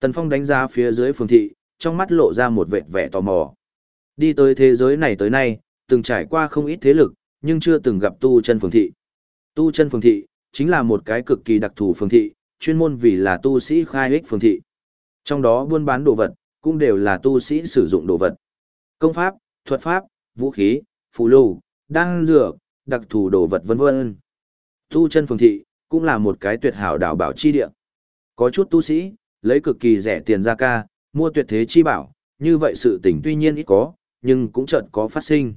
Tần Phong đánh giá phía dưới phường thị, trong mắt lộ ra một vệt vẻ tò mò. Đi tới thế giới này tới nay, từng trải qua không ít thế lực, nhưng chưa từng gặp tu chân phường thị. Tu chân phường thị, chính là một cái cực kỳ đặc thù phường thị, chuyên môn vì là tu sĩ khai ích phường thị. Trong đó buôn bán đồ vật, cũng đều là tu sĩ sử dụng đồ vật. Công pháp, thuật pháp, vũ khí, phù lưu, đan dược, đặc thù đồ vật vân vân. Tu chân phường thị, cũng là một cái tuyệt hảo đảo bảo chi địa. Có chút tu sĩ, lấy cực kỳ rẻ tiền ra ca, mua tuyệt thế chi bảo, như vậy sự tình tuy nhiên ít có, nhưng cũng chợt có phát sinh.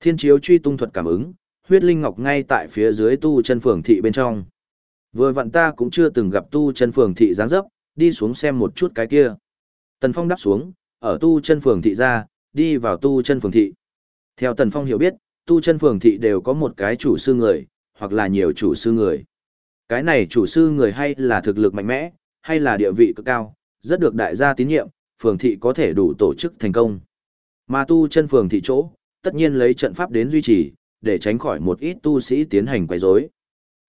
Thiên chiếu truy tung thuật cảm ứng, huyết linh ngọc ngay tại phía dưới tu chân phường thị bên trong. Vừa vặn ta cũng chưa từng gặp tu chân phường thị dáng dấp, đi xuống xem một chút cái kia. Tần Phong đáp xuống, ở tu chân phường thị ra, đi vào tu chân phường thị. Theo Tần Phong hiểu biết, tu chân phường thị đều có một cái chủ sư người, hoặc là nhiều chủ sư người. Cái này chủ sư người hay là thực lực mạnh mẽ, hay là địa vị cực cao, rất được đại gia tín nhiệm, phường thị có thể đủ tổ chức thành công. Mà tu chân phường thị chỗ, tất nhiên lấy trận pháp đến duy trì, để tránh khỏi một ít tu sĩ tiến hành quấy rối.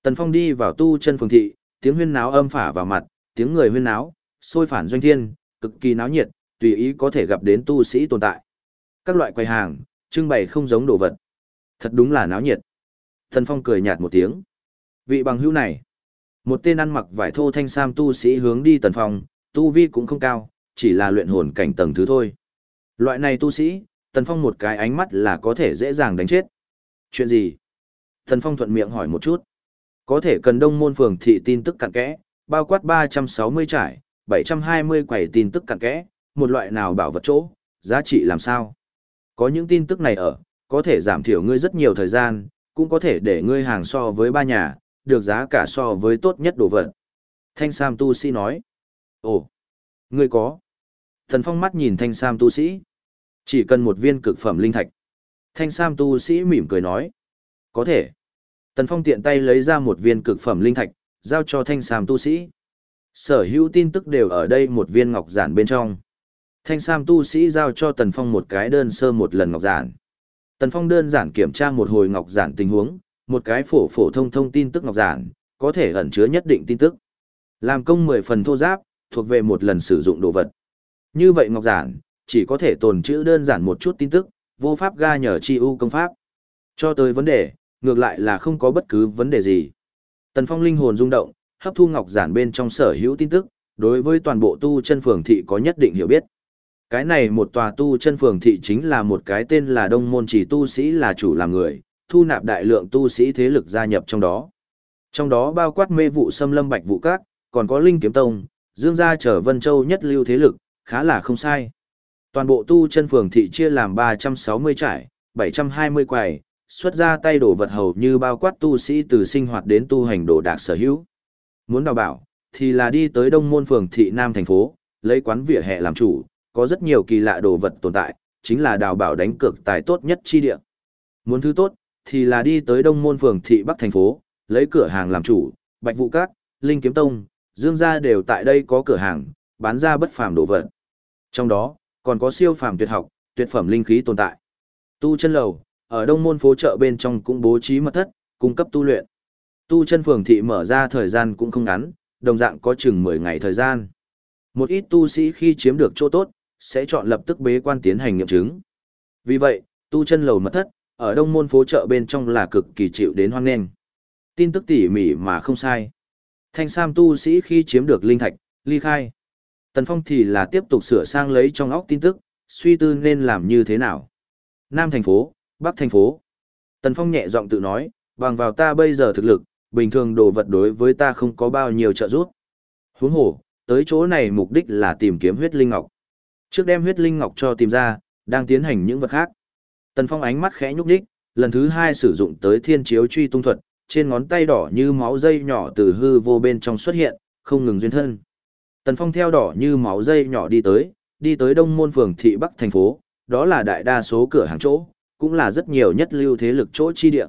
Tần Phong đi vào tu chân phường thị, tiếng huyên náo âm phả vào mặt, tiếng người huyên náo, sôi phản doanh thiên, cực kỳ náo nhiệt, tùy ý có thể gặp đến tu sĩ tồn tại. Các loại quầy hàng, trưng bày không giống đồ vật. Thật đúng là náo nhiệt. Tần Phong cười nhạt một tiếng. Vị bằng hữu này, một tên ăn mặc vải thô thanh sam tu sĩ hướng đi Tần Phong, tu vi cũng không cao, chỉ là luyện hồn cảnh tầng thứ thôi. Loại này tu sĩ, Tần Phong một cái ánh mắt là có thể dễ dàng đánh chết. Chuyện gì? Tần Phong thuận miệng hỏi một chút. Có thể cần đông môn phường thị tin tức cặn kẽ, bao quát 360 trải, 720 quầy tin tức cặn kẽ, một loại nào bảo vật chỗ, giá trị làm sao? Có những tin tức này ở, có thể giảm thiểu ngươi rất nhiều thời gian, cũng có thể để ngươi hàng so với ba nhà, được giá cả so với tốt nhất đồ vật. Thanh Sam tu sĩ nói. Ồ, ngươi có. Thần Phong mắt nhìn Thanh Sam tu sĩ. Chỉ cần một viên cực phẩm linh thạch. Thanh Sam tu sĩ mỉm cười nói. Có thể. Tần Phong tiện tay lấy ra một viên cực phẩm linh thạch, giao cho Thanh Sam tu sĩ. Sở hữu tin tức đều ở đây một viên ngọc giản bên trong. Thanh Sam tu sĩ giao cho Tần Phong một cái đơn sơ một lần ngọc giản. Tần Phong đơn giản kiểm tra một hồi ngọc giản tình huống, một cái phổ phổ thông thông tin tức ngọc giản, có thể ẩn chứa nhất định tin tức. Làm công 10 phần thô giáp, thuộc về một lần sử dụng đồ vật. Như vậy ngọc giản, chỉ có thể tồn trữ đơn giản một chút tin tức, vô pháp ga nhờ chi ưu công pháp. Cho tới vấn đề, ngược lại là không có bất cứ vấn đề gì. Tần Phong linh hồn rung động, hấp thu ngọc giản bên trong sở hữu tin tức, đối với toàn bộ tu chân phường thị có nhất định hiểu biết. Cái này một tòa tu chân phường thị chính là một cái tên là Đông Môn Chỉ tu sĩ là chủ làm người, thu nạp đại lượng tu sĩ thế lực gia nhập trong đó. Trong đó bao quát mê vụ xâm lâm bạch vụ các, còn có Linh Kiếm Tông, Dương gia trở Vân Châu nhất lưu thế lực, khá là không sai. Toàn bộ tu chân phường thị chia làm 360 trải, 720 quầy, xuất ra tay đổ vật hầu như bao quát tu sĩ từ sinh hoạt đến tu hành đồ đạc sở hữu. Muốn đào bảo, thì là đi tới đông môn phường thị Nam thành phố, lấy quán vỉa hè làm chủ, có rất nhiều kỳ lạ đồ vật tồn tại, chính là đào bảo đánh cược tài tốt nhất chi địa. Muốn thứ tốt, thì là đi tới đông môn phường thị Bắc thành phố, lấy cửa hàng làm chủ, bạch vụ cát, linh kiếm tông, dương gia đều tại đây có cửa hàng, bán ra bất phàm đồ vật. Trong đó, còn có siêu phàm tuyệt học, tuyệt phẩm linh khí tồn tại. Tu chân lầu, ở đông môn phố chợ bên trong cũng bố trí mật thất, cung cấp tu luyện. Tu chân phường thị mở ra thời gian cũng không ngắn, đồng dạng có chừng 10 ngày thời gian. Một ít tu sĩ khi chiếm được chỗ tốt, sẽ chọn lập tức bế quan tiến hành nghiệm chứng. Vì vậy, tu chân lầu mật thất, ở đông môn phố chợ bên trong là cực kỳ chịu đến hoan nghênh. Tin tức tỉ mỉ mà không sai. Thanh Sam tu sĩ khi chiếm được linh thạch, ly khai. Tần Phong thì là tiếp tục sửa sang lấy trong óc tin tức, suy tư nên làm như thế nào. Nam thành phố, Bắc thành phố. Tần Phong nhẹ giọng tự nói, bằng vào ta bây giờ thực lực, bình thường đồ vật đối với ta không có bao nhiêu trợ giúp. Huống hồ, tới chỗ này mục đích là tìm kiếm huyết linh ngọc. Trước đem huyết linh ngọc cho tìm ra, đang tiến hành những vật khác. Tần Phong ánh mắt khẽ nhúc nhích, lần thứ hai sử dụng tới thiên chiếu truy tung thuật, trên ngón tay đỏ như máu dây nhỏ từ hư vô bên trong xuất hiện, không ngừng duyên thân. Tần Phong theo đỏ như máu dây nhỏ đi tới, đi tới đông môn phường thị Bắc thành phố, đó là đại đa số cửa hàng chỗ, cũng là rất nhiều nhất lưu thế lực chỗ chi địa.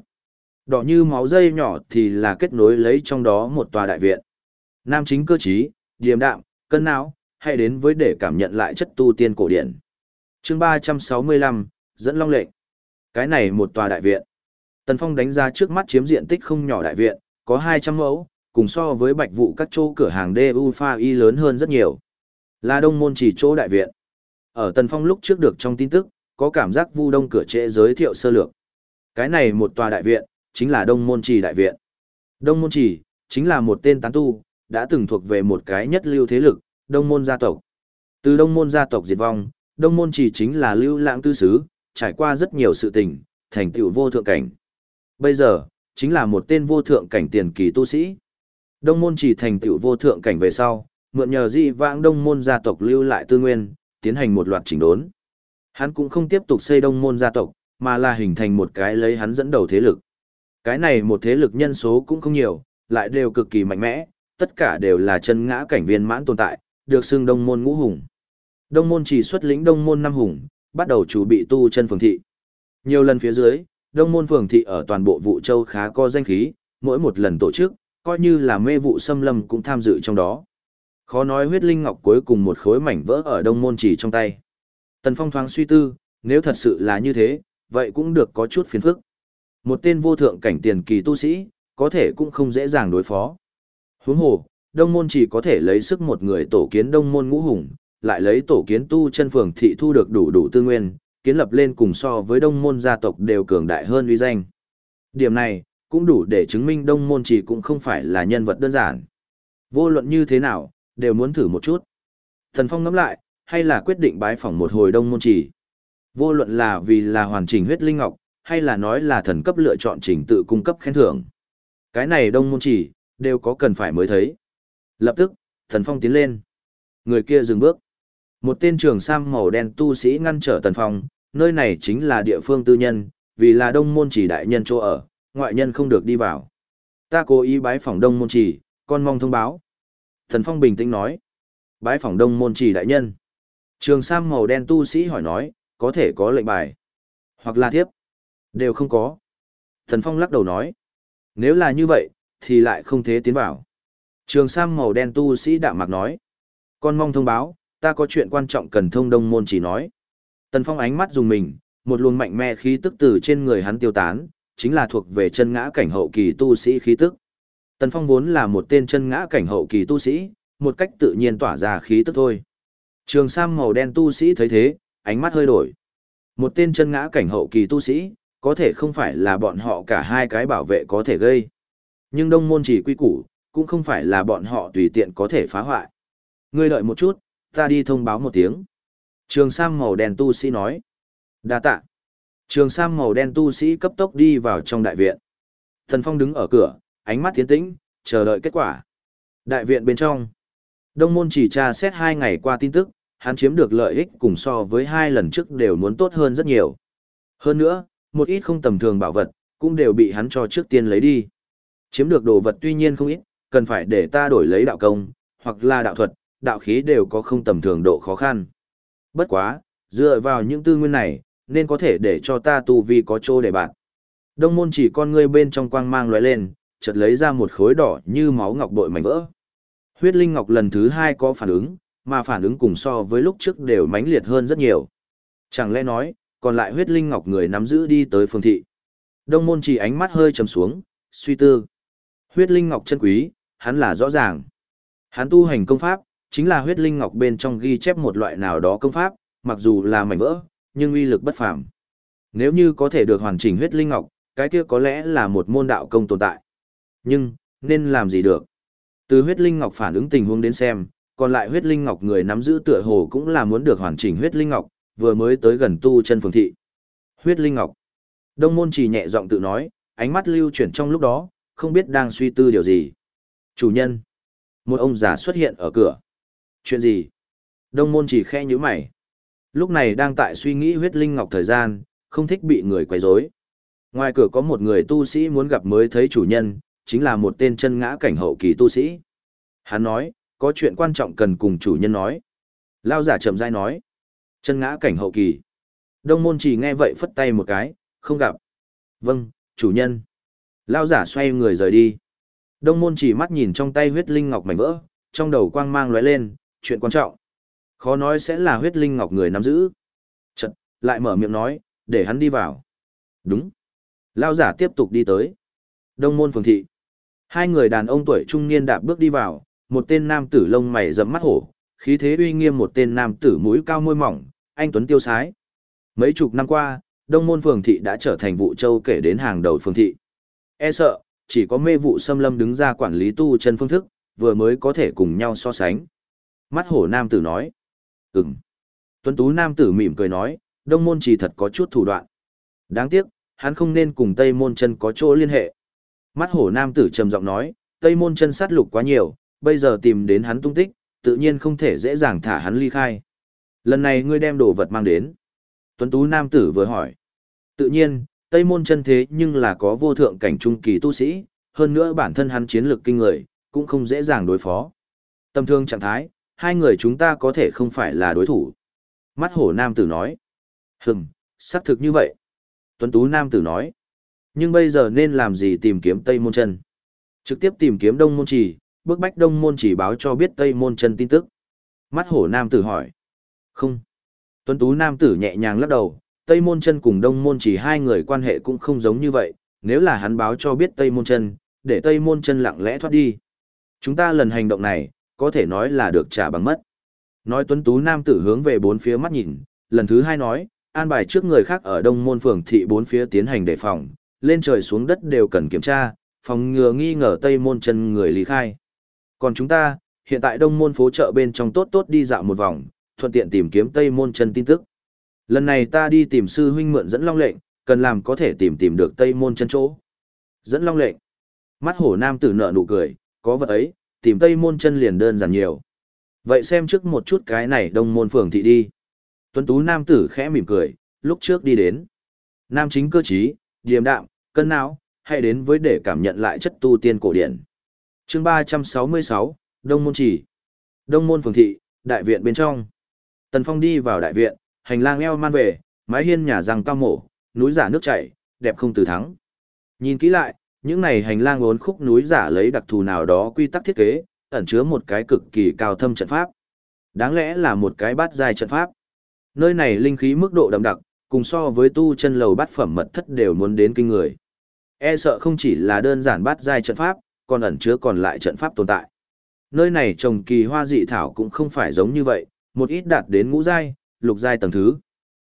Đỏ như máu dây nhỏ thì là kết nối lấy trong đó một tòa đại viện. Nam chính cơ trí, điềm đạm, cân não, hay đến với để cảm nhận lại chất tu tiên cổ điển. Chương 365, dẫn long lệnh. Cái này một tòa đại viện. Tần Phong đánh ra trước mắt chiếm diện tích không nhỏ đại viện, có 200 mẫu, cùng so với bạch vụ các chỗ cửa hàng DU pha y lớn hơn rất nhiều. Là đông môn chỉ chỗ đại viện. Ở Tần Phong lúc trước được trong tin tức, có cảm giác vu đông cửa trễ giới thiệu sơ lược. Cái này một tòa đại viện, chính là đông môn trì đại viện. Đông môn trì, chính là một tên tán tu, đã từng thuộc về một cái nhất lưu thế lực, đông môn gia tộc. Từ đông môn gia tộc diệt vong, đông môn trì chính là lưu lãng tư sứ, trải qua rất nhiều sự tình, thành tựu vô thượng cảnh. Bây giờ, chính là một tên vô thượng cảnh tiền kỳ tu sĩ. Đông môn chỉ thành tựu vô thượng cảnh về sau, mượn nhờ di vãng đông môn gia tộc lưu lại tư nguyên, tiến hành một loạt chỉnh đốn. Hắn cũng không tiếp tục xây đông môn gia tộc, mà là hình thành một cái lấy hắn dẫn đầu thế lực. Cái này một thế lực nhân số cũng không nhiều, lại đều cực kỳ mạnh mẽ, tất cả đều là chân ngã cảnh viên mãn tồn tại, được xưng đông môn ngũ hùng. Đông môn chỉ xuất lĩnh đông môn năm hùng, bắt đầu chủ bị tu chân phường thị. Nhiều lần phía dưới, đông môn phường thị ở toàn bộ vụ châu khá có danh khí, mỗi một lần tổ chức, coi như là mê vụ xâm lâm cũng tham dự trong đó. Khó nói huyết linh ngọc cuối cùng một khối mảnh vỡ ở đông môn chỉ trong tay. Tần Phong thoáng suy tư, nếu thật sự là như thế, vậy cũng được có chút phiền phức. Một tên vô thượng cảnh tiền kỳ tu sĩ, có thể cũng không dễ dàng đối phó. Huống hồ, đông môn chỉ có thể lấy sức một người tổ kiến đông môn ngũ hùng, lại lấy tổ kiến tu chân phường thị thu được đủ đủ tư nguyên, kiến lập lên cùng so với đông môn gia tộc đều cường đại hơn uy danh. Điểm này, cũng đủ để chứng minh đông môn chỉ cũng không phải là nhân vật đơn giản. Vô luận như thế nào, đều muốn thử một chút. Thần Phong ngẫm lại, hay là quyết định bái phỏng một hồi đông môn chỉ. Vô luận là vì là hoàn chỉnh huyết linh ngọc, hay là nói là thần cấp lựa chọn trình tự cung cấp khen thưởng. Cái này đông môn chỉ, đều có cần phải mới thấy. Lập tức, thần phong tiến lên. Người kia dừng bước. Một tên trường sam màu đen tu sĩ ngăn trở tần phong, nơi này chính là địa phương tư nhân, vì là đông môn chỉ đại nhân chỗ ở, ngoại nhân không được đi vào. Ta cố ý bái phỏng đông môn chỉ, con mong thông báo. Thần phong bình tĩnh nói. Bái phỏng đông môn chỉ đại nhân. Trường sam màu đen tu sĩ hỏi nói, có thể có lệnh bài. Hoặc là thiếp. Đều không có. Thần phong lắc đầu nói. Nếu là như vậy, thì lại không thể tiến vào. Trường sam màu đen tu sĩ đạm mạc nói. Con mong thông báo, ta có chuyện quan trọng cần thông đông môn chỉ nói. Tần Phong ánh mắt dùng mình, một luồng mạnh mẽ khí tức từ trên người hắn tiêu tán, chính là thuộc về chân ngã cảnh hậu kỳ tu sĩ khí tức. Tần Phong vốn là một tên chân ngã cảnh hậu kỳ tu sĩ, một cách tự nhiên tỏa ra khí tức thôi. Trường Sam màu đen tu sĩ thấy thế, ánh mắt hơi đổi. Một tên chân ngã cảnh hậu kỳ tu sĩ, có thể không phải là bọn họ cả hai cái bảo vệ có thể gây. Nhưng đông môn chỉ quy củ, cũng không phải là bọn họ tùy tiện có thể phá hoại. Ngươi đợi một chút, ta đi thông báo một tiếng. Trường Sam màu đen tu sĩ nói. đa tạ. Trường Sam màu đen tu sĩ cấp tốc đi vào trong đại viện. Thần Phong đứng ở cửa, ánh mắt tiến tĩnh, chờ đợi kết quả. Đại viện bên trong. Đông môn chỉ tra xét hai ngày qua tin tức, hắn chiếm được lợi ích cùng so với hai lần trước đều muốn tốt hơn rất nhiều. Hơn nữa, một ít không tầm thường bảo vật, cũng đều bị hắn cho trước tiên lấy đi. Chiếm được đồ vật tuy nhiên không ít, cần phải để ta đổi lấy đạo công, hoặc là đạo thuật, đạo khí đều có không tầm thường độ khó khăn. Bất quá, dựa vào những tư nguyên này, nên có thể để cho ta tu vi có chỗ để bạn. Đông môn chỉ con ngươi bên trong quang mang lóe lên, chợt lấy ra một khối đỏ như máu ngọc bội mảnh vỡ. Huyết linh ngọc lần thứ hai có phản ứng, mà phản ứng cùng so với lúc trước đều mãnh liệt hơn rất nhiều. Chẳng lẽ nói, còn lại huyết linh ngọc người nắm giữ đi tới phương thị. Đông môn chỉ ánh mắt hơi trầm xuống, suy tư. Huyết linh ngọc chân quý, hắn là rõ ràng. Hắn tu hành công pháp, chính là huyết linh ngọc bên trong ghi chép một loại nào đó công pháp, mặc dù là mảnh vỡ, nhưng uy lực bất phàm. Nếu như có thể được hoàn chỉnh huyết linh ngọc, cái kia có lẽ là một môn đạo công tồn tại. Nhưng, nên làm gì được? Từ huyết linh ngọc phản ứng tình huống đến xem, còn lại huyết linh ngọc người nắm giữ tựa hồ cũng là muốn được hoàn chỉnh huyết linh ngọc, vừa mới tới gần tu chân phường thị. Huyết linh ngọc. Đông môn chỉ nhẹ giọng tự nói, ánh mắt lưu chuyển trong lúc đó, không biết đang suy tư điều gì. Chủ nhân. Một ông già xuất hiện ở cửa. Chuyện gì? Đông môn chỉ khe như mày. Lúc này đang tại suy nghĩ huyết linh ngọc thời gian, không thích bị người quấy rối. Ngoài cửa có một người tu sĩ muốn gặp mới thấy chủ nhân, chính là một tên chân ngã cảnh hậu kỳ tu sĩ. Hắn nói, có chuyện quan trọng cần cùng chủ nhân nói. Lao giả chậm rãi nói, chân ngã cảnh hậu kỳ. Đông môn chỉ nghe vậy phất tay một cái, không gặp. Vâng, chủ nhân. Lao giả xoay người rời đi. Đông môn chỉ mắt nhìn trong tay huyết linh ngọc mảnh vỡ, trong đầu quang mang lóe lên, chuyện quan trọng. Khó nói sẽ là huyết linh ngọc người nắm giữ. Chật, lại mở miệng nói, để hắn đi vào. Đúng. Lao giả tiếp tục đi tới. Đông môn phường thị. Hai người đàn ông tuổi trung niên đạp bước đi vào, một tên nam tử lông mày rậm mắt hổ, khí thế uy nghiêm một tên nam tử mũi cao môi mỏng, anh Tuấn tiêu sái. Mấy chục năm qua, Đông Môn Phường Thị đã trở thành vụ châu kể đến hàng đầu phường thị. E sợ, chỉ có mê vụ xâm lâm đứng ra quản lý tu chân phương thức, vừa mới có thể cùng nhau so sánh. Mắt hổ nam tử nói. Ừm. Tuấn Tú nam tử mỉm cười nói, Đông Môn chỉ thật có chút thủ đoạn. Đáng tiếc, hắn không nên cùng Tây Môn chân có chỗ liên hệ. Mắt hổ nam tử trầm giọng nói, Tây Môn chân sát lục quá nhiều, bây giờ tìm đến hắn tung tích, tự nhiên không thể dễ dàng thả hắn ly khai. Lần này ngươi đem đồ vật mang đến. Tuấn Tú nam tử vừa hỏi. Tự nhiên, Tây Môn chân thế nhưng là có vô thượng cảnh trung kỳ tu sĩ, hơn nữa bản thân hắn chiến lược kinh người, cũng không dễ dàng đối phó. Tâm thương trạng thái, hai người chúng ta có thể không phải là đối thủ. Mắt hổ nam tử nói. Hừm, xác thực như vậy. Tuấn Tú nam tử nói. Nhưng bây giờ nên làm gì tìm kiếm Tây Môn trần, Trực tiếp tìm kiếm Đông Môn Chỉ, bước bách Đông Môn Chỉ báo cho biết Tây Môn trần tin tức. Mắt hổ nam tử hỏi. Không. Tuấn Tú nam tử nhẹ nhàng lắc đầu, Tây Môn trần cùng Đông Môn Chỉ hai người quan hệ cũng không giống như vậy, nếu là hắn báo cho biết Tây Môn trần, để Tây Môn trần lặng lẽ thoát đi. Chúng ta lần hành động này, có thể nói là được trả bằng mất. Nói tuấn tú nam tử hướng về bốn phía mắt nhìn, lần thứ hai nói, an bài trước người khác ở đông môn phường thị bốn phía tiến hành đề phòng, lên trời xuống đất đều cần kiểm tra, phòng ngừa nghi ngờ tây môn chân người lý khai. Còn chúng ta, hiện tại đông môn phố chợ bên trong tốt tốt đi dạo một vòng, thuận tiện tìm kiếm tây môn chân tin tức. Lần này ta đi tìm sư huynh mượn dẫn long lệnh, cần làm có thể tìm tìm được tây môn chân chỗ. Dẫn long lệnh. Mắt hổ nam tử nợ nụ cười, có vật ấy, tìm tây môn chân liền đơn giản nhiều. Vậy xem trước một chút cái này đông môn phường thị đi. Tuấn tú nam tử khẽ mỉm cười, lúc trước đi đến. Nam chính cơ trí, điềm đạm, cân não, hãy đến với để cảm nhận lại chất tu tiên cổ điển. chương 366, Đông Môn Chỉ. Đông Môn Phường Thị, Đại viện bên trong. Tần Phong đi vào đại viện, hành lang eo man về, mái hiên nhà răng cao mổ, núi giả nước chảy, đẹp không từ thắng. Nhìn kỹ lại, những này hành lang uốn khúc núi giả lấy đặc thù nào đó quy tắc thiết kế, ẩn chứa một cái cực kỳ cao thâm trận pháp. Đáng lẽ là một cái bát giai trận pháp. Nơi này linh khí mức độ đậm đặc, cùng so với tu chân lầu bát phẩm mật thất đều muốn đến kinh người. E sợ không chỉ là đơn giản bát giai trận pháp, còn ẩn chứa còn lại trận pháp tồn tại. Nơi này trồng kỳ hoa dị thảo cũng không phải giống như vậy, một ít đạt đến ngũ giai, lục giai tầng thứ.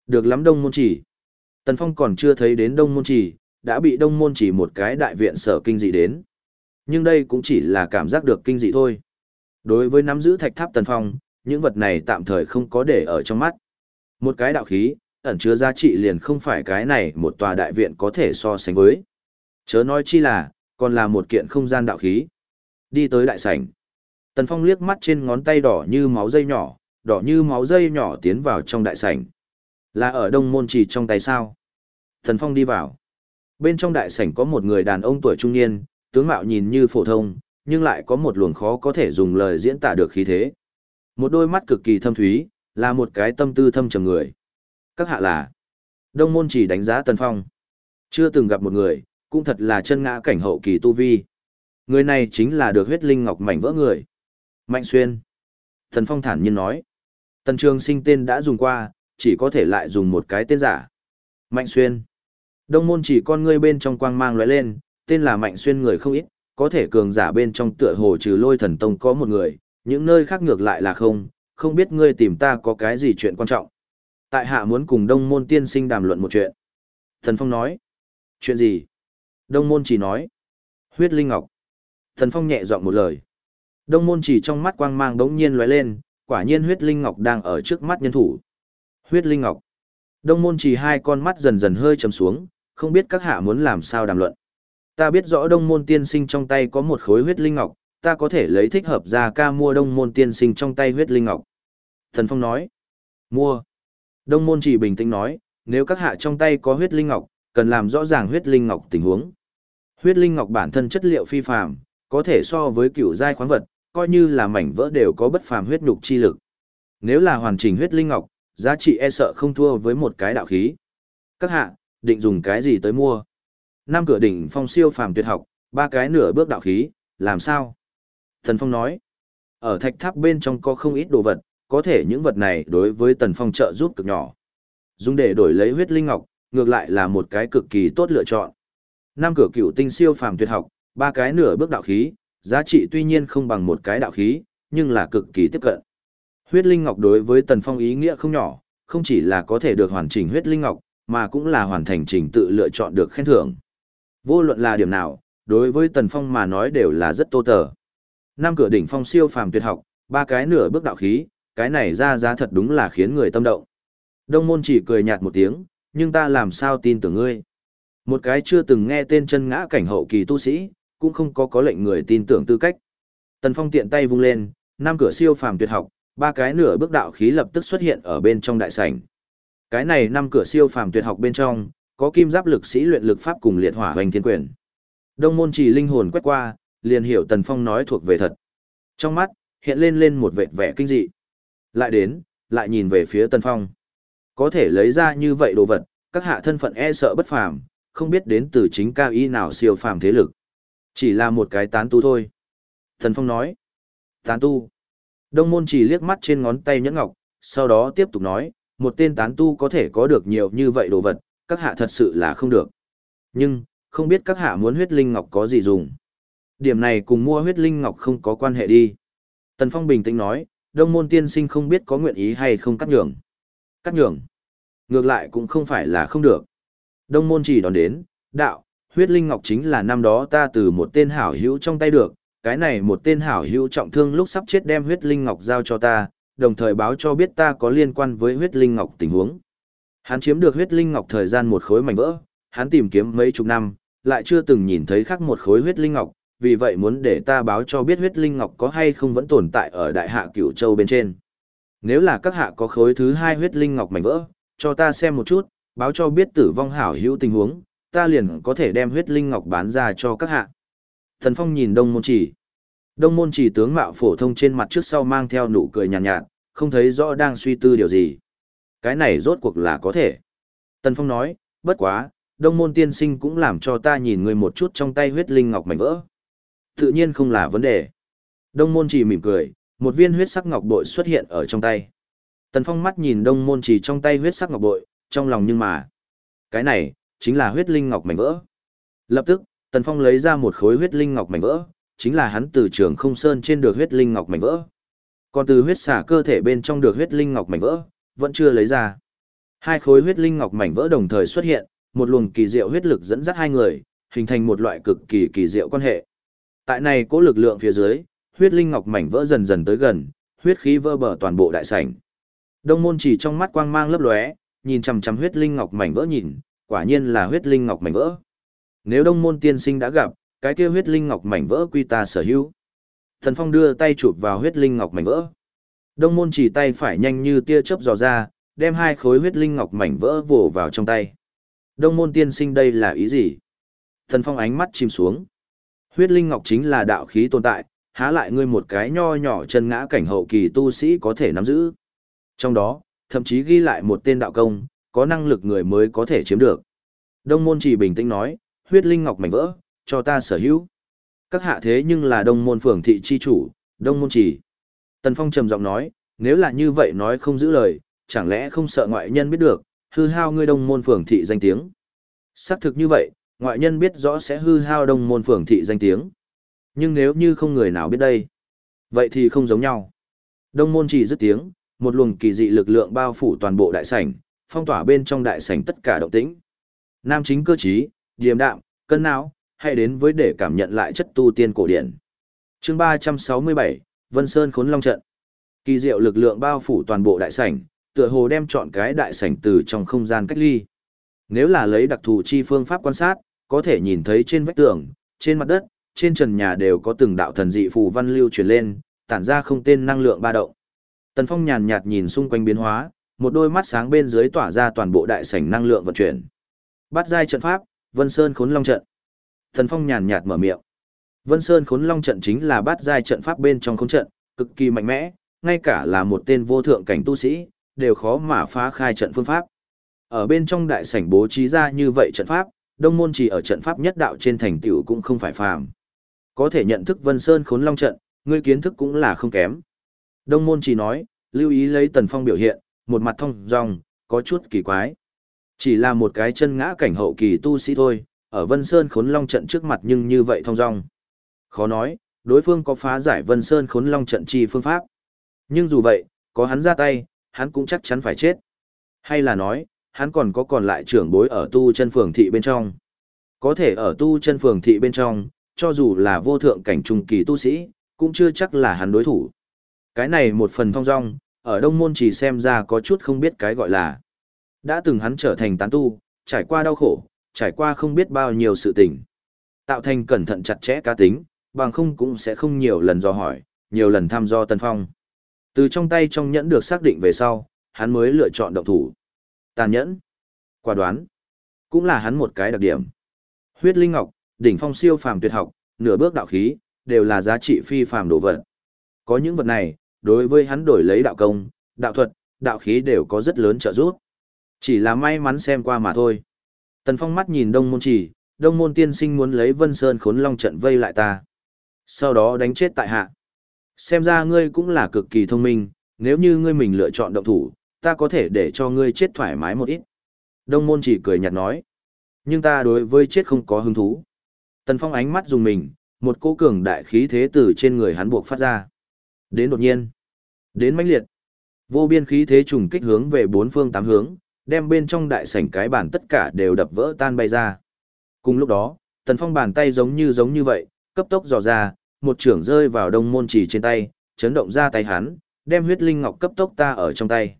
Được lắm đông môn chỉ. Tần Phong còn chưa thấy đến đông môn chỉ, đã bị đông môn chỉ một cái đại viện sở kinh dị đến. Nhưng đây cũng chỉ là cảm giác được kinh dị thôi. Đối với nắm giữ thạch tháp tần phong, những vật này tạm thời không có để ở trong mắt. Một cái đạo khí, ẩn chứa giá trị liền không phải cái này một tòa đại viện có thể so sánh với. Chớ nói chi là, còn là một kiện không gian đạo khí. Đi tới đại sảnh. Tần Phong liếc mắt trên ngón tay đỏ như máu dây nhỏ, đỏ như máu dây nhỏ tiến vào trong đại sảnh. Là ở đông môn chỉ trong tay sao? Tần Phong đi vào. Bên trong đại sảnh có một người đàn ông tuổi trung niên, tướng mạo nhìn như phổ thông, nhưng lại có một luồng khó có thể dùng lời diễn tả được khí thế. Một đôi mắt cực kỳ thâm thúy, là một cái tâm tư thâm trầm người. Các hạ là Đông môn chỉ đánh giá Tần Phong. Chưa từng gặp một người, cũng thật là chân ngã cảnh hậu kỳ tu vi. Người này chính là được huyết linh ngọc mảnh vỡ người. Mạnh xuyên. Tần Phong thản nhiên nói. Tần Trường sinh tên đã dùng qua, chỉ có thể lại dùng một cái tên giả. Mạnh xuyên. Đông môn chỉ con ngươi bên trong quang mang lóe lên, tên là Mạnh Xuyên người không ít, có thể cường giả bên trong tựa hồ trừ lôi thần tông có một người, những nơi khác ngược lại là không, không biết ngươi tìm ta có cái gì chuyện quan trọng. Tại hạ muốn cùng đông môn tiên sinh đàm luận một chuyện. Thần Phong nói. Chuyện gì? Đông môn chỉ nói. Huyết Linh Ngọc. Thần Phong nhẹ giọng một lời. Đông môn chỉ trong mắt quang mang đống nhiên lóe lên, quả nhiên huyết Linh Ngọc đang ở trước mắt nhân thủ. Huyết Linh Ngọc. Đông môn chỉ hai con mắt dần dần hơi trầm xuống, không biết các hạ muốn làm sao đàm luận. Ta biết rõ đông môn tiên sinh trong tay có một khối huyết linh ngọc, ta có thể lấy thích hợp ra ca mua đông môn tiên sinh trong tay huyết linh ngọc. Thần Phong nói, mua. Đông môn chỉ bình tĩnh nói, nếu các hạ trong tay có huyết linh ngọc, cần làm rõ ràng huyết linh ngọc tình huống. Huyết linh ngọc bản thân chất liệu phi phàm, có thể so với cựu giai khoáng vật, coi như là mảnh vỡ đều có bất phàm huyết nhục chi lực. Nếu là hoàn chỉnh huyết linh ngọc, giá trị e sợ không thua với một cái đạo khí. Các hạ, định dùng cái gì tới mua? năm cửa đỉnh phong siêu phàm tuyệt học, ba cái nửa bước đạo khí, làm sao? Thần Phong nói, ở thạch tháp bên trong có không ít đồ vật, có thể những vật này đối với Tần Phong trợ giúp cực nhỏ. Dùng để đổi lấy huyết linh ngọc, ngược lại là một cái cực kỳ tốt lựa chọn. năm cửa cựu tinh siêu phàm tuyệt học, ba cái nửa bước đạo khí, giá trị tuy nhiên không bằng một cái đạo khí, nhưng là cực kỳ tiếp cận. Huyết linh ngọc đối với Tần Phong ý nghĩa không nhỏ, không chỉ là có thể được hoàn chỉnh huyết linh ngọc, mà cũng là hoàn thành trình tự lựa chọn được khen thưởng. Vô luận là điểm nào, đối với Tần Phong mà nói đều là rất tô tờ. Năm cửa đỉnh phong siêu phàm tuyệt học, ba cái nửa bước đạo khí, cái này ra giá thật đúng là khiến người tâm động. Đông môn chỉ cười nhạt một tiếng, nhưng ta làm sao tin tưởng ngươi. Một cái chưa từng nghe tên chân ngã cảnh hậu kỳ tu sĩ, cũng không có có lệnh người tin tưởng tư cách. Tần Phong tiện tay vung lên, năm cửa siêu phàm tuyệt học, ba cái nửa bước đạo khí lập tức xuất hiện ở bên trong đại sảnh. Cái này năm cửa siêu phàm tuyệt học bên trong, có kim giáp lực sĩ luyện lực pháp cùng liệt hỏa hoành thiên quyền. Đông môn chỉ linh hồn quét qua, liền hiểu Tần Phong nói thuộc về thật. Trong mắt, hiện lên lên một vệt vẻ kinh dị. Lại đến, lại nhìn về phía Tần Phong. Có thể lấy ra như vậy đồ vật, các hạ thân phận e sợ bất phàm, không biết đến từ chính cao y nào siêu phàm thế lực. Chỉ là một cái tán tu thôi. Tần Phong nói. Tán tu. Đông môn chỉ liếc mắt trên ngón tay nhẫn ngọc, sau đó tiếp tục nói, một tên tán tu có thể có được nhiều như vậy đồ vật, các hạ thật sự là không được. Nhưng, không biết các hạ muốn huyết linh ngọc có gì dùng. Điểm này cùng mua huyết linh ngọc không có quan hệ đi. Tần Phong bình tĩnh nói, đông môn tiên sinh không biết có nguyện ý hay không cắt nhường. Cắt nhường. Ngược lại cũng không phải là không được. Đông môn chỉ đón đến, đạo, huyết linh ngọc chính là năm đó ta từ một tên hảo hữu trong tay được, cái này một tên hảo hữu trọng thương lúc sắp chết đem huyết linh ngọc giao cho ta, đồng thời báo cho biết ta có liên quan với huyết linh ngọc tình huống. Hắn chiếm được huyết linh ngọc thời gian một khối mảnh vỡ, hắn tìm kiếm mấy chục năm, lại chưa từng nhìn thấy khác một khối huyết linh ngọc, vì vậy muốn để ta báo cho biết huyết linh ngọc có hay không vẫn tồn tại ở đại hạ cửu châu bên trên. Nếu là các hạ có khối thứ hai huyết linh ngọc mảnh vỡ, cho ta xem một chút, báo cho biết tử vong hảo hữu tình huống, ta liền có thể đem huyết linh ngọc bán ra cho các hạ. Thần Phong nhìn Đông Môn Chỉ. Đông Môn Chỉ tướng mạo phổ thông trên mặt trước sau mang theo nụ cười nhàn nhạt, nhạt, không thấy rõ đang suy tư điều gì. Cái này rốt cuộc là có thể. Tần Phong nói, bất quá, Đông Môn Tiên Sinh cũng làm cho ta nhìn người một chút trong tay huyết linh ngọc mảnh vỡ. Tự nhiên không là vấn đề. Đông Môn Chỉ mỉm cười, một viên huyết sắc ngọc bội xuất hiện ở trong tay. Tần Phong mắt nhìn Đông Môn Chỉ trong tay huyết sắc ngọc bội, trong lòng nhưng mà, cái này chính là huyết linh ngọc mảnh vỡ. Lập tức, Tần Phong lấy ra một khối huyết linh ngọc mảnh vỡ, chính là hắn từ trường không sơn trên được huyết linh ngọc mảnh vỡ. Còn từ huyết xả cơ thể bên trong được huyết linh ngọc mảnh vỡ, vẫn chưa lấy ra. Hai khối huyết linh ngọc mảnh vỡ đồng thời xuất hiện, một luồng kỳ diệu huyết lực dẫn dắt hai người, hình thành một loại cực kỳ kỳ diệu quan hệ. Tại này cố lực lượng phía dưới, huyết linh ngọc mảnh vỡ dần dần tới gần, huyết khí vỡ bờ toàn bộ đại sảnh. Đông môn chỉ trong mắt quang mang lấp lóe, nhìn chằm chằm huyết linh ngọc mảnh vỡ nhìn, quả nhiên là huyết linh ngọc mảnh vỡ. Nếu đông môn tiên sinh đã gặp, cái kia huyết linh ngọc mảnh vỡ quy ta sở hữu. Thần Phong đưa tay chụp vào huyết linh ngọc mảnh vỡ. Đông môn chỉ tay phải nhanh như tia chớp dò ra, đem hai khối huyết linh ngọc mảnh vỡ vồ vào trong tay. Đông môn tiên sinh đây là ý gì? Thần Phong ánh mắt chìm xuống. Huyết linh ngọc chính là đạo khí tồn tại, há lại ngươi một cái nho nhỏ chân ngã cảnh hậu kỳ tu sĩ có thể nắm giữ. Trong đó, thậm chí ghi lại một tên đạo công, có năng lực người mới có thể chiếm được. Đông môn chỉ bình tĩnh nói, huyết linh ngọc mảnh vỡ, cho ta sở hữu. Các hạ thế nhưng là đông môn phường thị chi chủ, đông môn chỉ. Tần Phong trầm giọng nói, nếu là như vậy nói không giữ lời, chẳng lẽ không sợ ngoại nhân biết được, hư hao ngươi đông môn phường thị danh tiếng. Xác thực như vậy, ngoại nhân biết rõ sẽ hư hao đông môn phường thị danh tiếng. Nhưng nếu như không người nào biết đây, vậy thì không giống nhau. Đông môn chỉ dứt tiếng, một luồng kỳ dị lực lượng bao phủ toàn bộ đại sảnh, phong tỏa bên trong đại sảnh tất cả động tĩnh. Nam chính cơ trí, điềm đạm, cân não, hãy đến với để cảm nhận lại chất tu tiên cổ điển. Chương 367, Vân Sơn Khốn Long trận. Kỳ diệu lực lượng bao phủ toàn bộ đại sảnh, tựa hồ đem chọn cái đại sảnh từ trong không gian cách ly. Nếu là lấy đặc thù chi phương pháp quan sát, có thể nhìn thấy trên vách tường, trên mặt đất, trên trần nhà đều có từng đạo thần dị phù văn lưu truyền lên, tản ra không tên năng lượng ba động. Tần Phong nhàn nhạt nhìn xung quanh biến hóa, một đôi mắt sáng bên dưới tỏa ra toàn bộ đại sảnh năng lượng vận chuyển. Bắt giai trận pháp, Vân Sơn Khốn Long trận. Tần Phong nhàn nhạt mở miệng. Vân Sơn Khốn Long trận chính là bát giai trận pháp bên trong khốn trận, cực kỳ mạnh mẽ, ngay cả là một tên vô thượng cảnh tu sĩ, đều khó mà phá khai trận phương pháp. Ở bên trong đại sảnh bố trí ra như vậy trận pháp, đông môn chỉ ở trận pháp nhất đạo trên thành tựu cũng không phải phàm. Có thể nhận thức Vân Sơn Khốn Long trận, ngươi kiến thức cũng là không kém. Đông môn chỉ nói, lưu ý lấy Tần Phong biểu hiện, một mặt thông dong, có chút kỳ quái. Chỉ là một cái chân ngã cảnh hậu kỳ tu sĩ thôi, ở Vân Sơn Khốn Long trận trước mặt nhưng như vậy thông dong. Khó nói, đối phương có phá giải Vân Sơn Khốn Long trận chi phương pháp. Nhưng dù vậy, có hắn ra tay, hắn cũng chắc chắn phải chết. Hay là nói, hắn còn có còn lại trưởng bối ở tu chân phường thị bên trong. Có thể ở tu chân phường thị bên trong, cho dù là vô thượng cảnh trung kỳ tu sĩ, cũng chưa chắc là hắn đối thủ. Cái này một phần thong dong, ở đông môn chỉ xem ra có chút không biết cái gọi là. Đã từng hắn trở thành tán tu, trải qua đau khổ, trải qua không biết bao nhiêu sự tình. Tạo thành cẩn thận chặt chẽ cá tính, bằng không cũng sẽ không nhiều lần do hỏi, nhiều lần thăm do Tân Phong. Từ trong tay trong nhẫn được xác định về sau, hắn mới lựa chọn động thủ. Tàn nhẫn, quả đoán, cũng là hắn một cái đặc điểm. Huyết linh ngọc, đỉnh phong siêu phàm tuyệt học, nửa bước đạo khí, đều là giá trị phi phàm đồ vật. Có những vật này, đối với hắn đổi lấy đạo công, đạo thuật, đạo khí đều có rất lớn trợ giúp. Chỉ là may mắn xem qua mà thôi. Tần Phong mắt nhìn Đông Môn Chỉ, Đông Môn Tiên Sinh muốn lấy Vân Sơn Khốn Long trận vây lại ta. Sau đó đánh chết tại hạ. Xem ra ngươi cũng là cực kỳ thông minh, nếu như ngươi mình lựa chọn động thủ, ta có thể để cho ngươi chết thoải mái một ít. Đông Môn Chỉ cười nhạt nói. Nhưng ta đối với chết không có hứng thú. Tần Phong ánh mắt dùng mình, một cỗ cường đại khí thế từ trên người hắn buộc phát ra. Đến đột nhiên, đến mãnh liệt. Vô biên khí thế trùng kích hướng về bốn phương tám hướng, đem bên trong đại sảnh cái bàn tất cả đều đập vỡ tan bay ra. Cùng lúc đó, Tần Phong bàn tay giống như giống như vậy, cấp tốc dò ra, một trưởng rơi vào đông môn chỉ trên tay, chấn động ra tay hắn, đem huyết linh ngọc cấp tốc ta ở trong tay.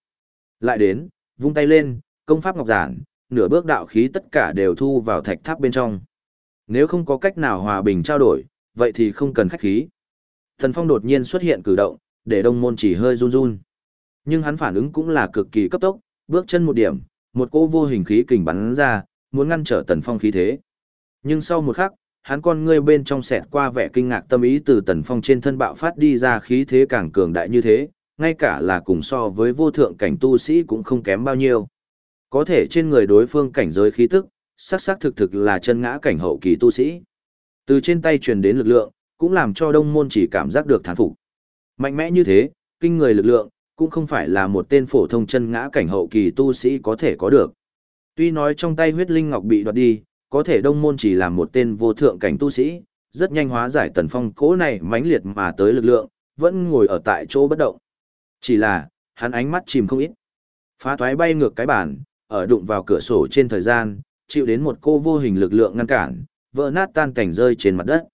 Lại đến, vung tay lên, công pháp ngọc giản, nửa bước đạo khí tất cả đều thu vào thạch tháp bên trong. Nếu không có cách nào hòa bình trao đổi, vậy thì không cần khách khí. Thần Phong đột nhiên xuất hiện cử động, để đông môn chỉ hơi run run. Nhưng hắn phản ứng cũng là cực kỳ cấp tốc, bước chân một điểm, một cỗ vô hình khí kình bắn ra, muốn ngăn trở Tần Phong khí thế. Nhưng sau một khắc, hắn con ngươi bên trong xẹt qua vẻ kinh ngạc tâm ý từ Tần Phong trên thân bạo phát đi ra khí thế càng cường đại như thế, ngay cả là cùng so với vô thượng cảnh tu sĩ cũng không kém bao nhiêu. Có thể trên người đối phương cảnh giới khí tức, sắc sắc thực thực là chân ngã cảnh hậu kỳ tu sĩ. Từ trên tay truyền đến lực lượng, cũng làm cho đông môn chỉ cảm giác được thán phục. Mạnh mẽ như thế, kinh người lực lượng, cũng không phải là một tên phổ thông chân ngã cảnh hậu kỳ tu sĩ có thể có được. Tuy nói trong tay huyết linh ngọc bị đoạt đi, có thể đông môn chỉ là một tên vô thượng cảnh tu sĩ, rất nhanh hóa giải tần phong cố này mãnh liệt mà tới lực lượng, vẫn ngồi ở tại chỗ bất động. Chỉ là, hắn ánh mắt chìm không ít. Phá thoái bay ngược cái bàn, ở đụng vào cửa sổ trên thời gian, chịu đến một cô vô hình lực lượng ngăn cản, vỡ nát tan cảnh rơi trên mặt đất.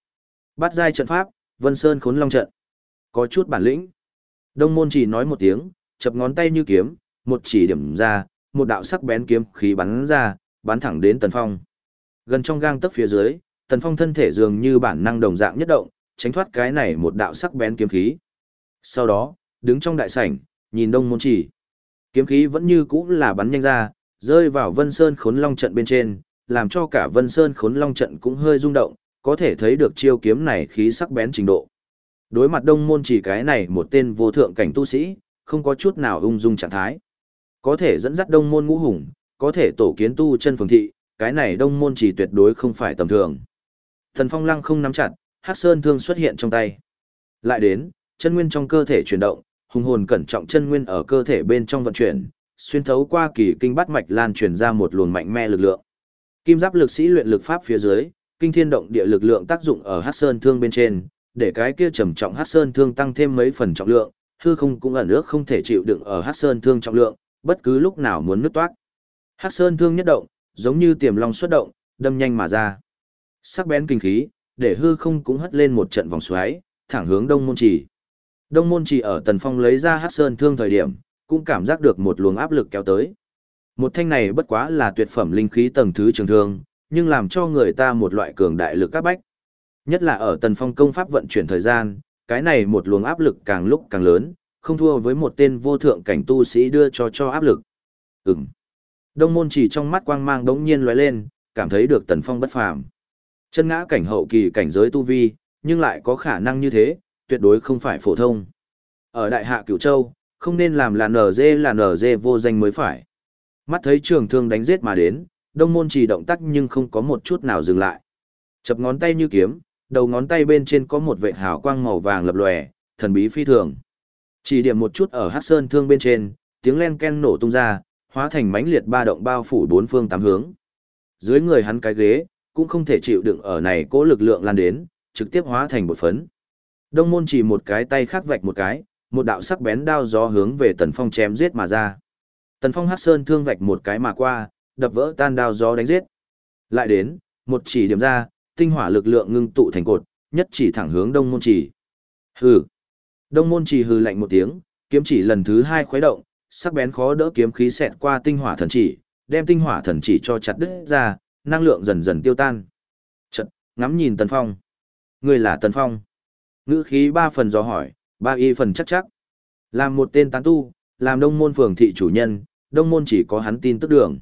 Bắt giai trận pháp, Vân Sơn khốn long trận. Có chút bản lĩnh. Đông môn chỉ nói một tiếng, chập ngón tay như kiếm, một chỉ điểm ra, một đạo sắc bén kiếm khí bắn ra, bắn thẳng đến Tần Phong. Gần trong gang tấc phía dưới, Tần Phong thân thể dường như bản năng đồng dạng nhất động, tránh thoát cái này một đạo sắc bén kiếm khí. Sau đó, đứng trong đại sảnh, nhìn Đông môn chỉ. Kiếm khí vẫn như cũ là bắn nhanh ra, rơi vào Vân Sơn Khốn Long trận bên trên, làm cho cả Vân Sơn Khốn Long trận cũng hơi rung động, có thể thấy được chiêu kiếm này khí sắc bén trình độ. Đối mặt đông môn chỉ cái này một tên vô thượng cảnh tu sĩ, không có chút nào ung dung trạng thái. Có thể dẫn dắt đông môn ngũ hùng, có thể tổ kiến tu chân phường thị, cái này đông môn chỉ tuyệt đối không phải tầm thường. Thần phong lăng không nắm chặt, hắc sơn thương xuất hiện trong tay. Lại đến, chân nguyên trong cơ thể chuyển động, hùng hồn cẩn trọng chân nguyên ở cơ thể bên trong vận chuyển, xuyên thấu qua kỳ kinh bát mạch lan truyền ra một luồng mạnh mẽ lực lượng. Kim giáp lực sĩ luyện lực pháp phía dưới, kinh thiên động địa lực lượng tác dụng ở hắc sơn thương bên trên, để cái kia trầm trọng hát sơn thương tăng thêm mấy phần trọng lượng, hư không cũng ẩn ước không thể chịu đựng ở hát sơn thương trọng lượng, bất cứ lúc nào muốn nứt toát. Hát sơn thương nhất động, giống như tiềm long xuất động, đâm nhanh mà ra. Sắc bén kinh khí, để hư không cũng hất lên một trận vòng xoáy, thẳng hướng đông môn trì. Đông môn trì ở tần phong lấy ra hát sơn thương thời điểm, cũng cảm giác được một luồng áp lực kéo tới. Một thanh này bất quá là tuyệt phẩm linh khí tầng thứ trường thương, nhưng làm cho người ta một loại cường đại lực các bách. Nhất là ở tần phong công pháp vận chuyển thời gian, cái này một luồng áp lực càng lúc càng lớn, không thua với một tên vô thượng cảnh tu sĩ đưa cho cho áp lực. Ừm. Đông môn chỉ trong mắt quang mang đống nhiên lóe lên, cảm thấy được tần phong bất phàm. Chân ngã cảnh hậu kỳ cảnh giới tu vi, nhưng lại có khả năng như thế, tuyệt đối không phải phổ thông. Ở đại hạ cửu châu, không nên làm là nở dê là nở dê vô danh mới phải. Mắt thấy trường thương đánh giết mà đến, đông môn chỉ động tác nhưng không có một chút nào dừng lại. Chập ngón tay như kiếm, đầu ngón tay bên trên có một vệt hào quang màu vàng lập lòe, thần bí phi thường. Chỉ điểm một chút ở Hắc Sơn thương bên trên, tiếng len ken nổ tung ra, hóa thành mãnh liệt ba động bao phủ bốn phương tám hướng. Dưới người hắn cái ghế, cũng không thể chịu đựng ở này cố lực lượng lan đến, trực tiếp hóa thành một phấn. Đông môn chỉ một cái tay khắc vạch một cái, một đạo sắc bén đao gió hướng về Tần Phong chém giết mà ra. Tần Phong hắc sơn thương vạch một cái mà qua, đập vỡ tan đao gió đánh giết. Lại đến, một chỉ điểm ra, tinh hỏa lực lượng ngưng tụ thành cột, nhất chỉ thẳng hướng đông môn chỉ. Hừ. Đông môn chỉ hừ lạnh một tiếng, kiếm chỉ lần thứ hai khuấy động, sắc bén khó đỡ kiếm khí xẹt qua tinh hỏa thần chỉ, đem tinh hỏa thần chỉ cho chặt đứt ra, năng lượng dần dần tiêu tan. Chợt, ngắm nhìn Tần Phong. Người là Tần Phong. Ngữ khí ba phần dò hỏi, ba y phần chắc chắc. Làm một tên tán tu, làm đông môn phường thị chủ nhân, đông môn chỉ có hắn tin tức đường.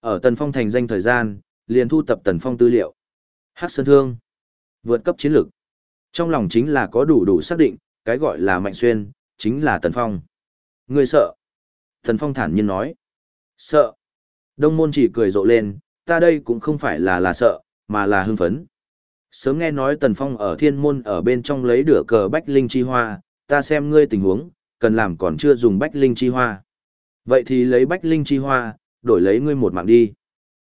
Ở Tần Phong thành danh thời gian, liền thu tập Tần Phong tư liệu. Hắc Sơn Thương. Vượt cấp chiến lược. Trong lòng chính là có đủ đủ xác định, cái gọi là Mạnh Xuyên, chính là Tần Phong. Người sợ. Tần Phong thản nhiên nói. Sợ. Đông môn chỉ cười rộ lên, ta đây cũng không phải là là sợ, mà là hưng phấn. Sớm nghe nói Tần Phong ở thiên môn ở bên trong lấy đửa cờ Bách Linh Chi Hoa, ta xem ngươi tình huống, cần làm còn chưa dùng Bách Linh Chi Hoa. Vậy thì lấy Bách Linh Chi Hoa, đổi lấy ngươi một mạng đi.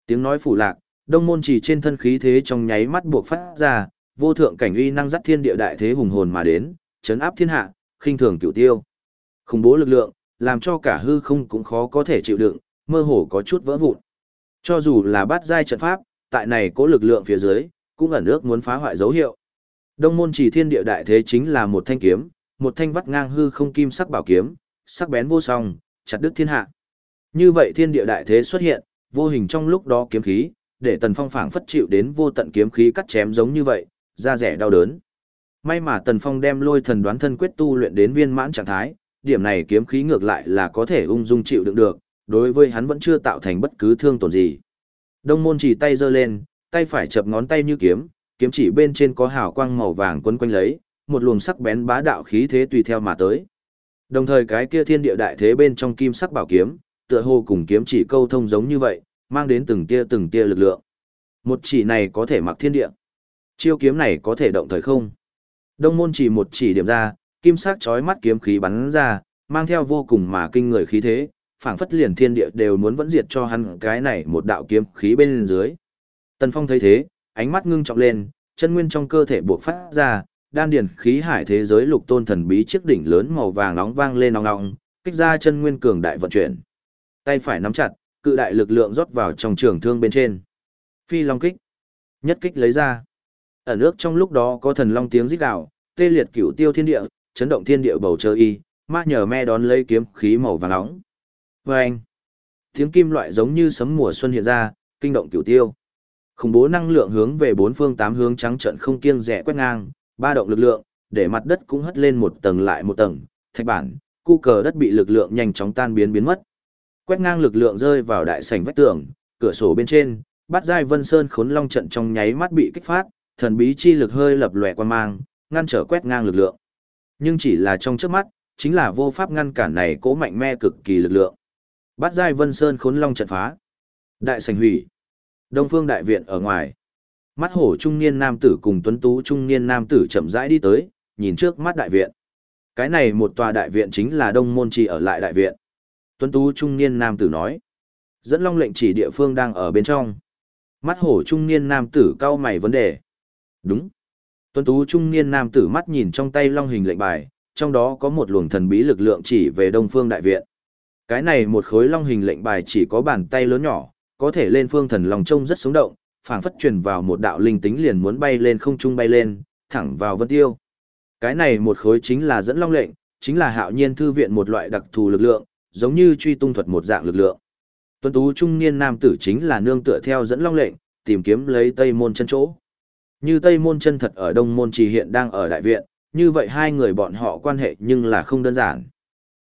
Tiếng nói phủ lạc, đông môn chỉ trên thân khí thế trong nháy mắt buộc phát ra, vô thượng cảnh uy năng dắt thiên địa đại thế hùng hồn mà đến, chấn áp thiên hạ, khinh thường cửu tiêu. Khủng bố lực lượng, làm cho cả hư không cũng khó có thể chịu đựng, mơ hồ có chút vỡ vụn. Cho dù là bát giai trận pháp, tại này có lực lượng phía dưới, cũng ẩn ước muốn phá hoại dấu hiệu. Đông môn chỉ thiên địa đại thế chính là một thanh kiếm, một thanh vắt ngang hư không kim sắc bảo kiếm, sắc bén vô song, chặt đứt thiên hạ. Như vậy thiên địa đại thế xuất hiện, vô hình trong lúc đó kiếm khí, để Tần Phong phảng phất chịu đến vô tận kiếm khí cắt chém giống như vậy, da rẻ đau đớn. May mà Tần Phong đem lôi thần đoán thân quyết tu luyện đến viên mãn trạng thái, điểm này kiếm khí ngược lại là có thể ung dung chịu đựng được, đối với hắn vẫn chưa tạo thành bất cứ thương tổn gì. Đông môn chỉ tay giơ lên, tay phải chập ngón tay như kiếm, kiếm chỉ bên trên có hào quang màu vàng quấn quanh lấy, một luồng sắc bén bá đạo khí thế tùy theo mà tới. Đồng thời cái kia thiên địa đại thế bên trong kim sắc bảo kiếm, tựa hồ cùng kiếm chỉ câu thông giống như vậy, mang đến từng tia từng tia lực lượng. Một chỉ này có thể mặc thiên địa. Chiêu kiếm này có thể động thời không. Đông môn chỉ một chỉ điểm ra, kim sắc chói mắt kiếm khí bắn ra, mang theo vô cùng mà kinh người khí thế, phảng phất liền thiên địa đều muốn vẫn diệt cho hắn cái này một đạo kiếm khí bên dưới. Tần Phong thấy thế, ánh mắt ngưng trọng lên, chân nguyên trong cơ thể buộc phát ra, đan điền khí hải thế giới lục tôn thần bí chiếc đỉnh lớn màu vàng nóng vang lên nóng nóng, kích ra chân nguyên cường đại vận chuyển. Tay phải nắm chặt, cự đại lực lượng rót vào trong trường thương bên trên. Phi long kích, nhất kích lấy ra. Ở nước trong lúc đó có thần long tiếng rít gào, tê liệt cửu tiêu thiên địa, chấn động thiên địa bầu trời y, ma nhờ me đón lấy kiếm khí màu vàng nóng. Vâng! Tiếng kim loại giống như sấm mùa xuân hiện ra, kinh động cửu tiêu. Khủng bố năng lượng hướng về bốn phương tám hướng trắng trận không kiêng rẻ quét ngang, ba động lực lượng, để mặt đất cũng hất lên một tầng lại một tầng, thạch bản, cu cờ đất bị lực lượng nhanh chóng tan biến biến mất. Quét ngang lực lượng rơi vào đại sảnh vách tường, cửa sổ bên trên, bắt giai vân sơn khốn long trận trong nháy mắt bị kích phát, thần bí chi lực hơi lập lòe quan mang, ngăn trở quét ngang lực lượng. Nhưng chỉ là trong trước mắt, chính là vô pháp ngăn cản này cố mạnh mẽ cực kỳ lực lượng. Bắt giai vân sơn khốn long trận phá. Đại sảnh hủy. Đông phương đại viện ở ngoài. Mắt hổ trung niên nam tử cùng tuấn tú trung niên nam tử chậm rãi đi tới, nhìn trước mắt đại viện. Cái này một tòa đại viện chính là đông môn trì ở lại đại viện. Tuấn tú trung niên nam tử nói. Dẫn long lệnh chỉ địa phương đang ở bên trong. Mắt hổ trung niên nam tử cao mày vấn đề. Đúng. Tuấn tú trung niên nam tử mắt nhìn trong tay long hình lệnh bài, trong đó có một luồng thần bí lực lượng chỉ về đông phương đại viện. Cái này một khối long hình lệnh bài chỉ có bàn tay lớn nhỏ, có thể lên phương thần lòng trông rất sống động, phảng phất truyền vào một đạo linh tính liền muốn bay lên không trung bay lên, thẳng vào vân tiêu. Cái này một khối chính là dẫn long lệnh, chính là hạo nhiên thư viện một loại đặc thù lực lượng, giống như truy tung thuật một dạng lực lượng. Tuấn tú trung niên nam tử chính là nương tựa theo dẫn long lệnh, tìm kiếm lấy Tây môn chân chỗ. Như Tây môn chân thật ở Đông môn trì hiện đang ở đại viện, như vậy hai người bọn họ quan hệ nhưng là không đơn giản.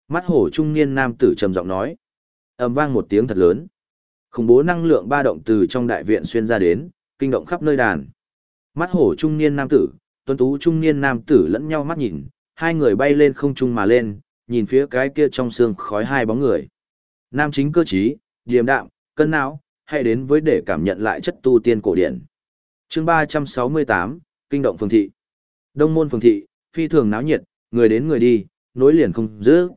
Mắt hổ trung niên nam tử trầm giọng nói. ầm vang một tiếng thật lớn. Khủng bố năng lượng ba động từ trong đại viện xuyên ra đến, kinh động khắp nơi đàn. Mắt hổ trung niên nam tử, tuấn tú trung niên nam tử lẫn nhau mắt nhìn, hai người bay lên không trung mà lên, nhìn phía cái kia trong xương khói hai bóng người. Nam chính cơ trí, điềm đạm, cân não, hay đến với để cảm nhận lại chất tu tiên cổ điển. Chương 368, kinh động phường thị. Đông môn phường thị, phi thường náo nhiệt, người đến người đi, nối liền không dứt.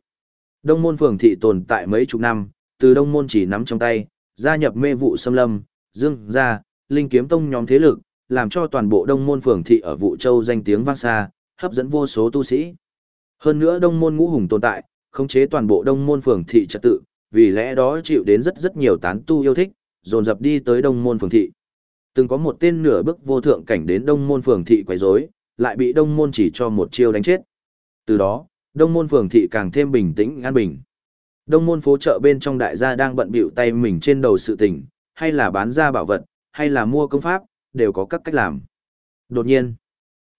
Đông môn phường thị tồn tại mấy chục năm, từ đông môn chỉ nắm trong tay, gia nhập mê vụ xâm lâm, dương gia, linh kiếm tông nhóm thế lực, làm cho toàn bộ đông môn phường thị ở vụ châu danh tiếng vang xa, hấp dẫn vô số tu sĩ. Hơn nữa đông môn ngũ hùng tồn tại, khống chế toàn bộ đông môn phường thị trật tự, vì lẽ đó chịu đến rất rất nhiều tán tu yêu thích, dồn dập đi tới đông môn phường thị. Từng có một tên nửa bước vô thượng cảnh đến đông môn phường thị quấy rối, lại bị đông môn chỉ cho một chiêu đánh chết. Từ đó, đông môn phường thị càng thêm bình tĩnh an bình. Đông môn phố chợ bên trong đại gia đang bận bịu tay mình trên đầu sự tình, hay là bán ra bảo vật, hay là mua công pháp, đều có các cách làm. Đột nhiên,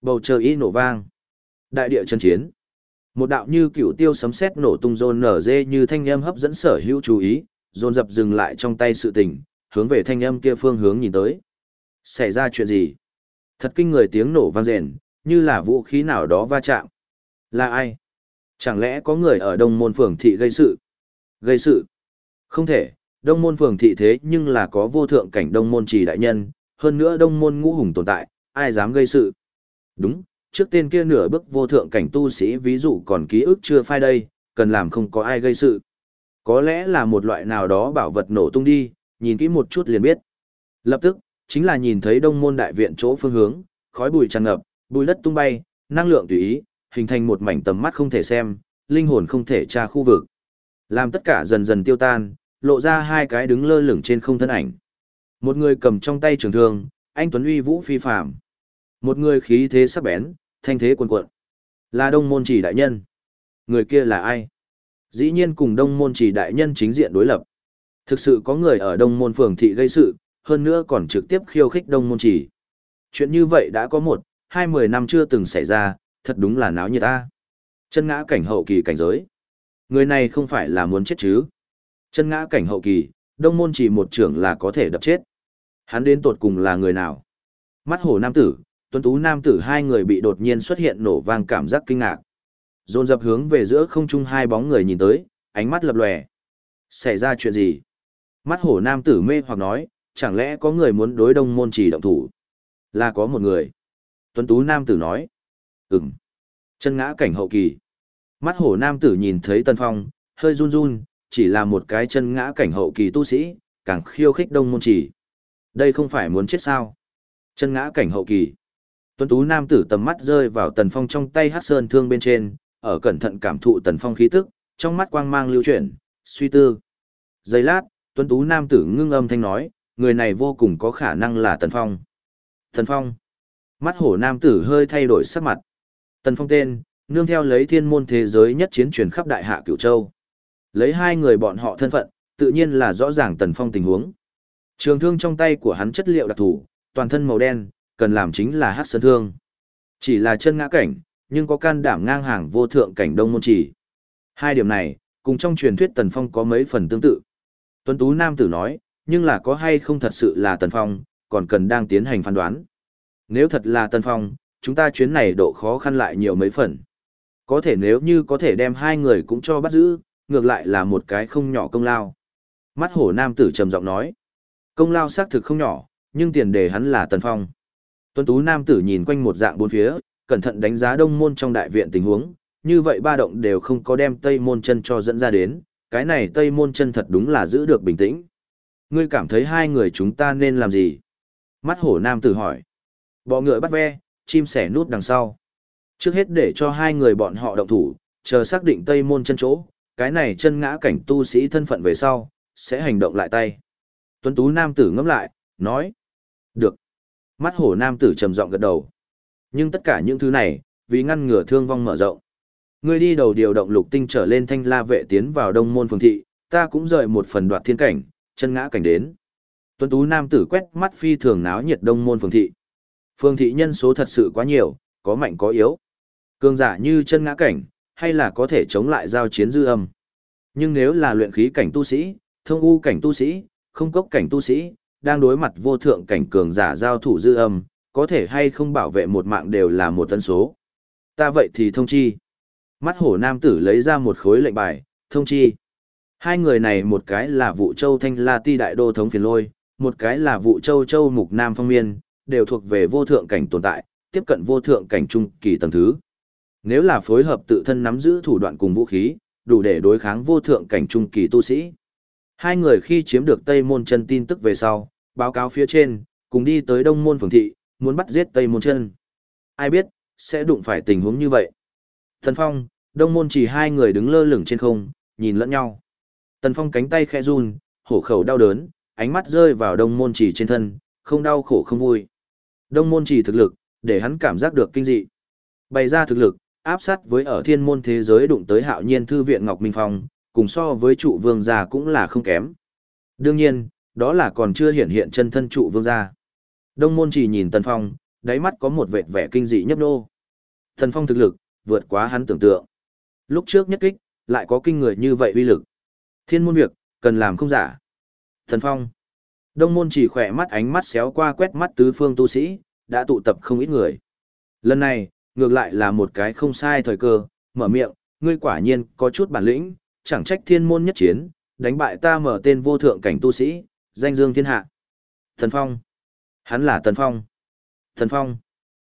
bầu trời y nổ vang. Đại địa chân chiến. Một đạo như cựu tiêu sấm sét nổ tung rôn nở dê như thanh âm hấp dẫn sở hữu chú ý, dồn dập dừng lại trong tay sự tình, hướng về thanh âm kia phương hướng nhìn tới. Xảy ra chuyện gì? Thật kinh người tiếng nổ vang rền, như là vũ khí nào đó va chạm. Là ai? Chẳng lẽ có người ở đông môn phường thị gây sự? Gây sự? Không thể, đông môn phường thị thế nhưng là có vô thượng cảnh đông môn trì đại nhân, hơn nữa đông môn ngũ hùng tồn tại, ai dám gây sự? Đúng, trước tên kia nửa bước vô thượng cảnh tu sĩ ví dụ còn ký ức chưa phai đây, cần làm không có ai gây sự. Có lẽ là một loại nào đó bảo vật nổ tung đi, nhìn kỹ một chút liền biết. Lập tức, chính là nhìn thấy đông môn đại viện chỗ phương hướng, khói bụi tràn ngập, bụi đất tung bay, năng lượng tùy ý, hình thành một mảnh tầm mắt không thể xem, linh hồn không thể tra khu vực. Làm tất cả dần dần tiêu tan, lộ ra hai cái đứng lơ lửng trên không thân ảnh. Một người cầm trong tay trường thương, anh Tuấn uy vũ phi phàm. Một người khí thế sắc bén, thanh thế cuồn cuộn. Là đông môn chỉ đại nhân. Người kia là ai? Dĩ nhiên cùng đông môn chỉ đại nhân chính diện đối lập. Thực sự có người ở đông môn phường thị gây sự, hơn nữa còn trực tiếp khiêu khích đông môn chỉ. Chuyện như vậy đã có một, hai mười năm chưa từng xảy ra, thật đúng là náo nhiệt ta. Chân ngã cảnh hậu kỳ cảnh giới. Người này không phải là muốn chết chứ. Chân ngã cảnh hậu kỳ, đông môn chỉ một trưởng là có thể đập chết. Hắn đến tột cùng là người nào? Mắt hổ nam tử, tuấn tú nam tử hai người bị đột nhiên xuất hiện nổ vang cảm giác kinh ngạc. Dồn dập hướng về giữa không trung hai bóng người nhìn tới, ánh mắt lập lòe. Xảy ra chuyện gì? Mắt hổ nam tử mê hoặc nói, chẳng lẽ có người muốn đối đông môn chỉ động thủ? Là có một người. Tuấn tú nam tử nói. Ừm. Chân ngã cảnh hậu kỳ. Mắt hổ nam tử nhìn thấy Tân Phong, hơi run run, chỉ là một cái chân ngã cảnh hậu kỳ tu sĩ, càng khiêu khích đông môn chỉ. Đây không phải muốn chết sao? Chân ngã cảnh hậu kỳ. Tuấn tú nam tử tầm mắt rơi vào Tần Phong trong tay hát sơn thương bên trên, ở cẩn thận cảm thụ Tần Phong khí tức, trong mắt quang mang lưu chuyển, suy tư. Giây lát, Tuấn tú nam tử ngưng âm thanh nói, người này vô cùng có khả năng là Tần Phong. Tần Phong. Mắt hổ nam tử hơi thay đổi sắc mặt. Tần Phong tên, nương theo lấy thiên môn thế giới nhất chiến truyền khắp đại hạ cửu châu. Lấy hai người bọn họ thân phận, tự nhiên là rõ ràng Tần Phong tình huống. Trường thương trong tay của hắn chất liệu đặc thù, toàn thân màu đen, cần làm chính là hát sơn thương. Chỉ là chân ngã cảnh, nhưng có can đảm ngang hàng vô thượng cảnh đông môn chỉ. Hai điểm này, cùng trong truyền thuyết Tần Phong có mấy phần tương tự. Tuấn Tú Nam tử nói, nhưng là có hay không thật sự là Tần Phong, còn cần đang tiến hành phán đoán. Nếu thật là Tần Phong, chúng ta chuyến này độ khó khăn lại nhiều mấy phần. Có thể nếu như có thể đem hai người cũng cho bắt giữ, ngược lại là một cái không nhỏ công lao. Mắt hổ nam tử trầm giọng nói. Công lao xác thực không nhỏ, nhưng tiền đề hắn là Tần Phong. Tuấn Tú nam tử nhìn quanh một dạng bốn phía, cẩn thận đánh giá đông môn trong đại viện tình huống, như vậy ba động đều không có đem tây môn chân cho dẫn ra đến, cái này tây môn chân thật đúng là giữ được bình tĩnh. Ngươi cảm thấy hai người chúng ta nên làm gì? Mắt hổ nam tử hỏi. Bọ ngựa bắt ve, chim sẻ nút đằng sau. Trước hết để cho hai người bọn họ động thủ, chờ xác định tây môn chân chỗ, cái này chân ngã cảnh tu sĩ thân phận về sau, sẽ hành động lại tay. Tuấn tú nam tử ngẫm lại, nói. Được. Mắt hổ nam tử trầm giọng gật đầu. Nhưng tất cả những thứ này, vì ngăn ngừa thương vong mở rộng. Ngươi đi đầu điều động lục tinh trở lên thanh la vệ tiến vào đông môn phường thị, ta cũng rời một phần đoạt thiên cảnh, chân ngã cảnh đến. Tuấn tú nam tử quét mắt phi thường náo nhiệt đông môn phường thị. Phường thị nhân số thật sự quá nhiều, có mạnh có yếu. Cường giả như chân ngã cảnh, hay là có thể chống lại giao chiến dư âm. Nhưng nếu là luyện khí cảnh tu sĩ, thông u cảnh tu sĩ, không cốc cảnh tu sĩ, đang đối mặt vô thượng cảnh cường giả giao thủ dư âm, có thể hay không bảo vệ một mạng đều là một tân số. Ta vậy thì thông chi. Mắt hổ nam tử lấy ra một khối lệnh bài, thông chi. Hai người này một cái là vụ châu thanh la ti đại đô thống phiền lôi, một cái là vụ châu châu mục nam phong miên, đều thuộc về vô thượng cảnh tồn tại, tiếp cận vô thượng cảnh trung kỳ tầng thứ. Nếu là phối hợp tự thân nắm giữ thủ đoạn cùng vũ khí, đủ để đối kháng vô thượng cảnh trung kỳ tu sĩ. Hai người khi chiếm được Tây Môn chân tin tức về sau, báo cáo phía trên, cùng đi tới Đông Môn Phường Thị, muốn bắt giết Tây Môn chân. Ai biết, sẽ đụng phải tình huống như vậy. Tần Phong, Đông môn chỉ hai người đứng lơ lửng trên không, nhìn lẫn nhau. Tần Phong cánh tay khẽ run, hổ khẩu đau đớn, ánh mắt rơi vào đông môn chỉ trên thân, không đau khổ không vui. Đông môn chỉ thực lực, để hắn cảm giác được kinh dị. Bày ra thực lực, áp sát với ở thiên môn thế giới đụng tới hạo nhiên thư viện Ngọc Minh Phong, cùng so với trụ vương gia cũng là không kém. Đương nhiên, đó là còn chưa hiện hiện chân thân trụ vương gia. Đông môn chỉ nhìn Tần Phong, đáy mắt có một vệt vẻ kinh dị nhấp nô. Tần Phong thực lực, vượt quá hắn tưởng tượng. Lúc trước nhất kích, lại có kinh người như vậy uy lực. Thiên môn việc, cần làm không giả. Tần Phong. Đông môn chỉ khỏe mắt ánh mắt xéo qua quét mắt tứ phương tu sĩ, đã tụ tập không ít người. Lần này, ngược lại là một cái không sai thời cơ, mở miệng, ngươi quả nhiên có chút bản lĩnh, chẳng trách thiên môn nhất chiến, đánh bại ta mở tên vô thượng cảnh tu sĩ, danh dương thiên hạ. Thần Phong. Hắn là Thần Phong. Thần Phong.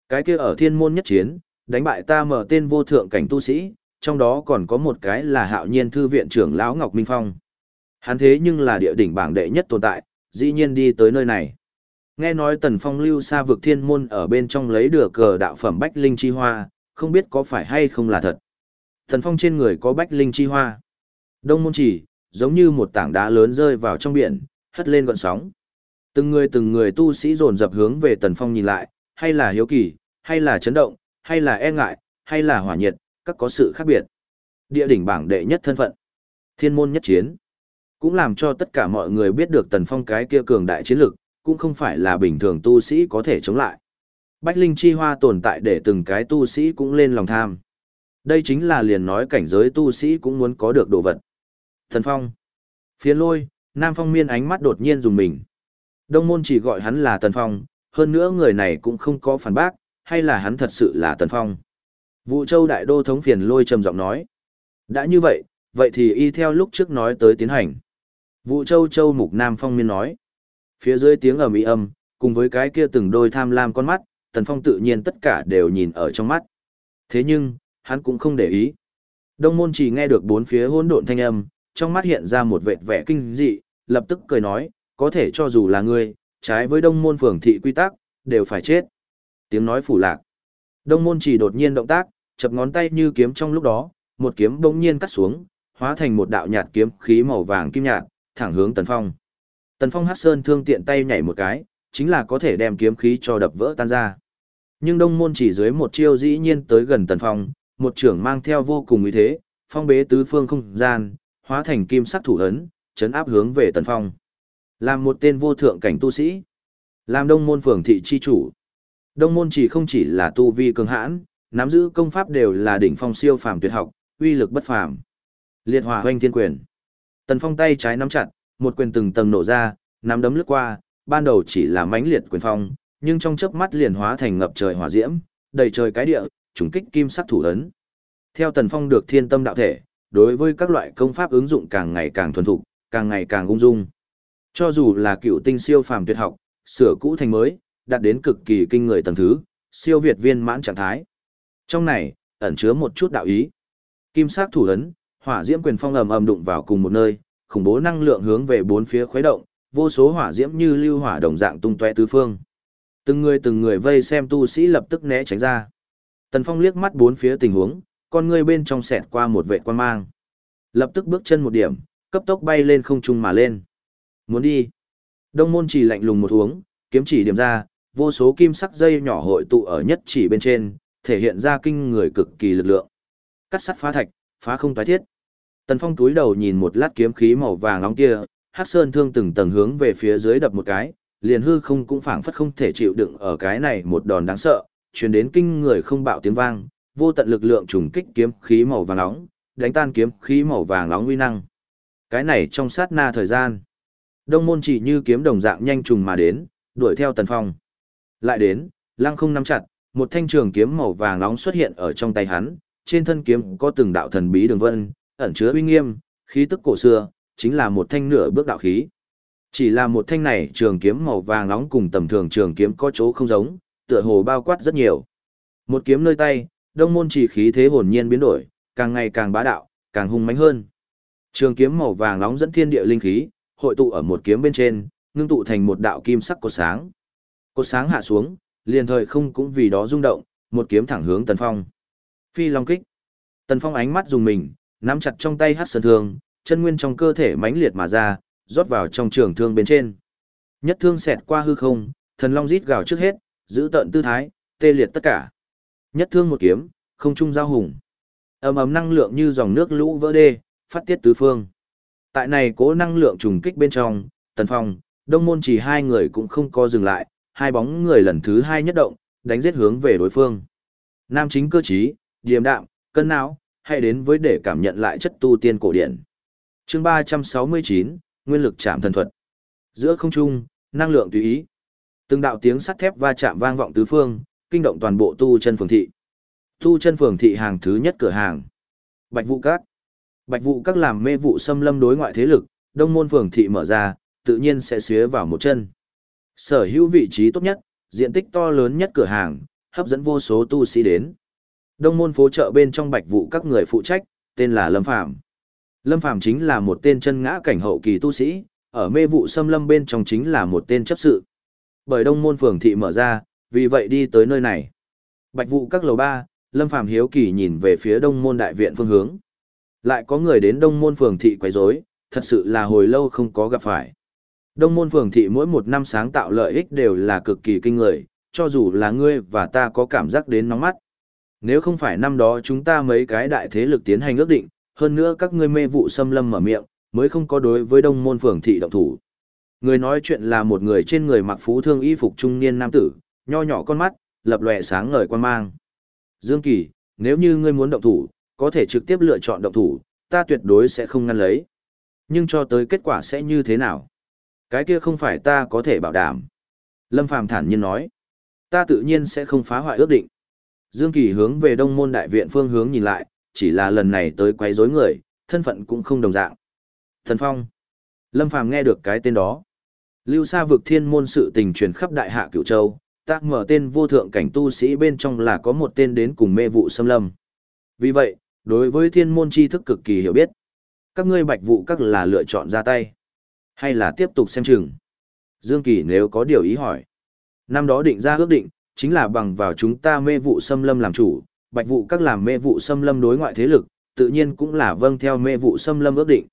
Cái kia ở thiên môn nhất chiến, đánh bại ta mở tên vô thượng cảnh tu sĩ, trong đó còn có một cái là hạo nhiên thư viện trưởng lão Ngọc Minh Phong. Hắn thế nhưng là địa đỉnh bảng đệ nhất tồn tại, dĩ nhiên đi tới nơi này. Nghe nói Tần Phong lưu xa vực thiên môn ở bên trong lấy được cờ đạo phẩm Bách Linh Chi Hoa, không biết có phải hay không là thật. Tần Phong trên người có Bách Linh Chi Hoa. Đông môn chỉ, giống như một tảng đá lớn rơi vào trong biển, hất lên gọn sóng. Từng người từng người tu sĩ dồn dập hướng về Tần Phong nhìn lại, hay là hiếu kỳ, hay là chấn động, hay là e ngại, hay là hỏa nhiệt, các có sự khác biệt. Địa đỉnh bảng đệ nhất thân phận, thiên môn nhất chiến, cũng làm cho tất cả mọi người biết được Tần Phong cái kia cường đại chiến lực, cũng không phải là bình thường tu sĩ có thể chống lại. Bách Linh Chi Hoa tồn tại để từng cái tu sĩ cũng lên lòng tham. Đây chính là liền nói cảnh giới tu sĩ cũng muốn có được đồ vật. Thần Phong. Phiến lôi, Nam Phong miên ánh mắt đột nhiên dùng mình. Đông môn chỉ gọi hắn là Tần Phong, hơn nữa người này cũng không có phản bác, hay là hắn thật sự là Tần Phong. Vụ châu đại đô thống phiền lôi trầm giọng nói. Đã như vậy, vậy thì y theo lúc trước nói tới tiến hành. Vụ châu châu mục Nam Phong miên nói. Phía dưới tiếng ầm ĩ âm, cùng với cái kia từng đôi tham lam con mắt, Tần Phong tự nhiên tất cả đều nhìn ở trong mắt. Thế nhưng, hắn cũng không để ý. Đông môn chỉ nghe được bốn phía hỗn độn thanh âm, trong mắt hiện ra một vệt vẻ kinh dị, lập tức cười nói, có thể cho dù là ngươi, trái với đông môn phường thị quy tắc, đều phải chết. Tiếng nói phủ lạc. Đông môn chỉ đột nhiên động tác, chập ngón tay như kiếm trong lúc đó, một kiếm bỗng nhiên cắt xuống, hóa thành một đạo nhạt kiếm khí màu vàng kim nhạt, thẳng hướng Tần Phong. Tần Phong hát sơn thương tiện tay nhảy một cái, chính là có thể đem kiếm khí cho đập vỡ tan ra. Nhưng đông môn chỉ dưới một chiêu dĩ nhiên tới gần Tần Phong, một trưởng mang theo vô cùng uy thế, phong bế tứ phương không gian, hóa thành kim sắc thủ ấn, chấn áp hướng về Tần Phong. Làm một tên vô thượng cảnh tu sĩ, làm đông môn phường thị chi chủ. Đông môn chỉ không chỉ là tu vi cường hãn, nắm giữ công pháp đều là đỉnh phong siêu phàm tuyệt học, uy lực bất phàm. Liệt hỏa hoanh thiên quyền. Tần Phong tay trái nắm chặt, một quyền từng tầng nổ ra, nắm đấm lướt qua, ban đầu chỉ là mãnh liệt quyền phong, nhưng trong chớp mắt liền hóa thành ngập trời hỏa diễm, đầy trời cái địa, trùng kích kim sắc thủ ấn. Theo Tần Phong được thiên tâm đạo thể, đối với các loại công pháp ứng dụng càng ngày càng thuần thục, càng ngày càng ung dung. Cho dù là cựu tinh siêu phàm tuyệt học, sửa cũ thành mới, đạt đến cực kỳ kinh người tầng thứ, siêu việt viên mãn trạng thái. Trong này, ẩn chứa một chút đạo ý. Kim sắc thủ ấn, hỏa diễm quyền phong ầm ầm đụng vào cùng một nơi, khủng bố năng lượng hướng về bốn phía khuấy động, vô số hỏa diễm như lưu hỏa đồng dạng tung tóe tứ phương. Từng người từng người vây xem tu sĩ lập tức né tránh ra. Tần Phong liếc mắt bốn phía tình huống, con người bên trong xẹt qua một vệ quan mang. Lập tức bước chân một điểm, cấp tốc bay lên không trung mà lên. Muốn đi. Đông môn chỉ lạnh lùng một uống, kiếm chỉ điểm ra, vô số kim sắc dây nhỏ hội tụ ở nhất chỉ bên trên, thể hiện ra kinh người cực kỳ lực lượng. Cắt sắt phá thạch, phá không toái thiết. Tần Phong túi đầu nhìn một lát kiếm khí màu vàng nóng kia, Hắc Sơn thương từng tầng hướng về phía dưới đập một cái, liền hư không cũng phảng phất không thể chịu đựng ở cái này một đòn đáng sợ, truyền đến kinh người không bạo tiếng vang, vô tận lực lượng trùng kích kiếm khí màu vàng nóng, đánh tan kiếm khí màu vàng nóng uy năng. Cái này trong sát na thời gian, Đông môn chỉ như kiếm đồng dạng nhanh trùng mà đến, đuổi theo Tần Phong. Lại đến, lăng không nắm chặt, một thanh trường kiếm màu vàng nóng xuất hiện ở trong tay hắn, trên thân kiếm có từng đạo thần bí đường vân, ẩn chứa uy nghiêm, khí tức cổ xưa, chính là một thanh nửa bước đạo khí. Chỉ là một thanh này trường kiếm màu vàng nóng cùng tầm thường trường kiếm có chỗ không giống, tựa hồ bao quát rất nhiều. Một kiếm nơi tay, đông môn chỉ khí thế hồn nhiên biến đổi, càng ngày càng bá đạo, càng hung mãnh hơn. Trường kiếm màu vàng nóng dẫn thiên địa linh khí, hội tụ ở một kiếm bên trên, ngưng tụ thành một đạo kim sắc cột sáng. Cột sáng hạ xuống, liền thời không cũng vì đó rung động, một kiếm thẳng hướng Tần Phong. Phi Long kích. Tần Phong ánh mắt dùng mình, nắm chặt trong tay hát sơn thương, chân nguyên trong cơ thể mãnh liệt mà ra, rót vào trong trường thương bên trên. Nhất thương xẹt qua hư không, thần long rít gào trước hết, giữ tận tư thái, tê liệt tất cả. Nhất thương một kiếm, không trung giao hùng. Ầm ầm năng lượng như dòng nước lũ vỡ đê, phát tiết tứ phương. Tại này cố năng lượng trùng kích bên trong, Tần Phong, Đông Môn chỉ hai người cũng không có dừng lại, hai bóng người lần thứ hai nhất động, đánh giết hướng về đối phương. Nam chính cơ trí, điềm đạm, cân não, hay đến với để cảm nhận lại chất tu tiên cổ điển. Chương 369, Nguyên lực chạm thần thuật. Giữa không trung, năng lượng tùy ý. Từng đạo tiếng sắt thép va chạm vang vọng tứ phương, kinh động toàn bộ tu chân phường thị. Tu chân phường thị hàng thứ nhất cửa hàng. Bạch vụ các. Bạch vụ các làm mê vụ xâm lâm đối ngoại thế lực, đông môn phường thị mở ra, tự nhiên sẽ xuyế vào một chân. Sở hữu vị trí tốt nhất, diện tích to lớn nhất cửa hàng, hấp dẫn vô số tu sĩ đến. Đông môn phố chợ bên trong bạch vụ các người phụ trách, tên là Lâm Phàm Lâm Phàm chính là một tên chân ngã cảnh hậu kỳ tu sĩ, ở mê vụ xâm lâm bên trong chính là một tên chấp sự. Bởi đông môn phường thị mở ra, vì vậy đi tới nơi này. Bạch vụ các lầu ba, Lâm Phàm hiếu kỳ nhìn về phía đông môn đại viện phương hướng. Lại có người đến đông môn phường thị quấy rối, thật sự là hồi lâu không có gặp phải. Đông môn phường thị mỗi một năm sáng tạo lợi ích đều là cực kỳ kinh người, cho dù là ngươi và ta có cảm giác đến nóng mắt. Nếu không phải năm đó chúng ta mấy cái đại thế lực tiến hành ước định, hơn nữa các ngươi mê vụ xâm lâm mở miệng, mới không có đối với đông môn phường thị động thủ. Người nói chuyện là một người trên người mặc phú thương y phục trung niên nam tử, nho nhỏ con mắt, lập lòe sáng ngời quan mang. Dương Kỳ, nếu như ngươi muốn động thủ, có thể trực tiếp lựa chọn động thủ, ta tuyệt đối sẽ không ngăn lấy. Nhưng cho tới kết quả sẽ như thế nào? Cái kia không phải ta có thể bảo đảm. Lâm Phàm thản nhiên nói, ta tự nhiên sẽ không phá hoại ước định. Dương Kỳ hướng về Đông Môn Đại Viện phương hướng nhìn lại, chỉ là lần này tới quấy rối người, thân phận cũng không đồng dạng. Thần Phong. Lâm Phàm nghe được cái tên đó. Lưu Sa vực thiên môn sự tình truyền khắp đại hạ cửu châu, ta mở tên vô thượng cảnh tu sĩ bên trong là có một tên đến cùng mê vụ xâm lâm. Vì vậy, đối với thiên môn tri thức cực kỳ hiểu biết. Các ngươi bạch vụ các là lựa chọn ra tay. Hay là tiếp tục xem chừng. Dương Kỳ nếu có điều ý hỏi. Năm đó định ra ước định, chính là bằng vào chúng ta mê vụ xâm lâm làm chủ, bạch vụ các làm mê vụ xâm lâm đối ngoại thế lực, tự nhiên cũng là vâng theo mê vụ xâm lâm ước định.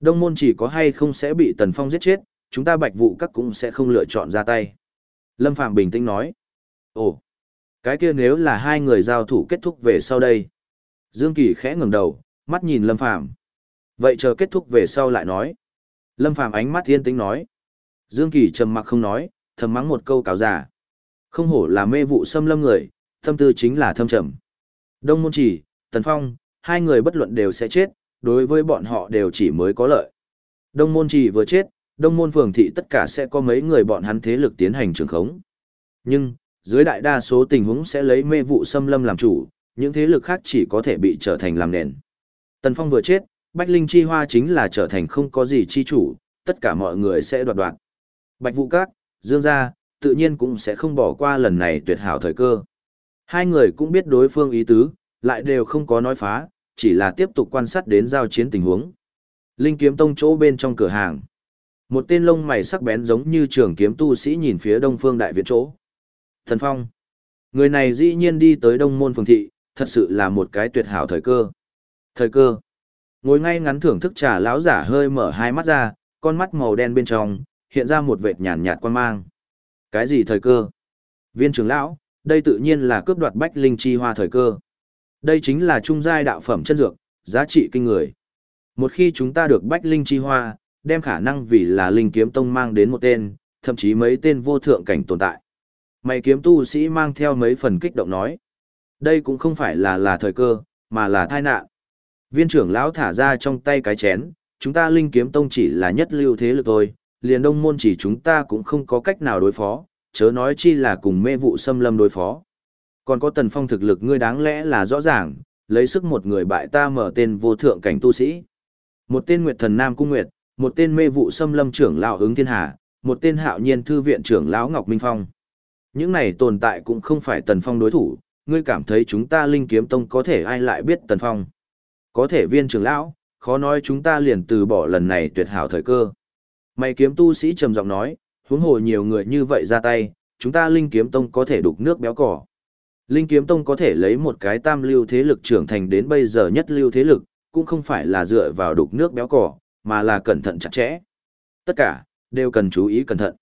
Đông môn chỉ có hay không sẽ bị Tần Phong giết chết, chúng ta bạch vụ các cũng sẽ không lựa chọn ra tay. Lâm Phạm bình tĩnh nói. Ồ, cái kia nếu là hai người giao thủ kết thúc về sau đây. Dương Kỳ khẽ ngẩng đầu, mắt nhìn Lâm Phạm. Vậy chờ kết thúc về sau lại nói. Lâm Phạm ánh mắt thiên tĩnh nói. Dương Kỳ trầm mặc không nói, thầm mắng một câu cáo giả. Không hổ là mê vụ xâm lâm người, tâm tư chính là thâm trầm. Đông Môn Chỉ, Tần Phong, hai người bất luận đều sẽ chết, đối với bọn họ đều chỉ mới có lợi. Đông Môn Chỉ vừa chết, Đông Môn Phường Thị tất cả sẽ có mấy người bọn hắn thế lực tiến hành trường khống. Nhưng, dưới đại đa số tình huống sẽ lấy mê vụ xâm lâm làm chủ, những thế lực khác chỉ có thể bị trở thành làm nền. Tần Phong vừa chết, Bách Linh Chi Hoa chính là trở thành không có gì chi chủ, tất cả mọi người sẽ đoạt đoạt. Bạch Vũ Các, Dương Gia, tự nhiên cũng sẽ không bỏ qua lần này tuyệt hảo thời cơ. Hai người cũng biết đối phương ý tứ, lại đều không có nói phá, chỉ là tiếp tục quan sát đến giao chiến tình huống. Linh kiếm tông chỗ bên trong cửa hàng. Một tên lông mày sắc bén giống như trường kiếm tu sĩ nhìn phía đông phương đại viện chỗ. Thần Phong. Người này dĩ nhiên đi tới đông môn phường thị, thật sự là một cái tuyệt hảo thời cơ. Thời cơ. Ngồi ngay ngắn thưởng thức trà lão giả hơi mở hai mắt ra, con mắt màu đen bên trong, hiện ra một vệt nhàn nhạt quan mang. Cái gì thời cơ? Viên trưởng lão, đây tự nhiên là cướp đoạt bách linh chi hoa thời cơ. Đây chính là trung giai đạo phẩm chân dược, giá trị kinh người. Một khi chúng ta được bách linh chi hoa, đem khả năng vì là linh kiếm tông mang đến một tên, thậm chí mấy tên vô thượng cảnh tồn tại. Mày kiếm tu sĩ mang theo mấy phần kích động nói. Đây cũng không phải là là thời cơ, mà là tai nạn. Viên trưởng lão thả ra trong tay cái chén, chúng ta linh kiếm tông chỉ là nhất lưu thế lực thôi, liền đông môn chỉ chúng ta cũng không có cách nào đối phó, chớ nói chi là cùng mê vụ xâm lâm đối phó. Còn có tần phong thực lực ngươi đáng lẽ là rõ ràng, lấy sức một người bại ta mở tên vô thượng cảnh tu sĩ. Một tên Nguyệt Thần Nam Cung Nguyệt, một tên mê vụ xâm lâm trưởng lão ứng thiên hà, một tên hạo nhiên thư viện trưởng lão Ngọc Minh Phong. Những này tồn tại cũng không phải tần phong đối thủ, ngươi cảm thấy chúng ta linh kiếm tông có thể ai lại biết tần phong. Có thể viên trưởng lão, khó nói chúng ta liền từ bỏ lần này tuyệt hảo thời cơ. Mày kiếm tu sĩ trầm giọng nói, huống hồ nhiều người như vậy ra tay, chúng ta linh kiếm tông có thể đục nước béo cỏ. Linh Kiếm Tông có thể lấy một cái tam lưu thế lực trưởng thành đến bây giờ nhất lưu thế lực, cũng không phải là dựa vào đục nước béo cỏ, mà là cẩn thận chặt chẽ. Tất cả, đều cần chú ý cẩn thận.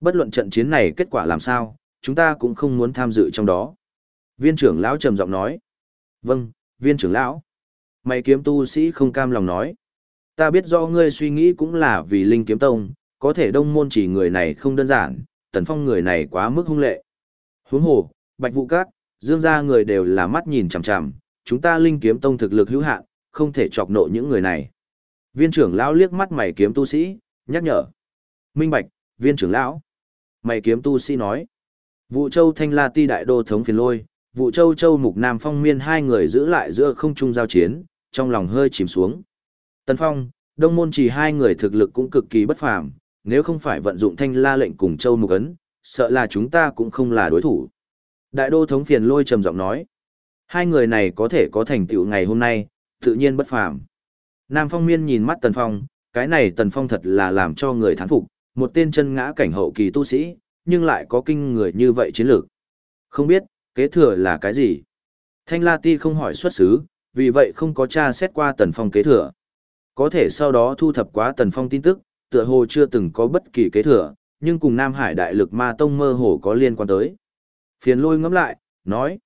Bất luận trận chiến này kết quả làm sao, chúng ta cũng không muốn tham dự trong đó. Viên trưởng lão trầm giọng nói. Vâng, viên trưởng lão. Mày kiếm tu sĩ không cam lòng nói. Ta biết do ngươi suy nghĩ cũng là vì Linh Kiếm Tông, có thể đông môn chỉ người này không đơn giản, tần phong người này quá mức hung lệ. Huống hồ, bạch vụ cát, dương gia người đều là mắt nhìn chằm chằm, chúng ta Linh Kiếm Tông thực lực hữu hạn, không thể chọc nộ những người này. Viên trưởng lão liếc mắt mày kiếm tu sĩ, nhắc nhở. Minh Bạch, viên trưởng lão. Mày kiếm tu sĩ nói. Vụ châu thanh la ti đại đô thống phiền lôi, vụ châu châu mục nam phong miên hai người giữ lại giữa không trung giao chiến, trong lòng hơi chìm xuống. Tân phong, đông môn chỉ hai người thực lực cũng cực kỳ bất phàm, nếu không phải vận dụng thanh la lệnh cùng châu mục ấn, sợ là chúng ta cũng không là đối thủ. Đại đô thống phiền lôi trầm giọng nói. Hai người này có thể có thành tựu ngày hôm nay, tự nhiên bất phàm. Nam Phong Miên nhìn mắt Tần Phong, cái này Tần Phong thật là làm cho người thán phục, một tên chân ngã cảnh hậu kỳ tu sĩ, nhưng lại có kinh người như vậy chiến lược. Không biết, kế thừa là cái gì? Thanh La Ti không hỏi xuất xứ, vì vậy không có tra xét qua Tần Phong kế thừa. Có thể sau đó thu thập quá Tần Phong tin tức, tựa hồ chưa từng có bất kỳ kế thừa, nhưng cùng Nam Hải Đại Lực Ma Tông mơ hồ có liên quan tới. Phiền lôi ngẫm lại, nói.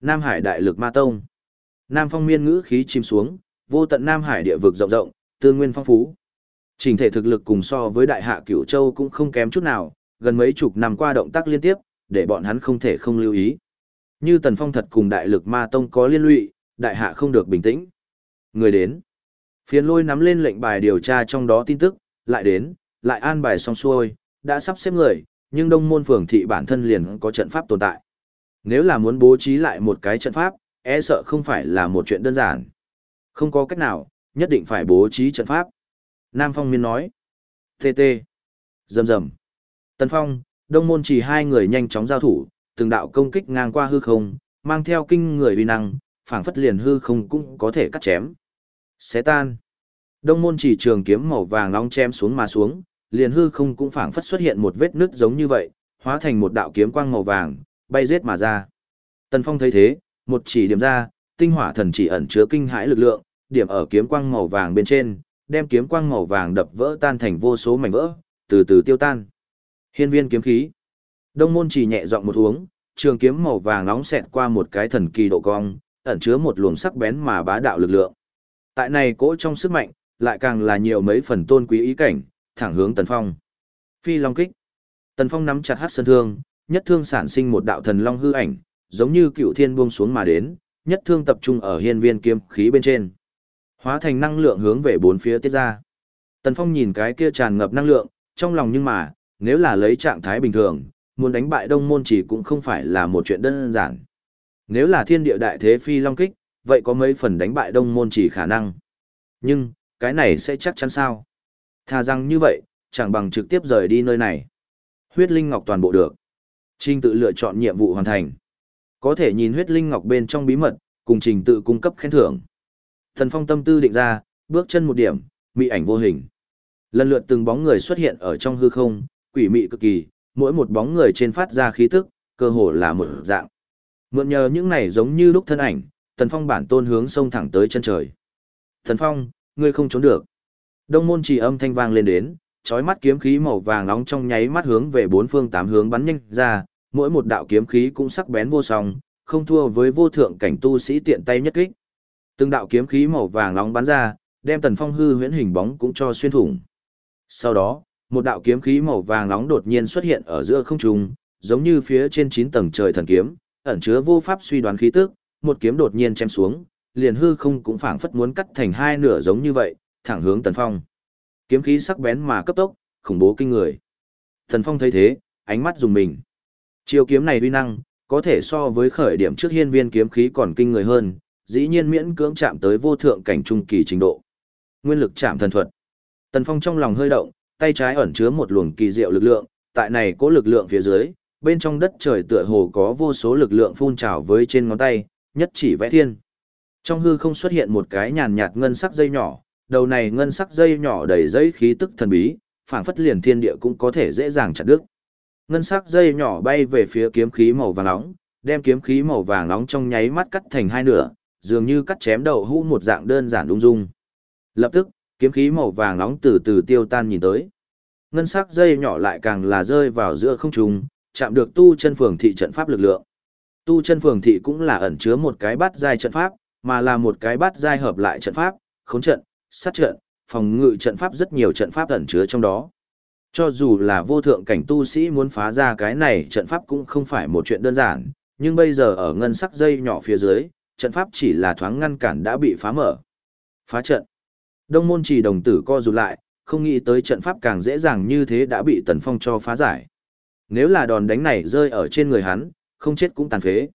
Nam Hải Đại Lực Ma Tông. Nam Phong miên ngữ khí chìm xuống, vô tận Nam Hải địa vực rộng rộng, tư nguyên phong phú. Trình thể thực lực cùng so với Đại Hạ Cửu Châu cũng không kém chút nào, gần mấy chục năm qua động tác liên tiếp, để bọn hắn không thể không lưu ý. Như Tần Phong thật cùng Đại Lực Ma Tông có liên lụy, Đại Hạ không được bình tĩnh. Người đến. Phiền lôi nắm lên lệnh bài điều tra trong đó tin tức, lại đến, lại an bài xong xuôi, đã sắp xếp người, nhưng đông môn phường thị bản thân liền có trận pháp tồn tại. Nếu là muốn bố trí lại một cái trận pháp, e sợ không phải là một chuyện đơn giản. Không có cách nào, nhất định phải bố trí trận pháp. Nam Phong Miên nói. TT. Dầm dầm. Tân Phong, Đông Môn chỉ hai người nhanh chóng giao thủ, từng đạo công kích ngang qua hư không, mang theo kinh người uy năng, phảng phất liền hư không cũng có thể cắt chém. Xé tan. Đông Môn chỉ trường kiếm màu vàng long chém xuống mà xuống, liền hư không cũng phảng phất xuất hiện một vết nứt giống như vậy, hóa thành một đạo kiếm quang màu vàng, bay rết mà ra. Tần Phong thấy thế, một chỉ điểm ra, tinh hỏa thần chỉ ẩn chứa kinh hãi lực lượng, điểm ở kiếm quang màu vàng bên trên, đem kiếm quang màu vàng đập vỡ tan thành vô số mảnh vỡ, từ từ tiêu tan. Hiên viên kiếm khí. Đông môn chỉ nhẹ giọng một uống, trường kiếm màu vàng nóng xẹt qua một cái thần kỳ độ cong, ẩn chứa một luồng sắc bén mà bá đạo lực lượng. Tại này cỗ trong sức mạnh, lại càng là nhiều mấy phần tôn quý ý cảnh, thẳng hướng Tần Phong. Phi Long kích. Tần Phong nắm chặt hắc sơn thương, nhất thương sản sinh một đạo thần long hư ảnh, giống như cựu thiên buông xuống mà đến, nhất thương tập trung ở hiên viên kiếm khí bên trên. Hóa thành năng lượng hướng về bốn phía tiết ra. Tần Phong nhìn cái kia tràn ngập năng lượng, trong lòng nhưng mà, nếu là lấy trạng thái bình thường, muốn đánh bại đông môn chỉ cũng không phải là một chuyện đơn giản. Nếu là thiên địa đại thế phi long kích, vậy có mấy phần đánh bại đông môn chỉ khả năng. Nhưng, cái này sẽ chắc chắn sao? Thà rằng như vậy, chẳng bằng trực tiếp rời đi nơi này. Huyết Linh Ngọc toàn bộ được. Trình tự lựa chọn nhiệm vụ hoàn thành. Có thể nhìn huyết linh ngọc bên trong bí mật, cùng trình tự cung cấp khen thưởng. Thần Phong tâm tư định ra, bước chân một điểm, mị ảnh vô hình. Lần lượt từng bóng người xuất hiện ở trong hư không, quỷ mị cực kỳ, mỗi một bóng người trên phát ra khí tức, cơ hồ là một dạng. Mượn nhờ những này giống như lúc thân ảnh, Thần Phong bản tôn hướng sông thẳng tới chân trời. Thần Phong, ngươi không trốn được. Đông môn chỉ âm thanh vang lên đến, chói mắt kiếm khí màu vàng nóng trong nháy mắt hướng về bốn phương tám hướng bắn nhanh ra, mỗi một đạo kiếm khí cũng sắc bén vô song, không thua với vô thượng cảnh tu sĩ tiện tay nhất kích. Từng đạo kiếm khí màu vàng nóng bắn ra, đem Tần Phong hư huyễn hình bóng cũng cho xuyên thủng. Sau đó, một đạo kiếm khí màu vàng nóng đột nhiên xuất hiện ở giữa không trung, giống như phía trên 9 tầng trời thần kiếm, ẩn chứa vô pháp suy đoán khí tức, một kiếm đột nhiên chém xuống, liền hư không cũng phảng phất muốn cắt thành hai nửa giống như vậy, thẳng hướng Tần Phong. Kiếm khí sắc bén mà cấp tốc, khủng bố kinh người. Tần Phong thấy thế, ánh mắt dùng mình. Chiêu kiếm này uy năng, có thể so với khởi điểm trước hiên viên kiếm khí còn kinh người hơn, dĩ nhiên miễn cưỡng chạm tới vô thượng cảnh trung kỳ trình độ. Nguyên lực chạm thần thuật. Tần Phong trong lòng hơi động, tay trái ẩn chứa một luồng kỳ diệu lực lượng, tại này có lực lượng phía dưới, bên trong đất trời tựa hồ có vô số lực lượng phun trào với trên ngón tay, nhất chỉ vẽ thiên. Trong hư không xuất hiện một cái nhàn nhạt ngân sắc dây nhỏ, đầu này ngân sắc dây nhỏ đầy dây khí tức thần bí, phảng phất liền thiên địa cũng có thể dễ dàng chặt đứt. Ngân sắc dây nhỏ bay về phía kiếm khí màu vàng nóng, đem kiếm khí màu vàng nóng trong nháy mắt cắt thành hai nửa, dường như cắt chém đầu hũ một dạng đơn giản ung dung. Lập tức, kiếm khí màu vàng nóng từ từ tiêu tan nhìn tới. Ngân sắc dây nhỏ lại càng là rơi vào giữa không trung, chạm được tu chân phường thị trận pháp lực lượng. Tu chân phường thị cũng là ẩn chứa một cái bát giai trận pháp, mà là một cái bát giai hợp lại trận pháp, khống trận, sát trận, phòng ngự trận pháp rất nhiều trận pháp ẩn chứa trong đó. Cho dù là vô thượng cảnh tu sĩ muốn phá ra cái này trận pháp cũng không phải một chuyện đơn giản, nhưng bây giờ ở ngân sắc dây nhỏ phía dưới, trận pháp chỉ là thoáng ngăn cản đã bị phá mở. Phá trận. Đông môn chỉ đồng tử co rụt lại, không nghĩ tới trận pháp càng dễ dàng như thế đã bị tần phong cho phá giải. Nếu là đòn đánh này rơi ở trên người hắn, không chết cũng tàn phế.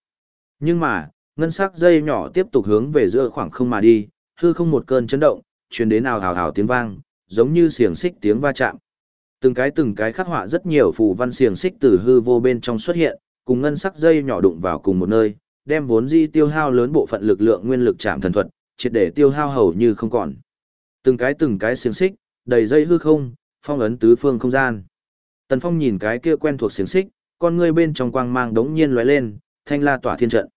Nhưng mà, ngân sắc dây nhỏ tiếp tục hướng về giữa khoảng không mà đi, hư không một cơn chấn động, truyền đến ào hào hào tiếng vang, giống như xiềng xích tiếng va chạm. Từng cái từng cái khắc họa rất nhiều phù văn xiềng xích từ hư vô bên trong xuất hiện, cùng ngân sắc dây nhỏ đụng vào cùng một nơi, đem vốn di tiêu hao lớn bộ phận lực lượng nguyên lực chạm thần thuật, triệt để tiêu hao hầu như không còn. Từng cái từng cái xiềng xích, đầy dây hư không, phong ấn tứ phương không gian. Tần Phong nhìn cái kia quen thuộc xiềng xích, con ngươi bên trong quang mang đống nhiên lóe lên, thanh la tỏa thiên trận.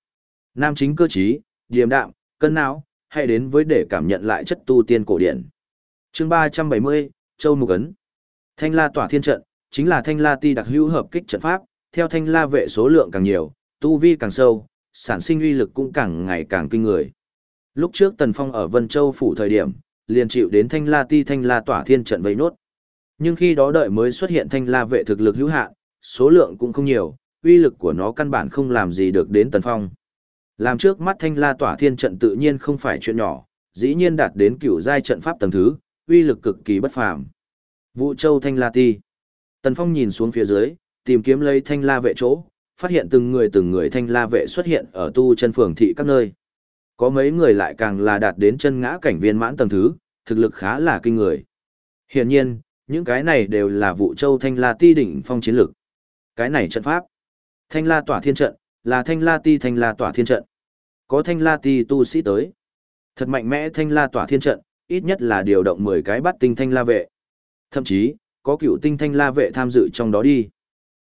Nam chính cơ trí, điềm đạm, cân não, hãy đến với để cảm nhận lại chất tu tiên cổ điển. Chương 370, Châu Mục Ấn. Thanh la tỏa thiên trận, chính là thanh la ti đặc hữu hợp kích trận pháp, theo thanh la vệ số lượng càng nhiều, tu vi càng sâu, sản sinh uy lực cũng càng ngày càng kinh người. Lúc trước Tần Phong ở Vân Châu phủ thời điểm, liền chịu đến thanh la ti thanh la tỏa thiên trận vây nốt. Nhưng khi đó đợi mới xuất hiện thanh la vệ thực lực hữu hạn, số lượng cũng không nhiều, uy lực của nó căn bản không làm gì được đến Tần Phong. Làm trước mắt thanh la tỏa thiên trận tự nhiên không phải chuyện nhỏ, dĩ nhiên đạt đến cửu giai trận pháp tầng thứ, uy lực cực kỳ bất phàm. Vũ Châu Thanh La Ti. Tần Phong nhìn xuống phía dưới, tìm kiếm lấy thanh la vệ chỗ, phát hiện từng người từng người thanh la vệ xuất hiện ở tu chân phường thị các nơi. Có mấy người lại càng là đạt đến chân ngã cảnh viên mãn tầng thứ, thực lực khá là kinh người. Hiển nhiên, những cái này đều là vụ châu thanh la ti đỉnh phong chiến lực. Cái này trận pháp. Thanh la tỏa thiên trận, là thanh la ti thanh la tỏa thiên trận. Có thanh la ti tu sĩ tới. Thật mạnh mẽ thanh la tỏa thiên trận, ít nhất là điều động 10 cái bắt tinh thanh la vệ. Thậm chí, có cựu tinh thanh la vệ tham dự trong đó đi.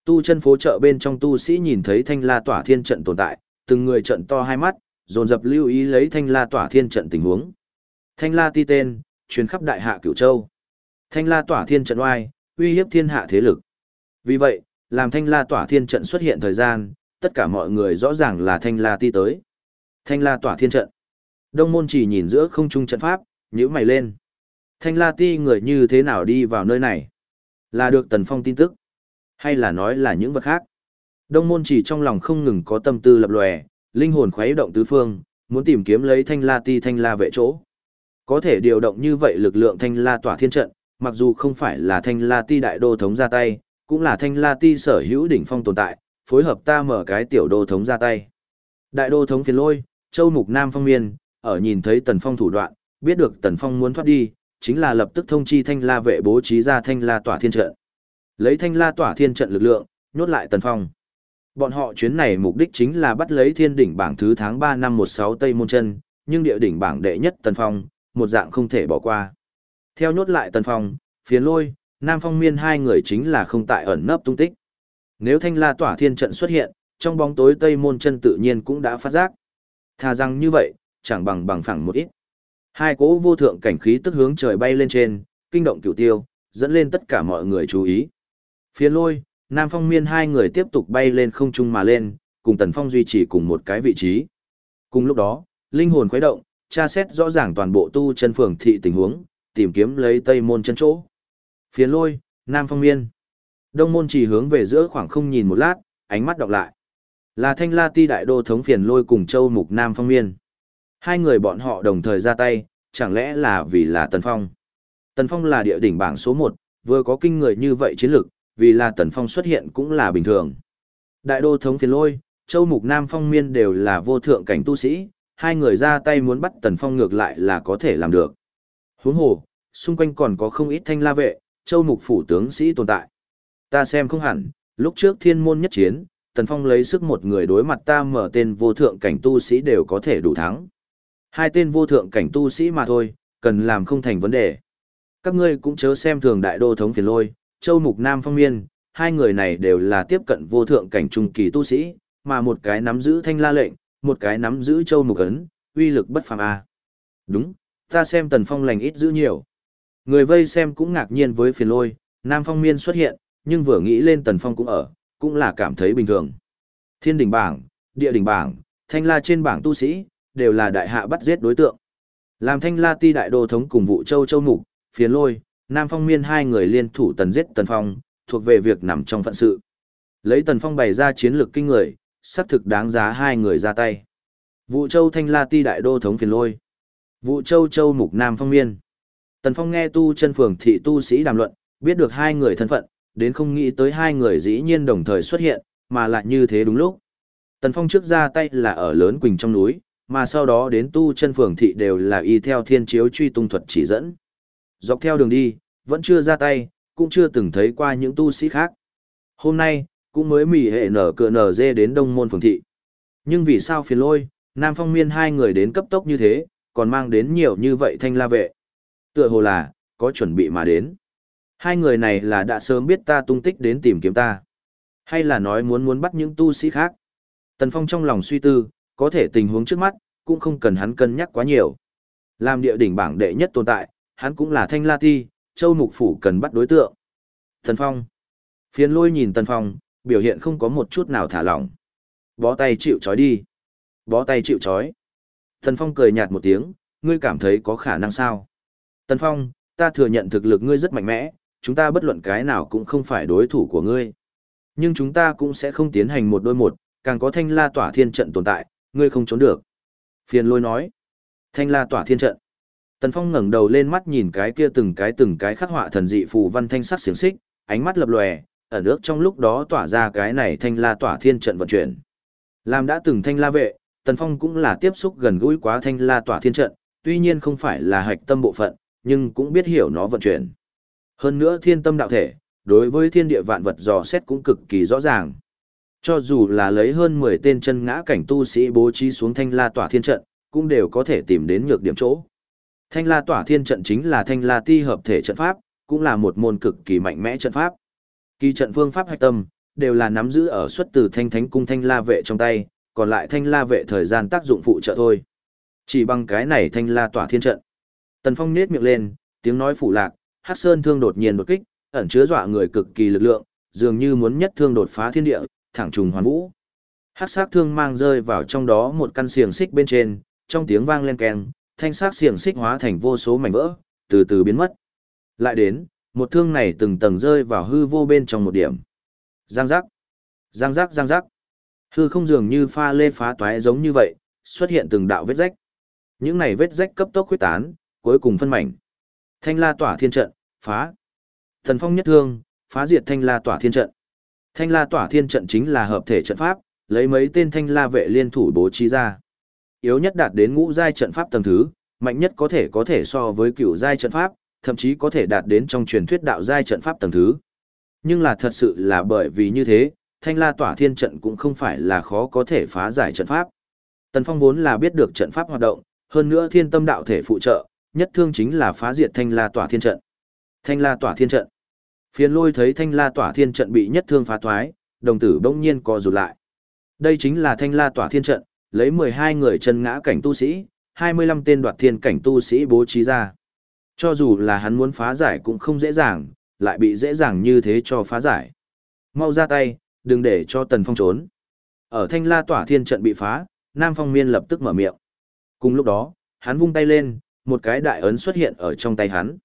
Tu chân phố chợ bên trong tu sĩ nhìn thấy thanh la tỏa thiên trận tồn tại, từng người trận to hai mắt, dồn dập lưu ý lấy thanh la tỏa thiên trận tình huống. Thanh la ti tên, truyền khắp đại hạ cửu châu. Thanh la tỏa thiên trận oai, uy hiếp thiên hạ thế lực. Vì vậy, làm thanh la tỏa thiên trận xuất hiện thời gian, tất cả mọi người rõ ràng là thanh la ti tới. Thanh la tỏa thiên trận. Đông môn chỉ nhìn giữa không trung trận pháp, nhíu mày lên. Thanh la ti người như thế nào đi vào nơi này? Là được tần phong tin tức. Hay là nói là những vật khác? Đông môn chỉ trong lòng không ngừng có tâm tư lập lòe, linh hồn khuấy động tứ phương, muốn tìm kiếm lấy thanh la ti thanh la vệ chỗ. Có thể điều động như vậy lực lượng thanh la tỏa thiên trận, mặc dù không phải là thanh la ti đại đô thống ra tay, cũng là thanh la ti sở hữu đỉnh phong tồn tại, phối hợp ta mở cái tiểu đô thống ra tay. Đại đô thống phiền lôi, châu mục nam phong miên, ở nhìn thấy tần phong thủ đoạn, biết được tần phong muốn thoát đi, chính là lập tức thông chi thanh la vệ bố trí ra thanh la tỏa thiên trận. Lấy thanh la tỏa thiên trận lực lượng, nhốt lại tần phong. Bọn họ chuyến này mục đích chính là bắt lấy thiên đỉnh bảng thứ tháng 3 năm 16 Tây Môn Chân, nhưng địa đỉnh bảng đệ nhất Tần Phong, một dạng không thể bỏ qua. Theo nhốt lại Tần Phong, phiến lôi, Nam Phong miên hai người chính là không tại ẩn nấp tung tích. Nếu thanh la tỏa thiên trận xuất hiện, trong bóng tối Tây Môn Chân tự nhiên cũng đã phát giác. Thà rằng như vậy, chẳng bằng bằng phẳng một ít. Hai cỗ vô thượng cảnh khí tức hướng trời bay lên trên, kinh động cửu tiêu, dẫn lên tất cả mọi người chú ý. phía lôi, Nam Phong Miên hai người tiếp tục bay lên không trung mà lên, cùng Tần Phong duy trì cùng một cái vị trí. Cùng lúc đó, linh hồn khuấy động, tra xét rõ ràng toàn bộ tu chân phường thị tình huống, tìm kiếm lấy tây môn chân chỗ. phía lôi, Nam Phong Miên. Đông môn chỉ hướng về giữa khoảng không nhìn một lát, ánh mắt đọc lại. Là thanh la ti đại đô thống phiền lôi cùng châu mục Nam Phong Miên. Hai người bọn họ đồng thời ra tay, chẳng lẽ là vì là Tần Phong. Tần Phong là địa đỉnh bảng số 1, vừa có kinh người như vậy chiến lực, vì là Tần Phong xuất hiện cũng là bình thường. Đại đô thống phiền lôi, Châu Mục Nam Phong Miên đều là vô thượng cảnh tu sĩ, hai người ra tay muốn bắt Tần Phong ngược lại là có thể làm được. Huống hồ, xung quanh còn có không ít thanh la vệ, Châu Mục phủ tướng sĩ tồn tại. Ta xem không hẳn, lúc trước thiên môn nhất chiến, Tần Phong lấy sức một người đối mặt ta mở tên vô thượng cảnh tu sĩ đều có thể đủ thắng. Hai tên vô thượng cảnh tu sĩ mà thôi, cần làm không thành vấn đề. Các ngươi cũng chớ xem thường đại đô thống phiền lôi, Châu Mục Nam Phong Miên, hai người này đều là tiếp cận vô thượng cảnh trung kỳ tu sĩ, mà một cái nắm giữ thanh la lệnh, một cái nắm giữ châu mục ấn, uy lực bất phàm a. Đúng, ta xem Tần Phong lành ít giữ nhiều. Người vây xem cũng ngạc nhiên với phiền lôi, Nam Phong Miên xuất hiện, nhưng vừa nghĩ lên Tần Phong cũng ở, cũng là cảm thấy bình thường. Thiên đỉnh bảng, địa đỉnh bảng, thanh la trên bảng tu sĩ, đều là đại hạ bắt giết đối tượng. Làm thanh la ti đại đô thống cùng vụ châu châu mục, phiến lôi, Nam Phong Miên hai người liên thủ tần giết Tần Phong, thuộc về việc nằm trong phận sự. Lấy Tần Phong bày ra chiến lược kinh người, xác thực đáng giá hai người ra tay. Vụ châu thanh la ti đại đô thống phiền lôi. Vụ châu châu mục Nam Phong Miên. Tần Phong nghe tu chân phường thị tu sĩ đàm luận, biết được hai người thân phận, đến không nghĩ tới hai người dĩ nhiên đồng thời xuất hiện, mà lại như thế đúng lúc. Tần Phong trước ra tay là ở lớn quỳnh trong núi, mà sau đó đến tu chân phường thị đều là y theo thiên chiếu truy tung thuật chỉ dẫn. Dọc theo đường đi, vẫn chưa ra tay, cũng chưa từng thấy qua những tu sĩ khác. Hôm nay, cũng mới mỉ hệ nở cựa nở dê đến đông môn phường thị. Nhưng vì sao phiền lôi, Nam Phong Miên hai người đến cấp tốc như thế, còn mang đến nhiều như vậy thanh la vệ. Tựa hồ là, có chuẩn bị mà đến. Hai người này là đã sớm biết ta tung tích đến tìm kiếm ta. Hay là nói muốn muốn bắt những tu sĩ khác. Tần Phong trong lòng suy tư, có thể tình huống trước mắt, cũng không cần hắn cân nhắc quá nhiều. Làm địa đỉnh bảng đệ nhất tồn tại, hắn cũng là thanh la ti, châu mục phủ cần bắt đối tượng. thần Phong. phiến lôi nhìn Tần Phong, biểu hiện không có một chút nào thả lỏng. Bó tay chịu trói đi. Bó tay chịu trói. Tần Phong cười nhạt một tiếng, ngươi cảm thấy có khả năng sao? Tần Phong, ta thừa nhận thực lực ngươi rất mạnh mẽ, chúng ta bất luận cái nào cũng không phải đối thủ của ngươi. Nhưng chúng ta cũng sẽ không tiến hành một đôi một, càng có thanh la tỏa thiên trận tồn tại, ngươi không trốn được. Phiền lôi nói, thanh la tỏa thiên trận. Tần Phong ngẩng đầu lên mắt nhìn cái kia từng cái từng cái khắc họa thần dị phù văn thanh sắc xiềng xích, ánh mắt lập lòe, ở nước trong lúc đó tỏa ra cái này thanh la tỏa thiên trận vận chuyển. Làm đã từng thanh la vệ, Tần Phong cũng là tiếp xúc gần gũi quá thanh la tỏa thiên trận, tuy nhiên không phải là hạch tâm bộ phận, nhưng cũng biết hiểu nó vận chuyển. Hơn nữa thiên tâm đạo thể, đối với thiên địa vạn vật dò xét cũng cực kỳ rõ ràng. Cho dù là lấy hơn 10 tên chân ngã cảnh tu sĩ bố trí xuống thanh la tỏa thiên trận, cũng đều có thể tìm đến nhược điểm chỗ. Thanh la tỏa thiên trận chính là thanh la ti hợp thể trận pháp, cũng là một môn cực kỳ mạnh mẽ trận pháp. Kỳ trận phương pháp hạch tâm, đều là nắm giữ ở xuất từ thanh thánh cung thanh la vệ trong tay, còn lại thanh la vệ thời gian tác dụng phụ trợ thôi. Chỉ bằng cái này thanh la tỏa thiên trận. Tần Phong nết miệng lên, tiếng nói phủ lạc, Hắc Sơn thương đột nhiên đột kích, ẩn chứa dọa người cực kỳ lực lượng, dường như muốn nhất thương đột phá thiên địa, thẳng trùng hoàn vũ. Hắc sắc thương mang rơi vào trong đó một căn xiềng xích bên trên, trong tiếng vang lên keng, thanh sắc xiềng xích hóa thành vô số mảnh vỡ, từ từ biến mất. Lại đến, một thương này từng tầng rơi vào hư vô bên trong một điểm. Giang giác, giang giác giang giác. Hư không dường như pha lê phá toái giống như vậy, xuất hiện từng đạo vết rách. Những này vết rách cấp tốc huyết tán, cuối cùng phân mảnh. Thanh la tỏa thiên trận, phá. Thần phong nhất thương, phá diệt thanh la tỏa thiên trận. Thanh la tỏa thiên trận chính là hợp thể trận pháp, lấy mấy tên thanh la vệ liên thủ bố trí ra. Yếu nhất đạt đến ngũ giai trận pháp tầng thứ, mạnh nhất có thể có thể so với cửu giai trận pháp, thậm chí có thể đạt đến trong truyền thuyết đạo giai trận pháp tầng thứ. Nhưng là thật sự là bởi vì như thế, thanh la tỏa thiên trận cũng không phải là khó có thể phá giải trận pháp. Tần Phong vốn là biết được trận pháp hoạt động, hơn nữa thiên tâm đạo thể phụ trợ, nhất thương chính là phá diệt thanh la tỏa thiên trận. Thanh la tỏa thiên trận. Phiền lôi thấy thanh la tỏa thiên trận bị nhất thương phá thoái, đồng tử bỗng nhiên co rụt lại. Đây chính là thanh la tỏa thiên trận, lấy 12 người chân ngã cảnh tu sĩ, 25 tên đoạt thiên cảnh tu sĩ bố trí ra. Cho dù là hắn muốn phá giải cũng không dễ dàng, lại bị dễ dàng như thế cho phá giải. Mau ra tay, đừng để cho Tần Phong trốn. Ở thanh la tỏa thiên trận bị phá, Nam Phong Miên lập tức mở miệng. Cùng lúc đó, hắn vung tay lên, một cái đại ấn xuất hiện ở trong tay hắn.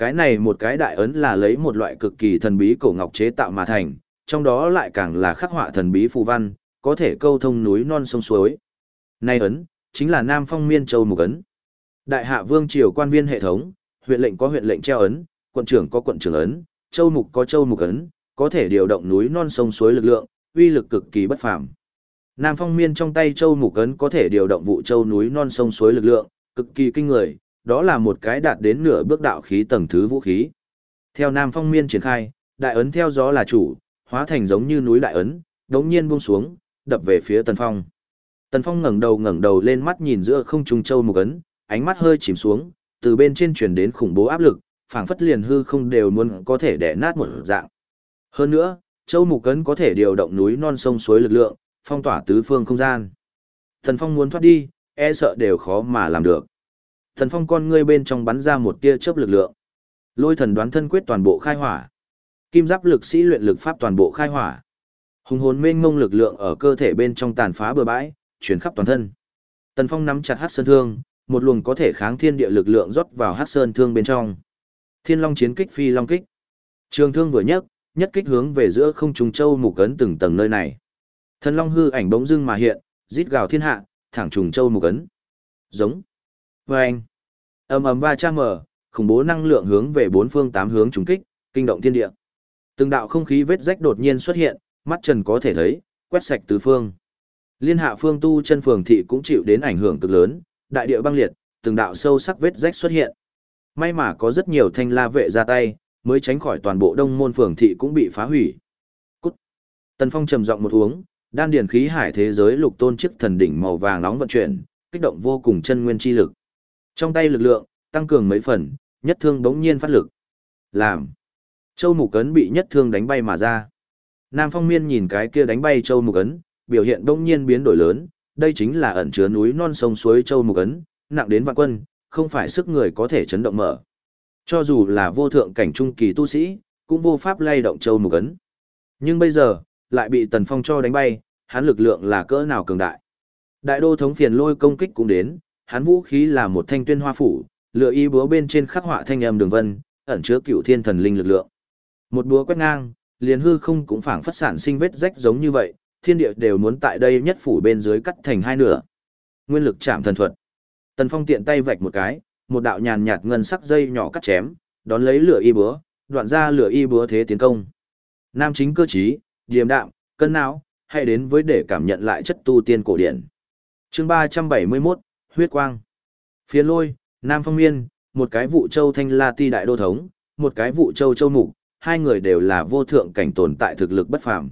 Cái này một cái đại ấn là lấy một loại cực kỳ thần bí cổ ngọc chế tạo mà thành, trong đó lại càng là khắc họa thần bí phù văn, có thể câu thông núi non sông suối. nay ấn, chính là Nam Phong Miên Châu Mục ấn. Đại hạ vương triều quan viên hệ thống, huyện lệnh có huyện lệnh treo ấn, quận trưởng có quận trưởng ấn, châu mục có châu mục ấn, có thể điều động núi non sông suối lực lượng, uy lực cực kỳ bất phàm. Nam Phong Miên trong tay châu mục ấn có thể điều động vụ châu núi non sông suối lực lượng, cực kỳ kinh người, đó là một cái đạt đến nửa bước đạo khí tầng thứ vũ khí. Theo Nam Phong Miên triển khai, đại ấn theo gió là chủ, hóa thành giống như núi đại ấn, đống nhiên buông xuống, đập về phía Tần Phong. Tần Phong ngẩng đầu ngẩng đầu lên mắt nhìn giữa không trung châu mục ấn, ánh mắt hơi chìm xuống, từ bên trên truyền đến khủng bố áp lực, phảng phất liền hư không đều muốn có thể đè nát một dạng. Hơn nữa, châu mục ấn có thể điều động núi non sông suối lực lượng, phong tỏa tứ phương không gian. Tần Phong muốn thoát đi, e sợ đều khó mà làm được. Thần Phong con ngươi bên trong bắn ra một tia chớp lực lượng. Lôi thần đoán thân quyết toàn bộ khai hỏa. Kim giáp lực sĩ luyện lực pháp toàn bộ khai hỏa. Hùng hồn mênh mông lực lượng ở cơ thể bên trong tàn phá bừa bãi, chuyển khắp toàn thân. Tần Phong nắm chặt Hắc Sơn Thương, một luồng có thể kháng thiên địa lực lượng rót vào Hắc Sơn Thương bên trong. Thiên Long chiến kích phi long kích. Trường thương vừa nhấc, nhất kích hướng về giữa không trùng châu mục cấn từng tầng nơi này. Thần Long hư ảnh bỗng dưng mà hiện, rít gào thiên hạ, thẳng trùng châu mục cấn. Giống. Vâng. ầm ầm va chạm mở, khủng bố năng lượng hướng về bốn phương tám hướng trùng kích, kinh động thiên địa. Từng đạo không khí vết rách đột nhiên xuất hiện, mắt trần có thể thấy, quét sạch tứ phương. Liên hạ phương tu chân phường thị cũng chịu đến ảnh hưởng cực lớn, đại địa băng liệt, từng đạo sâu sắc vết rách xuất hiện. May mà có rất nhiều thanh la vệ ra tay, mới tránh khỏi toàn bộ đông môn phường thị cũng bị phá hủy. Cút. Tần Phong trầm giọng một uống, đan điển khí hải thế giới lục tôn chức thần đỉnh màu vàng nóng vận chuyển, kích động vô cùng chân nguyên chi lực. Trong tay lực lượng, tăng cường mấy phần, nhất thương bỗng nhiên phát lực. Làm. Châu Mục Cấn bị nhất thương đánh bay mà ra. Nam Phong Miên nhìn cái kia đánh bay Châu Mục Cấn, biểu hiện bỗng nhiên biến đổi lớn, đây chính là ẩn chứa núi non sông suối Châu Mục Cấn, nặng đến vạn quân, không phải sức người có thể chấn động mở. Cho dù là vô thượng cảnh trung kỳ tu sĩ, cũng vô pháp lay động Châu Mục Cấn. Nhưng bây giờ, lại bị Tần Phong cho đánh bay, hắn lực lượng là cỡ nào cường đại. Đại đô thống phiền lôi công kích cũng đến, hắn vũ khí là một thanh tuyên hoa phủ, lựa y búa bên trên khắc họa thanh âm đường vân, ẩn chứa cựu thiên thần linh lực lượng. Một búa quét ngang, liền hư không cũng phảng phất sản sinh vết rách giống như vậy, thiên địa đều muốn tại đây nhất phủ bên dưới cắt thành hai nửa. Nguyên lực chạm thần thuật. Tần Phong tiện tay vạch một cái, một đạo nhàn nhạt ngân sắc dây nhỏ cắt chém, đón lấy lửa y búa, đoạn ra lửa y búa thế tiến công. Nam chính cơ trí, điềm đạm, cân não, hay đến với để cảm nhận lại chất tu tiên cổ điển. Chương 371, huyết quang. phía lôi, Nam Phong Miên, một cái vụ châu thanh la ti đại đô thống, một cái vụ châu châu mục, hai người đều là vô thượng cảnh tồn tại thực lực bất phàm.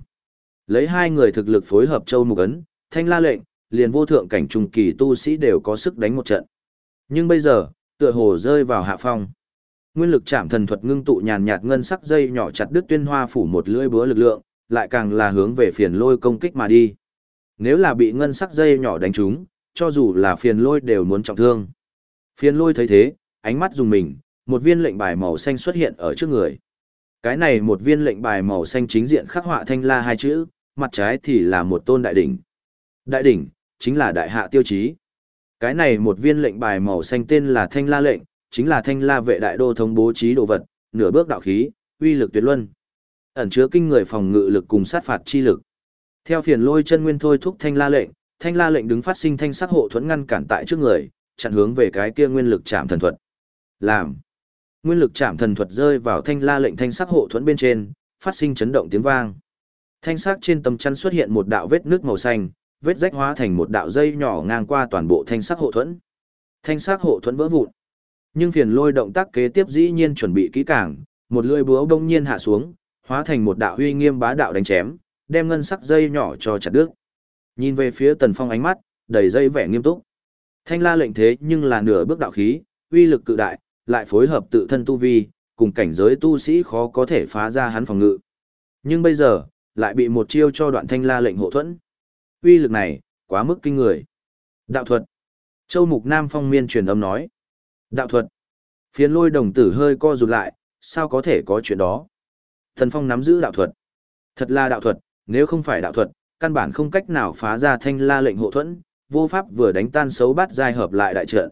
Lấy hai người thực lực phối hợp châu mục ấn, thanh la lệnh, liền vô thượng cảnh trung kỳ tu sĩ đều có sức đánh một trận. Nhưng bây giờ, tựa hồ rơi vào hạ phong. Nguyên lực chạm thần thuật ngưng tụ nhàn nhạt ngân sắc dây nhỏ chặt đứt tuyên hoa phủ một lưỡi búa lực lượng, lại càng là hướng về phiền lôi công kích mà đi. Nếu là bị ngân sắc dây nhỏ đánh trúng, cho dù là phiền lôi đều muốn trọng thương. Phiền lôi thấy thế, ánh mắt dùng mình, một viên lệnh bài màu xanh xuất hiện ở trước người. Cái này một viên lệnh bài màu xanh chính diện khắc họa thanh la hai chữ, mặt trái thì là một tôn đại đỉnh. Đại đỉnh, chính là đại hạ tiêu chí. Cái này một viên lệnh bài màu xanh tên là thanh la lệnh, chính là thanh la vệ đại đô thống bố trí đồ vật, nửa bước đạo khí, uy lực tuyệt luân. Ẩn chứa kinh người phòng ngự lực cùng sát phạt chi lực. Theo phiền lôi chân nguyên thôi thúc thanh la lệnh, thanh la lệnh đứng phát sinh thanh sắc hộ thuẫn ngăn cản tại trước người, chặn hướng về cái kia nguyên lực chạm thần thuật. Làm. Nguyên lực chạm thần thuật rơi vào thanh la lệnh thanh sắc hộ thuẫn bên trên, phát sinh chấn động tiếng vang. Thanh sắc trên tầm chắn xuất hiện một đạo vết nước màu xanh, vết rách hóa thành một đạo dây nhỏ ngang qua toàn bộ thanh sắc hộ thuẫn. Thanh sắc hộ thuẫn vỡ vụn. Nhưng phiền lôi động tác kế tiếp dĩ nhiên chuẩn bị kỹ càng, một lưỡi búa bỗng nhiên hạ xuống, hóa thành một đạo uy nghiêm bá đạo đánh chém, đem ngân sắc dây nhỏ cho chặt đứt. Nhìn về phía Tần Phong ánh mắt, đầy dây vẻ nghiêm túc. Thanh la lệnh thế nhưng là nửa bước đạo khí, uy lực cự đại, lại phối hợp tự thân tu vi, cùng cảnh giới tu sĩ khó có thể phá ra hắn phòng ngự. Nhưng bây giờ, lại bị một chiêu cho đoạn thanh la lệnh hộ thuẫn. Uy lực này, quá mức kinh người. Đạo thuật. Châu Mục Nam phong miên truyền âm nói. Đạo thuật. Phiến lôi đồng tử hơi co rụt lại, sao có thể có chuyện đó. Thần phong nắm giữ đạo thuật. Thật là đạo thuật, nếu không phải đạo thuật, căn bản không cách nào phá ra thanh la lệnh hộ thuẫn, vô pháp vừa đánh tan xấu bát giai hợp lại đại trận.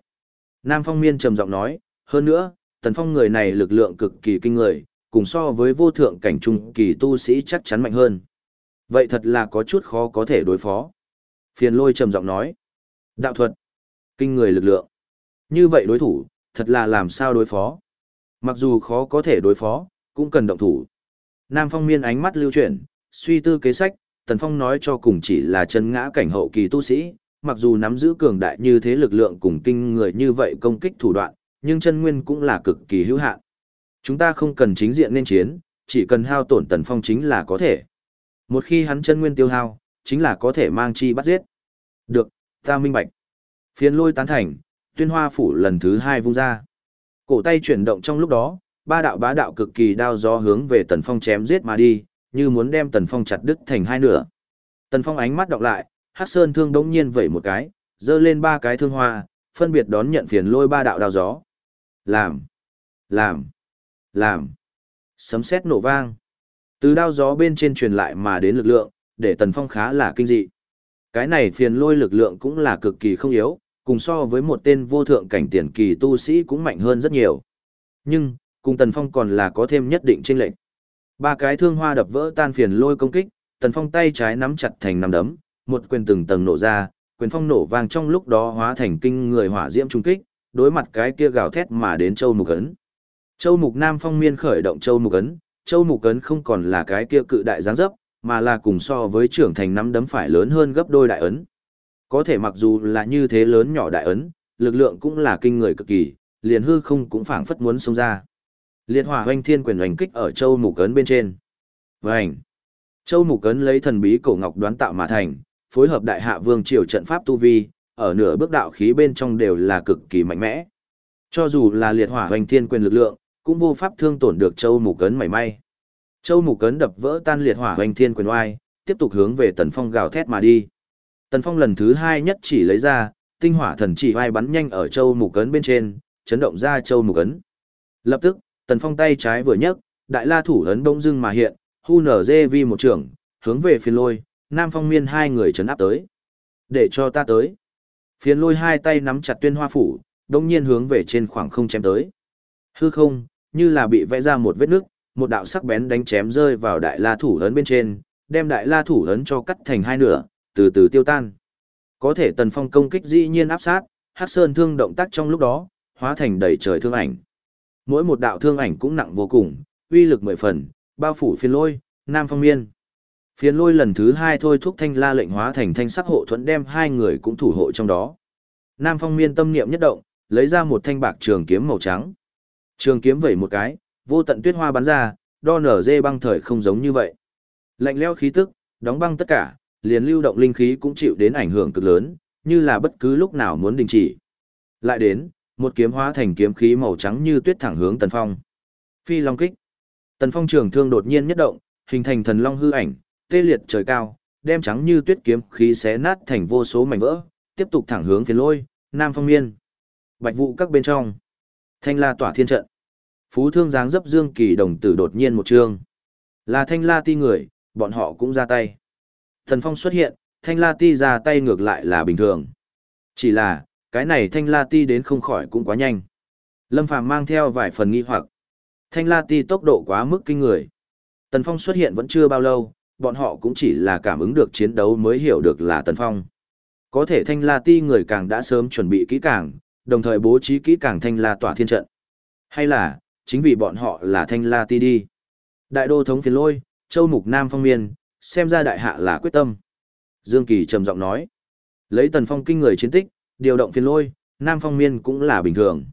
Nam Phong Miên trầm giọng nói, hơn nữa, Tần Phong người này lực lượng cực kỳ kinh người, cùng so với vô thượng cảnh trung kỳ tu sĩ chắc chắn mạnh hơn. Vậy thật là có chút khó có thể đối phó. Phiền lôi trầm giọng nói, đạo thuật, kinh người lực lượng. Như vậy đối thủ, thật là làm sao đối phó. Mặc dù khó có thể đối phó, cũng cần động thủ. Nam Phong Miên ánh mắt lưu chuyển, suy tư kế sách, Tần Phong nói cho cùng chỉ là chân ngã cảnh hậu kỳ tu sĩ, mặc dù nắm giữ cường đại như thế lực lượng cùng kinh người như vậy công kích thủ đoạn, nhưng chân nguyên cũng là cực kỳ hữu hạn. Chúng ta không cần chính diện nên chiến, chỉ cần hao tổn Tần Phong chính là có thể. Một khi hắn chân nguyên tiêu hao, chính là có thể mang chi bắt giết. Được, ta minh bạch. Phiến lôi tán thành, tuyên hoa phủ lần thứ hai vung ra. Cổ tay chuyển động trong lúc đó, ba đạo bá đạo cực kỳ đao gió hướng về Tần Phong chém giết mà đi, như muốn đem Tần Phong chặt đứt thành hai nửa. Tần Phong ánh mắt đọc lại, Hắc Sơn thương đống nhiên vẩy một cái, dơ lên ba cái thương hoa, phân biệt đón nhận phiền lôi ba đạo đao gió. Làm, làm, làm. Sấm sét nổ vang. Từ đao gió bên trên truyền lại mà đến lực lượng, để Tần Phong khá là kinh dị. Cái này phiền lôi lực lượng cũng là cực kỳ không yếu, cùng so với một tên vô thượng cảnh tiền kỳ tu sĩ cũng mạnh hơn rất nhiều. Nhưng, cùng Tần Phong còn là có thêm nhất định chênh lệch. Ba cái thương hoa đập vỡ tan phiền lôi công kích, Tần Phong tay trái nắm chặt thành nắm đấm, một quyền từng tầng nổ ra, quyền phong nổ vang trong lúc đó hóa thành kinh người hỏa diễm trung kích, đối mặt cái kia gào thét mà đến Châu Mục Ấn. Châu Mục Nam Phong miên khởi động Châu Mục Ấn, Châu Mục Ấn không còn là cái kia cự đại dáng dấp, mà là cùng so với trưởng thành nắm đấm phải lớn hơn gấp đôi đại ấn. Có thể mặc dù là như thế lớn nhỏ đại ấn, lực lượng cũng là kinh người cực kỳ, liền hư không cũng phảng phất muốn xông ra. Liệt hỏa hoành thiên quyền hoành kích ở châu mục cấn bên trên. Vành. Châu mục cấn lấy thần bí cổ ngọc đoán tạo mà thành, phối hợp đại hạ vương triều trận pháp tu vi, ở nửa bước đạo khí bên trong đều là cực kỳ mạnh mẽ. Cho dù là liệt hỏa hoành thiên quyền lực lượng, cũng vô pháp thương tổn được châu mục cấn mảy may. Châu mục cấn đập vỡ tan liệt hỏa hoành thiên quyền oai, tiếp tục hướng về tần phong gào thét mà đi. Tần phong lần thứ hai nhất chỉ lấy ra, tinh hỏa thần chỉ oai bắn nhanh ở châu mục cấn bên trên, chấn động ra châu mục cấn, Lập tức, tần phong tay trái vừa nhấc, đại la thủ ấn đông dưng mà hiện, hu nở dê vi một trưởng, hướng về phiền lôi, nam phong miên hai người chấn áp tới. Để cho ta tới. Phiền lôi hai tay nắm chặt tuyên hoa phủ, đông nhiên hướng về trên khoảng không chém tới. Hư không, như là bị vẽ ra một vết nước, một đạo sắc bén đánh chém rơi vào đại la thủ ấn bên trên, đem đại la thủ ấn cho cắt thành hai nửa, từ từ tiêu tan. Có thể tần phong công kích dĩ nhiên áp sát, hát sơn thương động tác trong lúc đó, hóa thành đầy trời thương ảnh. Mỗi một đạo thương ảnh cũng nặng vô cùng, uy lực mười phần, bao phủ phiền lôi, nam phong miên. Phiền lôi lần thứ hai thôi thúc thanh la lệnh hóa thành thanh sắc hộ thuẫn đem hai người cũng thủ hộ trong đó. Nam phong miên tâm niệm nhất động, lấy ra một thanh bạc trường kiếm màu trắng. Trường kiếm vẩy một cái, vô tận tuyết hoa bắn ra, đo nở dê băng thời không giống như vậy. Lạnh leo khí tức, đóng băng tất cả, liền lưu động linh khí cũng chịu đến ảnh hưởng cực lớn, như là bất cứ lúc nào muốn đình chỉ. Lại đến, một kiếm hóa thành kiếm khí màu trắng như tuyết thẳng hướng Tần Phong. Phi Long kích. Tần Phong trường thương đột nhiên nhất động, hình thành thần long hư ảnh, tê liệt trời cao, đem trắng như tuyết kiếm khí xé nát thành vô số mảnh vỡ, tiếp tục thẳng hướng phiến lôi, Nam Phong Miên. Bạch vụ các bên trong. Thanh La tỏa thiên trận. Phú thương dáng dấp dương kỳ đồng tử đột nhiên một trương. Là Thanh La ti người, bọn họ cũng ra tay. Thần Phong xuất hiện, Thanh La ti ra tay ngược lại là bình thường. Chỉ là, cái này thanh la ti đến không khỏi cũng quá nhanh. Lâm Phàm mang theo vài phần nghi hoặc. Thanh la ti tốc độ quá mức kinh người. Tần Phong xuất hiện vẫn chưa bao lâu, bọn họ cũng chỉ là cảm ứng được chiến đấu mới hiểu được là Tần Phong. Có thể thanh la ti người càng đã sớm chuẩn bị kỹ càng, đồng thời bố trí kỹ càng thanh la tỏa thiên trận. Hay là, chính vì bọn họ là thanh la ti đi. Đại đô thống phiền lôi, châu mục nam phong miên, xem ra đại hạ là quyết tâm. Dương Kỳ trầm giọng nói. Lấy Tần Phong kinh người chiến tích, điều động phiền lôi, Nam Phong Miên cũng là bình thường.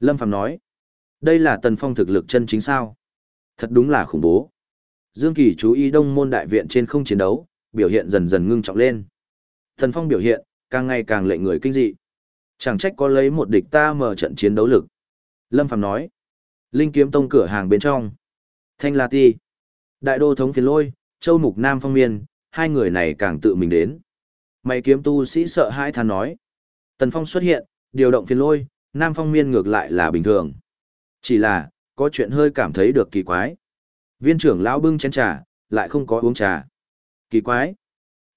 Lâm Phàm nói, đây là Tần Phong thực lực chân chính sao? Thật đúng là khủng bố. Dương Kỳ chú ý đông môn đại viện trên không chiến đấu, biểu hiện dần dần ngưng trọng lên. Tần Phong biểu hiện, càng ngày càng lệnh người kinh dị. Chẳng trách có lấy một địch ta mở trận chiến đấu lực. Lâm Phàm nói, Linh kiếm tông cửa hàng bên trong. Thanh La Ti, Đại đô thống phiền lôi, Châu Mục Nam Phong Miên, hai người này càng tự mình đến. Mày kiếm tu sĩ sợ hãi than nói. Tần Phong xuất hiện, điều động phiền lôi, Nam Phong miên ngược lại là bình thường. Chỉ là, có chuyện hơi cảm thấy được kỳ quái. Viên trưởng lão bưng chén trà, lại không có uống trà. Kỳ quái.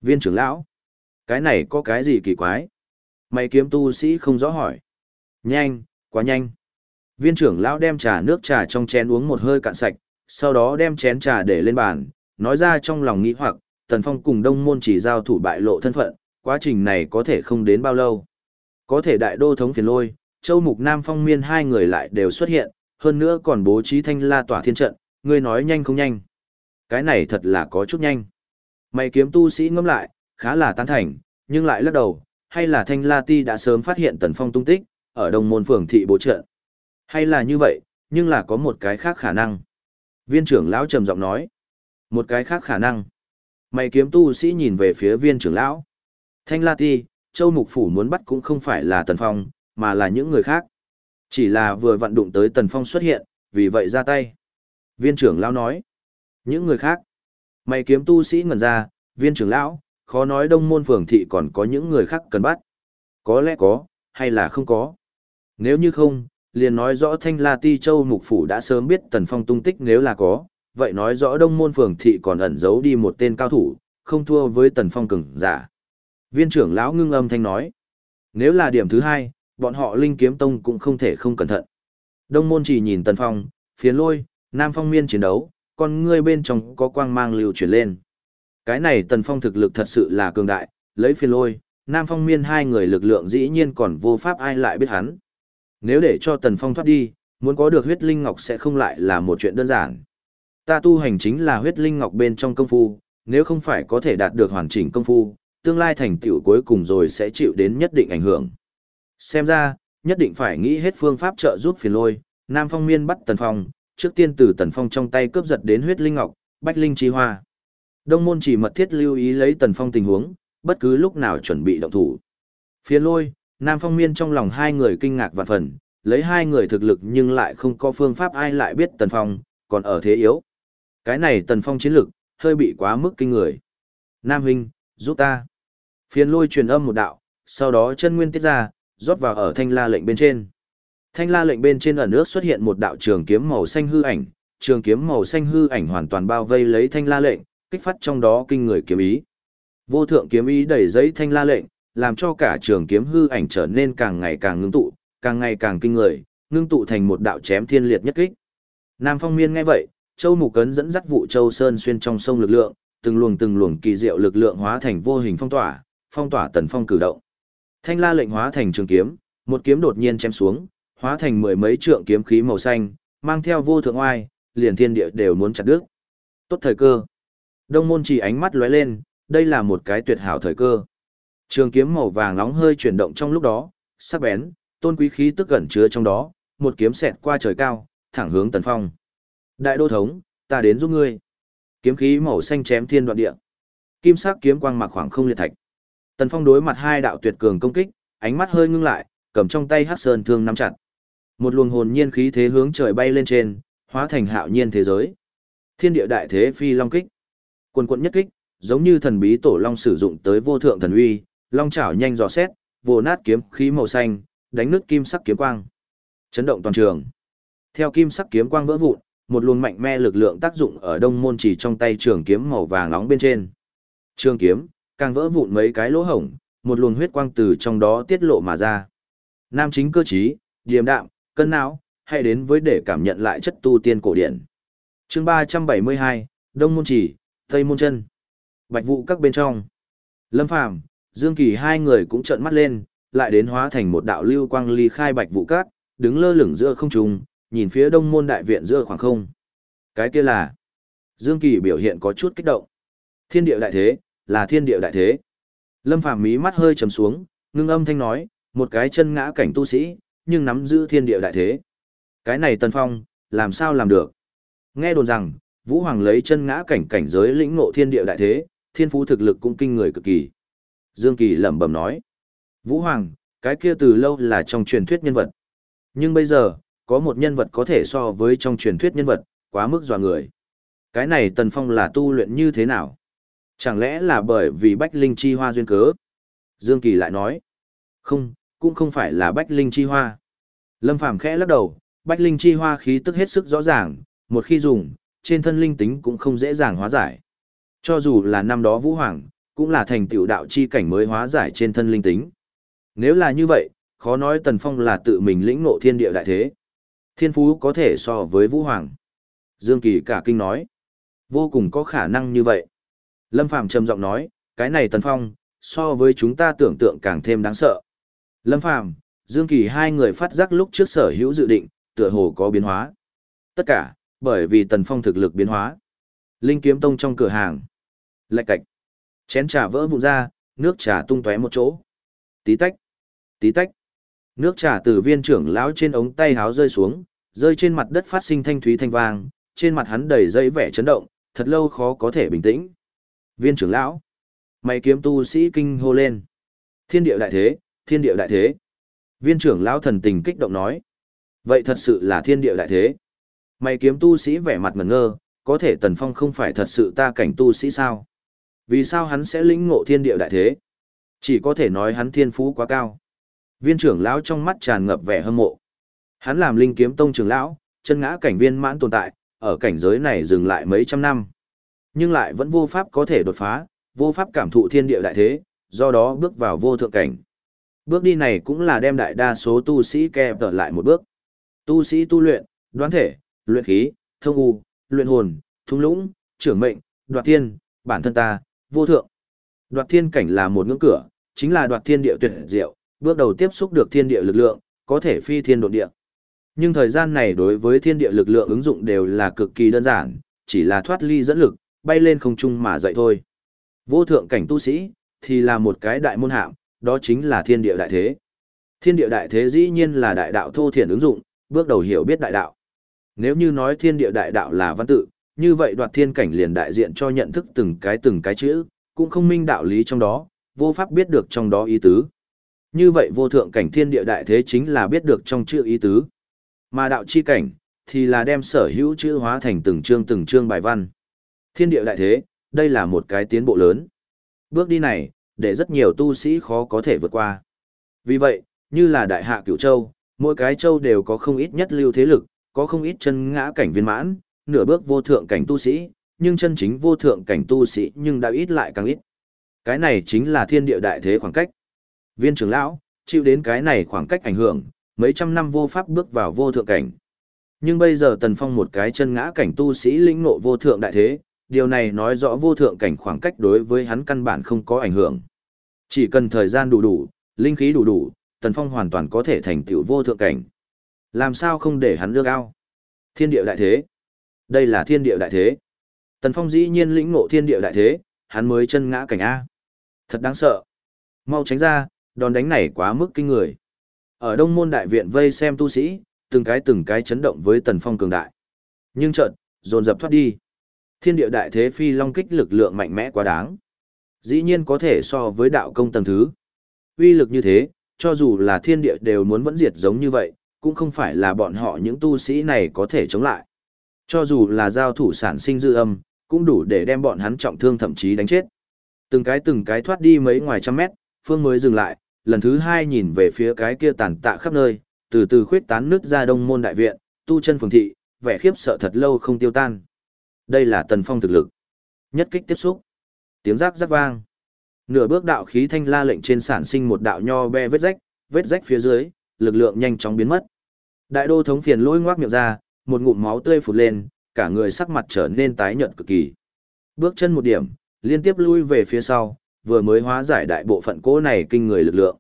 Viên trưởng lão. Cái này có cái gì kỳ quái? Mày kiếm tu sĩ không rõ hỏi. Nhanh, quá nhanh. Viên trưởng lão đem trà nước trà trong chén uống một hơi cạn sạch, sau đó đem chén trà để lên bàn, nói ra trong lòng nghĩ hoặc, Tần Phong cùng đông môn chỉ giao thủ bại lộ thân phận, quá trình này có thể không đến bao lâu. Có thể đại đô thống phiền lôi, châu mục nam phong miên hai người lại đều xuất hiện, hơn nữa còn bố trí thanh la tỏa thiên trận, ngươi nói nhanh không nhanh. Cái này thật là có chút nhanh. Mày kiếm tu sĩ ngâm lại, khá là tán thành, nhưng lại lắc đầu, hay là thanh la ti đã sớm phát hiện tần phong tung tích, ở đồng môn phường thị bố trận. Hay là như vậy, nhưng là có một cái khác khả năng. Viên trưởng lão trầm giọng nói. Một cái khác khả năng. Mày kiếm tu sĩ nhìn về phía viên trưởng lão. Thanh la ti, Châu Mục Phủ muốn bắt cũng không phải là Tần Phong, mà là những người khác. Chỉ là vừa vận đụng tới Tần Phong xuất hiện, vì vậy ra tay. Viên trưởng lão nói. Những người khác. Mày kiếm tu sĩ ngẩn ra, viên trưởng lão, khó nói đông môn phường thị còn có những người khác cần bắt. Có lẽ có, hay là không có. Nếu như không, liền nói rõ Thanh La Ti Châu Mục Phủ đã sớm biết Tần Phong tung tích nếu là có, vậy nói rõ đông môn phường thị còn ẩn giấu đi một tên cao thủ, không thua với Tần Phong cứng giả. Viên trưởng lão ngưng âm thanh nói, nếu là điểm thứ hai, bọn họ Linh Kiếm Tông cũng không thể không cẩn thận. Đông môn chỉ nhìn Tần Phong, phiến lôi, Nam Phong miên chiến đấu, con ngươi bên trong có quang mang lưu chuyển lên. Cái này Tần Phong thực lực thật sự là cường đại, lấy phiến lôi, Nam Phong miên hai người lực lượng dĩ nhiên còn vô pháp ai lại biết hắn. Nếu để cho Tần Phong thoát đi, muốn có được huyết linh ngọc sẽ không lại là một chuyện đơn giản. Ta tu hành chính là huyết linh ngọc bên trong công phu, nếu không phải có thể đạt được hoàn chỉnh công phu, tương lai thành tựu cuối cùng rồi sẽ chịu đến nhất định ảnh hưởng. Xem ra, nhất định phải nghĩ hết phương pháp trợ giúp phiền lôi, Nam Phong miên bắt Tần Phong, trước tiên từ Tần Phong trong tay cướp giật đến huyết linh ngọc, bách linh chi hoa. Đông môn chỉ mật thiết lưu ý lấy Tần Phong tình huống, bất cứ lúc nào chuẩn bị động thủ. Phiền lôi, Nam Phong miên trong lòng hai người kinh ngạc vạn phần, lấy hai người thực lực nhưng lại không có phương pháp ai lại biết Tần Phong, còn ở thế yếu. Cái này Tần Phong chiến lực, hơi bị quá mức kinh người. Nam Huynh, giúp ta. Phiền lôi truyền âm một đạo, sau đó chân nguyên tiết ra, rót vào ở thanh la lệnh bên trên. Thanh la lệnh bên trên ẩn nước xuất hiện một đạo trường kiếm màu xanh hư ảnh, trường kiếm màu xanh hư ảnh hoàn toàn bao vây lấy thanh la lệnh, kích phát trong đó kinh người kiếm ý. Vô thượng kiếm ý đẩy giấy thanh la lệnh, làm cho cả trường kiếm hư ảnh trở nên càng ngày càng ngưng tụ, càng ngày càng kinh người, ngưng tụ thành một đạo chém thiên liệt nhất kích. Nam Phong Miên nghe vậy, Châu Mục Cấn dẫn dắt vụ Châu Sơn xuyên trong sông lực lượng, từng luồng từng luồng kỳ diệu lực lượng hóa thành vô hình phong tỏa, phong tỏa tần phong cử động. Thanh la lệnh hóa thành trường kiếm, một kiếm đột nhiên chém xuống, hóa thành mười mấy trượng kiếm khí màu xanh, mang theo vô thượng oai, liền thiên địa đều muốn chặt đứt. Tốt thời cơ. Đông môn chỉ ánh mắt lóe lên, đây là một cái tuyệt hảo thời cơ. Trường kiếm màu vàng nóng hơi chuyển động trong lúc đó, sắc bén, tôn quý khí tức gần chứa trong đó, một kiếm xẹt qua trời cao, thẳng hướng Tần Phong. Đại đô thống, ta đến giúp ngươi. Kiếm khí màu xanh chém thiên đoạn địa. Kim sắc kiếm quang mạc khoảng không liệt thạch. Tần Phong đối mặt hai đạo tuyệt cường công kích, ánh mắt hơi ngưng lại, cầm trong tay hắc sơn thương nắm chặt. Một luồng hồn nhiên khí thế hướng trời bay lên trên, hóa thành hạo nhiên thế giới. Thiên địa đại thế phi long kích. Quần quận nhất kích, giống như thần bí tổ long sử dụng tới vô thượng thần uy, long chảo nhanh dò xét, vồ nát kiếm khí màu xanh, đánh nứt kim sắc kiếm quang. Chấn động toàn trường. Theo kim sắc kiếm quang vỡ vụn, một luồng mạnh mẽ lực lượng tác dụng ở đông môn chỉ trong tay trường kiếm màu vàng nóng bên trên. Trường kiếm, càng vỡ vụn mấy cái lỗ hổng, một luồng huyết quang từ trong đó tiết lộ mà ra. Nam chính cơ trí, điềm đạm, cân não, hãy đến với để cảm nhận lại chất tu tiên cổ điển. Chương 372, Đông môn chỉ, Tây môn chân. Bạch vụ các bên trong. Lâm Phàm, Dương Kỳ hai người cũng trợn mắt lên, lại đến hóa thành một đạo lưu quang ly khai bạch vụ các, đứng lơ lửng giữa không trung, nhìn phía đông môn đại viện giữa khoảng không. Cái kia là Dương Kỳ biểu hiện có chút kích động. Thiên địa đại thế, là thiên địa đại thế. Lâm Phàm mí mắt hơi trầm xuống, ngưng âm thanh nói, một cái chân ngã cảnh tu sĩ, nhưng nắm giữ thiên địa đại thế. Cái này Tần Phong, làm sao làm được? Nghe đồn rằng, Vũ Hoàng lấy chân ngã cảnh cảnh giới lĩnh ngộ thiên địa đại thế, thiên phú thực lực cũng kinh người cực kỳ. Dương Kỳ lẩm bẩm nói, Vũ Hoàng, cái kia từ lâu là trong truyền thuyết nhân vật. Nhưng bây giờ, có một nhân vật có thể so với trong truyền thuyết nhân vật, quá mức dọa người. Cái này Tần Phong là tu luyện như thế nào? Chẳng lẽ là bởi vì Bách Linh Chi Hoa duyên cớ? Dương Kỳ lại nói, không, cũng không phải là Bách Linh Chi Hoa. Lâm Phàm khẽ lắc đầu, Bách Linh Chi Hoa khí tức hết sức rõ ràng, một khi dùng, trên thân linh tính cũng không dễ dàng hóa giải. Cho dù là năm đó Vũ Hoàng, cũng là thành tựu đạo chi cảnh mới hóa giải trên thân linh tính. Nếu là như vậy, khó nói Tần Phong là tự mình lĩnh ngộ thiên địa đại thế. Thiên phú có thể so với Vũ Hoàng. Dương Kỳ cả kinh nói. Vô cùng có khả năng như vậy. Lâm Phàm trầm giọng nói, cái này Tần Phong, so với chúng ta tưởng tượng càng thêm đáng sợ. Lâm Phàm, Dương Kỳ hai người phát giác lúc trước sở hữu dự định, tựa hồ có biến hóa. Tất cả, bởi vì Tần Phong thực lực biến hóa. Linh kiếm tông trong cửa hàng. Lạch cạch. Chén trà vỡ vụn ra, nước trà tung tóe một chỗ. Tí tách. Tí tách. Nước trà từ viên trưởng lão trên ống tay háo rơi xuống, rơi trên mặt đất phát sinh thanh thúy thanh vang, trên mặt hắn đầy dây vẻ chấn động, thật lâu khó có thể bình tĩnh. Viên trưởng lão. Mày kiếm tu sĩ kinh hô lên. Thiên địa đại thế, thiên địa đại thế. Viên trưởng lão thần tình kích động nói. Vậy thật sự là thiên địa đại thế. Mày kiếm tu sĩ vẻ mặt ngẩn ngơ, có thể tần phong không phải thật sự ta cảnh tu sĩ sao? Vì sao hắn sẽ lĩnh ngộ thiên địa đại thế? Chỉ có thể nói hắn thiên phú quá cao. Viên trưởng lão trong mắt tràn ngập vẻ hâm mộ. Hắn làm linh kiếm tông trưởng lão, chân ngã cảnh viên mãn tồn tại, ở cảnh giới này dừng lại mấy trăm năm. Nhưng lại vẫn vô pháp có thể đột phá, vô pháp cảm thụ thiên địa đại thế, do đó bước vào vô thượng cảnh. Bước đi này cũng là đem đại đa số tu sĩ kẹp trở lại một bước. Tu sĩ tu luyện, đoán thể, luyện khí, thông u, luyện hồn, thung lũng, trưởng mệnh, đoạt thiên, bản thân ta, vô thượng. Đoạt thiên cảnh là một ngưỡng cửa, chính là đoạt thiên địa tuyệt diệu, bước đầu tiếp xúc được thiên địa lực lượng, có thể phi thiên độn địa. Nhưng thời gian này đối với thiên địa lực lượng ứng dụng đều là cực kỳ đơn giản, chỉ là thoát ly dẫn lực, bay lên không trung mà dậy thôi. Vô thượng cảnh tu sĩ, thì là một cái đại môn hạm, đó chính là thiên địa đại thế. Thiên địa đại thế dĩ nhiên là đại đạo thô thiển ứng dụng, bước đầu hiểu biết đại đạo. Nếu như nói thiên địa đại đạo là văn tự, như vậy đoạt thiên cảnh liền đại diện cho nhận thức từng cái từng cái chữ, cũng không minh đạo lý trong đó, vô pháp biết được trong đó ý tứ. Như vậy vô thượng cảnh thiên địa đại thế chính là biết được trong chữ ý tứ. Mà đạo chi cảnh, thì là đem sở hữu chữ hóa thành từng chương từng chương bài văn. Thiên địa đại thế, đây là một cái tiến bộ lớn. Bước đi này, để rất nhiều tu sĩ khó có thể vượt qua. Vì vậy, như là đại hạ cửu châu, mỗi cái châu đều có không ít nhất lưu thế lực, có không ít chân ngã cảnh viên mãn, nửa bước vô thượng cảnh tu sĩ, nhưng chân chính vô thượng cảnh tu sĩ nhưng đã ít lại càng ít. Cái này chính là thiên địa đại thế khoảng cách. Viên trưởng lão, chịu đến cái này khoảng cách ảnh hưởng, mấy trăm năm vô pháp bước vào vô thượng cảnh. Nhưng bây giờ Tần Phong một cái chân ngã cảnh tu sĩ lĩnh ngộ vô thượng đại thế, điều này nói rõ vô thượng cảnh khoảng cách đối với hắn căn bản không có ảnh hưởng. Chỉ cần thời gian đủ đủ, linh khí đủ đủ, Tần Phong hoàn toàn có thể thành tựu vô thượng cảnh. Làm sao không để hắn ước ao? Thiên địa đại thế. Đây là thiên địa đại thế. Tần Phong dĩ nhiên lĩnh ngộ thiên địa đại thế, hắn mới chân ngã cảnh A. Thật đáng sợ. Mau tránh ra, đòn đánh này quá mức kinh người. Ở đông môn đại viện vây xem tu sĩ, từng cái từng cái chấn động với Tần Phong cường đại. Nhưng chợt, dồn dập thoát đi. Thiên địa đại thế phi long kích lực lượng mạnh mẽ quá đáng. Dĩ nhiên có thể so với đạo công tầng thứ. Uy lực như thế, cho dù là thiên địa đều muốn vẫn diệt giống như vậy, cũng không phải là bọn họ những tu sĩ này có thể chống lại. Cho dù là giao thủ sản sinh dư âm, cũng đủ để đem bọn hắn trọng thương thậm chí đánh chết. Từng cái từng cái thoát đi mấy ngoài trăm mét, Phương mới dừng lại, lần thứ hai nhìn về phía cái kia tàn tạ khắp nơi, từ từ khuyết tán nước ra đông môn đại viện, tu chân phường thị, vẻ khiếp sợ thật lâu không tiêu tan. Đây là tần phong thực lực. Nhất kích tiếp xúc. Tiếng rác rắc vang. Nửa bước đạo khí thanh la lệnh trên sản sinh một đạo nho be vết rách, vết rách phía dưới, lực lượng nhanh chóng biến mất. Đại đô thống phiền lôi ngoác miệng ra, một ngụm máu tươi phụt lên, cả người sắc mặt trở nên tái nhợt cực kỳ. Bước chân một điểm, liên tiếp lui về phía sau, vừa mới hóa giải đại bộ phận cỗ này kinh người lực lượng.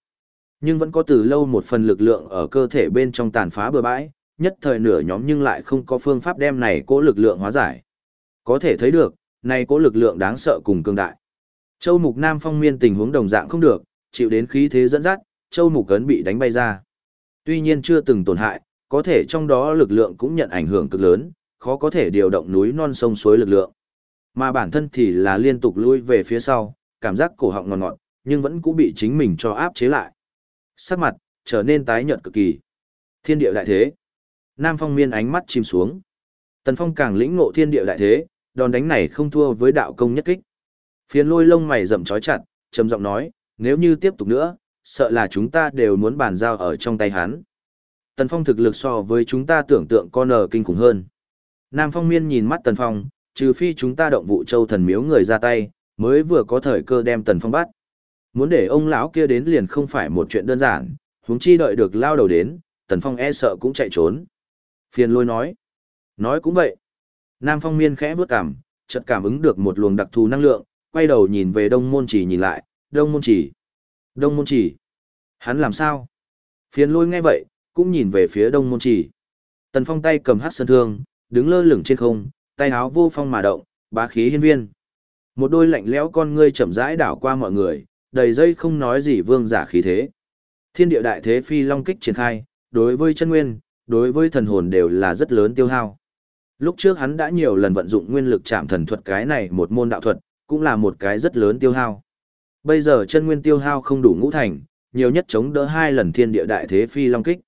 Nhưng vẫn có từ lâu một phần lực lượng ở cơ thể bên trong tàn phá bừa bãi, nhất thời nửa nhóm nhưng lại không có phương pháp đem này cỗ lực lượng hóa giải. Có thể thấy được, này có lực lượng đáng sợ cùng cường đại. Châu Mục Nam Phong Miên tình huống đồng dạng không được, chịu đến khí thế dẫn dắt, Châu Mục Cấn bị đánh bay ra. Tuy nhiên chưa từng tổn hại, có thể trong đó lực lượng cũng nhận ảnh hưởng cực lớn, khó có thể điều động núi non sông suối lực lượng. Mà bản thân thì là liên tục lui về phía sau, cảm giác cổ họng ngọt ngọt, nhưng vẫn cũng bị chính mình cho áp chế lại. Sắc mặt, trở nên tái nhợt cực kỳ. Thiên địa đại thế. Nam Phong Miên ánh mắt chìm xuống. Tần Phong càng lĩnh ngộ thiên địa đại thế, đòn đánh này không thua với đạo công nhất kích. Phiền lôi lông mày rậm trói chặt, trầm giọng nói, nếu như tiếp tục nữa, sợ là chúng ta đều muốn bàn giao ở trong tay hắn. Tần Phong thực lực so với chúng ta tưởng tượng con nở kinh khủng hơn. Nam Phong Miên nhìn mắt Tần Phong, trừ phi chúng ta động vụ châu thần miếu người ra tay, mới vừa có thời cơ đem Tần Phong bắt. Muốn để ông lão kia đến liền không phải một chuyện đơn giản, huống chi đợi được lao đầu đến, Tần Phong e sợ cũng chạy trốn. Phiền lôi nói. Nói cũng vậy. Nam Phong Miên khẽ bước cảm, chợt cảm ứng được một luồng đặc thù năng lượng, quay đầu nhìn về Đông Môn Chỉ nhìn lại, Đông Môn Chỉ. Đông Môn Chỉ. Hắn làm sao? Phiền lôi nghe vậy, cũng nhìn về phía Đông Môn Chỉ. Tần Phong tay cầm hát sơn thương, đứng lơ lửng trên không, tay áo vô phong mà động, bá khí hiên viên. Một đôi lạnh lẽo con ngươi chậm rãi đảo qua mọi người, đầy dây không nói gì vương giả khí thế. Thiên địa đại thế phi long kích triển khai, đối với chân nguyên, đối với thần hồn đều là rất lớn tiêu hao. Lúc trước hắn đã nhiều lần vận dụng nguyên lực chạm thần thuật cái này một môn đạo thuật, cũng là một cái rất lớn tiêu hao. Bây giờ chân nguyên tiêu hao không đủ ngũ thành, nhiều nhất chống đỡ hai lần thiên địa đại thế phi long kích.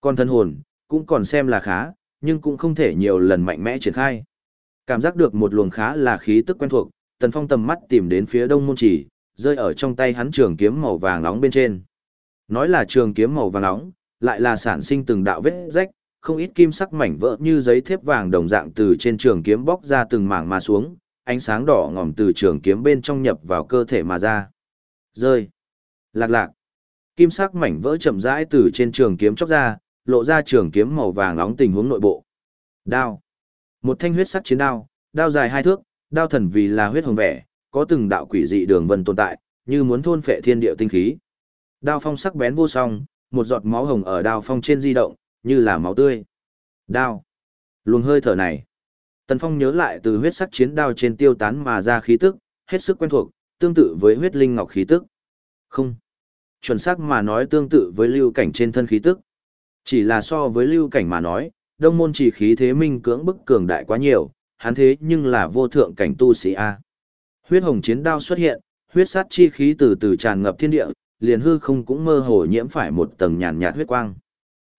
Còn thân hồn, cũng còn xem là khá, nhưng cũng không thể nhiều lần mạnh mẽ triển khai. Cảm giác được một luồng khá là khí tức quen thuộc, Tần Phong tầm mắt tìm đến phía đông môn chỉ, rơi ở trong tay hắn trường kiếm màu vàng nóng bên trên. Nói là trường kiếm màu vàng nóng, lại là sản sinh từng đạo vết rách, không ít kim sắc mảnh vỡ như giấy thép vàng đồng dạng từ trên trường kiếm bóc ra từng mảng mà xuống, ánh sáng đỏ ngòm từ trường kiếm bên trong nhập vào cơ thể mà ra. Rơi. Lạc lạc. Kim sắc mảnh vỡ chậm rãi từ trên trường kiếm chóc ra, lộ ra trường kiếm màu vàng nóng tình huống nội bộ. Đao. Một thanh huyết sắc chiến đao, đao dài hai thước, đao thần vì là huyết hồng vẻ, có từng đạo quỷ dị đường vân tồn tại, như muốn thôn phệ thiên địa tinh khí. Đao phong sắc bén vô song, một giọt máu hồng ở đao phong trên di động, như là máu tươi. Đao. Luồng hơi thở này. Tần Phong nhớ lại từ huyết sắc chiến đao trên tiêu tán mà ra khí tức, hết sức quen thuộc, tương tự với huyết linh ngọc khí tức. Không. Chuẩn xác mà nói tương tự với lưu cảnh trên thân khí tức. Chỉ là so với lưu cảnh mà nói, đông môn chỉ khí thế minh cưỡng bức cường đại quá nhiều, hắn thế nhưng là vô thượng cảnh tu sĩ A. Huyết hồng chiến đao xuất hiện, huyết sát chi khí từ từ tràn ngập thiên địa, liền hư không cũng mơ hồ nhiễm phải một tầng nhàn nhạt huyết quang.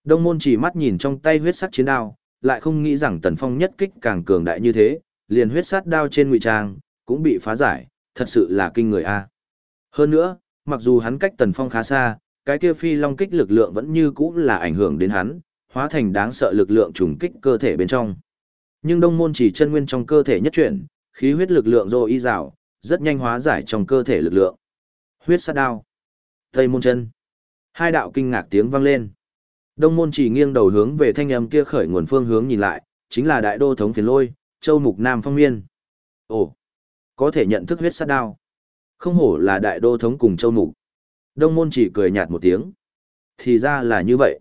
Đông môn chỉ mắt nhìn trong tay huyết sắc chiến đao, lại không nghĩ rằng tần phong nhất kích càng cường đại như thế, liền huyết sát đao trên ngụy trang, cũng bị phá giải, thật sự là kinh người a. Hơn nữa, mặc dù hắn cách tần phong khá xa, cái kia phi long kích lực lượng vẫn như cũ là ảnh hưởng đến hắn, hóa thành đáng sợ lực lượng trùng kích cơ thể bên trong. Nhưng đông môn chỉ chân nguyên trong cơ thể nhất chuyển, khí huyết lực lượng rồi y rào, rất nhanh hóa giải trong cơ thể lực lượng. Huyết sát đao. Tây môn chân. Hai đạo kinh ngạc tiếng vang lên. Đông môn chỉ nghiêng đầu hướng về thanh âm kia khởi nguồn phương hướng nhìn lại, chính là đại đô thống phiền lôi, châu mục nam phong miên. Ồ, có thể nhận thức huyết sát đao. Không hổ là đại đô thống cùng châu mục. Đông môn chỉ cười nhạt một tiếng. Thì ra là như vậy.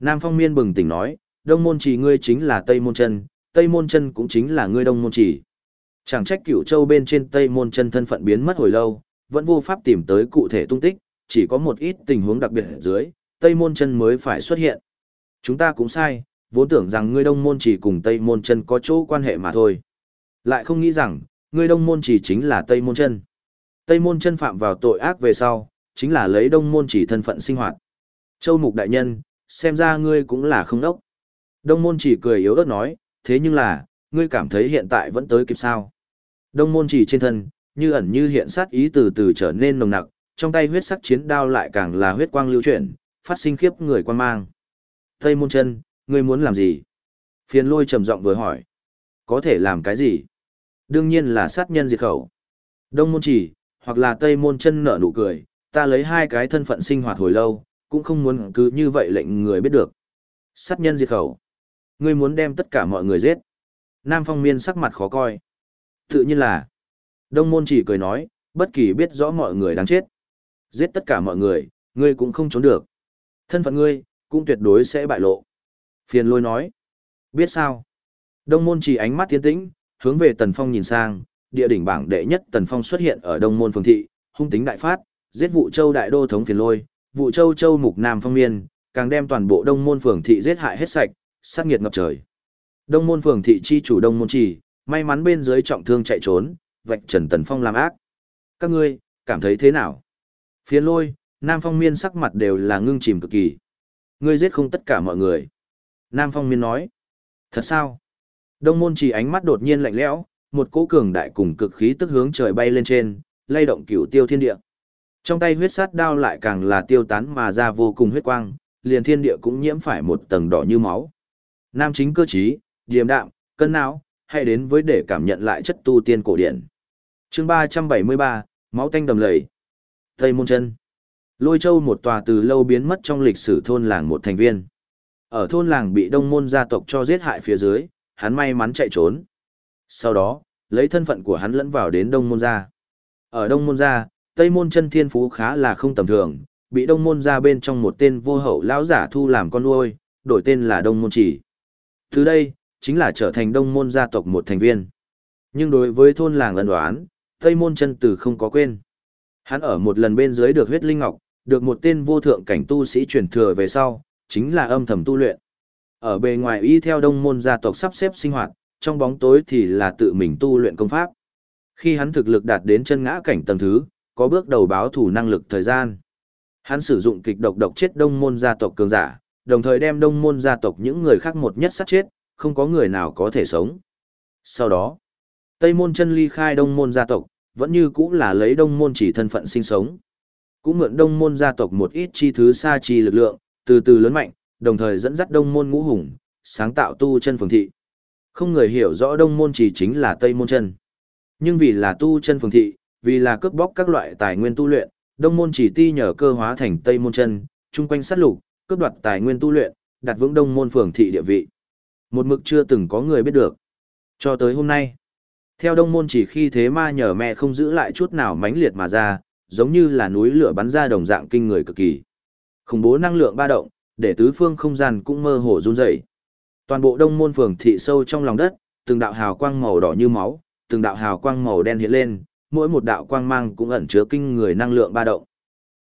Nam phong miên bừng tỉnh nói, đông môn chỉ ngươi chính là Tây môn chân, Tây môn chân cũng chính là ngươi đông môn chỉ. Chẳng trách cửu châu bên trên Tây môn chân thân phận biến mất hồi lâu, vẫn vô pháp tìm tới cụ thể tung tích, chỉ có một ít tình huống đặc biệt ở dưới, Tây Môn chân mới phải xuất hiện. Chúng ta cũng sai, vốn tưởng rằng ngươi Đông Môn chỉ cùng Tây Môn chân có chỗ quan hệ mà thôi. Lại không nghĩ rằng, ngươi Đông Môn chỉ chính là Tây Môn chân. Tây Môn chân phạm vào tội ác về sau, chính là lấy Đông Môn chỉ thân phận sinh hoạt. Châu Mục Đại Nhân, xem ra ngươi cũng là không đốc. Đông Môn chỉ cười yếu ớt nói, thế nhưng là, ngươi cảm thấy hiện tại vẫn tới kịp sao. Đông Môn chỉ trên thân, như ẩn như hiện sát ý từ từ trở nên nồng nặc, trong tay huyết sắc chiến đao lại càng là huyết quang lưu chuyển, phát sinh khiếp người quan mang. Tây môn chân, ngươi muốn làm gì? Phiền lôi trầm giọng vừa hỏi. Có thể làm cái gì? Đương nhiên là sát nhân diệt khẩu. Đông môn chỉ, hoặc là Tây môn chân nở nụ cười, ta lấy hai cái thân phận sinh hoạt hồi lâu, cũng không muốn cứ như vậy lệnh người biết được. Sát nhân diệt khẩu. Ngươi muốn đem tất cả mọi người giết. Nam phong miên sắc mặt khó coi. Tự nhiên là. Đông môn chỉ cười nói, bất kỳ biết rõ mọi người đáng chết. Giết tất cả mọi người, ngươi cũng không trốn được. Thân phận ngươi, cũng tuyệt đối sẽ bại lộ. Phiền lôi nói. Biết sao? Đông môn chỉ ánh mắt tiến tĩnh, hướng về Tần Phong nhìn sang, địa đỉnh bảng đệ nhất Tần Phong xuất hiện ở Đông môn phường thị, hung tính đại phát, giết vụ châu đại đô thống phiền lôi, vụ châu châu mục nam phong miên, càng đem toàn bộ Đông môn phường thị giết hại hết sạch, sát nghiệt ngập trời. Đông môn phường thị chi chủ Đông môn chỉ, may mắn bên dưới trọng thương chạy trốn, vạch trần Tần Phong làm ác. Các ngươi, cảm thấy thế nào? Phiền lôi, Nam Phong Miên sắc mặt đều là ngưng chìm cực kỳ. Ngươi giết không tất cả mọi người. Nam Phong Miên nói. Thật sao? Đông môn chỉ ánh mắt đột nhiên lạnh lẽo, một cỗ cường đại cùng cực khí tức hướng trời bay lên trên, lay động cửu tiêu thiên địa. Trong tay huyết sát đao lại càng là tiêu tán mà ra vô cùng huyết quang, liền thiên địa cũng nhiễm phải một tầng đỏ như máu. Nam chính cơ trí, điềm đạm, cân não, hãy đến với để cảm nhận lại chất tu tiên cổ điển. Chương 373, máu tanh đầm lầy. Tây môn chân. Lôi Châu một tòa từ lâu biến mất trong lịch sử thôn làng một thành viên. Ở thôn làng bị đông môn gia tộc cho giết hại phía dưới, hắn may mắn chạy trốn. Sau đó, lấy thân phận của hắn lẫn vào đến đông môn gia. Ở đông môn gia, Tây môn chân thiên phú khá là không tầm thường, bị đông môn gia bên trong một tên vô hậu lão giả thu làm con nuôi, đổi tên là đông môn chỉ. Từ đây, chính là trở thành đông môn gia tộc một thành viên. Nhưng đối với thôn làng lân đoán, Tây môn chân tử không có quên. Hắn ở một lần bên dưới được huyết linh ngọc, được một tên vô thượng cảnh tu sĩ truyền thừa về sau, chính là âm thầm tu luyện. Ở bề ngoài y theo đông môn gia tộc sắp xếp sinh hoạt, trong bóng tối thì là tự mình tu luyện công pháp. Khi hắn thực lực đạt đến chân ngã cảnh tầng thứ, có bước đầu báo thủ năng lực thời gian. Hắn sử dụng kịch độc độc chết đông môn gia tộc cường giả, đồng thời đem đông môn gia tộc những người khác một nhất sát chết, không có người nào có thể sống. Sau đó, Tây môn chân ly khai đông môn gia tộc, vẫn như cũ là lấy đông môn chỉ thân phận sinh sống. Cũng mượn đông môn gia tộc một ít chi thứ xa chi lực lượng, từ từ lớn mạnh, đồng thời dẫn dắt đông môn ngũ hùng, sáng tạo tu chân phường thị. Không người hiểu rõ đông môn chỉ chính là Tây môn chân. Nhưng vì là tu chân phường thị, vì là cướp bóc các loại tài nguyên tu luyện, đông môn chỉ ti nhờ cơ hóa thành Tây môn chân, chung quanh sát lục, cướp đoạt tài nguyên tu luyện, đặt vững đông môn phường thị địa vị. Một mực chưa từng có người biết được. Cho tới hôm nay, theo đông môn chỉ khi thế ma nhờ mẹ không giữ lại chút nào mãnh liệt mà ra, giống như là núi lửa bắn ra đồng dạng kinh người cực kỳ. Khủng bố năng lượng ba động, để tứ phương không gian cũng mơ hồ run rẩy. Toàn bộ đông môn phường thị sâu trong lòng đất, từng đạo hào quang màu đỏ như máu, từng đạo hào quang màu đen hiện lên, mỗi một đạo quang mang cũng ẩn chứa kinh người năng lượng ba động.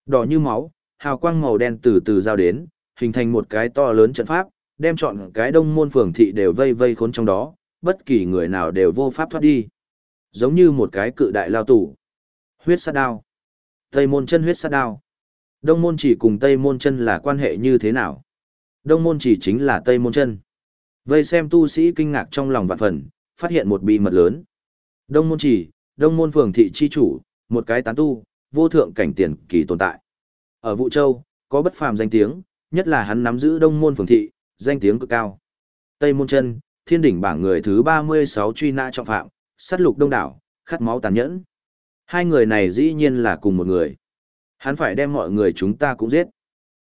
Đỏ như máu, hào quang màu đen từ từ giao đến, hình thành một cái to lớn trận pháp, đem chọn cái đông môn phường thị đều vây vây khốn trong đó, bất kỳ người nào đều vô pháp thoát đi. Giống như một cái cự đại lao tủ. Huyết sát đao. Tây môn chân huyết sát đao. Đông môn chỉ cùng Tây môn chân là quan hệ như thế nào? Đông môn chỉ chính là Tây môn chân. Vây xem tu sĩ kinh ngạc trong lòng vạn phần, phát hiện một bí mật lớn. Đông môn chỉ, đông môn phường thị chi chủ, một cái tán tu, vô thượng cảnh tiền kỳ tồn tại. Ở Vũ Châu, có bất phàm danh tiếng, nhất là hắn nắm giữ đông môn phường thị, danh tiếng cực cao. Tây môn chân, thiên đỉnh bảng người thứ 36 truy nã trọng phạm, sát lục đông đảo, khát máu tàn nhẫn. Hai người này dĩ nhiên là cùng một người. Hắn phải đem mọi người chúng ta cũng giết.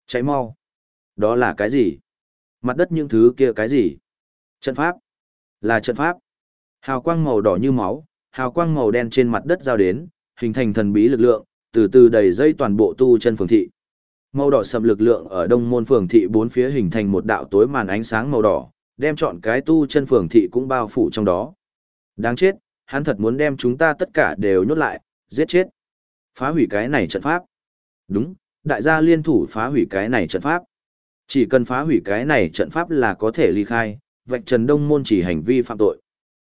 Cháy mau. Đó là cái gì? Mặt đất những thứ kia cái gì? Trận pháp. Là trận pháp. Hào quang màu đỏ như máu, hào quang màu đen trên mặt đất giao đến, hình thành thần bí lực lượng, từ từ đầy dây toàn bộ tu chân phường thị. Màu đỏ sầm lực lượng ở đông môn phường thị bốn phía hình thành một đạo tối màn ánh sáng màu đỏ, đem chọn cái tu chân phường thị cũng bao phủ trong đó. Đáng chết, hắn thật muốn đem chúng ta tất cả đều nhốt lại, giết chết. Phá hủy cái này trận pháp. Đúng, đại gia liên thủ phá hủy cái này trận pháp. Chỉ cần phá hủy cái này trận pháp là có thể ly khai, vạch trần đông môn chỉ hành vi phạm tội.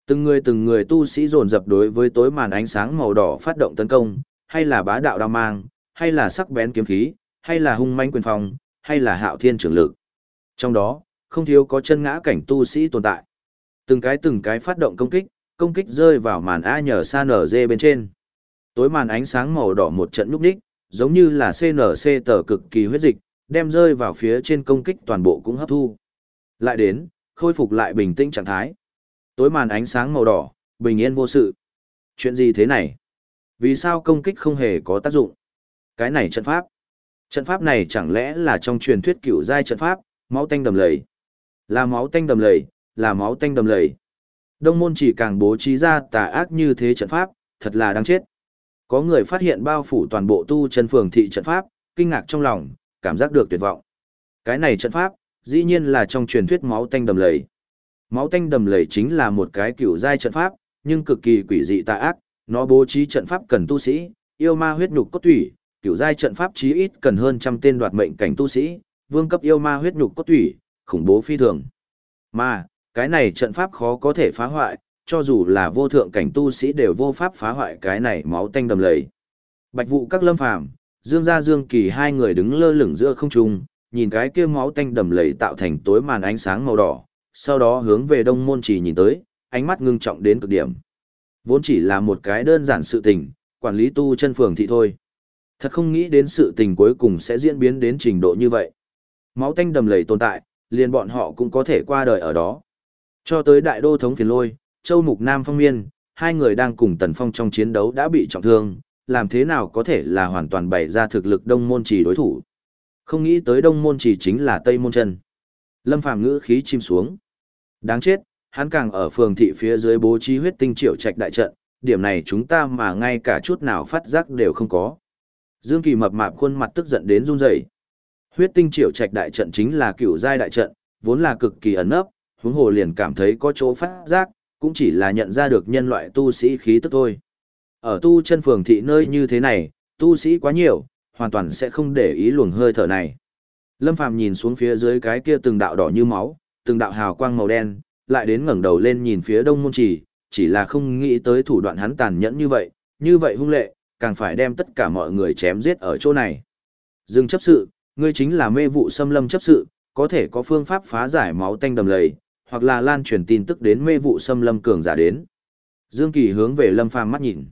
Từng người từng người tu sĩ dồn dập đối với tối màn ánh sáng màu đỏ phát động tấn công, hay là bá đạo đao mang, hay là sắc bén kiếm khí, hay là hung manh quyền phong, hay là hạo thiên trưởng lực. Trong đó, không thiếu có chân ngã cảnh tu sĩ tồn tại. Từng cái từng cái phát động công kích, công kích rơi vào màn A nhờ xa nở dê bên trên. Tối màn ánh sáng màu đỏ một trận núp đích, giống như là CNC tờ cực kỳ huyết dịch, đem rơi vào phía trên công kích toàn bộ cũng hấp thu. Lại đến, khôi phục lại bình tĩnh trạng thái. Tối màn ánh sáng màu đỏ, bình yên vô sự. Chuyện gì thế này? Vì sao công kích không hề có tác dụng? Cái này trận pháp. Trận pháp này chẳng lẽ là trong truyền thuyết cựu giai trận pháp, máu tanh đầm lầy. Là máu tanh đầm lầy, là máu tanh đầm lầy. Đông môn chỉ càng bố trí ra tà ác như thế trận pháp, thật là đáng chết. Có người phát hiện bao phủ toàn bộ tu chân phường thị trận pháp, kinh ngạc trong lòng, cảm giác được tuyệt vọng. Cái này trận pháp, dĩ nhiên là trong truyền thuyết máu tanh đầm lầy. Máu tanh đầm lầy chính là một cái cựu giai trận pháp, nhưng cực kỳ quỷ dị tà ác, nó bố trí trận pháp cần tu sĩ, yêu ma huyết nhục cốt thủy, cựu giai trận pháp chí ít cần hơn trăm tên đoạt mệnh cảnh tu sĩ, vương cấp yêu ma huyết nhục cốt thủy, khủng bố phi thường. Mà, cái này trận pháp khó có thể phá hoại, cho dù là vô thượng cảnh tu sĩ đều vô pháp phá hoại cái này máu tanh đầm lầy. Bạch vụ các lâm phàm, Dương gia Dương Kỳ hai người đứng lơ lửng giữa không trung, nhìn cái kia máu tanh đầm lầy tạo thành tối màn ánh sáng màu đỏ, sau đó hướng về đông môn chỉ nhìn tới, ánh mắt ngưng trọng đến cực điểm. Vốn chỉ là một cái đơn giản sự tình, quản lý tu chân phường thị thôi. Thật không nghĩ đến sự tình cuối cùng sẽ diễn biến đến trình độ như vậy. Máu tanh đầm lầy tồn tại, liền bọn họ cũng có thể qua đời ở đó. Cho tới đại đô thống phiền lôi, Châu Mục Nam Phong Miên, hai người đang cùng Tần Phong trong chiến đấu đã bị trọng thương, làm thế nào có thể là hoàn toàn bày ra thực lực đông môn chỉ đối thủ. Không nghĩ tới đông môn chỉ chính là Tây môn chân. Lâm Phàm ngữ khí chim xuống. Đáng chết, hắn càng ở phường thị phía dưới bố trí huyết tinh triệu trạch đại trận, điểm này chúng ta mà ngay cả chút nào phát giác đều không có. Dương Kỳ mập mạp khuôn mặt tức giận đến run rẩy. Huyết tinh triệu trạch đại trận chính là cựu giai đại trận, vốn là cực kỳ ẩn nấp, huống hồ liền cảm thấy có chỗ phát giác, cũng chỉ là nhận ra được nhân loại tu sĩ khí tức thôi. Ở tu chân phường thị nơi như thế này, tu sĩ quá nhiều, hoàn toàn sẽ không để ý luồng hơi thở này. Lâm Phàm nhìn xuống phía dưới cái kia từng đạo đỏ như máu, từng đạo hào quang màu đen, lại đến ngẩng đầu lên nhìn phía đông môn chỉ, chỉ là không nghĩ tới thủ đoạn hắn tàn nhẫn như vậy, như vậy hung lệ, càng phải đem tất cả mọi người chém giết ở chỗ này. dừng chấp sự, ngươi chính là mê vụ xâm lâm chấp sự, có thể có phương pháp phá giải máu tanh đầm lầy, hoặc là lan truyền tin tức đến mê vụ xâm lâm cường giả đến. Dương Kỳ hướng về Lâm Phàm mắt nhìn.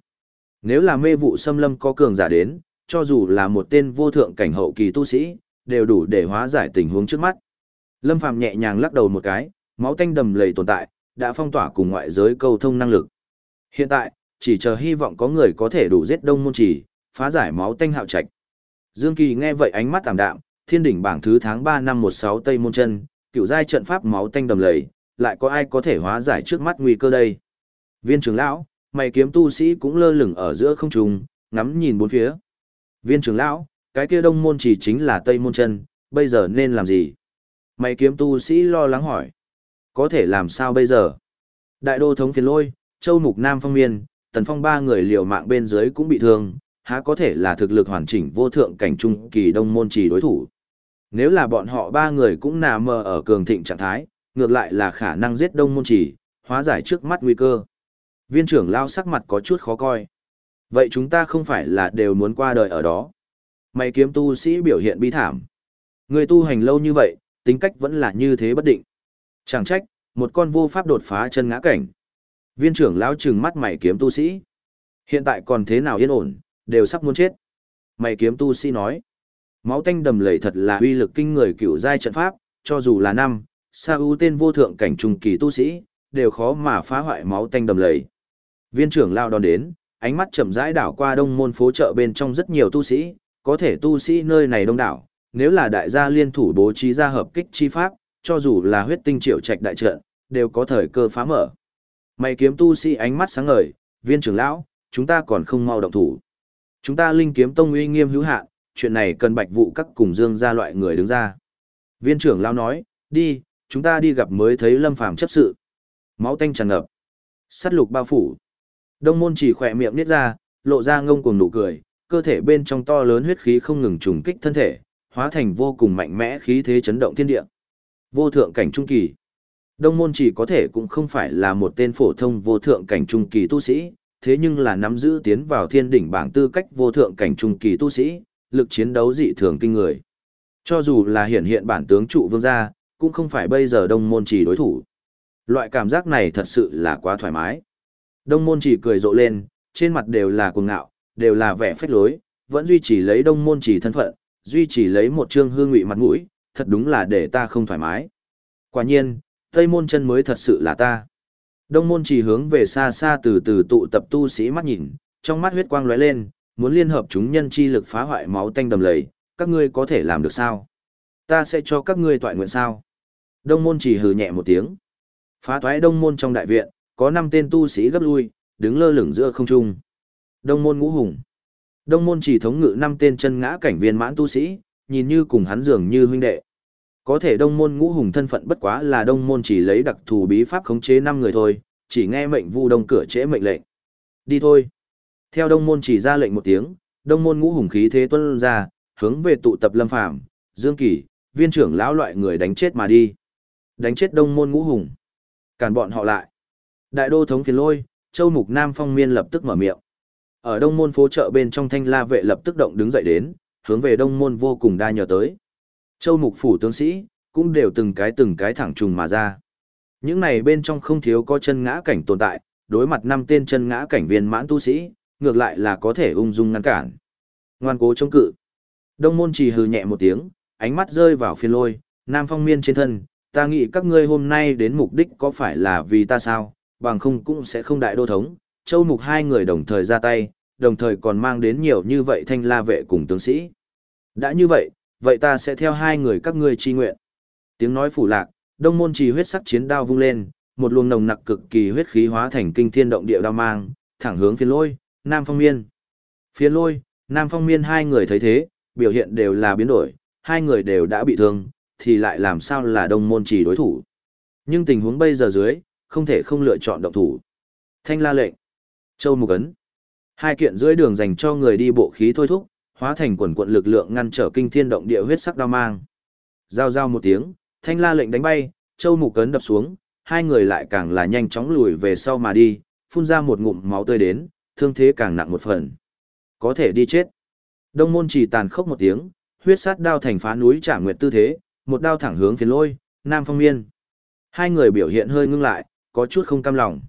Nếu là mê vụ xâm lâm có cường giả đến, cho dù là một tên vô thượng cảnh hậu kỳ tu sĩ, đều đủ để hóa giải tình huống trước mắt. Lâm Phàm nhẹ nhàng lắc đầu một cái, máu tanh đầm lầy tồn tại, đã phong tỏa cùng ngoại giới câu thông năng lực. Hiện tại, chỉ chờ hy vọng có người có thể đủ giết đông môn chỉ, phá giải máu tanh hạo trạch. Dương Kỳ nghe vậy ánh mắt tạm đạm, thiên đỉnh bảng thứ tháng 3 năm 16 Tây Môn Chân, cựu giai trận pháp máu tanh đầm lầy, lại có ai có thể hóa giải trước mắt nguy cơ đây? Viên trưởng lão, mày kiếm tu sĩ cũng lơ lửng ở giữa không trung, ngắm nhìn bốn phía. Viên trưởng lão, cái kia đông môn chỉ chính là Tây Môn Chân, bây giờ nên làm gì? Mày kiếm tu sĩ lo lắng hỏi. Có thể làm sao bây giờ? Đại đô thống phiền lôi, châu mục nam phong miên, tần phong ba người liều mạng bên dưới cũng bị thương, há có thể là thực lực hoàn chỉnh vô thượng cảnh trung kỳ đông môn chỉ đối thủ. Nếu là bọn họ ba người cũng nà mờ ở cường thịnh trạng thái, ngược lại là khả năng giết đông môn chỉ, hóa giải trước mắt nguy cơ. Viên trưởng lao sắc mặt có chút khó coi. Vậy chúng ta không phải là đều muốn qua đời ở đó. Mày kiếm tu sĩ biểu hiện bi thảm. Người tu hành lâu như vậy, tính cách vẫn là như thế bất định. Chẳng trách, một con vô pháp đột phá chân ngã cảnh. Viên trưởng lao trừng mắt mày kiếm tu sĩ. Hiện tại còn thế nào yên ổn, đều sắp muốn chết. Mày kiếm tu sĩ nói. Máu tanh đầm lầy thật là uy lực kinh người cựu giai trận pháp, cho dù là năm, sa ưu tên vô thượng cảnh trung kỳ tu sĩ, đều khó mà phá hoại máu tanh đầm lầy. Viên trưởng lao đón đến, ánh mắt chậm rãi đảo qua đông môn phố chợ bên trong rất nhiều tu sĩ, có thể tu sĩ nơi này đông đảo, nếu là đại gia liên thủ bố trí ra hợp kích chi pháp, cho dù là huyết tinh triệu trạch đại trận, đều có thời cơ phá mở. Mày kiếm tu sĩ ánh mắt sáng ngời, viên trưởng lão, chúng ta còn không mau động thủ. Chúng ta linh kiếm tông uy nghiêm hữu hạn, chuyện này cần bạch vụ các cùng dương ra loại người đứng ra. Viên trưởng lao nói, đi, chúng ta đi gặp mới thấy lâm phàm chấp sự. Máu tanh tràn ngập. Sắt lục bao phủ. Đông môn chỉ khỏe miệng niết ra, lộ ra ngông cuồng nụ cười, cơ thể bên trong to lớn huyết khí không ngừng trùng kích thân thể, hóa thành vô cùng mạnh mẽ khí thế chấn động thiên địa. Vô thượng cảnh trung kỳ. Đông môn chỉ có thể cũng không phải là một tên phổ thông vô thượng cảnh trung kỳ tu sĩ, thế nhưng là nắm giữ tiến vào thiên đỉnh bảng tư cách vô thượng cảnh trung kỳ tu sĩ, lực chiến đấu dị thường kinh người. Cho dù là hiện hiện bản tướng trụ vương gia, cũng không phải bây giờ đông môn chỉ đối thủ. Loại cảm giác này thật sự là quá thoải mái. Đông môn chỉ cười rộ lên, trên mặt đều là cuồng ngạo, đều là vẻ phách lối, vẫn duy trì lấy đông môn chỉ thân phận, duy trì lấy một trương hương ngụy mặt mũi, thật đúng là để ta không thoải mái. Quả nhiên, Tây môn chân mới thật sự là ta. Đông môn chỉ hướng về xa xa từ từ tụ tập tu sĩ mắt nhìn, trong mắt huyết quang lóe lên, muốn liên hợp chúng nhân chi lực phá hoại máu tanh đầm lầy, các ngươi có thể làm được sao? Ta sẽ cho các ngươi tọa nguyện sao? Đông môn chỉ hừ nhẹ một tiếng. Phá thoái đông môn trong đại viện, có năm tên tu sĩ gấp lui, đứng lơ lửng giữa không trung. Đông môn ngũ hùng. Đông môn chỉ thống ngự năm tên chân ngã cảnh viên mãn tu sĩ, nhìn như cùng hắn dường như huynh đệ. Có thể đông môn ngũ hùng thân phận bất quá là đông môn chỉ lấy đặc thù bí pháp khống chế năm người thôi, chỉ nghe mệnh vu đông cửa trễ mệnh lệnh. Đi thôi. Theo đông môn chỉ ra lệnh một tiếng, đông môn ngũ hùng khí thế tuân ra, hướng về tụ tập lâm phàm, dương kỳ, viên trưởng lão loại người đánh chết mà đi. Đánh chết đông môn ngũ hùng. Cản bọn họ lại. Đại đô thống phiền lôi, châu mục nam phong miên lập tức mở miệng. Ở đông môn phố chợ bên trong thanh la vệ lập tức động đứng dậy đến, hướng về đông môn vô cùng đa nhờ tới. Châu mục phủ tướng sĩ, cũng đều từng cái từng cái thẳng trùng mà ra. Những này bên trong không thiếu có chân ngã cảnh tồn tại, đối mặt năm tên chân ngã cảnh viên mãn tu sĩ, ngược lại là có thể ung dung ngăn cản. Ngoan cố chống cự. Đông môn chỉ hừ nhẹ một tiếng, ánh mắt rơi vào phiên lôi, nam phong miên trên thân, ta nghĩ các ngươi hôm nay đến mục đích có phải là vì ta sao, bằng không cũng sẽ không đại đô thống, châu mục hai người đồng thời ra tay, đồng thời còn mang đến nhiều như vậy thanh la vệ cùng tướng sĩ. Đã như vậy, vậy ta sẽ theo hai người các ngươi chi nguyện. Tiếng nói phủ lạc, đông môn trì huyết sắc chiến đao vung lên, một luồng nồng nặc cực kỳ huyết khí hóa thành kinh thiên động địa đao mang, thẳng hướng phiên lôi, nam phong miên. phía lôi, nam phong miên hai người thấy thế, biểu hiện đều là biến đổi, hai người đều đã bị thương, thì lại làm sao là đông môn chỉ đối thủ. Nhưng tình huống bây giờ dưới, không thể không lựa chọn động thủ. Thanh la lệnh. Châu Mục Ấn. Hai kiện dưới đường dành cho người đi bộ khí thôi thúc, hóa thành quần quận lực lượng ngăn trở kinh thiên động địa huyết sắc đao mang. Giao giao một tiếng, thanh la lệnh đánh bay, Châu Mục Ấn đập xuống, hai người lại càng là nhanh chóng lùi về sau mà đi, phun ra một ngụm máu tươi đến, thương thế càng nặng một phần. Có thể đi chết. Đông môn chỉ tàn khốc một tiếng, huyết sát đao thành phá núi trả nguyệt tư thế, một đao thẳng hướng phiến lôi, Nam Phong Miên. Hai người biểu hiện hơi ngưng lại, có chút không cam lòng.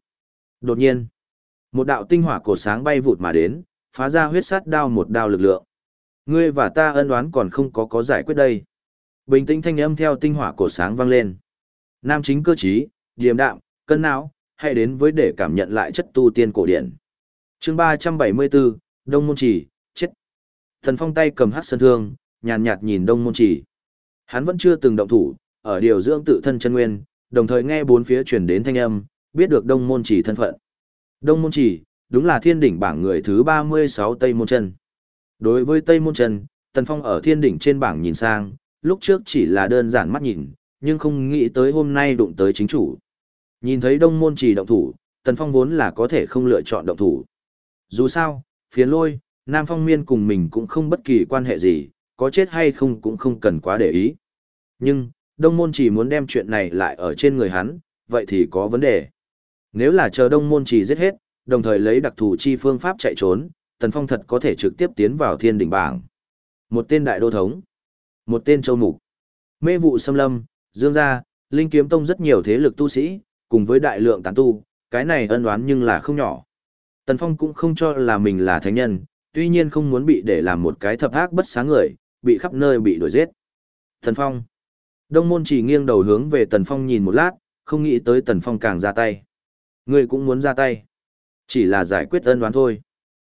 Đột nhiên, Một đạo tinh hỏa cổ sáng bay vụt mà đến, phá ra huyết sát đao một đao lực lượng. Ngươi và ta ân đoán còn không có có giải quyết đây. Bình tĩnh thanh âm theo tinh hỏa cổ sáng vang lên. Nam chính cơ trí, điềm đạm, cân não, hãy đến với để cảm nhận lại chất tu tiên cổ điển. Chương 374, Đông Môn Chỉ, chết. Thần Phong tay cầm hát sơn thương, nhàn nhạt nhìn Đông Môn Chỉ. Hắn vẫn chưa từng động thủ, ở điều dưỡng tự thân chân nguyên, đồng thời nghe bốn phía truyền đến thanh âm, biết được Đông Môn Chỉ thân phận. Đông Môn Chỉ, đúng là thiên đỉnh bảng người thứ 36 Tây Môn Chân. Đối với Tây Môn Chân, Tần Phong ở thiên đỉnh trên bảng nhìn sang, lúc trước chỉ là đơn giản mắt nhìn, nhưng không nghĩ tới hôm nay đụng tới chính chủ. Nhìn thấy Đông Môn Chỉ động thủ, Tần Phong vốn là có thể không lựa chọn động thủ. Dù sao, phiến lôi, Nam Phong Miên cùng mình cũng không bất kỳ quan hệ gì, có chết hay không cũng không cần quá để ý. Nhưng, Đông Môn chỉ muốn đem chuyện này lại ở trên người hắn, vậy thì có vấn đề. Nếu là chờ Đông Môn chỉ giết hết, đồng thời lấy đặc thù chi phương pháp chạy trốn, Tần Phong thật có thể trực tiếp tiến vào thiên đỉnh bảng. Một tên đại đô thống, một tên châu mục, mê vụ xâm lâm, dương gia, linh kiếm tông rất nhiều thế lực tu sĩ, cùng với đại lượng tán tu, cái này ân oán nhưng là không nhỏ. Tần Phong cũng không cho là mình là thánh nhân, tuy nhiên không muốn bị để làm một cái thập ác bất sáng người, bị khắp nơi bị đuổi giết. Tần Phong. Đông môn chỉ nghiêng đầu hướng về Tần Phong nhìn một lát, không nghĩ tới Tần Phong càng ra tay. Người cũng muốn ra tay. Chỉ là giải quyết ân đoán thôi.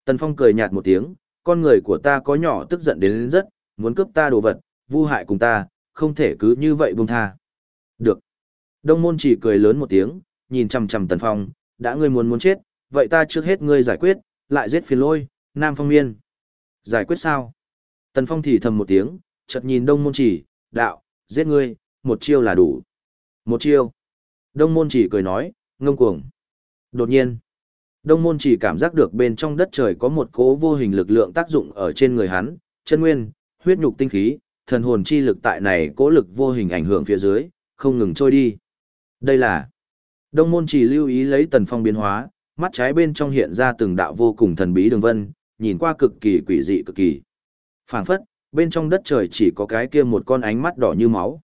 Tần Phong cười nhạt một tiếng, con người của ta có nhỏ tức giận đến, đến rất, muốn cướp ta đồ vật, vu hại cùng ta, không thể cứ như vậy buông tha. Được. Đông môn chỉ cười lớn một tiếng, nhìn chằm chằm Tần Phong, đã ngươi muốn muốn chết, vậy ta trước hết ngươi giải quyết, lại giết phiền lôi, Nam Phong Miên. Giải quyết sao? Tần Phong thì thầm một tiếng, chợt nhìn Đông Môn Chỉ, đạo, giết ngươi, một chiêu là đủ. Một chiêu. Đông Môn Chỉ cười nói, ngông cuồng. Đột nhiên, Đông Môn Chỉ cảm giác được bên trong đất trời có một cố vô hình lực lượng tác dụng ở trên người hắn, chân nguyên, huyết nhục tinh khí, thần hồn chi lực tại này cố lực vô hình ảnh hưởng phía dưới, không ngừng trôi đi. Đây là Đông Môn Chỉ lưu ý lấy Tần Phong biến hóa, mắt trái bên trong hiện ra từng đạo vô cùng thần bí đường vân, nhìn qua cực kỳ quỷ dị cực kỳ. Phảng phất, bên trong đất trời chỉ có cái kia một con ánh mắt đỏ như máu.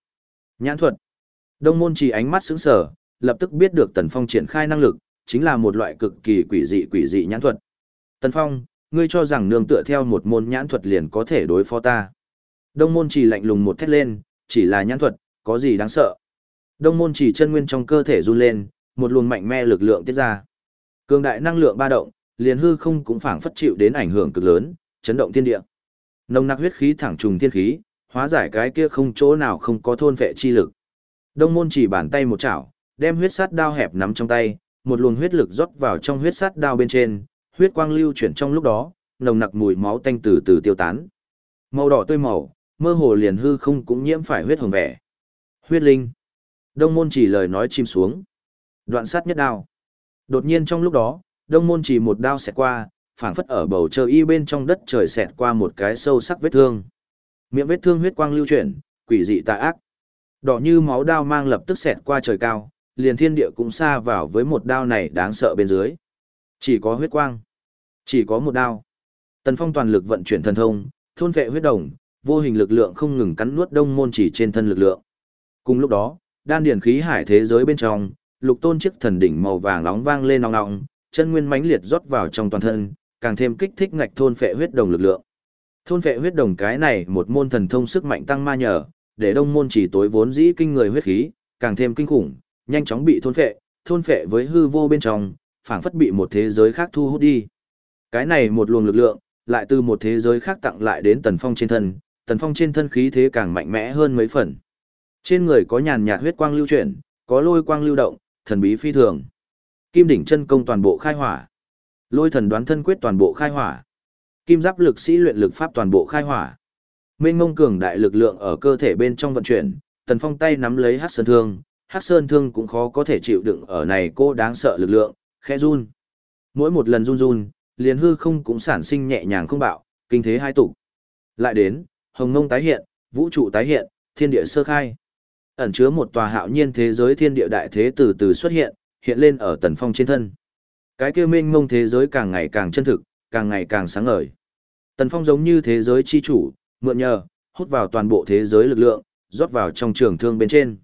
Nhãn thuật. Đông môn chỉ ánh mắt sững sờ, lập tức biết được Tần Phong triển khai năng lực, chính là một loại cực kỳ quỷ dị quỷ dị nhãn thuật. Tần Phong, ngươi cho rằng nương tựa theo một môn nhãn thuật liền có thể đối phó ta. Đông môn chỉ lạnh lùng một thét lên, chỉ là nhãn thuật, có gì đáng sợ. Đông môn chỉ chân nguyên trong cơ thể run lên, một luồng mạnh mẽ lực lượng tiết ra. Cường đại năng lượng ba động, liền hư không cũng phảng phất chịu đến ảnh hưởng cực lớn, chấn động thiên địa. Nồng nặc huyết khí thẳng trùng thiên khí, hóa giải cái kia không chỗ nào không có thôn vệ chi lực. Đông môn chỉ bàn tay một chảo, đem huyết sát đao hẹp nắm trong tay, một luồng huyết lực rót vào trong huyết sát đao bên trên, huyết quang lưu chuyển trong lúc đó, nồng nặc mùi máu tanh từ từ tiêu tán. Màu đỏ tươi màu, mơ hồ liền hư không cũng nhiễm phải huyết hồng vẻ. Huyết linh. Đông môn chỉ lời nói chim xuống. Đoạn sát nhất đao. Đột nhiên trong lúc đó, đông môn chỉ một đao xẹt qua, phảng phất ở bầu trời y bên trong đất trời xẹt qua một cái sâu sắc vết thương. Miệng vết thương huyết quang lưu chuyển, quỷ dị tà ác. Đỏ như máu đao mang lập tức xẹt qua trời cao, liền thiên địa cũng xa vào với một đao này đáng sợ bên dưới. Chỉ có huyết quang, chỉ có một đao. Tần Phong toàn lực vận chuyển thần thông, thôn vệ huyết đồng, vô hình lực lượng không ngừng cắn nuốt đông môn chỉ trên thân lực lượng. Cùng lúc đó, đan điển khí hải thế giới bên trong, lục tôn chiếc thần đỉnh màu vàng nóng vang lên nóng nóng, chân nguyên mãnh liệt rót vào trong toàn thân, càng thêm kích thích ngạch thôn phệ huyết đồng lực lượng. Thôn phệ huyết đồng cái này một môn thần thông sức mạnh tăng ma nhờ, để đông môn chỉ tối vốn dĩ kinh người huyết khí, càng thêm kinh khủng, nhanh chóng bị thôn phệ, thôn phệ với hư vô bên trong, phảng phất bị một thế giới khác thu hút đi. Cái này một luồng lực lượng, lại từ một thế giới khác tặng lại đến Tần Phong trên thân, Tần Phong trên thân khí thế càng mạnh mẽ hơn mấy phần. Trên người có nhàn nhạt huyết quang lưu chuyển, có lôi quang lưu động, thần bí phi thường. Kim đỉnh chân công toàn bộ khai hỏa. Lôi thần đoán thân quyết toàn bộ khai hỏa. Kim giáp lực sĩ luyện lực pháp toàn bộ khai hỏa. Mênh ngông cường đại lực lượng ở cơ thể bên trong vận chuyển, Tần Phong tay nắm lấy Hắc Sơn Thương, Hắc Sơn Thương cũng khó có thể chịu đựng ở này cô đáng sợ lực lượng, khẽ run. Mỗi một lần run run, liền hư không cũng sản sinh nhẹ nhàng không bạo, kinh thế hai tụ. Lại đến, hồng ngông tái hiện, vũ trụ tái hiện, thiên địa sơ khai. Ẩn chứa một tòa hạo nhiên thế giới thiên địa đại thế từ từ xuất hiện, hiện lên ở Tần Phong trên thân. Cái kia mênh mông thế giới càng ngày càng chân thực, càng ngày càng sáng ngời. Tần Phong giống như thế giới chi chủ, mượn nhờ, hút vào toàn bộ thế giới lực lượng, rót vào trong trường thương bên trên.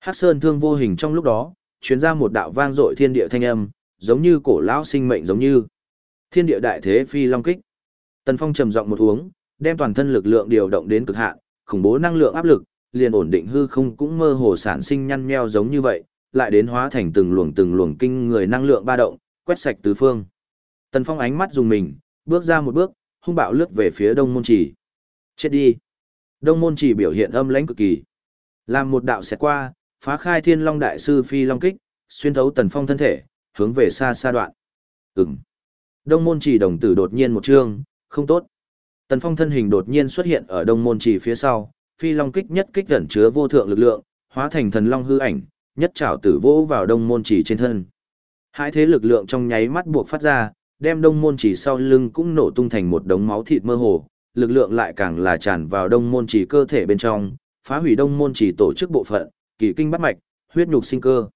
Hắc Sơn thương vô hình trong lúc đó, truyền ra một đạo vang dội thiên địa thanh âm, giống như cổ lão sinh mệnh giống như. Thiên địa đại thế phi long kích. Tần Phong trầm giọng một uống, đem toàn thân lực lượng điều động đến cực hạn, khủng bố năng lượng áp lực, liền ổn định hư không cũng mơ hồ sản sinh nhăn nheo giống như vậy, lại đến hóa thành từng luồng từng luồng kinh người năng lượng ba động, quét sạch tứ phương. Tần Phong ánh mắt dùng mình, bước ra một bước, hung bạo lướt về phía Đông Môn Chỉ. Chết đi. Đông Môn Chỉ biểu hiện âm lãnh cực kỳ. Làm một đạo xẹt qua, phá khai Thiên Long đại sư phi long kích, xuyên thấu Tần Phong thân thể, hướng về xa xa đoạn. Ừm. Đông Môn Chỉ đồng tử đột nhiên một trương, không tốt. Tần Phong thân hình đột nhiên xuất hiện ở Đông Môn Chỉ phía sau, phi long kích nhất kích gần chứa vô thượng lực lượng, hóa thành thần long hư ảnh, nhất trảo tử vỗ vào Đông Môn Chỉ trên thân. Hai thế lực lượng trong nháy mắt buộc phát ra, đem Đông Môn Chỉ sau lưng cũng nổ tung thành một đống máu thịt mơ hồ, lực lượng lại càng là tràn vào Đông Môn Chỉ cơ thể bên trong, phá hủy Đông Môn Chỉ tổ chức bộ phận, kỳ kinh bắt mạch, huyết nhục sinh cơ.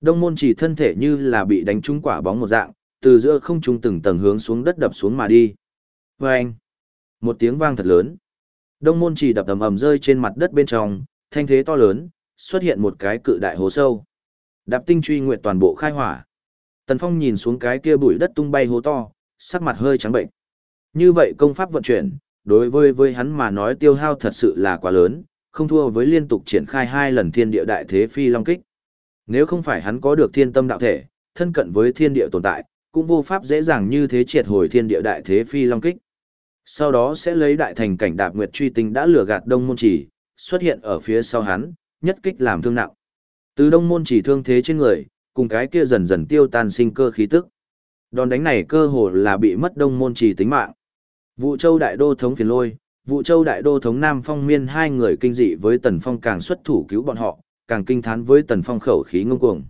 Đông Môn Chỉ thân thể như là bị đánh trúng quả bóng một dạng, từ giữa không trung từng tầng hướng xuống đất đập xuống mà đi. Và anh, một tiếng vang thật lớn. Đông môn chỉ đập ầm ầm rơi trên mặt đất bên trong, thanh thế to lớn, xuất hiện một cái cự đại hố sâu. Đạp tinh truy nguyện toàn bộ khai hỏa. Tần Phong nhìn xuống cái kia bụi đất tung bay hố to, sắc mặt hơi trắng bệnh. Như vậy công pháp vận chuyển, đối với với hắn mà nói tiêu hao thật sự là quá lớn, không thua với liên tục triển khai hai lần thiên địa đại thế phi long kích. Nếu không phải hắn có được thiên tâm đạo thể, thân cận với thiên địa tồn tại, cũng vô pháp dễ dàng như thế triệt hồi thiên địa đại thế phi long kích. Sau đó sẽ lấy đại thành cảnh đạp nguyệt truy tinh đã lừa gạt đông môn chỉ, xuất hiện ở phía sau hắn, nhất kích làm thương nặng. Từ đông môn chỉ thương thế trên người, cùng cái kia dần dần tiêu tan sinh cơ khí tức. Đòn đánh này cơ hồ là bị mất đông môn chỉ tính mạng. Vụ châu đại đô thống phiền lôi, vụ châu đại đô thống Nam Phong miên hai người kinh dị với Tần Phong càng xuất thủ cứu bọn họ, càng kinh thán với Tần Phong khẩu khí ngông cuồng.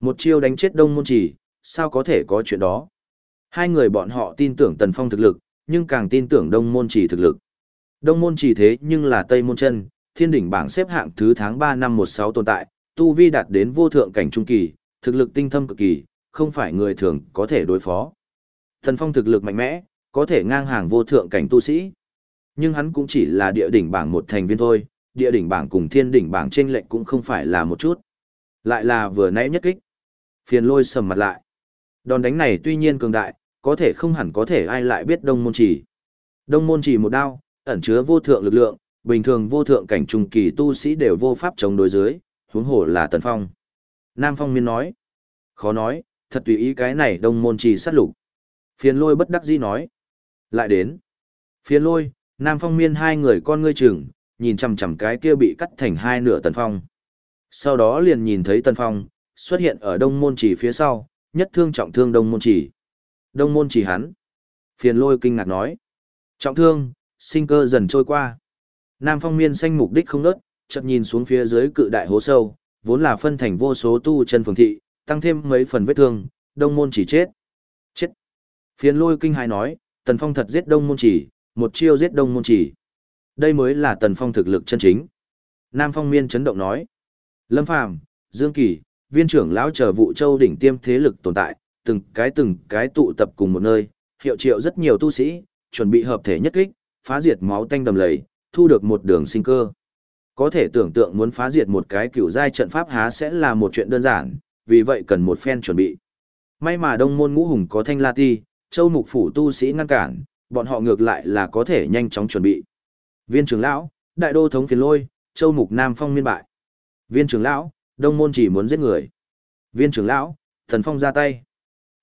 Một chiêu đánh chết đông môn chỉ, sao có thể có chuyện đó. Hai người bọn họ tin tưởng Tần Phong thực lực, nhưng càng tin tưởng Đông Môn Chỉ thực lực. Đông Môn Chỉ thế nhưng là Tây Môn Chân, thiên đỉnh bảng xếp hạng thứ tháng 3 năm 16 tồn tại, tu vi đạt đến vô thượng cảnh trung kỳ, thực lực tinh thâm cực kỳ, không phải người thường có thể đối phó. Thần Phong thực lực mạnh mẽ, có thể ngang hàng vô thượng cảnh tu sĩ. Nhưng hắn cũng chỉ là địa đỉnh bảng một thành viên thôi, địa đỉnh bảng cùng thiên đỉnh bảng trên lệnh cũng không phải là một chút. Lại là vừa nãy nhất kích. Phiền lôi sầm mặt lại. Đòn đánh này tuy nhiên cường đại, có thể không hẳn có thể ai lại biết đông môn chỉ. Đông môn chỉ một đao, ẩn chứa vô thượng lực lượng, bình thường vô thượng cảnh trung kỳ tu sĩ đều vô pháp chống đối dưới, huống hồ là tần phong. Nam Phong miên nói, khó nói, thật tùy ý cái này đông môn chỉ sát lục. Phiền lôi bất đắc dĩ nói, lại đến. Phiền lôi, Nam Phong miên hai người con ngươi chừng, nhìn chằm chằm cái kia bị cắt thành hai nửa tần phong. Sau đó liền nhìn thấy tần phong, xuất hiện ở đông môn chỉ phía sau, nhất thương trọng thương đông môn chỉ. Đông môn chỉ hắn. Phiền lôi kinh ngạc nói. Trọng thương, sinh cơ dần trôi qua. Nam phong miên xanh mục đích không nớt, chợt nhìn xuống phía dưới cự đại hố sâu, vốn là phân thành vô số tu chân phường thị, tăng thêm mấy phần vết thương, đông môn chỉ chết. Chết. Phiền lôi kinh hài nói, tần phong thật giết đông môn chỉ, một chiêu giết đông môn chỉ. Đây mới là tần phong thực lực chân chính. Nam phong miên chấn động nói. Lâm Phàm Dương Kỳ, viên trưởng lão chờ vụ châu đỉnh tiêm thế lực tồn tại, từng cái từng cái tụ tập cùng một nơi, hiệu triệu rất nhiều tu sĩ, chuẩn bị hợp thể nhất kích, phá diệt máu tanh đầm lầy, thu được một đường sinh cơ. Có thể tưởng tượng muốn phá diệt một cái cửu giai trận pháp há sẽ là một chuyện đơn giản, vì vậy cần một phen chuẩn bị. May mà đông môn ngũ hùng có thanh la ti, châu mục phủ tu sĩ ngăn cản, bọn họ ngược lại là có thể nhanh chóng chuẩn bị. Viên trưởng lão, đại đô thống phiền lôi, châu mục nam phong miên bại. Viên trưởng lão, đông môn chỉ muốn giết người. Viên trưởng lão, thần phong ra tay.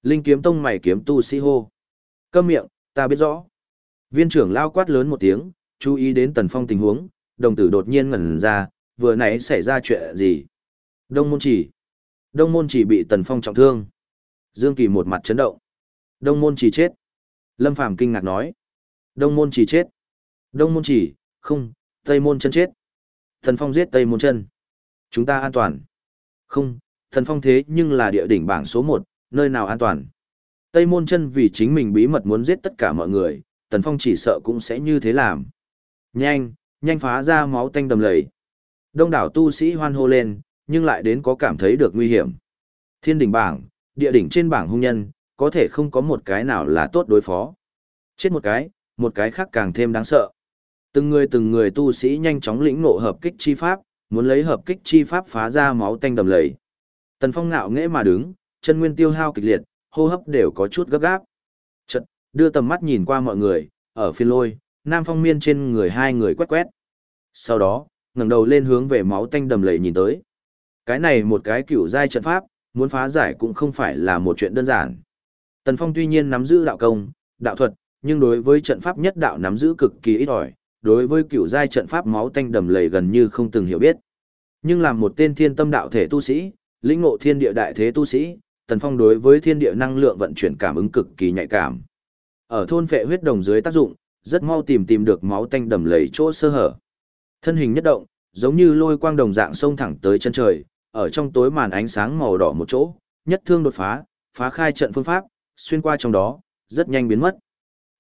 Linh kiếm tông mày kiếm tu sĩ hô. Câm miệng, ta biết rõ. Viên trưởng lao quát lớn một tiếng, chú ý đến tần phong tình huống, đồng tử đột nhiên ngẩn ra, vừa nãy xảy ra chuyện gì. Đông môn chỉ. Đông môn chỉ bị tần phong trọng thương. Dương Kỳ một mặt chấn động. Đông môn chỉ chết. Lâm Phàm kinh ngạc nói. Đông môn chỉ chết. Đông môn chỉ, không, Tây môn chân chết. Tần phong giết Tây môn chân. Chúng ta an toàn. Không, thần phong thế nhưng là địa đỉnh bảng số 1, nơi nào an toàn. Tây môn chân vì chính mình bí mật muốn giết tất cả mọi người, tần phong chỉ sợ cũng sẽ như thế làm. Nhanh, nhanh phá ra máu tanh đầm lầy. Đông đảo tu sĩ hoan hô lên, nhưng lại đến có cảm thấy được nguy hiểm. Thiên đỉnh bảng, địa đỉnh trên bảng hung nhân, có thể không có một cái nào là tốt đối phó. Chết một cái, một cái khác càng thêm đáng sợ. Từng người từng người tu sĩ nhanh chóng lĩnh ngộ hợp kích chi pháp, muốn lấy hợp kích chi pháp phá ra máu tanh đầm lầy. Tần Phong ngạo nghễ mà đứng, chân nguyên tiêu hao kịch liệt, hô hấp đều có chút gấp gáp. Chật, đưa tầm mắt nhìn qua mọi người, ở phiên lôi, Nam Phong Miên trên người hai người quét quét. Sau đó, ngẩng đầu lên hướng về máu tanh đầm lầy nhìn tới. Cái này một cái cựu giai trận pháp, muốn phá giải cũng không phải là một chuyện đơn giản. Tần Phong tuy nhiên nắm giữ đạo công, đạo thuật, nhưng đối với trận pháp nhất đạo nắm giữ cực kỳ ít ỏi, đối với cựu giai trận pháp máu tanh đầm lầy gần như không từng hiểu biết. Nhưng làm một tên thiên tâm đạo thể tu sĩ, lĩnh ngộ thiên địa đại thế tu sĩ, Tần Phong đối với thiên địa năng lượng vận chuyển cảm ứng cực kỳ nhạy cảm. Ở thôn phệ huyết đồng dưới tác dụng, rất mau tìm tìm được máu tanh đầm lầy chỗ sơ hở. Thân hình nhất động, giống như lôi quang đồng dạng xông thẳng tới chân trời, ở trong tối màn ánh sáng màu đỏ một chỗ, nhất thương đột phá, phá khai trận phương pháp, xuyên qua trong đó, rất nhanh biến mất.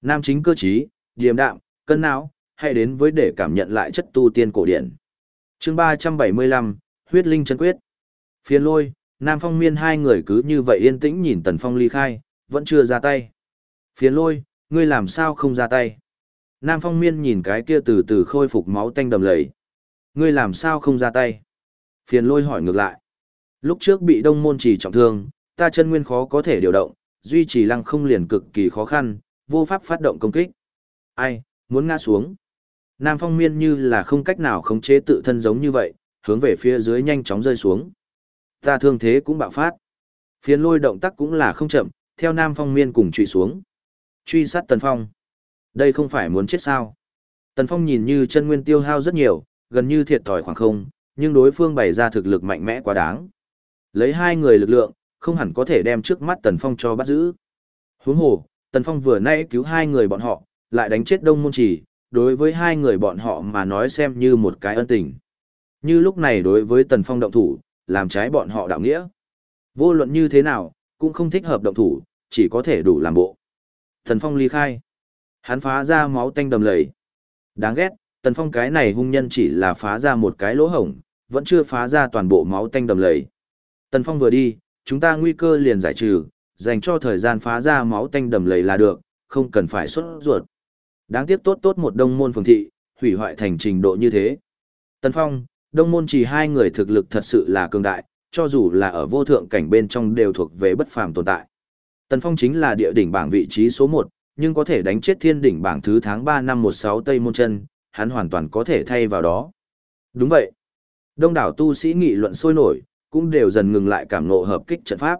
Nam chính cơ trí, điềm đạm, cân não, hãy đến với để cảm nhận lại chất tu tiên cổ điển. Chương 375, Huyết Linh chân quyết. Phiên lôi, Nam Phong Miên hai người cứ như vậy yên tĩnh nhìn Tần Phong ly khai, vẫn chưa ra tay. Phiến lôi, ngươi làm sao không ra tay? Nam Phong Miên nhìn cái kia từ từ khôi phục máu tanh đầm lầy. Ngươi làm sao không ra tay? Phiền lôi hỏi ngược lại. Lúc trước bị đông môn trì trọng thương, ta chân nguyên khó có thể điều động, duy trì lăng không liền cực kỳ khó khăn, vô pháp phát động công kích. Ai, muốn ngã xuống. Nam Phong Miên như là không cách nào khống chế tự thân giống như vậy, hướng về phía dưới nhanh chóng rơi xuống. Ta thương thế cũng bạo phát. phiến lôi động tác cũng là không chậm, theo Nam Phong Miên cùng truy xuống. Truy sát Tần Phong. Đây không phải muốn chết sao. Tần Phong nhìn như chân nguyên tiêu hao rất nhiều, gần như thiệt thòi khoảng không, nhưng đối phương bày ra thực lực mạnh mẽ quá đáng. Lấy hai người lực lượng, không hẳn có thể đem trước mắt Tần Phong cho bắt giữ. Huống hồ, Tần Phong vừa nãy cứu hai người bọn họ, lại đánh chết Đông Môn Chỉ, đối với hai người bọn họ mà nói xem như một cái ân tình. Như lúc này đối với Tần Phong động thủ, làm trái bọn họ đạo nghĩa. Vô luận như thế nào, cũng không thích hợp động thủ, chỉ có thể đủ làm bộ. Thần Phong ly khai. Hắn phá ra máu tanh đầm lầy. Đáng ghét, Tần Phong cái này hung nhân chỉ là phá ra một cái lỗ hổng, vẫn chưa phá ra toàn bộ máu tanh đầm lầy. Tần Phong vừa đi, chúng ta nguy cơ liền giải trừ, dành cho thời gian phá ra máu tanh đầm lầy là được, không cần phải xuất ruột. Đáng tiếc tốt tốt một đông môn phường thị, hủy hoại thành trình độ như thế. Tần Phong, đông môn chỉ hai người thực lực thật sự là cường đại, cho dù là ở vô thượng cảnh bên trong đều thuộc về bất phàm tồn tại. Tần Phong chính là địa đỉnh bảng vị trí số 1, nhưng có thể đánh chết thiên đỉnh bảng thứ tháng 3 năm 16 Tây Môn Chân, hắn hoàn toàn có thể thay vào đó. Đúng vậy. Đông đảo tu sĩ nghị luận sôi nổi, cũng đều dần ngừng lại cảm ngộ hợp kích trận pháp.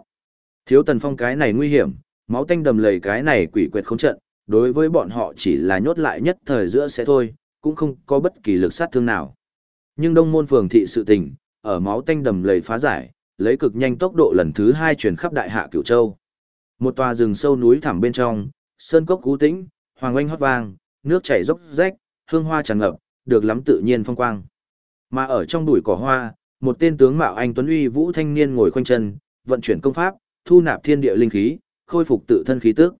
Thiếu tần phong cái này nguy hiểm, máu tanh đầm lầy cái này quỷ quyệt không trận, đối với bọn họ chỉ là nhốt lại nhất thời giữa sẽ thôi, cũng không có bất kỳ lực sát thương nào. Nhưng đông môn phường thị sự tình, ở máu tanh đầm lầy phá giải, lấy cực nhanh tốc độ lần thứ hai truyền khắp đại hạ cửu châu. Một tòa rừng sâu núi thẳm bên trong, sơn cốc cú tĩnh, hoàng oanh hót vang, nước chảy dốc rách, hương hoa tràn ngập, được lắm tự nhiên phong quang. Mà ở trong bụi cỏ hoa, một tên tướng mạo anh tuấn uy vũ thanh niên ngồi khoanh chân, vận chuyển công pháp, thu nạp thiên địa linh khí, khôi phục tự thân khí tức.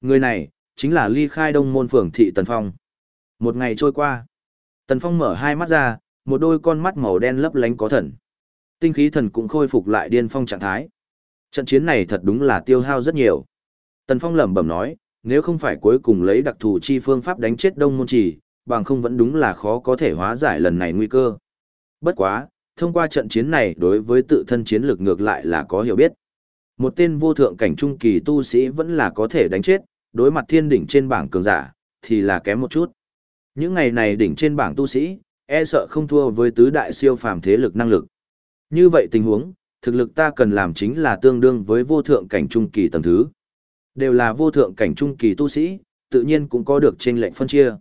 Người này chính là Ly Khai Đông môn phường thị Tần Phong. Một ngày trôi qua, Tần Phong mở hai mắt ra, một đôi con mắt màu đen lấp lánh có thần. Tinh khí thần cũng khôi phục lại điên phong trạng thái. Trận chiến này thật đúng là tiêu hao rất nhiều. Tần Phong lẩm bẩm nói, nếu không phải cuối cùng lấy đặc thù chi phương pháp đánh chết Đông môn chỉ, bằng không vẫn đúng là khó có thể hóa giải lần này nguy cơ. Bất quá, thông qua trận chiến này đối với tự thân chiến lược ngược lại là có hiểu biết. Một tên vô thượng cảnh trung kỳ tu sĩ vẫn là có thể đánh chết, đối mặt thiên đỉnh trên bảng cường giả, thì là kém một chút. Những ngày này đỉnh trên bảng tu sĩ, e sợ không thua với tứ đại siêu phàm thế lực năng lực. Như vậy tình huống, thực lực ta cần làm chính là tương đương với vô thượng cảnh trung kỳ tầng thứ. Đều là vô thượng cảnh trung kỳ tu sĩ, tự nhiên cũng có được trên lệnh phân chia.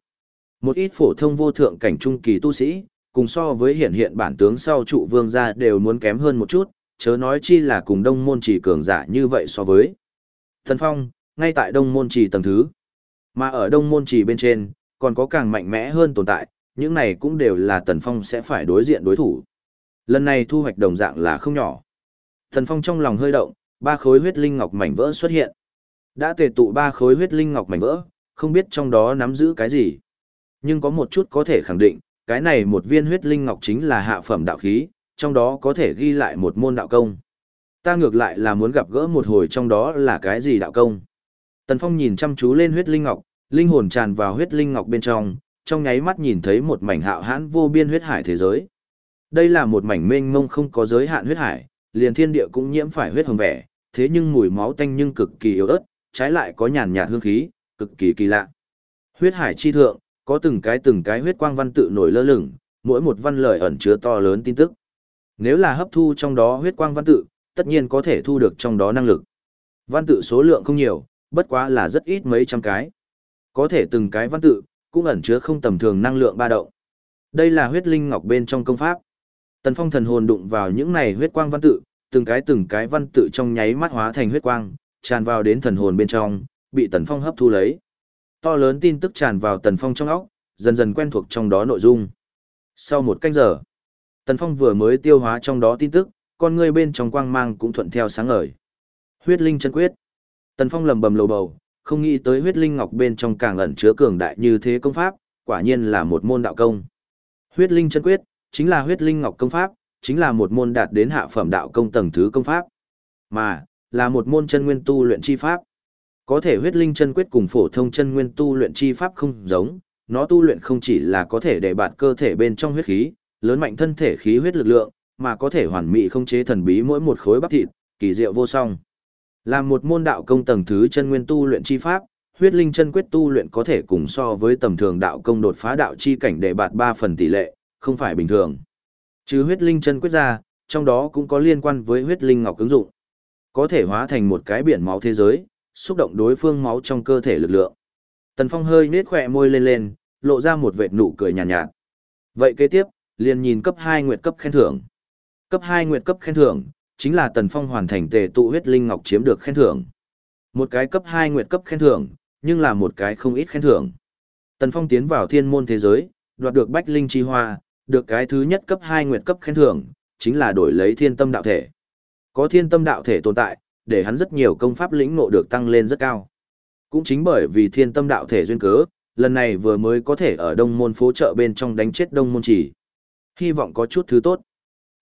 Một ít phổ thông vô thượng cảnh trung kỳ tu sĩ, cùng so với hiện hiện bản tướng sau trụ vương gia đều muốn kém hơn một chút, chớ nói chi là cùng đông môn chỉ cường giả như vậy so với. Thần Phong, ngay tại đông môn chỉ tầng thứ, mà ở đông môn chỉ bên trên, còn có càng mạnh mẽ hơn tồn tại, những này cũng đều là Tần Phong sẽ phải đối diện đối thủ. Lần này thu hoạch đồng dạng là không nhỏ. Tần Phong trong lòng hơi động, ba khối huyết linh ngọc mảnh vỡ xuất hiện. Đã tề tụ ba khối huyết linh ngọc mảnh vỡ, không biết trong đó nắm giữ cái gì. Nhưng có một chút có thể khẳng định, cái này một viên huyết linh ngọc chính là hạ phẩm đạo khí, trong đó có thể ghi lại một môn đạo công. Ta ngược lại là muốn gặp gỡ một hồi trong đó là cái gì đạo công. Tần Phong nhìn chăm chú lên huyết linh ngọc, linh hồn tràn vào huyết linh ngọc bên trong, trong nháy mắt nhìn thấy một mảnh hạo hãn vô biên huyết hải thế giới. Đây là một mảnh mênh mông không có giới hạn huyết hải, liền thiên địa cũng nhiễm phải huyết hồng vẻ, thế nhưng mùi máu tanh nhưng cực kỳ yếu ớt, trái lại có nhàn nhạt hương khí, cực kỳ kỳ lạ. Huyết hải chi thượng, có từng cái từng cái huyết quang văn tự nổi lơ lửng, mỗi một văn lời ẩn chứa to lớn tin tức. Nếu là hấp thu trong đó huyết quang văn tự, tất nhiên có thể thu được trong đó năng lực. Văn tự số lượng không nhiều, bất quá là rất ít mấy trăm cái. Có thể từng cái văn tự, cũng ẩn chứa không tầm thường năng lượng ba động. Đây là huyết linh ngọc bên trong công pháp. Tần Phong thần hồn đụng vào những này huyết quang văn tự, từng cái từng cái văn tự trong nháy mắt hóa thành huyết quang, tràn vào đến thần hồn bên trong, bị Tần Phong hấp thu lấy. To lớn tin tức tràn vào Tần Phong trong óc, dần dần quen thuộc trong đó nội dung. Sau một canh giờ, Tần Phong vừa mới tiêu hóa trong đó tin tức, con người bên trong quang mang cũng thuận theo sáng ngời. Huyết linh chân quyết. Tần Phong lầm bầm lầu bầu, không nghĩ tới huyết linh ngọc bên trong càng ẩn chứa cường đại như thế công pháp, quả nhiên là một môn đạo công. Huyết linh chân quyết, chính là huyết linh ngọc công pháp, chính là một môn đạt đến hạ phẩm đạo công tầng thứ công pháp. Mà, là một môn chân nguyên tu luyện chi pháp. Có thể huyết linh chân quyết cùng phổ thông chân nguyên tu luyện chi pháp không giống, nó tu luyện không chỉ là có thể để bạt cơ thể bên trong huyết khí, lớn mạnh thân thể khí huyết lực lượng, mà có thể hoàn mỹ không chế thần bí mỗi một khối bắp thịt, kỳ diệu vô song. Là một môn đạo công tầng thứ chân nguyên tu luyện chi pháp, huyết linh chân quyết tu luyện có thể cùng so với tầm thường đạo công đột phá đạo chi cảnh để bạt 3 phần tỷ lệ, không phải bình thường. chứ huyết linh chân quyết ra, trong đó cũng có liên quan với huyết linh ngọc ứng dụng. Có thể hóa thành một cái biển máu thế giới, xúc động đối phương máu trong cơ thể lực lượng. Tần Phong hơi nết khỏe môi lên lên, lộ ra một vệt nụ cười nhàn nhạt, nhạt. Vậy kế tiếp, liền nhìn cấp 2 nguyệt cấp khen thưởng. Cấp 2 nguyệt cấp khen thưởng, chính là Tần Phong hoàn thành tề tụ huyết linh ngọc chiếm được khen thưởng. Một cái cấp 2 nguyệt cấp khen thưởng, nhưng là một cái không ít khen thưởng. Tần Phong tiến vào thiên môn thế giới, đoạt được bách linh chi hoa, được cái thứ nhất cấp 2 nguyệt cấp khen thưởng, chính là đổi lấy thiên tâm đạo thể. Có thiên tâm đạo thể tồn tại, để hắn rất nhiều công pháp lĩnh ngộ được tăng lên rất cao. Cũng chính bởi vì thiên tâm đạo thể duyên cớ, lần này vừa mới có thể ở đông môn phố chợ bên trong đánh chết đông môn chỉ. Hy vọng có chút thứ tốt.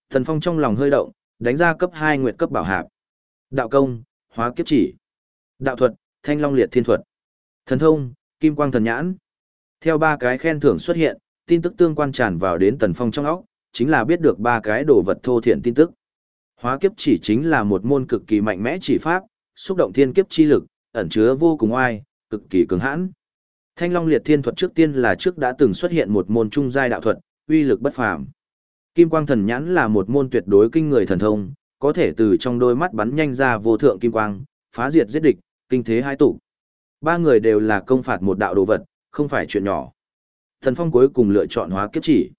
Thần Phong trong lòng hơi động, đánh ra cấp 2 nguyệt cấp bảo hạp. Đạo công, hóa kiếp chỉ. Đạo thuật, thanh long liệt thiên thuật. Thần thông, kim quang thần nhãn. Theo ba cái khen thưởng xuất hiện, tin tức tương quan tràn vào đến Tần Phong trong óc, chính là biết được ba cái đồ vật thô thiện tin tức. Hóa kiếp chỉ chính là một môn cực kỳ mạnh mẽ chỉ pháp, xúc động thiên kiếp chi lực, ẩn chứa vô cùng oai, cực kỳ cứng hãn. Thanh Long Liệt Thiên thuật trước tiên là trước đã từng xuất hiện một môn trung giai đạo thuật, uy lực bất phàm. Kim Quang Thần Nhãn là một môn tuyệt đối kinh người thần thông, có thể từ trong đôi mắt bắn nhanh ra vô thượng kim quang, phá diệt giết địch, kinh thế hai tụ. Ba người đều là công phạt một đạo đồ vật, không phải chuyện nhỏ. Thần Phong cuối cùng lựa chọn hóa kiếp chỉ.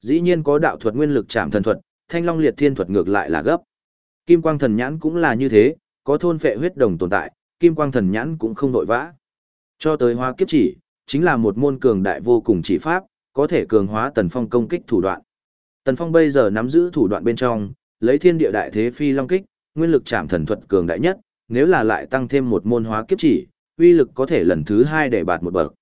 Dĩ nhiên có đạo thuật nguyên lực chạm thần thuật, Thanh Long Liệt Thiên thuật ngược lại là gấp. Kim Quang Thần Nhãn cũng là như thế, có thôn phệ huyết đồng tồn tại, Kim Quang Thần Nhãn cũng không nội vã. Cho tới hóa kiếp chỉ, chính là một môn cường đại vô cùng chỉ pháp, có thể cường hóa Tần Phong công kích thủ đoạn. Tần Phong bây giờ nắm giữ thủ đoạn bên trong, lấy thiên địa đại thế phi long kích, nguyên lực chạm thần thuật cường đại nhất, nếu là lại tăng thêm một môn hóa kiếp chỉ, uy lực có thể lần thứ hai để bạt một bậc.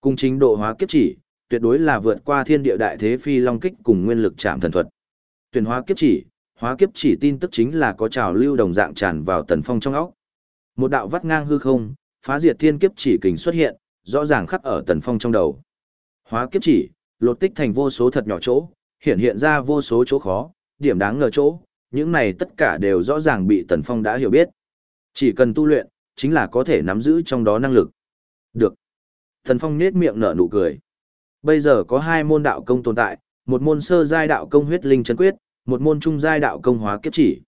Cùng chính độ hóa kiếp chỉ, tuyệt đối là vượt qua thiên địa đại thế phi long kích cùng nguyên lực chạm thần thuật. Tuyển hóa kiếp chỉ, hóa kiếp chỉ tin tức chính là có trào lưu đồng dạng tràn vào Tần Phong trong óc. Một đạo vắt ngang hư không, phá diệt thiên kiếp chỉ kình xuất hiện, rõ ràng khắc ở Tần Phong trong đầu. Hóa kiếp chỉ, lột tích thành vô số thật nhỏ chỗ, hiện hiện ra vô số chỗ khó, điểm đáng ngờ chỗ, những này tất cả đều rõ ràng bị Tần Phong đã hiểu biết. Chỉ cần tu luyện, chính là có thể nắm giữ trong đó năng lực. Được. Tần Phong nết miệng nở nụ cười. Bây giờ có hai môn đạo công tồn tại, một môn sơ giai đạo công huyết linh chân quyết, một môn trung giai đạo công hóa kiếp chỉ.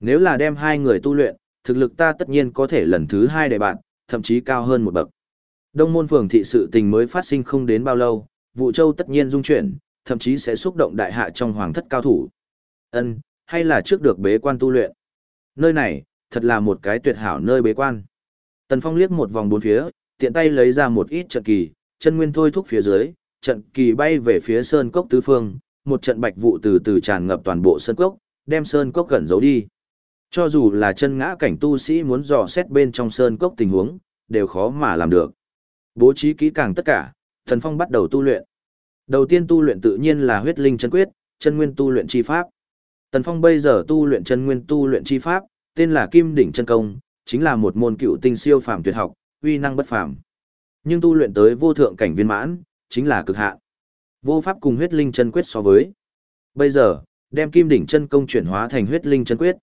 Nếu là đem hai người tu luyện, thực lực ta tất nhiên có thể lần thứ hai để bạn, thậm chí cao hơn một bậc. Đông môn phường thị sự tình mới phát sinh không đến bao lâu, vụ châu tất nhiên dung chuyển, thậm chí sẽ xúc động đại hạ trong hoàng thất cao thủ. Ân, hay là trước được bế quan tu luyện. Nơi này, thật là một cái tuyệt hảo nơi bế quan. Tần Phong liếc một vòng bốn phía, tiện tay lấy ra một ít trận kỳ, chân nguyên thôi thúc phía dưới, trận kỳ bay về phía sơn cốc tứ phương, một trận bạch vụ từ từ tràn ngập toàn bộ sơn cốc, đem sơn cốc gần giấu đi. Cho dù là chân ngã cảnh tu sĩ muốn dò xét bên trong sơn cốc tình huống, đều khó mà làm được. Bố trí kỹ càng tất cả, Thần Phong bắt đầu tu luyện. Đầu tiên tu luyện tự nhiên là huyết linh chân quyết, chân nguyên tu luyện chi pháp. Tần Phong bây giờ tu luyện chân nguyên tu luyện chi pháp, tên là Kim đỉnh chân công, chính là một môn cựu tinh siêu phàm tuyệt học, uy năng bất phàm. Nhưng tu luyện tới vô thượng cảnh viên mãn, chính là cực hạn. Vô pháp cùng huyết linh chân quyết so với. Bây giờ, đem Kim đỉnh chân công chuyển hóa thành huyết linh chân quyết.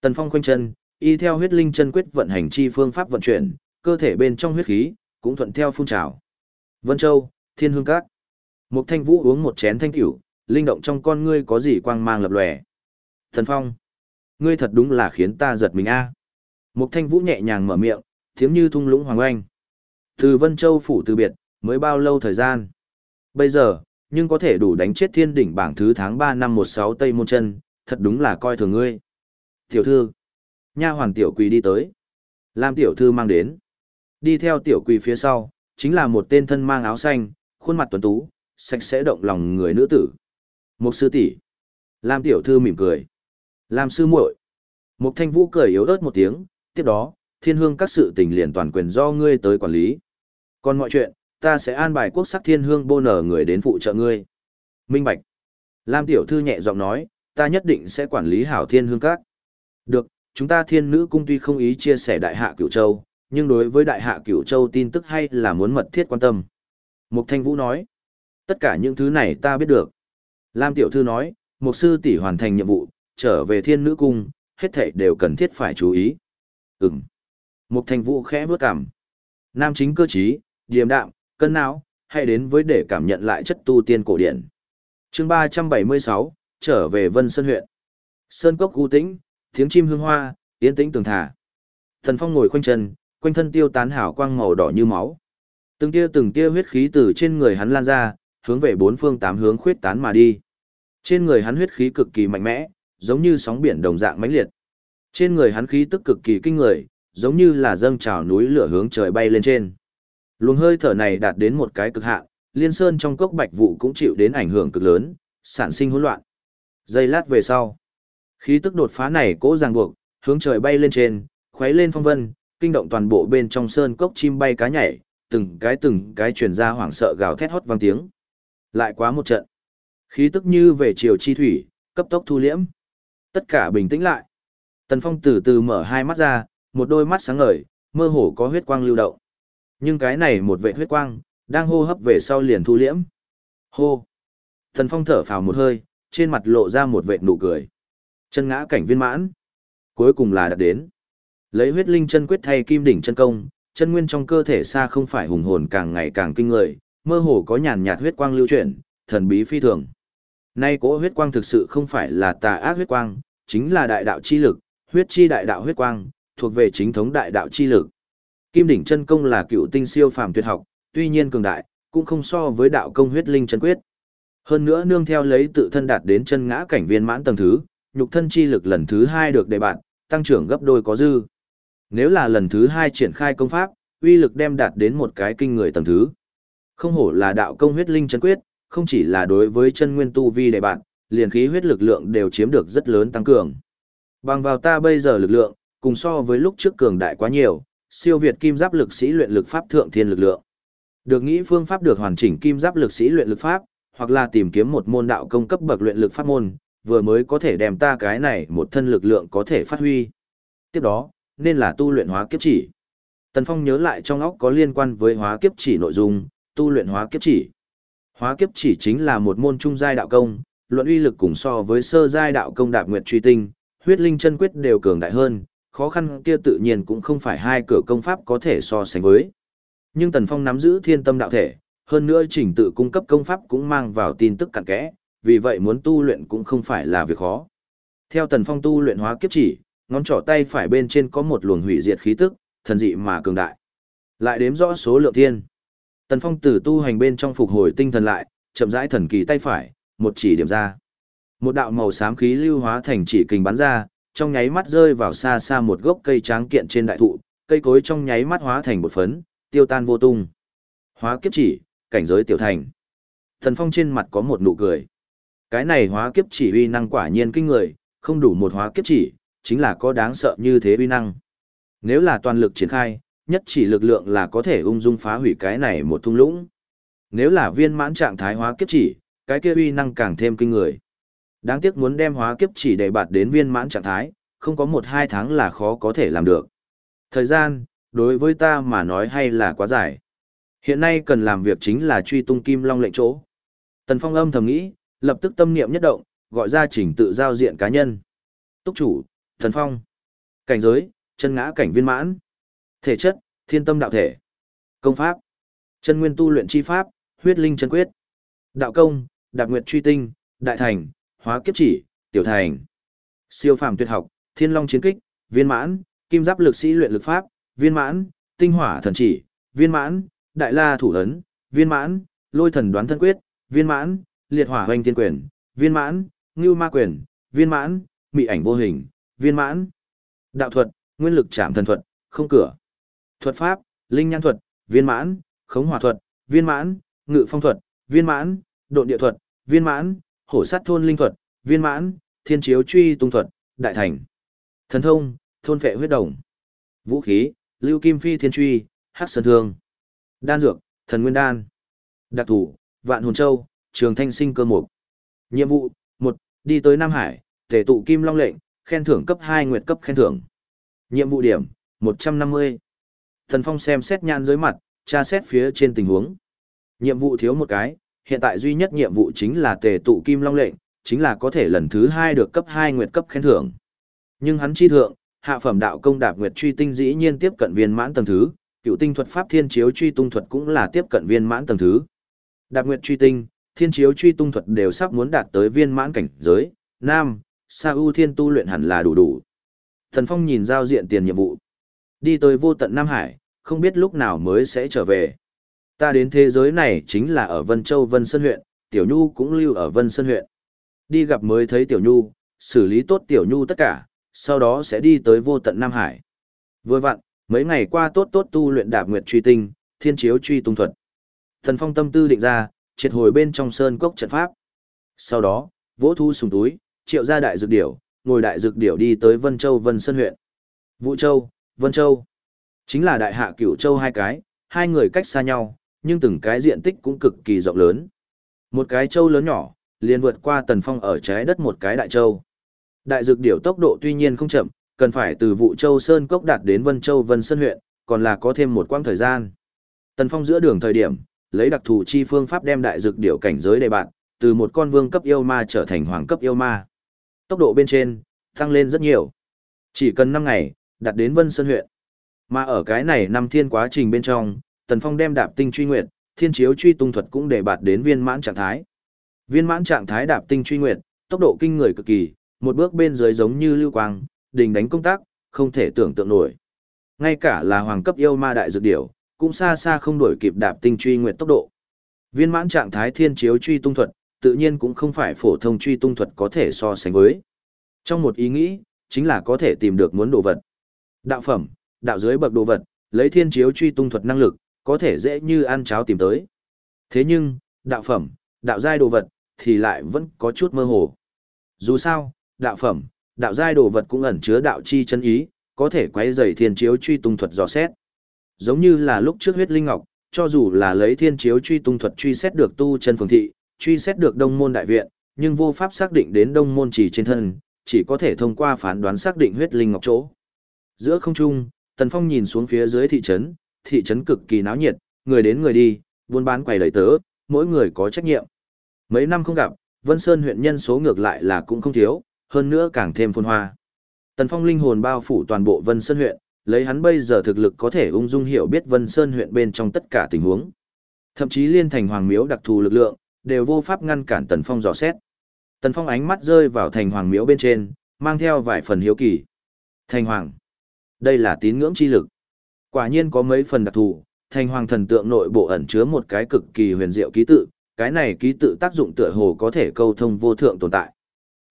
Tần Phong khoanh chân, y theo huyết linh chân quyết vận hành chi phương pháp vận chuyển, cơ thể bên trong huyết khí cũng thuận theo phun trào. Vân Châu, Thiên Hương Các. Mục Thanh Vũ uống một chén thanh tiểu, linh động trong con ngươi có gì quang mang lập lòe. Thần Phong, ngươi thật đúng là khiến ta giật mình a. À. Mục Thanh Vũ nhẹ nhàng mở miệng, tiếng như thung lũng hoàng oanh. Từ Vân Châu phủ từ biệt, mới bao lâu thời gian? Bây giờ, nhưng có thể đủ đánh chết thiên đỉnh bảng thứ tháng 3 năm 16 Tây Môn Chân, thật đúng là coi thường ngươi. Tiểu thư, nha hoàn tiểu quỳ đi tới. Lam tiểu thư mang đến. Đi theo tiểu quỳ phía sau, chính là một tên thân mang áo xanh, khuôn mặt tuấn tú, sạch sẽ động lòng người nữ tử. Một sư tỷ. Lam tiểu thư mỉm cười. Lam sư muội. Một thanh vũ cười yếu ớt một tiếng, tiếp đó, thiên hương các sự tình liền toàn quyền do ngươi tới quản lý. Còn mọi chuyện, ta sẽ an bài quốc sắc thiên hương bô nở người đến phụ trợ ngươi. Minh Bạch. Lam tiểu thư nhẹ giọng nói, ta nhất định sẽ quản lý hảo thiên hương các. Được, chúng ta thiên nữ cung tuy không ý chia sẻ đại hạ cửu châu, nhưng đối với đại hạ cửu châu tin tức hay là muốn mật thiết quan tâm. Mục Thanh Vũ nói, tất cả những thứ này ta biết được. Lam tiểu thư nói, một sư tỷ hoàn thành nhiệm vụ, trở về thiên nữ cung, hết thảy đều cần thiết phải chú ý. Ừm. Mục Thanh Vũ khẽ bước cằm. Nam chính cơ trí, điềm đạm, cân não, hay đến với để cảm nhận lại chất tu tiên cổ điển. Chương 376, trở về Vân Sơn huyện. Sơn cốc u tĩnh, tiếng chim hương hoa, yên tĩnh tường thả. Thần Phong ngồi khoanh chân, quanh thân tiêu tán hào quang màu đỏ như máu. Từng tia từng tia huyết khí từ trên người hắn lan ra, hướng về bốn phương tám hướng khuyết tán mà đi. Trên người hắn huyết khí cực kỳ mạnh mẽ, giống như sóng biển đồng dạng mãnh liệt. Trên người hắn khí tức cực kỳ kinh người, giống như là dâng trào núi lửa hướng trời bay lên trên. Luồng hơi thở này đạt đến một cái cực hạn, liên sơn trong cốc bạch vụ cũng chịu đến ảnh hưởng cực lớn, sản sinh hỗn loạn. Giây lát về sau, khí tức đột phá này cố ràng buộc, hướng trời bay lên trên, khuấy lên phong vân, kinh động toàn bộ bên trong sơn cốc chim bay cá nhảy, từng cái từng cái truyền ra hoảng sợ gào thét hót vang tiếng. Lại quá một trận. Khí tức như về chiều chi thủy, cấp tốc thu liễm. Tất cả bình tĩnh lại. Tần Phong từ từ mở hai mắt ra, một đôi mắt sáng ngời, mơ hồ có huyết quang lưu động. Nhưng cái này một vệ huyết quang, đang hô hấp về sau liền thu liễm. Hô. Tần Phong thở phào một hơi, trên mặt lộ ra một vệ nụ cười. Chân ngã cảnh viên mãn. Cuối cùng là đạt đến. Lấy huyết linh chân quyết thay kim đỉnh chân công, chân nguyên trong cơ thể xa không phải hùng hồn càng ngày càng kinh người, mơ hồ có nhàn nhạt huyết quang lưu chuyển, thần bí phi thường. Nay cỗ huyết quang thực sự không phải là tà ác huyết quang, chính là đại đạo chi lực, huyết chi đại đạo huyết quang, thuộc về chính thống đại đạo chi lực. Kim đỉnh chân công là cựu tinh siêu phàm tuyệt học, tuy nhiên cường đại, cũng không so với đạo công huyết linh chân quyết. Hơn nữa nương theo lấy tự thân đạt đến chân ngã cảnh viên mãn tầng thứ, nhục thân chi lực lần thứ hai được đề bạn, tăng trưởng gấp đôi có dư. Nếu là lần thứ hai triển khai công pháp, uy lực đem đạt đến một cái kinh người tầng thứ. Không hổ là đạo công huyết linh chân quyết, không chỉ là đối với chân nguyên tu vi đệ bạn, liền khí huyết lực lượng đều chiếm được rất lớn tăng cường. Bằng vào ta bây giờ lực lượng, cùng so với lúc trước cường đại quá nhiều, siêu việt kim giáp lực sĩ luyện lực pháp thượng thiên lực lượng. Được nghĩ phương pháp được hoàn chỉnh kim giáp lực sĩ luyện lực pháp, hoặc là tìm kiếm một môn đạo công cấp bậc luyện lực pháp môn, vừa mới có thể đem ta cái này một thân lực lượng có thể phát huy. Tiếp đó, nên là tu luyện hóa kiếp chỉ. Tần Phong nhớ lại trong óc có liên quan với hóa kiếp chỉ nội dung, tu luyện hóa kiếp chỉ. Hóa kiếp chỉ chính là một môn trung giai đạo công, luận uy lực cùng so với sơ giai đạo công đạp nguyệt truy tinh, huyết linh chân quyết đều cường đại hơn, khó khăn kia tự nhiên cũng không phải hai cửa công pháp có thể so sánh với. Nhưng Tần Phong nắm giữ thiên tâm đạo thể, hơn nữa chỉnh tự cung cấp công pháp cũng mang vào tin tức cặn kẽ, vì vậy muốn tu luyện cũng không phải là việc khó. Theo Tần Phong tu luyện hóa kiếp chỉ, ngón trỏ tay phải bên trên có một luồng hủy diệt khí tức, thần dị mà cường đại. Lại đếm rõ số lượng thiên. Tần Phong từ tu hành bên trong phục hồi tinh thần lại, chậm rãi thần kỳ tay phải, một chỉ điểm ra. Một đạo màu xám khí lưu hóa thành chỉ kình bắn ra, trong nháy mắt rơi vào xa xa một gốc cây tráng kiện trên đại thụ, cây cối trong nháy mắt hóa thành một phấn, tiêu tan vô tung. Hóa kiếp chỉ, cảnh giới tiểu thành. Thần Phong trên mặt có một nụ cười. Cái này hóa kiếp chỉ uy năng quả nhiên kinh người, không đủ một hóa kiếp chỉ, chính là có đáng sợ như thế uy năng. Nếu là toàn lực triển khai, nhất chỉ lực lượng là có thể ung dung phá hủy cái này một thung lũng. Nếu là viên mãn trạng thái hóa kiếp chỉ, cái kia uy năng càng thêm kinh người. Đáng tiếc muốn đem hóa kiếp chỉ để bạt đến viên mãn trạng thái, không có một hai tháng là khó có thể làm được. Thời gian, đối với ta mà nói hay là quá dài. Hiện nay cần làm việc chính là truy tung kim long lệnh chỗ. Tần Phong âm thầm nghĩ, lập tức tâm niệm nhất động, gọi ra chỉnh tự giao diện cá nhân. Túc chủ, Tần Phong. Cảnh giới, chân ngã cảnh viên mãn. Thể chất, thiên tâm đạo thể. Công pháp, chân nguyên tu luyện chi pháp, huyết linh chân quyết. Đạo công, đạp nguyệt truy tinh, đại thành, hóa kiếp chỉ, tiểu thành. Siêu phàm tuyệt học, thiên long chiến kích, viên mãn, kim giáp lực sĩ luyện lực pháp, viên mãn, tinh hỏa thần chỉ, viên mãn, đại la thủ ấn, viên mãn, lôi thần đoán thân quyết, viên mãn, liệt hỏa hoành tiên quyền, viên mãn, ngưu ma quyền, viên mãn, mị ảnh vô hình, viên mãn. Đạo thuật, nguyên lực chạm thần thuật, không cửa. Thuật pháp, linh nhãn thuật, viên mãn, khống hỏa thuật, viên mãn, ngự phong thuật, viên mãn, độn địa thuật, viên mãn, hổ sát thôn linh thuật, viên mãn, thiên chiếu truy tung thuật, đại thành. Thần thông, thôn phệ huyết đồng. Vũ khí, lưu kim phi thiên truy, hắc sơn thương. Đan dược, thần nguyên đan. Đặc thủ, vạn hồn châu, trường thanh sinh cơ mục. Nhiệm vụ, một Đi tới Nam Hải, tề tụ kim long lệnh, khen thưởng cấp hai nguyệt cấp khen thưởng. Nhiệm vụ điểm, một trăm năm mươi Thần Phong xem xét nhãn dưới mặt, tra xét phía trên tình huống. Nhiệm vụ thiếu một cái, hiện tại duy nhất nhiệm vụ chính là tề tụ kim long lệnh, chính là có thể lần thứ hai được cấp hai nguyệt cấp khen thưởng. Nhưng hắn chi thượng, hạ phẩm đạo công đạp nguyệt truy tinh dĩ nhiên tiếp cận viên mãn tầng thứ, cựu tinh thuật pháp thiên chiếu truy tung thuật cũng là tiếp cận viên mãn tầng thứ. Đạp nguyệt truy tinh, thiên chiếu truy tung thuật đều sắp muốn đạt tới viên mãn cảnh giới, nam, sa ưu thiên tu luyện hẳn là đủ đủ. Thần Phong nhìn giao diện tiền nhiệm vụ. Đi tới vô tận Nam Hải, không biết lúc nào mới sẽ trở về. Ta đến thế giới này chính là ở Vân Châu Vân Sơn huyện, Tiểu Nhu cũng lưu ở Vân Sơn huyện. Đi gặp mới thấy Tiểu Nhu, xử lý tốt Tiểu Nhu tất cả, sau đó sẽ đi tới vô tận Nam Hải. Vừa vặn, mấy ngày qua tốt tốt tu luyện đạp nguyệt truy tinh, thiên chiếu truy tung thuật. Thần Phong tâm tư định ra, triệt hồi bên trong sơn cốc trận pháp. Sau đó, vỗ thu sùng túi, triệu ra đại dược điểu, ngồi đại dược điểu đi tới Vân Châu Vân Sơn huyện. Vũ Châu, Vân Châu. Chính là đại hạ cửu châu hai cái, hai người cách xa nhau, nhưng từng cái diện tích cũng cực kỳ rộng lớn. Một cái châu lớn nhỏ, liền vượt qua tần phong ở trái đất một cái đại châu. Đại dược điểu tốc độ tuy nhiên không chậm, cần phải từ vụ châu Sơn Cốc đạt đến Vân Châu Vân Sơn huyện, còn là có thêm một quãng thời gian. Tần phong giữa đường thời điểm, lấy đặc thù chi phương pháp đem đại dược điểu cảnh giới đề bạn, từ một con vương cấp yêu ma trở thành hoàng cấp yêu ma. Tốc độ bên trên, tăng lên rất nhiều. Chỉ cần 5 ngày, đạt đến Vân Sơn huyện. Mà ở cái này năm thiên quá trình bên trong, Tần Phong đem đạp tinh truy nguyệt, thiên chiếu truy tung thuật cũng để bạt đến viên mãn trạng thái. Viên mãn trạng thái đạp tinh truy nguyệt, tốc độ kinh người cực kỳ, một bước bên dưới giống như lưu quang, đình đánh công tác, không thể tưởng tượng nổi. Ngay cả là hoàng cấp yêu ma đại dược điểu, cũng xa xa không đuổi kịp đạp tinh truy nguyệt tốc độ. Viên mãn trạng thái thiên chiếu truy tung thuật, tự nhiên cũng không phải phổ thông truy tung thuật có thể so sánh với. Trong một ý nghĩ, chính là có thể tìm được muốn đồ vật. Đạo phẩm, đạo dưới bậc đồ vật, lấy thiên chiếu truy tung thuật năng lực, có thể dễ như ăn cháo tìm tới. Thế nhưng, đạo phẩm, đạo giai đồ vật, thì lại vẫn có chút mơ hồ. Dù sao, đạo phẩm, đạo giai đồ vật cũng ẩn chứa đạo chi chân ý, có thể quấy rầy thiên chiếu truy tung thuật dò xét. Giống như là lúc trước huyết linh ngọc, cho dù là lấy thiên chiếu truy tung thuật truy xét được tu chân phường thị, truy xét được đông môn đại viện, nhưng vô pháp xác định đến đông môn chỉ trên thân, chỉ có thể thông qua phán đoán xác định huyết linh ngọc chỗ. Giữa không trung, Tần Phong nhìn xuống phía dưới thị trấn, thị trấn cực kỳ náo nhiệt, người đến người đi, buôn bán quầy đầy tớ, mỗi người có trách nhiệm. Mấy năm không gặp, Vân Sơn huyện nhân số ngược lại là cũng không thiếu, hơn nữa càng thêm phồn hoa. Tần Phong linh hồn bao phủ toàn bộ Vân Sơn huyện, lấy hắn bây giờ thực lực có thể ung dung hiểu biết Vân Sơn huyện bên trong tất cả tình huống. Thậm chí liên thành hoàng miếu đặc thù lực lượng, đều vô pháp ngăn cản Tần Phong dò xét. Tần Phong ánh mắt rơi vào thành hoàng miếu bên trên, mang theo vài phần hiếu kỳ. Thành hoàng. Đây là tín ngưỡng chi lực. Quả nhiên có mấy phần đặc thù, thành hoàng thần tượng nội bộ ẩn chứa một cái cực kỳ huyền diệu ký tự, cái này ký tự tác dụng tựa hồ có thể câu thông vô thượng tồn tại.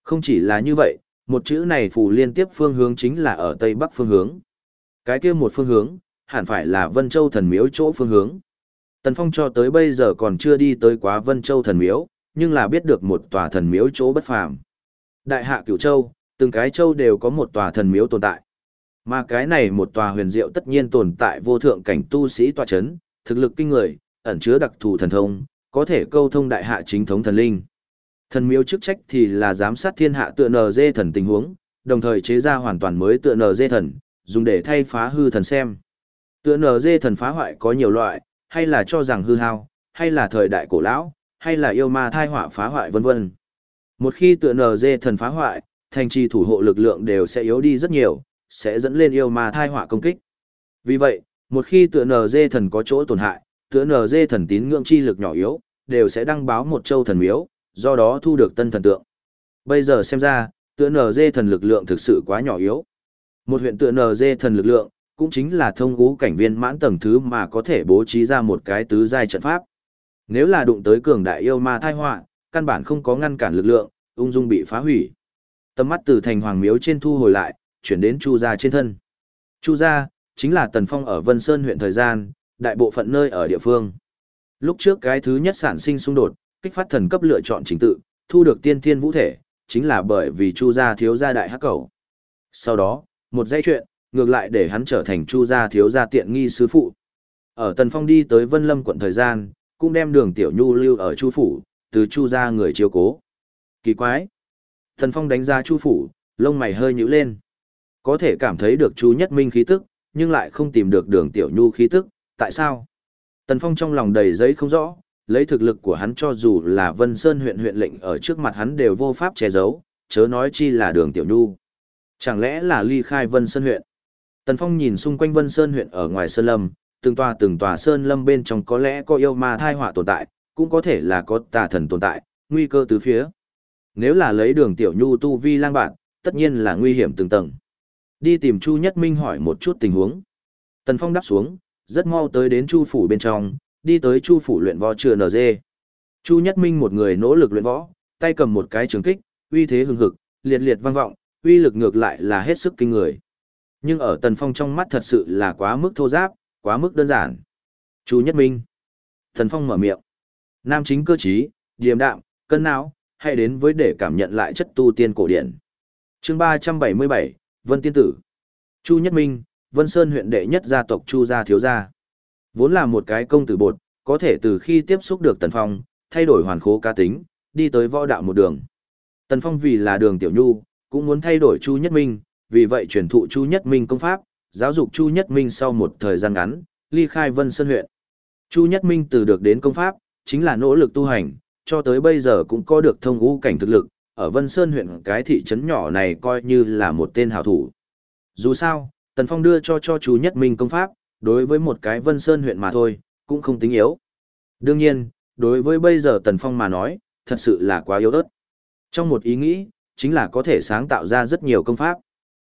Không chỉ là như vậy, một chữ này phù liên tiếp phương hướng chính là ở tây bắc phương hướng. Cái kia một phương hướng, hẳn phải là Vân Châu thần miếu chỗ phương hướng. Tần Phong cho tới bây giờ còn chưa đi tới quá Vân Châu thần miếu, nhưng là biết được một tòa thần miếu chỗ bất phàm. Đại hạ Cửu Châu, từng cái châu đều có một tòa thần miếu tồn tại. Mà cái này một tòa huyền diệu tất nhiên tồn tại vô thượng cảnh tu sĩ tòa chấn, thực lực kinh người, ẩn chứa đặc thù thần thông, có thể câu thông đại hạ chính thống thần linh. Thần miếu chức trách thì là giám sát thiên hạ tựa nờ dê thần tình huống, đồng thời chế ra hoàn toàn mới tựa nờ dê thần, dùng để thay phá hư thần xem. Tựa nờ dê thần phá hoại có nhiều loại, hay là cho rằng hư hao, hay là thời đại cổ lão, hay là yêu ma thai họa phá hoại vân vân. Một khi tựa nờ dê thần phá hoại, thành trì thủ hộ lực lượng đều sẽ yếu đi rất nhiều, sẽ dẫn lên yêu ma thai họa công kích. Vì vậy, một khi tựa NG thần có chỗ tổn hại, tựa NG thần tín ngưỡng chi lực nhỏ yếu, đều sẽ đăng báo một châu thần miếu, do đó thu được tân thần tượng. Bây giờ xem ra, tựa NG thần lực lượng thực sự quá nhỏ yếu. Một huyện tựa NG thần lực lượng, cũng chính là thông ngũ cảnh viên mãn tầng thứ mà có thể bố trí ra một cái tứ giai trận pháp. Nếu là đụng tới cường đại yêu ma thai họa, căn bản không có ngăn cản lực lượng, ung dung bị phá hủy. Tầm mắt từ thành hoàng miếu trên thu hồi lại, chuyển đến Chu gia trên thân. Chu gia chính là Tần Phong ở Vân Sơn huyện thời gian, đại bộ phận nơi ở địa phương. Lúc trước cái thứ nhất sản sinh xung đột, kích phát thần cấp lựa chọn chính tự, thu được tiên thiên vũ thể, chính là bởi vì Chu gia thiếu gia đại hắc cầu. Sau đó, một dây chuyện, ngược lại để hắn trở thành Chu gia thiếu gia tiện nghi sứ phụ. Ở Tần Phong đi tới Vân Lâm quận thời gian, cũng đem đường tiểu nhu lưu ở Chu phủ, từ Chu gia người chiếu cố. Kỳ quái. Tần Phong đánh ra Chu phủ, lông mày hơi nhíu lên. Có thể cảm thấy được Chu Nhất Minh khí tức, nhưng lại không tìm được đường tiểu nhu khí tức, tại sao? Tần Phong trong lòng đầy giấy không rõ, lấy thực lực của hắn cho dù là Vân Sơn huyện huyện lệnh ở trước mặt hắn đều vô pháp che giấu, chớ nói chi là đường tiểu nhu. Chẳng lẽ là ly khai Vân Sơn huyện? Tần Phong nhìn xung quanh Vân Sơn huyện ở ngoài Sơn Lâm, từng tòa từng tòa Sơn Lâm bên trong có lẽ có yêu ma thai họa tồn tại, cũng có thể là có tà thần tồn tại, nguy cơ từ phía. Nếu là lấy đường tiểu nhu tu vi lang bạn, tất nhiên là nguy hiểm từng tầng. Đi tìm Chu Nhất Minh hỏi một chút tình huống. Tần Phong đáp xuống, rất mau tới đến Chu phủ bên trong, đi tới Chu phủ luyện võ chưa NG. Chu Nhất Minh một người nỗ lực luyện võ, tay cầm một cái trường kích, uy thế hừng hực, liệt liệt vang vọng, uy lực ngược lại là hết sức kinh người. Nhưng ở Tần Phong trong mắt thật sự là quá mức thô giáp, quá mức đơn giản. Chu Nhất Minh. Tần Phong mở miệng. Nam chính cơ trí, điềm đạm, cân não, hay đến với để cảm nhận lại chất tu tiên cổ điển. Chương 377, Vân Tiên Tử. Chu Nhất Minh, Vân Sơn huyện đệ nhất gia tộc Chu gia thiếu gia. Vốn là một cái công tử bột, có thể từ khi tiếp xúc được Tần Phong, thay đổi hoàn khố cá tính, đi tới võ đạo một đường. Tần Phong vì là đường tiểu nhu, cũng muốn thay đổi Chu Nhất Minh, vì vậy truyền thụ Chu Nhất Minh công pháp, giáo dục Chu Nhất Minh sau một thời gian ngắn, ly khai Vân Sơn huyện. Chu Nhất Minh từ được đến công pháp, chính là nỗ lực tu hành, cho tới bây giờ cũng có được thông ngũ cảnh thực lực, ở Vân Sơn huyện cái thị trấn nhỏ này coi như là một tên hảo thủ. Dù sao, Tần Phong đưa cho cho chú Nhất Minh công pháp, đối với một cái Vân Sơn huyện mà thôi, cũng không tính yếu. Đương nhiên, đối với bây giờ Tần Phong mà nói, thật sự là quá yếu ớt. Trong một ý nghĩ, chính là có thể sáng tạo ra rất nhiều công pháp.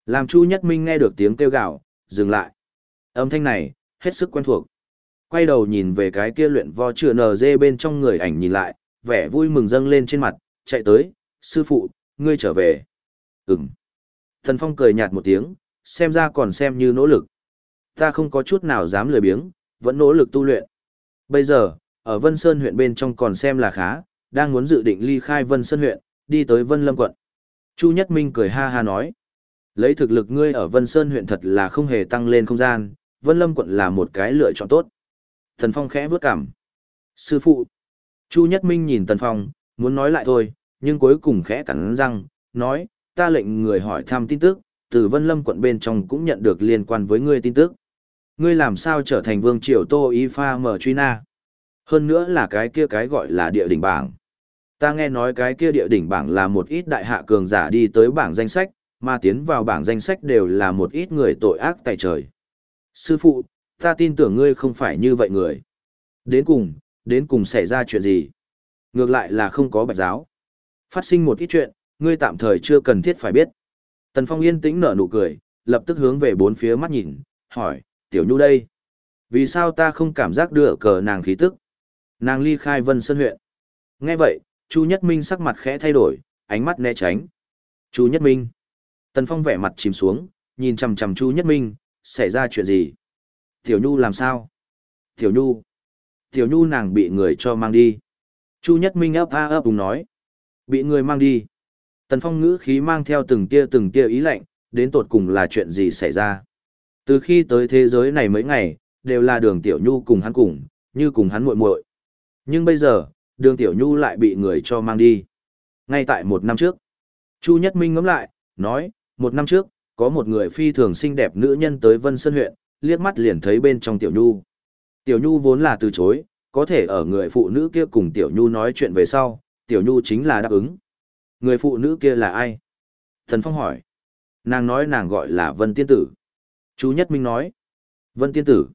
Làm Chu Nhất Minh nghe được tiếng kêu gào, dừng lại. Âm thanh này, hết sức quen thuộc. Quay đầu nhìn về cái kia luyện vo chữa NG bên trong người ảnh nhìn lại, vẻ vui mừng dâng lên trên mặt, chạy tới, sư phụ, ngươi trở về. Ừm. Thần Phong cười nhạt một tiếng, xem ra còn xem như nỗ lực. Ta không có chút nào dám lười biếng, vẫn nỗ lực tu luyện. Bây giờ, ở Vân Sơn huyện bên trong còn xem là khá, đang muốn dự định ly khai Vân Sơn huyện, đi tới Vân Lâm quận. Chu Nhất Minh cười ha ha nói. Lấy thực lực ngươi ở Vân Sơn huyện thật là không hề tăng lên không gian, Vân Lâm quận là một cái lựa chọn tốt. Thần Phong khẽ vướt cảm. Sư phụ. Chu Nhất Minh nhìn Tần Phong, muốn nói lại thôi, nhưng cuối cùng khẽ cắn răng, nói, ta lệnh người hỏi thăm tin tức, từ Vân Lâm quận bên trong cũng nhận được liên quan với ngươi tin tức. Ngươi làm sao trở thành vương triều Tô Y Pha mở truy na? Hơn nữa là cái kia cái gọi là địa đỉnh bảng. Ta nghe nói cái kia địa đỉnh bảng là một ít đại hạ cường giả đi tới bảng danh sách, mà tiến vào bảng danh sách đều là một ít người tội ác tại trời. Sư phụ, ta tin tưởng ngươi không phải như vậy người. Đến cùng, đến cùng xảy ra chuyện gì? Ngược lại là không có bạch giáo. Phát sinh một ít chuyện, ngươi tạm thời chưa cần thiết phải biết. Tần Phong yên tĩnh nở nụ cười, lập tức hướng về bốn phía mắt nhìn, hỏi, tiểu nhu đây. Vì sao ta không cảm giác đưa cờ nàng khí tức? Nàng ly khai vân sơn huyện. Nghe vậy, Chu Nhất Minh sắc mặt khẽ thay đổi, ánh mắt né tránh. Chu Nhất Minh. Tần Phong vẻ mặt chìm xuống, nhìn chằm chằm Chu Nhất Minh, xảy ra chuyện gì? Tiểu Nhu làm sao? Tiểu Nhu. Tiểu Nhu nàng bị người cho mang đi. Chu Nhất Minh ấp a ấp đúng nói. Bị người mang đi. Tần Phong ngữ khí mang theo từng tia từng tia ý lạnh, đến tột cùng là chuyện gì xảy ra. Từ khi tới thế giới này mấy ngày, đều là đường Tiểu Nhu cùng hắn cùng, như cùng hắn muội muội. Nhưng bây giờ, đường Tiểu Nhu lại bị người cho mang đi. Ngay tại một năm trước, Chu Nhất Minh ngẫm lại, nói, một năm trước, có một người phi thường xinh đẹp nữ nhân tới Vân Sơn huyện, liếc mắt liền thấy bên trong Tiểu Nhu. Tiểu Nhu vốn là từ chối, có thể ở người phụ nữ kia cùng Tiểu Nhu nói chuyện về sau, Tiểu Nhu chính là đáp ứng. Người phụ nữ kia là ai? Thần Phong hỏi. nàng nói nàng gọi là Vân Tiên Tử. Chú Nhất Minh nói, Vân Tiên Tử.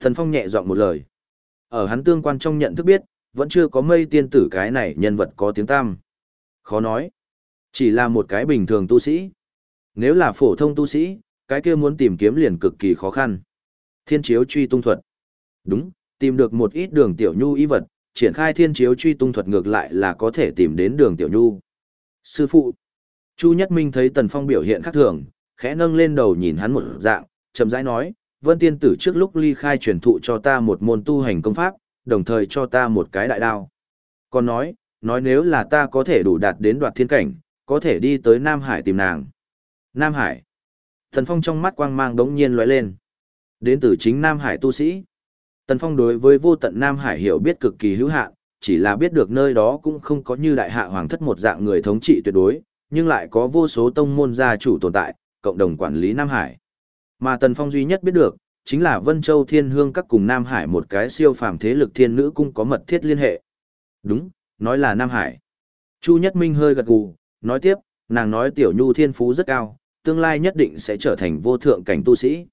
Thần Phong nhẹ giọng một lời. Ở hắn tương quan trong nhận thức biết, vẫn chưa có mây tiên tử cái này nhân vật có tiếng tam. Khó nói. Chỉ là một cái bình thường tu sĩ. Nếu là phổ thông tu sĩ, cái kia muốn tìm kiếm liền cực kỳ khó khăn. Thiên chiếu truy tung thuật. Đúng, tìm được một ít đường tiểu nhu ý vật, triển khai thiên chiếu truy tung thuật ngược lại là có thể tìm đến đường tiểu nhu. Sư phụ. Chu Nhất Minh thấy Tần Phong biểu hiện khác thường, khẽ nâng lên đầu nhìn hắn một dạng, chậm rãi nói, Vân Tiên Tử trước lúc ly khai truyền thụ cho ta một môn tu hành công pháp, đồng thời cho ta một cái đại đao. Còn nói, nói nếu là ta có thể đủ đạt đến đoạt thiên cảnh, có thể đi tới Nam Hải tìm nàng. Nam Hải. Tần Phong trong mắt quang mang đống nhiên lóe lên. Đến từ chính Nam Hải tu sĩ. Tần Phong đối với vô tận Nam Hải hiểu biết cực kỳ hữu hạn, chỉ là biết được nơi đó cũng không có như đại hạ hoàng thất một dạng người thống trị tuyệt đối, nhưng lại có vô số tông môn gia chủ tồn tại, cộng đồng quản lý Nam Hải. Mà Tần Phong duy nhất biết được, chính là Vân Châu Thiên Hương các cùng Nam Hải một cái siêu phàm thế lực thiên nữ cung có mật thiết liên hệ. Đúng, nói là Nam Hải. Chu Nhất Minh hơi gật gù, nói tiếp, nàng nói tiểu nhu thiên phú rất cao, tương lai nhất định sẽ trở thành vô thượng cảnh tu sĩ.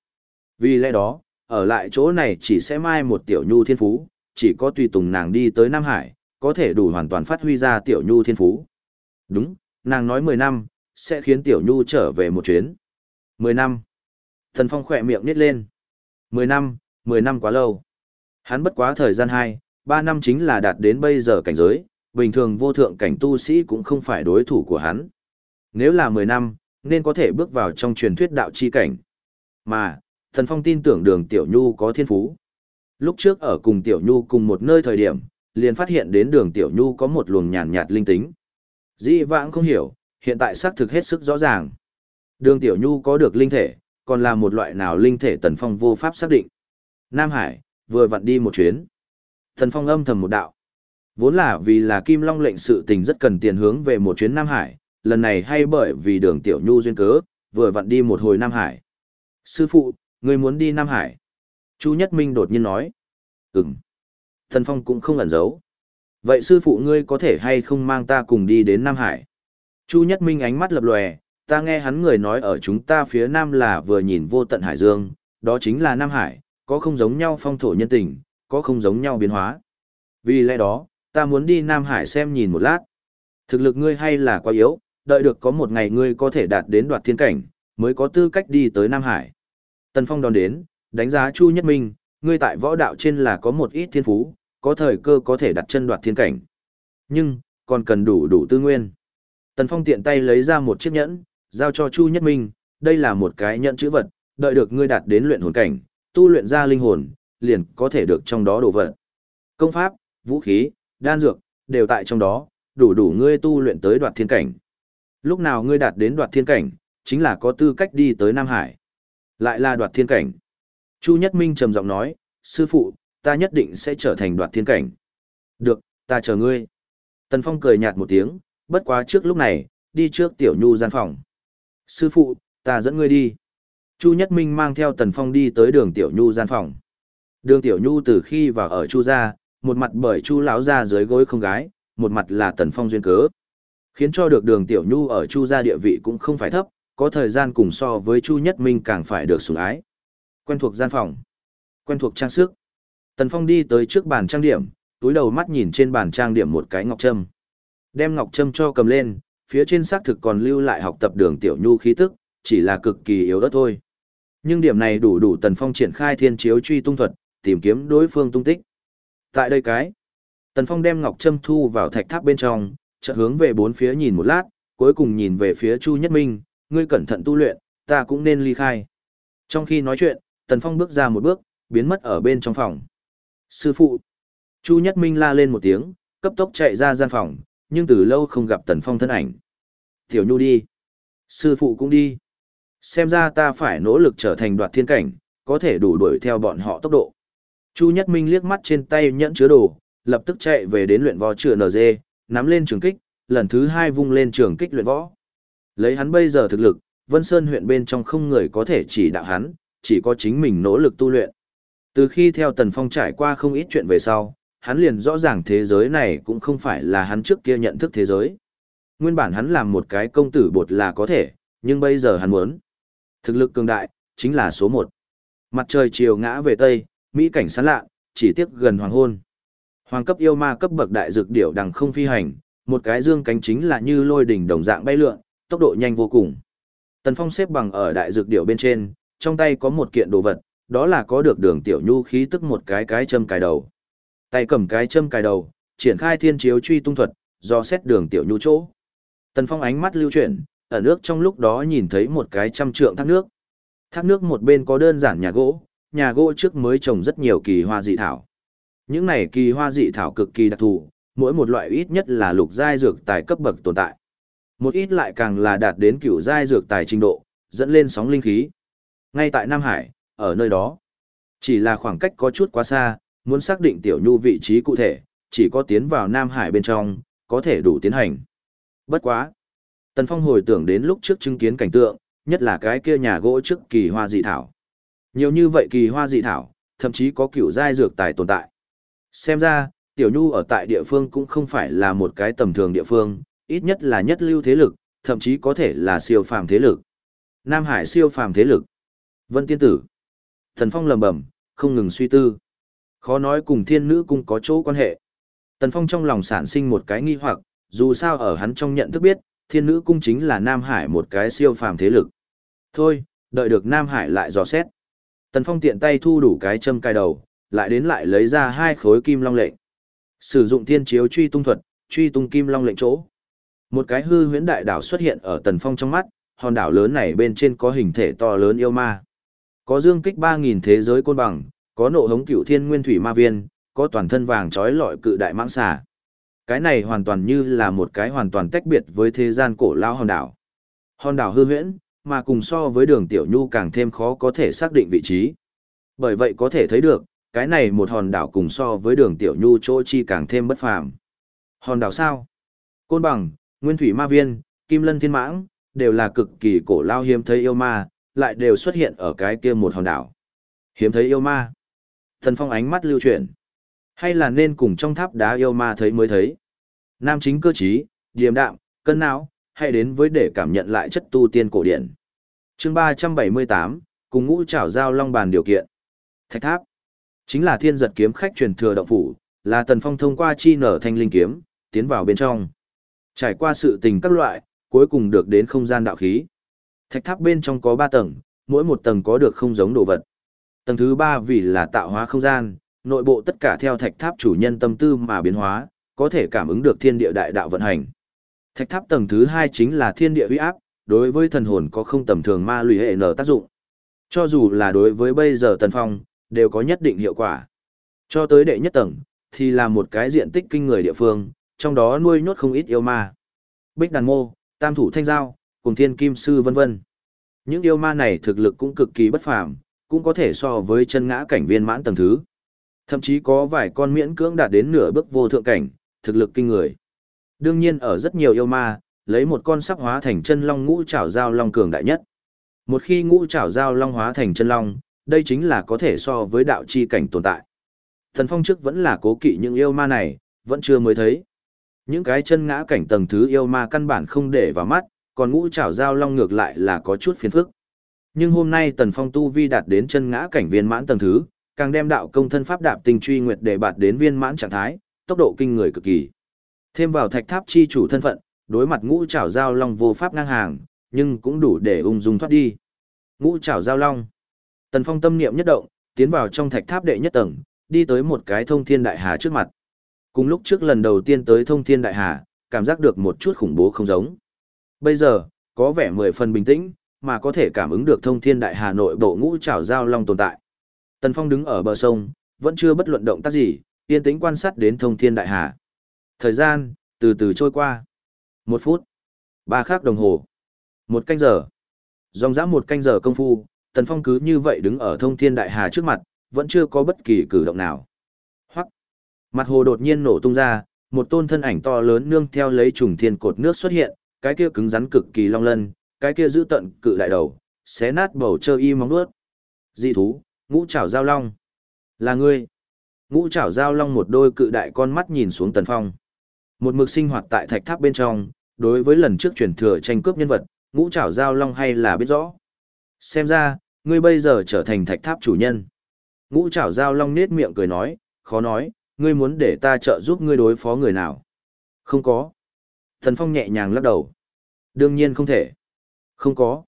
Vì lẽ đó, ở lại chỗ này chỉ sẽ mai một tiểu nhu thiên phú, chỉ có tùy tùng nàng đi tới Nam Hải, có thể đủ hoàn toàn phát huy ra tiểu nhu thiên phú. Đúng, nàng nói 10 năm, sẽ khiến tiểu nhu trở về một chuyến. 10 năm. Thần Phong khỏe miệng nít lên. 10 năm, 10 năm quá lâu. Hắn bất quá thời gian 2, 3 năm chính là đạt đến bây giờ cảnh giới, bình thường vô thượng cảnh tu sĩ cũng không phải đối thủ của hắn. Nếu là 10 năm, nên có thể bước vào trong truyền thuyết đạo chi cảnh. Mà, Thần Phong tin tưởng đường Tiểu Nhu có thiên phú. Lúc trước ở cùng Tiểu Nhu cùng một nơi thời điểm, liền phát hiện đến đường Tiểu Nhu có một luồng nhàn nhạt linh tính. Dĩ vãng không hiểu, hiện tại xác thực hết sức rõ ràng. Đường Tiểu Nhu có được linh thể, còn là một loại nào linh thể Tần Phong vô pháp xác định. Nam Hải, vừa vặn đi một chuyến. Tần Phong âm thầm một đạo. Vốn là vì là Kim Long lệnh sự tình rất cần tiền hướng về một chuyến Nam Hải, lần này hay bởi vì đường Tiểu Nhu duyên cớ, vừa vặn đi một hồi Nam Hải. Sư phụ, Ngươi muốn đi Nam Hải. Chu Nhất Minh đột nhiên nói. Ừm. Thần Phong cũng không ẩn giấu. Vậy sư phụ ngươi có thể hay không mang ta cùng đi đến Nam Hải? Chu Nhất Minh ánh mắt lập lòe, ta nghe hắn người nói ở chúng ta phía Nam là vừa nhìn vô tận Hải Dương, đó chính là Nam Hải, có không giống nhau phong thổ nhân tình, có không giống nhau biến hóa. Vì lẽ đó, ta muốn đi Nam Hải xem nhìn một lát. Thực lực ngươi hay là quá yếu, đợi được có một ngày ngươi có thể đạt đến đoạt thiên cảnh, mới có tư cách đi tới Nam Hải. Tần Phong đón đến, đánh giá Chu Nhất Minh, ngươi tại võ đạo trên là có một ít thiên phú, có thời cơ có thể đặt chân đoạt thiên cảnh. Nhưng, còn cần đủ đủ tư nguyên. Tần Phong tiện tay lấy ra một chiếc nhẫn, giao cho Chu Nhất Minh, đây là một cái nhẫn chữ vật, đợi được ngươi đạt đến luyện hồn cảnh, tu luyện ra linh hồn, liền có thể được trong đó đồ vật. Công pháp, vũ khí, đan dược, đều tại trong đó, đủ đủ ngươi tu luyện tới đoạt thiên cảnh. Lúc nào ngươi đạt đến đoạt thiên cảnh, chính là có tư cách đi tới Nam Hải. Lại là đoạt thiên cảnh. Chu Nhất Minh trầm giọng nói, sư phụ, ta nhất định sẽ trở thành đoạt thiên cảnh. Được, ta chờ ngươi. Tần Phong cười nhạt một tiếng, bất quá trước lúc này, đi trước Tiểu Nhu gian phòng. Sư phụ, ta dẫn ngươi đi. Chu Nhất Minh mang theo Tần Phong đi tới đường Tiểu Nhu gian phòng. Đường Tiểu Nhu từ khi vào ở Chu gia, một mặt bởi Chu lão gia dưới gối không gái, một mặt là Tần Phong duyên cớ. Khiến cho được đường Tiểu Nhu ở Chu gia địa vị cũng không phải thấp, có thời gian cùng so với Chu Nhất Minh càng phải được sủng ái. Quen thuộc gian phòng, quen thuộc trang sức. Tần Phong đi tới trước bàn trang điểm, túi đầu mắt nhìn trên bàn trang điểm một cái ngọc trâm. Đem ngọc trâm cho cầm lên, phía trên xác thực còn lưu lại học tập đường tiểu nhu khí tức, chỉ là cực kỳ yếu ớt thôi. Nhưng điểm này đủ đủ Tần Phong triển khai thiên chiếu truy tung thuật, tìm kiếm đối phương tung tích. Tại đây cái, Tần Phong đem ngọc trâm thu vào thạch tháp bên trong, chợt hướng về bốn phía nhìn một lát, cuối cùng nhìn về phía Chu Nhất Minh, ngươi cẩn thận tu luyện, ta cũng nên ly khai. Trong khi nói chuyện, Tần Phong bước ra một bước, biến mất ở bên trong phòng. Sư phụ. Chu Nhất Minh la lên một tiếng, cấp tốc chạy ra gian phòng, nhưng từ lâu không gặp Tần Phong thân ảnh. Tiểu Nhu đi. Sư phụ cũng đi. Xem ra ta phải nỗ lực trở thành đoạt thiên cảnh, có thể đủ đuổi theo bọn họ tốc độ. Chu Nhất Minh liếc mắt trên tay nhẫn chứa đồ, lập tức chạy về đến luyện võ chữa NG, nắm lên trường kích, lần thứ hai vung lên trường kích luyện võ. Lấy hắn bây giờ thực lực, Vân Sơn huyện bên trong không người có thể chỉ đạo hắn, chỉ có chính mình nỗ lực tu luyện. Từ khi theo Tần Phong trải qua không ít chuyện về sau, hắn liền rõ ràng thế giới này cũng không phải là hắn trước kia nhận thức thế giới. Nguyên bản hắn làm một cái công tử bột là có thể, nhưng bây giờ hắn muốn. Thực lực cường đại, chính là số một. Mặt trời chiều ngã về Tây, Mỹ cảnh sáng lạ, chỉ tiếc gần hoàng hôn. Hoàng cấp yêu ma cấp bậc đại dược điểu đằng không phi hành, một cái dương cánh chính là như lôi đỉnh đồng dạng bay lượn, tốc độ nhanh vô cùng. Tần Phong xếp bằng ở đại dược điểu bên trên, trong tay có một kiện đồ vật, đó là có được đường tiểu nhu khí tức một cái cái châm cài đầu. Tay cầm cái châm cài đầu, triển khai thiên chiếu truy tung thuật, do xét đường tiểu nhu chỗ. Tần Phong ánh mắt lưu chuyển, ở nước trong lúc đó nhìn thấy một cái trăm trượng thác nước. Thác nước một bên có đơn giản nhà gỗ, nhà gỗ trước mới trồng rất nhiều kỳ hoa dị thảo. Những này kỳ hoa dị thảo cực kỳ đặc thù, mỗi một loại ít nhất là lục giai dược tài cấp bậc tồn tại. Một ít lại càng là đạt đến cửu giai dược tài trình độ, dẫn lên sóng linh khí. Ngay tại Nam Hải, ở nơi đó, chỉ là khoảng cách có chút quá xa, muốn xác định tiểu nhu vị trí cụ thể, chỉ có tiến vào Nam Hải bên trong, có thể đủ tiến hành. Bất quá. Tần Phong hồi tưởng đến lúc trước chứng kiến cảnh tượng, nhất là cái kia nhà gỗ trước kỳ hoa dị thảo. Nhiều như vậy kỳ hoa dị thảo, thậm chí có cửu giai dược tài tồn tại. Xem ra, Tiểu Nhu ở tại địa phương cũng không phải là một cái tầm thường địa phương, ít nhất là nhất lưu thế lực, thậm chí có thể là siêu phàm thế lực. Nam Hải siêu phàm thế lực. Vân Tiên Tử. Thần Phong lầm bầm, không ngừng suy tư. Khó nói cùng thiên nữ cung có chỗ quan hệ. Tần Phong trong lòng sản sinh một cái nghi hoặc, dù sao ở hắn trong nhận thức biết, thiên nữ cung chính là Nam Hải một cái siêu phàm thế lực. Thôi, đợi được Nam Hải lại dò xét. Tần Phong tiện tay thu đủ cái châm cài đầu, lại đến lại lấy ra hai khối kim long lệnh. Sử dụng thiên chiếu truy tung thuật, truy tung kim long lệnh chỗ. Một cái hư huyễn đại đảo xuất hiện ở Tần Phong trong mắt, hòn đảo lớn này bên trên có hình thể to lớn yêu ma. Có dương kích 3000 thế giới côn bằng, có nộ hống cửu thiên nguyên thủy ma viên, có toàn thân vàng trói lọi cự đại mãng xà. Cái này hoàn toàn như là một cái hoàn toàn tách biệt với thế gian cổ lao hòn đảo. Hòn đảo hư huyễn, mà cùng so với đường tiểu nhu càng thêm khó có thể xác định vị trí. Bởi vậy có thể thấy được, cái này một hòn đảo cùng so với đường tiểu nhu chỗ chi càng thêm bất phàm. Hòn đảo sao? Côn bằng, nguyên thủy ma viên, kim lân thiên mãng, đều là cực kỳ cổ lao hiếm thấy yêu ma, lại đều xuất hiện ở cái kia một hòn đảo. Hiếm thấy yêu ma. Thần phong ánh mắt lưu chuyển. Hay là nên cùng trong tháp đá yêu ma thấy mới thấy. Nam chính cơ trí, điềm đạm, cân não, hay đến với để cảm nhận lại chất tu tiên cổ điển. chương 378, cùng ngũ trảo giao long bàn điều kiện. Thạch tháp. Chính là thiên giật kiếm khách truyền thừa động phủ, là tần phong thông qua chi nở thanh linh kiếm, tiến vào bên trong. Trải qua sự tình các loại, cuối cùng được đến không gian đạo khí. Thạch tháp bên trong có 3 tầng, mỗi một tầng có được không giống đồ vật. Tầng thứ 3 vì là tạo hóa không gian, nội bộ tất cả theo thạch tháp chủ nhân tâm tư mà biến hóa, có thể cảm ứng được thiên địa đại đạo vận hành. Thạch tháp tầng thứ 2 chính là thiên địa uy áp, đối với thần hồn có không tầm thường ma lụy hệ nở tác dụng. Cho dù là đối với bây giờ tần phong, đều có nhất định hiệu quả. Cho tới đệ nhất tầng, thì là một cái diện tích kinh người địa phương, trong đó nuôi nhốt không ít yêu ma. Bích đàn mô, tam thủ thanh giao, cùng thiên kim sư vân vân. Những yêu ma này thực lực cũng cực kỳ bất phàm, cũng có thể so với chân ngã cảnh viên mãn tầng thứ. Thậm chí có vài con miễn cưỡng đạt đến nửa bước vô thượng cảnh, thực lực kinh người. Đương nhiên ở rất nhiều yêu ma, lấy một con sắp hóa thành chân long ngũ trảo giao long cường đại nhất. Một khi ngũ trảo giao long hóa thành chân long, đây chính là có thể so với đạo chi cảnh tồn tại. Thần phong trước vẫn là cố kỵ những yêu ma này, vẫn chưa mới thấy. Những cái chân ngã cảnh tầng thứ yêu ma căn bản không để vào mắt, còn ngũ trảo giao long ngược lại là có chút phiền phức. Nhưng hôm nay tần phong tu vi đạt đến chân ngã cảnh viên mãn tầng thứ, càng đem đạo công thân pháp đạp tinh truy nguyệt để bạt đến viên mãn trạng thái, tốc độ kinh người cực kỳ. Thêm vào thạch tháp chi chủ thân phận, đối mặt ngũ trảo giao long vô pháp ngang hàng, nhưng cũng đủ để ung dung thoát đi. Ngũ trảo giao long. Tần Phong tâm niệm nhất động, tiến vào trong thạch tháp đệ nhất tầng, đi tới một cái thông thiên đại hà trước mặt. Cùng lúc trước lần đầu tiên tới thông thiên đại hà, cảm giác được một chút khủng bố không giống. Bây giờ, có vẻ mười phần bình tĩnh, mà có thể cảm ứng được thông thiên đại hà nội bộ ngũ trảo giao long tồn tại. Tần Phong đứng ở bờ sông, vẫn chưa bất luận động tác gì, yên tĩnh quan sát đến thông thiên đại hà. Thời gian, từ từ trôi qua. Một phút, ba khắc đồng hồ, một canh giờ. Dòng dã một canh giờ công phu, Tần Phong cứ như vậy đứng ở thông thiên đại hà trước mặt, vẫn chưa có bất kỳ cử động nào. Mặt hồ đột nhiên nổ tung ra, một tôn thân ảnh to lớn nương theo lấy trùng thiên cột nước xuất hiện, cái kia cứng rắn cực kỳ long lân, cái kia giữ tận cự đại đầu, xé nát bầu trời y móng nuốt. Dị thú, ngũ trảo giao long. Là ngươi. Ngũ trảo giao long một đôi cự đại con mắt nhìn xuống Tần Phong. Một mực sinh hoạt tại thạch tháp bên trong, đối với lần trước truyền thừa tranh cướp nhân vật, ngũ trảo giao long hay là biết rõ. Xem ra, ngươi bây giờ trở thành thạch tháp chủ nhân. Ngũ trảo giao long nết miệng cười nói, khó nói, ngươi muốn để ta trợ giúp ngươi đối phó người nào. Không có. Thần Phong nhẹ nhàng lắc đầu. Đương nhiên không thể. Không có.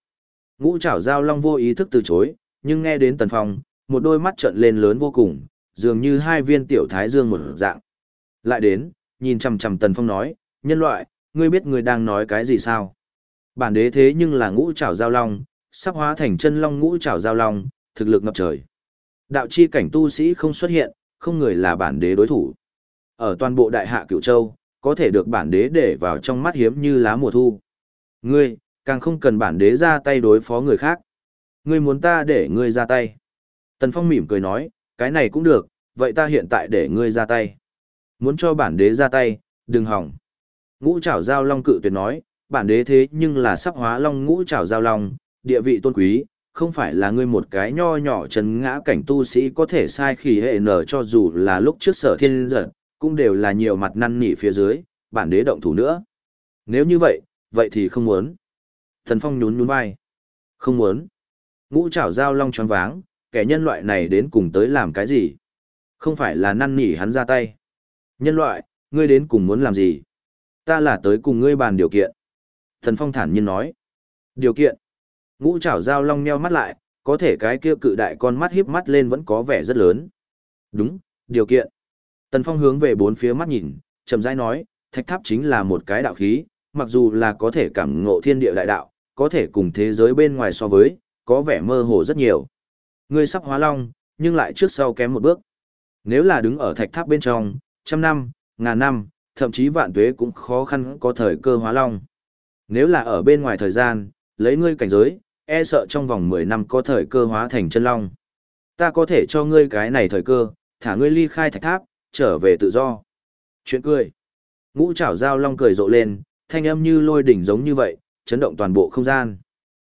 Ngũ trảo giao long vô ý thức từ chối, nhưng nghe đến Tần Phong, một đôi mắt trợn lên lớn vô cùng, dường như hai viên tiểu thái dương một dạng. Lại đến, nhìn chằm chằm Tần Phong nói, nhân loại, ngươi biết ngươi đang nói cái gì sao? Bản đế thế nhưng là ngũ trảo giao long, sắp hóa thành chân long ngũ trảo giao long, thực lực ngập trời. Đạo chi cảnh tu sĩ không xuất hiện, không người là bản đế đối thủ. Ở toàn bộ đại hạ cửu châu, có thể được bản đế để vào trong mắt hiếm như lá mùa thu. Ngươi, càng không cần bản đế ra tay đối phó người khác. Ngươi muốn ta để ngươi ra tay. Tần Phong mỉm cười nói, cái này cũng được, vậy ta hiện tại để ngươi ra tay. Muốn cho bản đế ra tay, đừng hỏng. Ngũ trảo giao long cự tuyệt nói, bản đế thế nhưng là sắp hóa long ngũ trảo giao long, địa vị tôn quý, không phải là ngươi một cái nho nhỏ trần ngã cảnh tu sĩ có thể sai khỉ hệ nở cho dù là lúc trước sở thiên giật, cũng đều là nhiều mặt năn nỉ phía dưới, bản đế động thủ nữa. Nếu như vậy, vậy thì không muốn. Thần Phong nhún nhún vai. Không muốn. Ngũ trảo giao long tròn váng, kẻ nhân loại này đến cùng tới làm cái gì? Không phải là năn nỉ hắn ra tay. Nhân loại, ngươi đến cùng muốn làm gì? Ta là tới cùng ngươi bàn điều kiện. Thần Phong thản nhiên nói. Điều kiện. Ngũ trảo giao long nheo mắt lại, có thể cái kia cự đại con mắt híp mắt lên vẫn có vẻ rất lớn. Đúng, điều kiện. Tần Phong hướng về bốn phía mắt nhìn, chậm rãi nói, thạch tháp chính là một cái đạo khí, mặc dù là có thể cảm ngộ thiên địa đại đạo, có thể cùng thế giới bên ngoài so với, có vẻ mơ hồ rất nhiều. Ngươi sắp hóa long, nhưng lại trước sau kém một bước. Nếu là đứng ở thạch tháp bên trong, trăm năm, ngàn năm, thậm chí vạn tuế cũng khó khăn có thời cơ hóa long. Nếu là ở bên ngoài thời gian, lấy ngươi cảnh giới, e sợ trong vòng 10 năm có thời cơ hóa thành chân long. Ta có thể cho ngươi cái này thời cơ, thả ngươi ly khai thạch tháp, trở về tự do. Chuyện cười. Ngũ trảo giao long cười rộ lên, thanh âm như lôi đỉnh giống như vậy, chấn động toàn bộ không gian.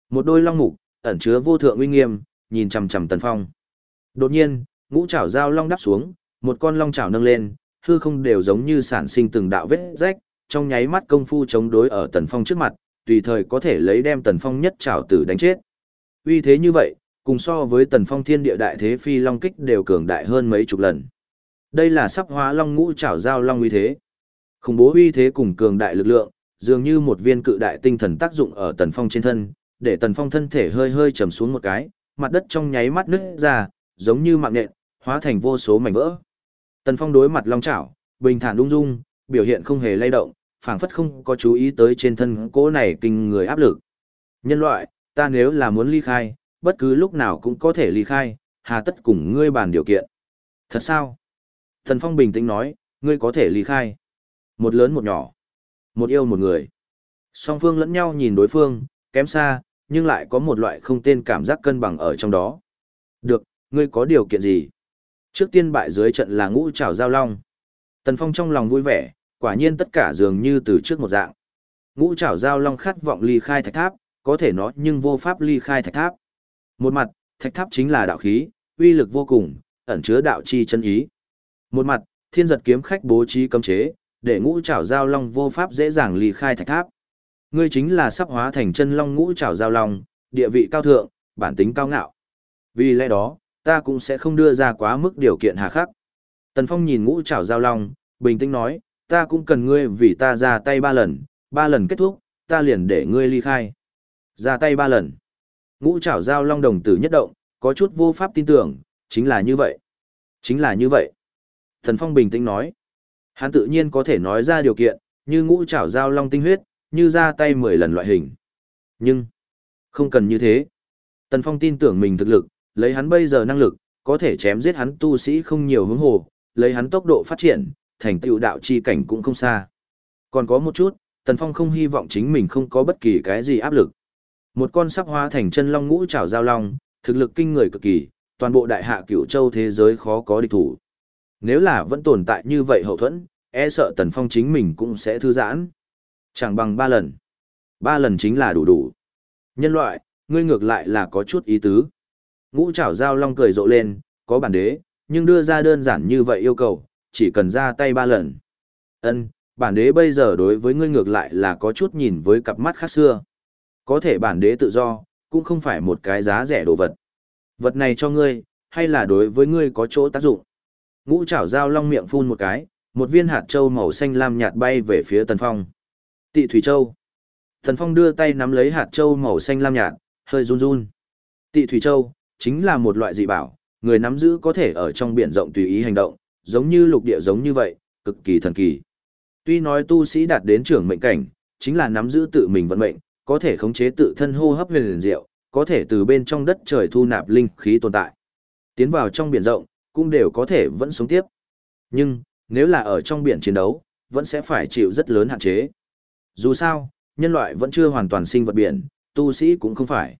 Một đôi long mục, ẩn chứa vô thượng uy nghiêm, nhìn chằm chằm Tần Phong. Đột nhiên, ngũ trảo giao long đắp xuống, một con long trảo nâng lên, hư không đều giống như sản sinh từng đạo vết rách, trong nháy mắt công phu chống đối ở Tần Phong trước mặt, tùy thời có thể lấy đem Tần Phong nhất trảo tử đánh chết. Uy thế như vậy, cùng so với Tần Phong thiên địa đại thế phi long kích đều cường đại hơn mấy chục lần. Đây là sắp hóa long ngũ trảo giao long uy thế. Khủng bố uy thế cùng cường đại lực lượng, dường như một viên cự đại tinh thần tác dụng ở Tần Phong trên thân, để Tần Phong thân thể hơi hơi trầm xuống một cái, mặt đất trong nháy mắt nứt ra, giống như mạng nện, hóa thành vô số mảnh vỡ. Tần Phong đối mặt long chảo, bình thản ung dung, biểu hiện không hề lay động, phảng phất không có chú ý tới trên thân cỗ này kinh người áp lực. Nhân loại, ta nếu là muốn ly khai, bất cứ lúc nào cũng có thể ly khai, hà tất cùng ngươi bàn điều kiện. Thật sao? thần Phong bình tĩnh nói, ngươi có thể ly khai. Một lớn một nhỏ. Một yêu một người. Song phương lẫn nhau nhìn đối phương, kém xa, nhưng lại có một loại không tên cảm giác cân bằng ở trong đó. Được, ngươi có điều kiện gì? Trước tiên bại dưới trận là ngũ trảo giao long. Tần Phong trong lòng vui vẻ, quả nhiên tất cả dường như từ trước một dạng. Ngũ trảo giao long khát vọng ly khai thạch tháp, có thể nói nhưng vô pháp ly khai thạch tháp. Một mặt, thạch tháp chính là đạo khí, uy lực vô cùng, ẩn chứa đạo chi chân ý. Một mặt, thiên giật kiếm khách bố trí cấm chế, để ngũ trảo giao long vô pháp dễ dàng ly khai thạch tháp. Ngươi chính là sắp hóa thành chân long ngũ trảo giao long, địa vị cao thượng, bản tính cao ngạo. Vì lẽ đó, ta cũng sẽ không đưa ra quá mức điều kiện hà khắc. Tần Phong nhìn ngũ trảo giao long, bình tĩnh nói, ta cũng cần ngươi vì ta ra tay ba lần, ba lần kết thúc, ta liền để ngươi ly khai. Ra tay ba lần. Ngũ trảo giao long đồng tử nhất động, có chút vô pháp tin tưởng, chính là như vậy. Chính là như vậy. Thần Phong bình tĩnh nói, hắn tự nhiên có thể nói ra điều kiện, như ngũ trảo giao long tinh huyết, như ra tay 10 lần loại hình. Nhưng, không cần như thế. Tần Phong tin tưởng mình thực lực, lấy hắn bây giờ năng lực, có thể chém giết hắn tu sĩ không nhiều hướng hồ, lấy hắn tốc độ phát triển, thành tựu đạo chi cảnh cũng không xa. Còn có một chút, Tần Phong không hy vọng chính mình không có bất kỳ cái gì áp lực. Một con sắp hóa thành chân long ngũ trảo giao long, thực lực kinh người cực kỳ, toàn bộ đại hạ cửu châu thế giới khó có địch thủ. Nếu là vẫn tồn tại như vậy hậu thuẫn, e sợ Tần Phong chính mình cũng sẽ thư giãn. Chẳng bằng ba lần. Ba lần chính là đủ đủ. Nhân loại, ngươi ngược lại là có chút ý tứ. Ngũ trảo giao long cười rộ lên, có bản đế, nhưng đưa ra đơn giản như vậy yêu cầu, chỉ cần ra tay ba lần. Ân, bản đế bây giờ đối với ngươi ngược lại là có chút nhìn với cặp mắt khác xưa. Có thể bản đế tự do, cũng không phải một cái giá rẻ đồ vật. Vật này cho ngươi, hay là đối với ngươi có chỗ tác dụng. Ngũ chảo dao long miệng phun một cái, một viên hạt châu màu xanh lam nhạt bay về phía Tần Phong. Tị Thủy Châu. Tần Phong đưa tay nắm lấy hạt châu màu xanh lam nhạt, hơi run run. Tị Thủy Châu, chính là một loại dị bảo, người nắm giữ có thể ở trong biển rộng tùy ý hành động, giống như lục địa giống như vậy, cực kỳ thần kỳ. Tuy nói tu sĩ đạt đến trưởng mệnh cảnh, chính là nắm giữ tự mình vận mệnh, có thể khống chế tự thân hô hấp huyền diệu, có thể từ bên trong đất trời thu nạp linh khí tồn tại. Tiến vào trong biển rộng, cũng đều có thể vẫn sống tiếp. Nhưng, nếu là ở trong biển chiến đấu, vẫn sẽ phải chịu rất lớn hạn chế. Dù sao, nhân loại vẫn chưa hoàn toàn sinh vật biển, tu sĩ cũng không phải.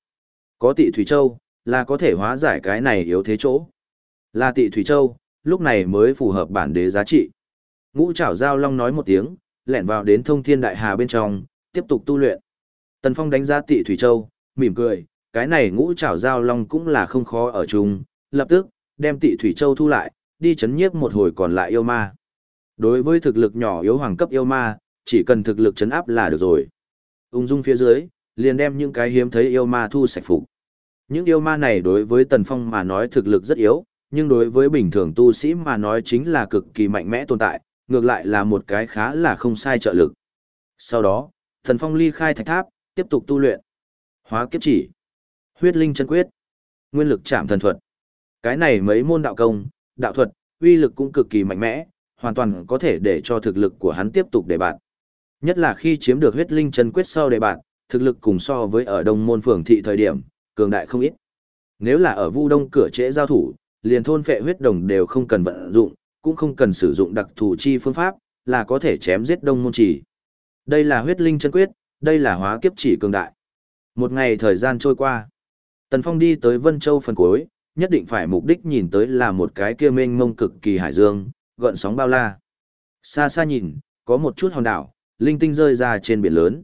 Có tị Thủy Châu, là có thể hóa giải cái này yếu thế chỗ. Là tị Thủy Châu, lúc này mới phù hợp bản đế giá trị. Ngũ trảo giao long nói một tiếng, lẹn vào đến thông thiên đại hà bên trong, tiếp tục tu luyện. Tần Phong đánh giá tị Thủy Châu, mỉm cười, cái này ngũ trảo giao long cũng là không khó ở chung, lập tức, đem tị Thủy Châu thu lại, đi chấn nhiếp một hồi còn lại yêu ma. Đối với thực lực nhỏ yếu hoàng cấp yêu ma, chỉ cần thực lực chấn áp là được rồi. Ung dung phía dưới, liền đem những cái hiếm thấy yêu ma thu sạch phục. Những yêu ma này đối với Tần Phong mà nói thực lực rất yếu, nhưng đối với bình thường tu sĩ mà nói chính là cực kỳ mạnh mẽ tồn tại, ngược lại là một cái khá là không sai trợ lực. Sau đó, thần Phong ly khai thạch tháp, tiếp tục tu luyện. Hóa kiếp chỉ, huyết linh chân quyết, nguyên lực chạm thần thuật. Cái này mấy môn đạo công, đạo thuật, uy lực cũng cực kỳ mạnh mẽ, hoàn toàn có thể để cho thực lực của hắn tiếp tục đề bạn. Nhất là khi chiếm được huyết linh chân quyết sau đề bạn, thực lực cùng so với ở đông môn phường thị thời điểm, cường đại không ít. Nếu là ở vu đông cửa trễ giao thủ, liền thôn phệ huyết đồng đều không cần vận dụng, cũng không cần sử dụng đặc thù chi phương pháp, là có thể chém giết đông môn chỉ. Đây là huyết linh chân quyết, đây là hóa kiếp chỉ cường đại. Một ngày thời gian trôi qua, Tần Phong đi tới Vân Châu phần cuối, nhất định phải mục đích nhìn tới là một cái kia mênh mông cực kỳ hải dương, gợn sóng bao la. Xa xa nhìn, có một chút hòn đảo, linh tinh rơi ra trên biển lớn.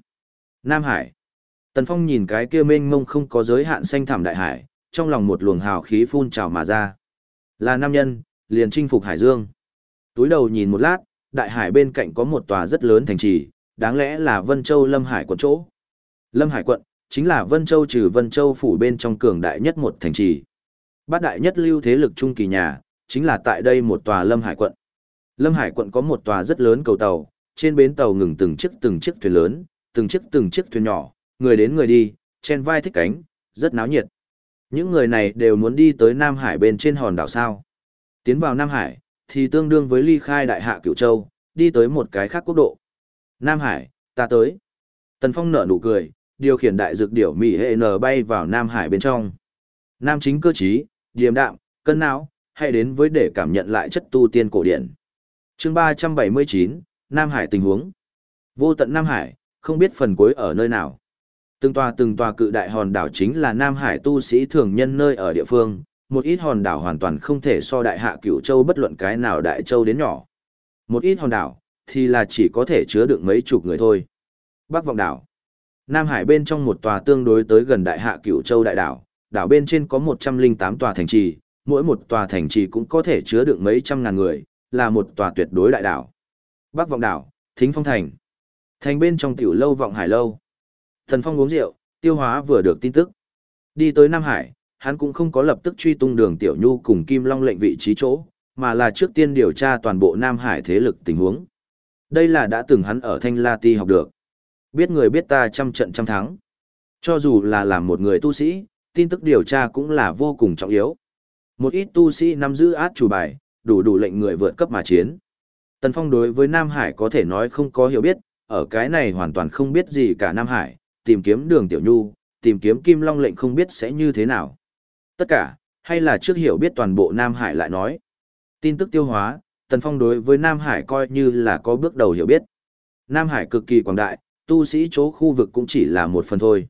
Nam Hải. Tần Phong nhìn cái kia mênh mông không có giới hạn xanh thẳm đại hải, trong lòng một luồng hào khí phun trào mà ra. Là nam nhân, liền chinh phục hải dương. Túi đầu nhìn một lát, đại hải bên cạnh có một tòa rất lớn thành trì, đáng lẽ là Vân Châu Lâm Hải quận chỗ. Lâm Hải quận, chính là Vân Châu trừ Vân Châu phủ bên trong cường đại nhất một thành trì. Bát đại nhất lưu thế lực trung kỳ nhà, chính là tại đây một tòa Lâm Hải quận. Lâm Hải quận có một tòa rất lớn cầu tàu, trên bến tàu ngừng từng chiếc từng chiếc thuyền lớn, từng chiếc từng chiếc thuyền nhỏ, người đến người đi, chen vai thích cánh, rất náo nhiệt. Những người này đều muốn đi tới Nam Hải bên trên hòn đảo sao. Tiến vào Nam Hải, thì tương đương với ly khai đại hạ cửu châu, đi tới một cái khác quốc độ. Nam Hải, ta tới. Tần Phong nở nụ cười, điều khiển đại dược điểu Mỹ hệ nở bay vào Nam Hải bên trong. Nam chính cơ trí, điềm đạm, cân não, hay đến với để cảm nhận lại chất tu tiên cổ điển. chương 379, Nam Hải tình huống. Vô tận Nam Hải, không biết phần cuối ở nơi nào. Từng tòa từng tòa cự đại hòn đảo chính là Nam Hải tu sĩ thường nhân nơi ở địa phương, một ít hòn đảo hoàn toàn không thể so đại hạ cửu châu bất luận cái nào đại châu đến nhỏ. Một ít hòn đảo, thì là chỉ có thể chứa được mấy chục người thôi. Bắc vọng đảo. Nam Hải bên trong một tòa tương đối tới gần đại hạ cửu châu đại đảo, đảo bên trên có 108 tòa thành trì, mỗi một tòa thành trì cũng có thể chứa được mấy trăm ngàn người, là một tòa tuyệt đối đại đảo. Bắc vọng đảo, Thính Phong Thành. Thành bên trong tiểu lâu vọng hải lâu. Thần Phong uống rượu, tiêu hóa vừa được tin tức. Đi tới Nam Hải, hắn cũng không có lập tức truy tung đường Tiểu Nhu cùng Kim Long lệnh vị trí chỗ, mà là trước tiên điều tra toàn bộ Nam Hải thế lực tình huống. Đây là đã từng hắn ở Thanh La Ti học được. Biết người biết ta trăm trận trăm thắng. Cho dù là làm một người tu sĩ, tin tức điều tra cũng là vô cùng trọng yếu. Một ít tu sĩ nắm giữ át chủ bài, đủ đủ lệnh người vượt cấp mà chiến. Tần Phong đối với Nam Hải có thể nói không có hiểu biết, ở cái này hoàn toàn không biết gì cả Nam Hải, tìm kiếm đường Tiểu Nhu, tìm kiếm Kim Long lệnh không biết sẽ như thế nào. Tất cả, hay là trước hiểu biết toàn bộ Nam Hải lại nói. Tin tức tiêu hóa, Tần Phong đối với Nam Hải coi như là có bước đầu hiểu biết. Nam Hải cực kỳ quảng đại, tu sĩ chỗ khu vực cũng chỉ là một phần thôi.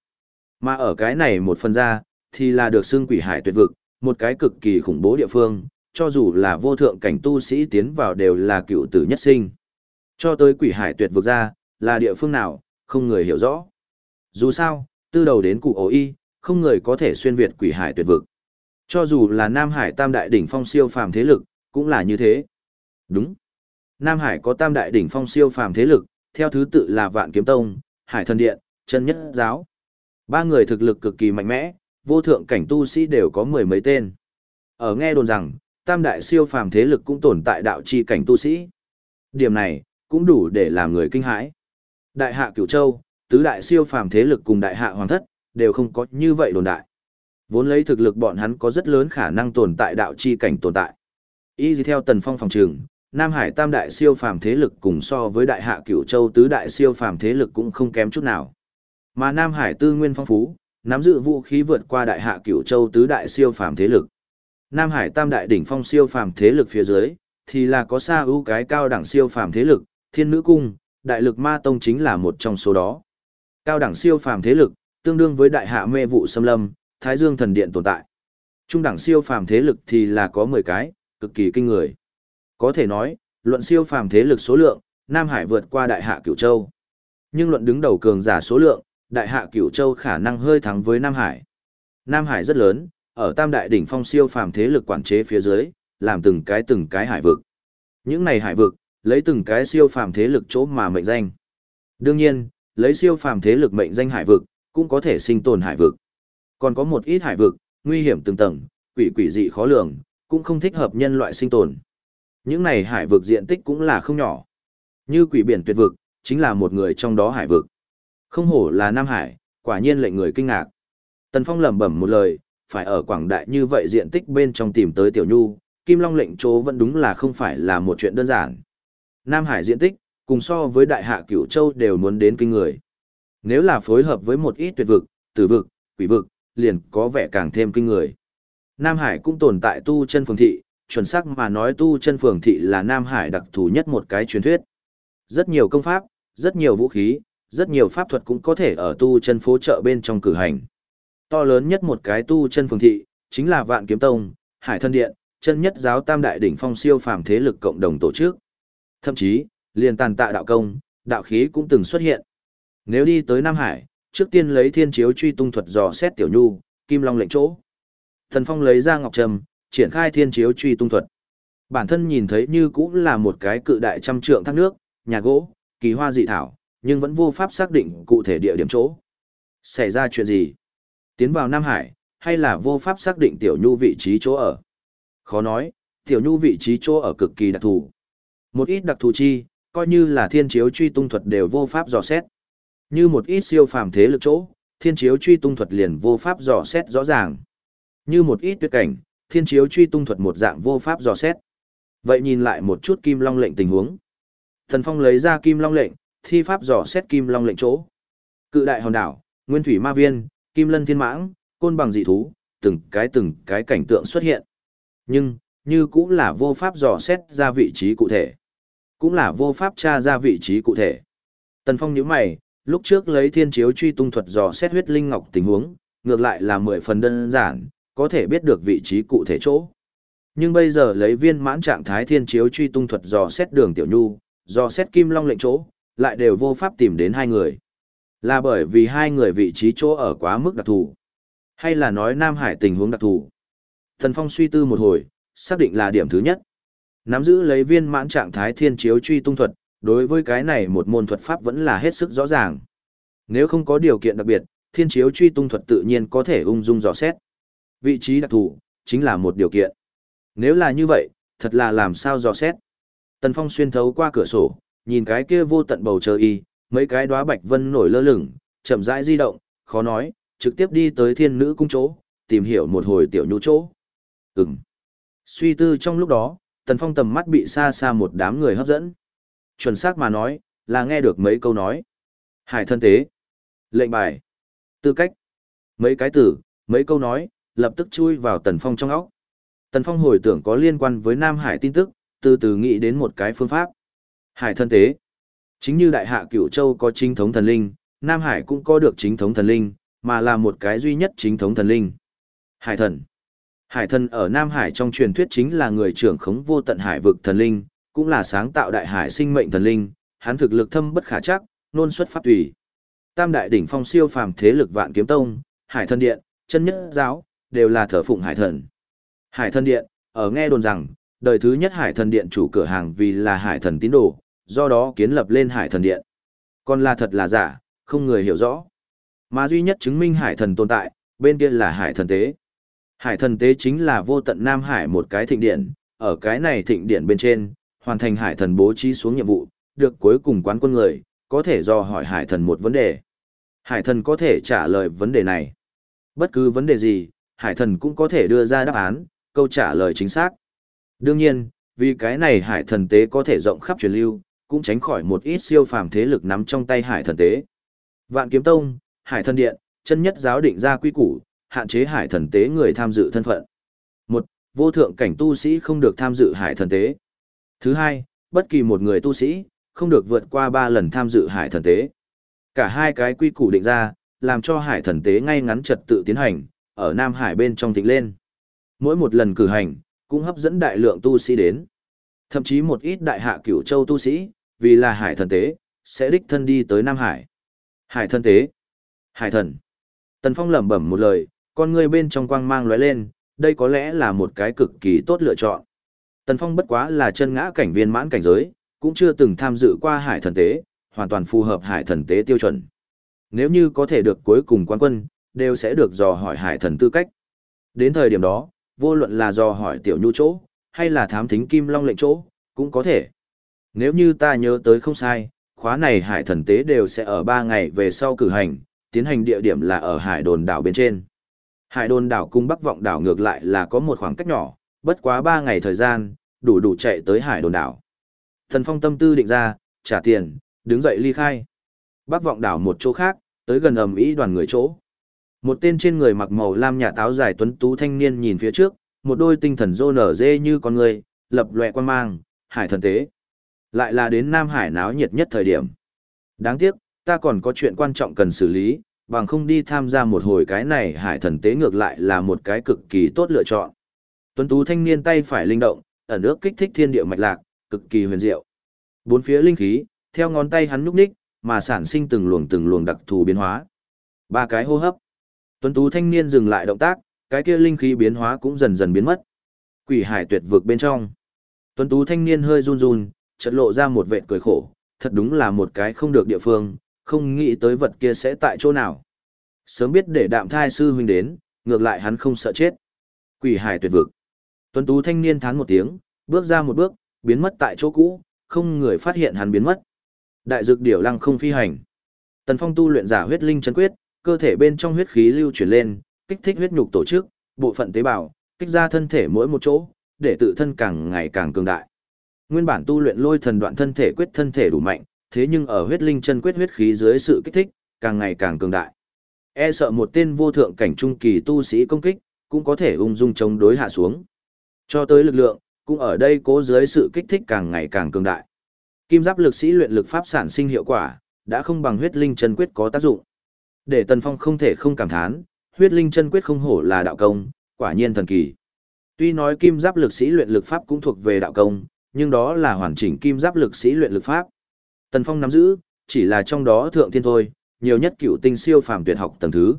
Mà ở cái này một phần ra, thì là được xưng quỷ hải tuyệt vực, một cái cực kỳ khủng bố địa phương, cho dù là vô thượng cảnh tu sĩ tiến vào đều là cựu tử nhất sinh. Cho tới quỷ hải tuyệt vực ra, là địa phương nào, không người hiểu rõ. Dù sao, từ đầu đến cụ ổ y, không người có thể xuyên Việt quỷ hải tuyệt vực. Cho dù là Nam Hải tam đại đỉnh phong siêu phàm thế lực, cũng là như thế. Đúng. Nam Hải có tam đại đỉnh phong siêu phàm thế lực, theo thứ tự là Vạn Kiếm Tông, Hải Thần Điện, Chân Nhất Giáo. Ba người thực lực cực kỳ mạnh mẽ, vô thượng cảnh tu sĩ đều có mười mấy tên. Ở nghe đồn rằng, tam đại siêu phàm thế lực cũng tồn tại đạo chi cảnh tu sĩ. Điểm này, cũng đủ để làm người kinh hãi. Đại hạ Cửu Châu, tứ đại siêu phàm thế lực cùng đại hạ hoàng thất, đều không có như vậy đồn đại. Vốn lấy thực lực bọn hắn có rất lớn khả năng tồn tại đạo chi cảnh tồn tại. Y theo Tần Phong phòng trường, Nam Hải tam đại siêu phàm thế lực cùng so với đại hạ Cửu Châu tứ đại siêu phàm thế lực cũng không kém chút nào. Mà Nam Hải tư nguyên phong phú, nắm giữ vũ khí vượt qua đại hạ Cửu Châu tứ đại siêu phàm thế lực. Nam Hải tam đại đỉnh phong siêu phàm thế lực phía dưới, thì là có xa ưu cái cao đẳng siêu phàm thế lực, Thiên Nữ Cung, Đại Lực Ma Tông chính là một trong số đó. Cao đẳng siêu phàm thế lực, tương đương với đại hạ mê vụ xâm lâm, Thái Dương thần điện tồn tại. Trung đẳng siêu phàm thế lực thì là có 10 cái, cực kỳ kinh người. Có thể nói, luận siêu phàm thế lực số lượng, Nam Hải vượt qua đại hạ Cửu Châu. Nhưng luận đứng đầu cường giả số lượng, đại hạ Cửu Châu khả năng hơi thắng với Nam Hải. Nam Hải rất lớn, ở tam đại đỉnh phong siêu phàm thế lực quản chế phía dưới, làm từng cái từng cái hải vực. Những này hải vực, lấy từng cái siêu phàm thế lực chỗ mà mệnh danh. Đương nhiên, lấy siêu phàm thế lực mệnh danh hải vực, cũng có thể sinh tồn hải vực. Còn có một ít hải vực, nguy hiểm từng tầng, quỷ quỷ dị khó lường, cũng không thích hợp nhân loại sinh tồn. Những này hải vực diện tích cũng là không nhỏ. Như quỷ biển tuyệt vực, chính là một người trong đó hải vực. Không hổ là Nam Hải, quả nhiên lệnh người kinh ngạc. Tần Phong lẩm bẩm một lời, phải ở quảng đại như vậy diện tích bên trong tìm tới Tiểu Nhu, Kim Long lệnh chỗ vẫn đúng là không phải là một chuyện đơn giản. Nam Hải diện tích, cùng so với đại hạ cửu châu đều muốn đến kinh người. Nếu là phối hợp với một ít tuyệt vực, tử vực, quỷ vực, liền có vẻ càng thêm kinh người. Nam Hải cũng tồn tại tu chân phường thị, chuẩn xác mà nói tu chân phường thị là Nam Hải đặc thù nhất một cái truyền thuyết. Rất nhiều công pháp, rất nhiều vũ khí, rất nhiều pháp thuật cũng có thể ở tu chân phố chợ bên trong cử hành. To lớn nhất một cái tu chân phường thị, chính là Vạn Kiếm Tông, Hải Thân Điện, chân nhất giáo tam đại đỉnh phong siêu phàm thế lực cộng đồng tổ chức. Thậm chí, liền tàn tạ đạo công, đạo khí cũng từng xuất hiện. Nếu đi tới Nam Hải, trước tiên lấy thiên chiếu truy tung thuật dò xét tiểu nhu, kim long lệnh chỗ. Thần Phong lấy ra ngọc trầm, triển khai thiên chiếu truy tung thuật. Bản thân nhìn thấy như cũng là một cái cự đại trăm trượng thác nước, nhà gỗ, kỳ hoa dị thảo, nhưng vẫn vô pháp xác định cụ thể địa điểm chỗ. Xảy ra chuyện gì? Tiến vào Nam Hải, hay là vô pháp xác định tiểu nhu vị trí chỗ ở? Khó nói, tiểu nhu vị trí chỗ ở cực kỳ đặc thù. Một ít đặc thù chi, coi như là thiên chiếu truy tung thuật đều vô pháp dò xét. Như một ít siêu phàm thế lực chỗ, thiên chiếu truy tung thuật liền vô pháp dò xét rõ ràng. Như một ít tuyệt cảnh, thiên chiếu truy tung thuật một dạng vô pháp dò xét. Vậy nhìn lại một chút kim long lệnh tình huống. Thần Phong lấy ra kim long lệnh, thi pháp dò xét kim long lệnh chỗ. Cự đại hòn đảo, nguyên thủy ma viên, kim lân thiên mãng, côn bằng dị thú, từng cái từng cái cảnh tượng xuất hiện. Nhưng, như cũng là vô pháp dò xét ra vị trí cụ thể. Cũng là vô pháp tra ra vị trí cụ thể. Tần Phong nhíu mày, lúc trước lấy thiên chiếu truy tung thuật dò xét huyết linh ngọc tình huống, ngược lại là mười phần đơn giản, có thể biết được vị trí cụ thể chỗ. Nhưng bây giờ lấy viên mãn trạng thái thiên chiếu truy tung thuật dò xét đường tiểu nhu, dò xét kim long lệnh chỗ, lại đều vô pháp tìm đến hai người. Là bởi vì hai người vị trí chỗ ở quá mức đặc thù. Hay là nói Nam Hải tình huống đặc thù. Thần Phong suy tư một hồi, xác định là điểm thứ nhất. Nắm giữ lấy viên mãn trạng thái thiên chiếu truy tung thuật, đối với cái này một môn thuật pháp vẫn là hết sức rõ ràng. Nếu không có điều kiện đặc biệt, thiên chiếu truy tung thuật tự nhiên có thể ung dung dò xét. Vị trí đặc thù, chính là một điều kiện. Nếu là như vậy, thật là làm sao dò xét. Tần Phong xuyên thấu qua cửa sổ, nhìn cái kia vô tận bầu trời y, mấy cái đóa bạch vân nổi lơ lửng, chậm rãi di động, khó nói, trực tiếp đi tới thiên nữ cung chỗ, tìm hiểu một hồi tiểu nhu chỗ. Ừm. Suy tư trong lúc đó, Tần Phong tầm mắt bị xa xa một đám người hấp dẫn. Chuẩn xác mà nói, là nghe được mấy câu nói. Hải thân tế. Lệnh bài. Tư cách. Mấy cái từ, mấy câu nói, lập tức chui vào Tần Phong trong óc. Tần Phong hồi tưởng có liên quan với Nam Hải tin tức, từ từ nghĩ đến một cái phương pháp. Hải thân tế. Chính như Đại Hạ Cửu Châu có chính thống thần linh, Nam Hải cũng có được chính thống thần linh, mà là một cái duy nhất chính thống thần linh. Hải thần. Hải thần ở Nam Hải trong truyền thuyết chính là người trưởng khống vô tận hải vực thần linh, cũng là sáng tạo đại hải sinh mệnh thần linh, hắn thực lực thâm bất khả chắc, nôn xuất pháp tùy. Tam đại đỉnh phong siêu phàm thế lực vạn kiếm tông, hải thần điện, chân nhất giáo, đều là thờ phụng hải thần. Hải thần điện, ở nghe đồn rằng, đời thứ nhất hải thần điện chủ cửa hàng vì là hải thần tín đồ, do đó kiến lập lên hải thần điện. Còn là thật là giả, không người hiểu rõ. Mà duy nhất chứng minh hải thần tồn tại, bên kia là hải thần tế. Hải thần tế chính là vô tận Nam Hải một cái thịnh điện, ở cái này thịnh điện bên trên, hoàn thành hải thần bố trí xuống nhiệm vụ, được cuối cùng quán quân người, có thể do hỏi hải thần một vấn đề. Hải thần có thể trả lời vấn đề này. Bất cứ vấn đề gì, hải thần cũng có thể đưa ra đáp án, câu trả lời chính xác. Đương nhiên, vì cái này hải thần tế có thể rộng khắp truyền lưu, cũng tránh khỏi một ít siêu phàm thế lực nắm trong tay hải thần tế. Vạn kiếm tông, hải thần điện, chân nhất giáo định ra quy củ, hạn chế hải thần tế người tham dự thân phận. Một, vô thượng cảnh tu sĩ không được tham dự hải thần tế. Thứ hai, bất kỳ một người tu sĩ, không được vượt qua ba lần tham dự hải thần tế. Cả hai cái quy củ định ra, làm cho hải thần tế ngay ngắn trật tự tiến hành, ở Nam Hải bên trong thịnh lên. Mỗi một lần cử hành, cũng hấp dẫn đại lượng tu sĩ đến. Thậm chí một ít đại hạ cửu châu tu sĩ, vì là hải thần tế, sẽ đích thân đi tới Nam Hải. Hải thần tế. Hải thần. Tần Phong lẩm bẩm một lời, con người bên trong quang mang lóe lên, đây có lẽ là một cái cực kỳ tốt lựa chọn. Tần Phong bất quá là chân ngã cảnh viên mãn cảnh giới, cũng chưa từng tham dự qua hải thần tế, hoàn toàn phù hợp hải thần tế tiêu chuẩn. Nếu như có thể được cuối cùng quan quân, đều sẽ được dò hỏi hải thần tư cách. Đến thời điểm đó, vô luận là dò hỏi tiểu nhu chỗ, hay là thám thính kim long lệnh chỗ, cũng có thể. Nếu như ta nhớ tới không sai, khóa này hải thần tế đều sẽ ở 3 ngày về sau cử hành, tiến hành địa điểm là ở hải đồn đảo bên trên. Hải đồn đảo cung bắc vọng đảo ngược lại là có một khoảng cách nhỏ, bất quá 3 ngày thời gian, đủ đủ chạy tới hải đồn đảo. Thần phong tâm tư định ra, trả tiền, đứng dậy ly khai. Bắc vọng đảo một chỗ khác, tới gần ầm ĩ đoàn người chỗ. Một tên trên người mặc màu lam nhà táo dài tuấn tú thanh niên nhìn phía trước, một đôi tinh thần rô nở dê như con người, lập lòe quan mang, hải thần tế. Lại là đến Nam Hải náo nhiệt nhất thời điểm. Đáng tiếc, ta còn có chuyện quan trọng cần xử lý, bằng không đi tham gia một hồi cái này hải thần tế ngược lại là một cái cực kỳ tốt lựa chọn. Tuấn tú thanh niên tay phải linh động, ẩn ước kích thích thiên địa mạch lạc, cực kỳ huyền diệu. Bốn phía linh khí, theo ngón tay hắn núp ních, mà sản sinh từng luồng từng luồng đặc thù biến hóa. Ba cái hô hấp. Tuấn tú thanh niên dừng lại động tác, cái kia linh khí biến hóa cũng dần dần biến mất. Quỷ hải tuyệt vực bên trong. Tuấn tú thanh niên hơi run run, chợt lộ ra một vệt cười khổ, thật đúng là một cái không được địa phương, không nghĩ tới vật kia sẽ tại chỗ nào. Sớm biết để đạm thai sư huynh đến, ngược lại hắn không sợ chết. Quỷ hải tuyệt vực. Tuấn tú thanh niên thán một tiếng, bước ra một bước, biến mất tại chỗ cũ, không người phát hiện hắn biến mất. Đại dược điểu lăng không phi hành. Tần Phong tu luyện giả huyết linh chân quyết, cơ thể bên trong huyết khí lưu chuyển lên, kích thích huyết nhục tổ chức, bộ phận tế bào, kích ra thân thể mỗi một chỗ, để tự thân càng ngày càng cường đại. Nguyên bản tu luyện lôi thần đoạn thân thể quyết thân thể đủ mạnh, thế nhưng ở huyết linh chân quyết huyết khí dưới sự kích thích, càng ngày càng cường đại. E sợ một tên vô thượng cảnh trung kỳ tu sĩ công kích, cũng có thể ung dung chống đối hạ xuống. Cho tới lực lượng, cũng ở đây cố dưới sự kích thích càng ngày càng cường đại. Kim giáp lực sĩ luyện lực pháp sản sinh hiệu quả, đã không bằng huyết linh chân quyết có tác dụng. Để Tần Phong không thể không cảm thán, huyết linh chân quyết không hổ là đạo công, quả nhiên thần kỳ. Tuy nói kim giáp lực sĩ luyện lực pháp cũng thuộc về đạo công, nhưng đó là hoàn chỉnh kim giáp lực sĩ luyện lực pháp. Tần Phong nắm giữ, chỉ là trong đó thượng thiên thôi, nhiều nhất cựu tinh siêu phàm tuyệt học tầng thứ.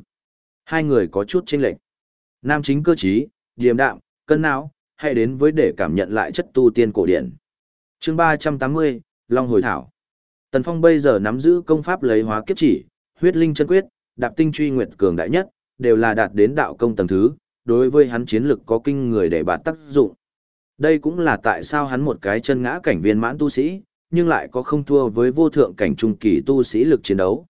Hai người có chút chênh lệch. Nam chính cơ trí, điềm đạm, cân não, hay đến với để cảm nhận lại chất tu tiên cổ điển. Chương 380, Long hồi thảo. Tần Phong bây giờ nắm giữ công pháp lấy hóa kiếp chỉ, huyết linh chân quyết, đạp tinh truy nguyệt cường đại nhất, đều là đạt đến đạo công tầng thứ, đối với hắn chiến lực có kinh người để bạt tác dụng. Đây cũng là tại sao hắn một cái chân ngã cảnh viên mãn tu sĩ, nhưng lại có không thua với vô thượng cảnh trung kỳ tu sĩ lực chiến đấu.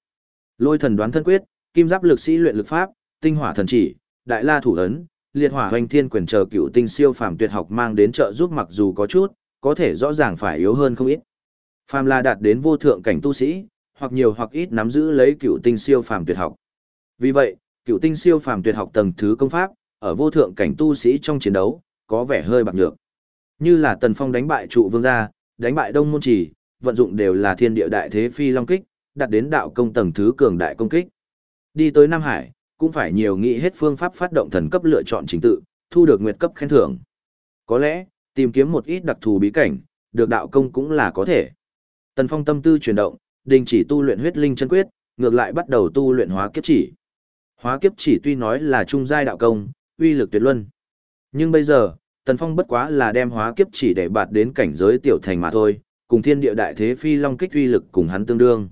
Lôi thần đoán thân quyết, kim giáp lực sĩ luyện lực pháp, tinh hỏa thần chỉ, đại la thủ ấn, liệt hỏa hoành thiên quyền chờ cựu tinh siêu phàm tuyệt học mang đến trợ giúp mặc dù có chút, có thể rõ ràng phải yếu hơn không ít. Phàm là đạt đến vô thượng cảnh tu sĩ, hoặc nhiều hoặc ít nắm giữ lấy cựu tinh siêu phàm tuyệt học. Vì vậy, cựu tinh siêu phàm tuyệt học tầng thứ công pháp, ở vô thượng cảnh tu sĩ trong chiến đấu, có vẻ hơi bạc nhược. Như là Tần Phong đánh bại trụ vương gia, đánh bại đông môn chỉ, vận dụng đều là thiên địa đại thế phi long kích, đạt đến đạo công tầng thứ cường đại công kích. Đi tới Nam Hải, cũng phải nhiều nghĩ hết phương pháp phát động thần cấp lựa chọn chính tự, thu được nguyệt cấp khen thưởng. Có lẽ, tìm kiếm một ít đặc thù bí cảnh, được đạo công cũng là có thể. Tần Phong tâm tư chuyển động, đình chỉ tu luyện huyết linh chân quyết, ngược lại bắt đầu tu luyện hóa kiếp chỉ. Hóa kiếp chỉ tuy nói là trung giai đạo công, uy lực tuyệt luân. Nhưng bây giờ, Tần Phong bất quá là đem hóa kiếp chỉ để bạt đến cảnh giới tiểu thành mà thôi, cùng thiên địa đại thế phi long kích uy lực cùng hắn tương đương.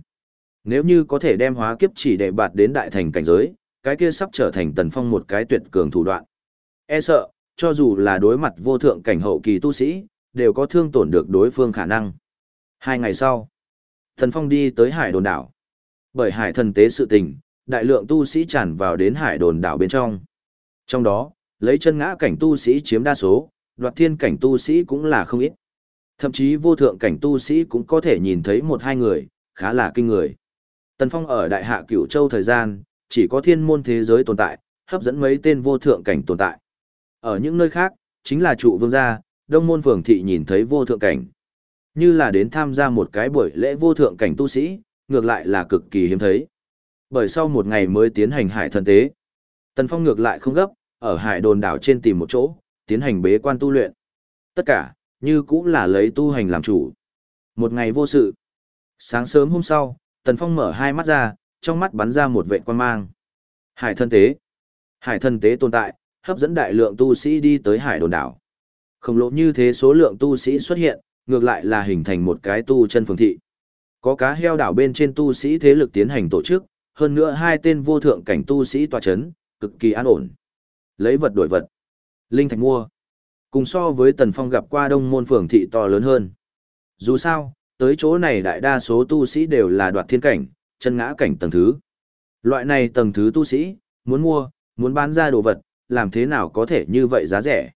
Nếu như có thể đem hóa kiếp chỉ để bạt đến đại thành cảnh giới, cái kia sắp trở thành tần phong một cái tuyệt cường thủ đoạn. E sợ, cho dù là đối mặt vô thượng cảnh hậu kỳ tu sĩ, đều có thương tổn được đối phương khả năng. Hai ngày sau, Thần Phong đi tới hải đồn đảo. Bởi hải thần tế sự tình, đại lượng tu sĩ tràn vào đến hải đồn đảo bên trong. Trong đó, lấy chân ngã cảnh tu sĩ chiếm đa số, đoạt thiên cảnh tu sĩ cũng là không ít. Thậm chí vô thượng cảnh tu sĩ cũng có thể nhìn thấy một hai người, khá là kinh người. Tần Phong ở đại hạ cửu châu thời gian, chỉ có thiên môn thế giới tồn tại, hấp dẫn mấy tên vô thượng cảnh tồn tại. Ở những nơi khác, chính là trụ vương gia, đông môn phường thị nhìn thấy vô thượng cảnh. Như là đến tham gia một cái buổi lễ vô thượng cảnh tu sĩ, ngược lại là cực kỳ hiếm thấy. Bởi sau một ngày mới tiến hành hải thần tế, Tần Phong ngược lại không gấp, ở hải đồn đảo trên tìm một chỗ, tiến hành bế quan tu luyện. Tất cả, như cũng là lấy tu hành làm chủ. Một ngày vô sự. Sáng sớm hôm sau, Tần Phong mở hai mắt ra, trong mắt bắn ra một vệ quan mang. Hải thân tế. Hải thân tế tồn tại, hấp dẫn đại lượng tu sĩ đi tới hải đồn đảo. Không lộ như thế số lượng tu sĩ xuất hiện, ngược lại là hình thành một cái tu chân phường thị. Có cá heo đảo bên trên tu sĩ thế lực tiến hành tổ chức, hơn nữa hai tên vô thượng cảnh tu sĩ tòa chấn, cực kỳ an ổn. Lấy vật đổi vật. Linh thạch mua. Cùng so với tần phong gặp qua đông môn phường thị to lớn hơn. Dù sao, tới chỗ này đại đa số tu sĩ đều là đoạt thiên cảnh, chân ngã cảnh tầng thứ. Loại này tầng thứ tu sĩ, muốn mua, muốn bán ra đồ vật, làm thế nào có thể như vậy giá rẻ.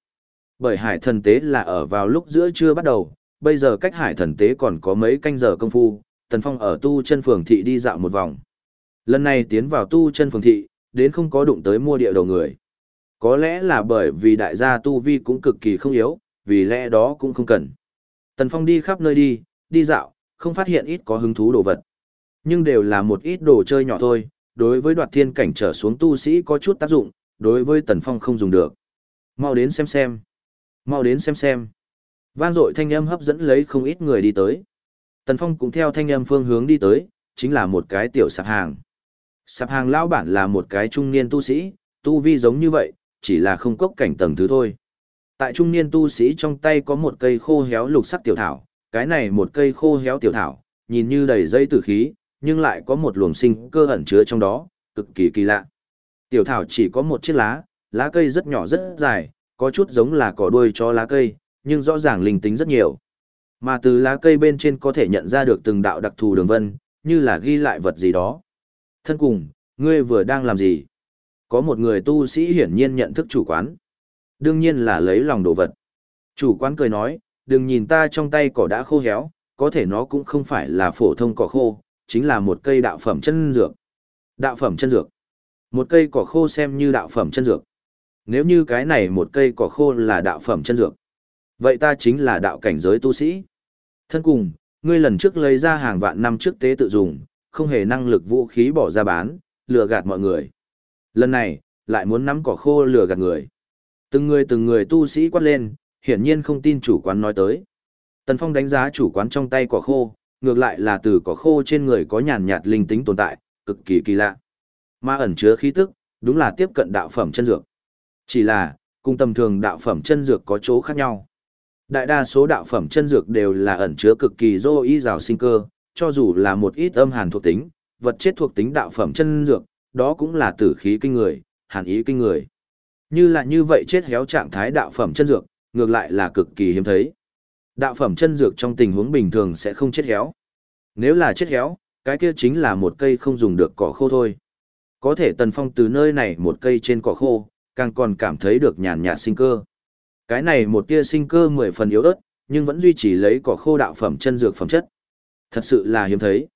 Bởi hải thần tế là ở vào lúc giữa trưa bắt đầu, bây giờ cách hải thần tế còn có mấy canh giờ công phu, Tần Phong ở tu chân phường thị đi dạo một vòng. Lần này tiến vào tu chân phường thị, đến không có đụng tới mua địa đầu người. Có lẽ là bởi vì đại gia tu vi cũng cực kỳ không yếu, vì lẽ đó cũng không cần. Tần Phong đi khắp nơi đi, đi dạo, không phát hiện ít có hứng thú đồ vật. Nhưng đều là một ít đồ chơi nhỏ thôi, đối với đoạt thiên cảnh trở xuống tu sĩ có chút tác dụng, đối với Tần Phong không dùng được. Mau đến xem xem. Mau đến xem xem. Vang dội thanh âm hấp dẫn lấy không ít người đi tới. Tần Phong cũng theo thanh âm phương hướng đi tới, chính là một cái tiểu sạp hàng. Sạp hàng lão bản là một cái trung niên tu sĩ, tu vi giống như vậy, chỉ là không cốc cảnh tầng thứ thôi. Tại trung niên tu sĩ trong tay có một cây khô héo lục sắc tiểu thảo, cái này một cây khô héo tiểu thảo, nhìn như đầy dây tử khí, nhưng lại có một luồng sinh cơ ẩn chứa trong đó, cực kỳ kỳ lạ. Tiểu thảo chỉ có một chiếc lá, lá cây rất nhỏ rất dài, có chút giống là cỏ đuôi cho lá cây, nhưng rõ ràng linh tính rất nhiều. Mà từ lá cây bên trên có thể nhận ra được từng đạo đặc thù đường vân, như là ghi lại vật gì đó. Thân cùng, ngươi vừa đang làm gì? Có một người tu sĩ hiển nhiên nhận thức chủ quán. Đương nhiên là lấy lòng đồ vật. Chủ quán cười nói, đừng nhìn ta trong tay cỏ đã khô héo, có thể nó cũng không phải là phổ thông cỏ khô, chính là một cây đạo phẩm chân dược. Đạo phẩm chân dược. Một cây cỏ khô xem như đạo phẩm chân dược. Nếu như cái này một cây cỏ khô là đạo phẩm chân dược, vậy ta chính là đạo cảnh giới tu sĩ. Thân cùng, ngươi lần trước lấy ra hàng vạn năm trước tế tự dùng, không hề năng lực vũ khí bỏ ra bán, lừa gạt mọi người. Lần này, lại muốn nắm cỏ khô lừa gạt người. Từng người từng người tu sĩ quát lên, hiển nhiên không tin chủ quán nói tới. Tần Phong đánh giá chủ quán trong tay cỏ khô, ngược lại là từ cỏ khô trên người có nhàn nhạt linh tính tồn tại, cực kỳ kỳ lạ. Mà ẩn chứa khí tức, đúng là tiếp cận đạo phẩm chân dược. Chỉ là, cùng tầm thường đạo phẩm chân dược có chỗ khác nhau. Đại đa số đạo phẩm chân dược đều là ẩn chứa cực kỳ dô y rào sinh cơ, cho dù là một ít âm hàn thuộc tính, vật chết thuộc tính đạo phẩm chân dược, đó cũng là tử khí kinh người, hàn ý kinh người. Như là như vậy chết héo trạng thái đạo phẩm chân dược, ngược lại là cực kỳ hiếm thấy. Đạo phẩm chân dược trong tình huống bình thường sẽ không chết héo. Nếu là chết héo, cái kia chính là một cây không dùng được cỏ khô thôi. Có thể tần phong từ nơi này một cây trên cỏ khô, càng còn cảm thấy được nhàn nhạt sinh cơ. Cái này một tia sinh cơ mười phần yếu ớt, nhưng vẫn duy trì lấy cỏ khô đạo phẩm chân dược phẩm chất. Thật sự là hiếm thấy.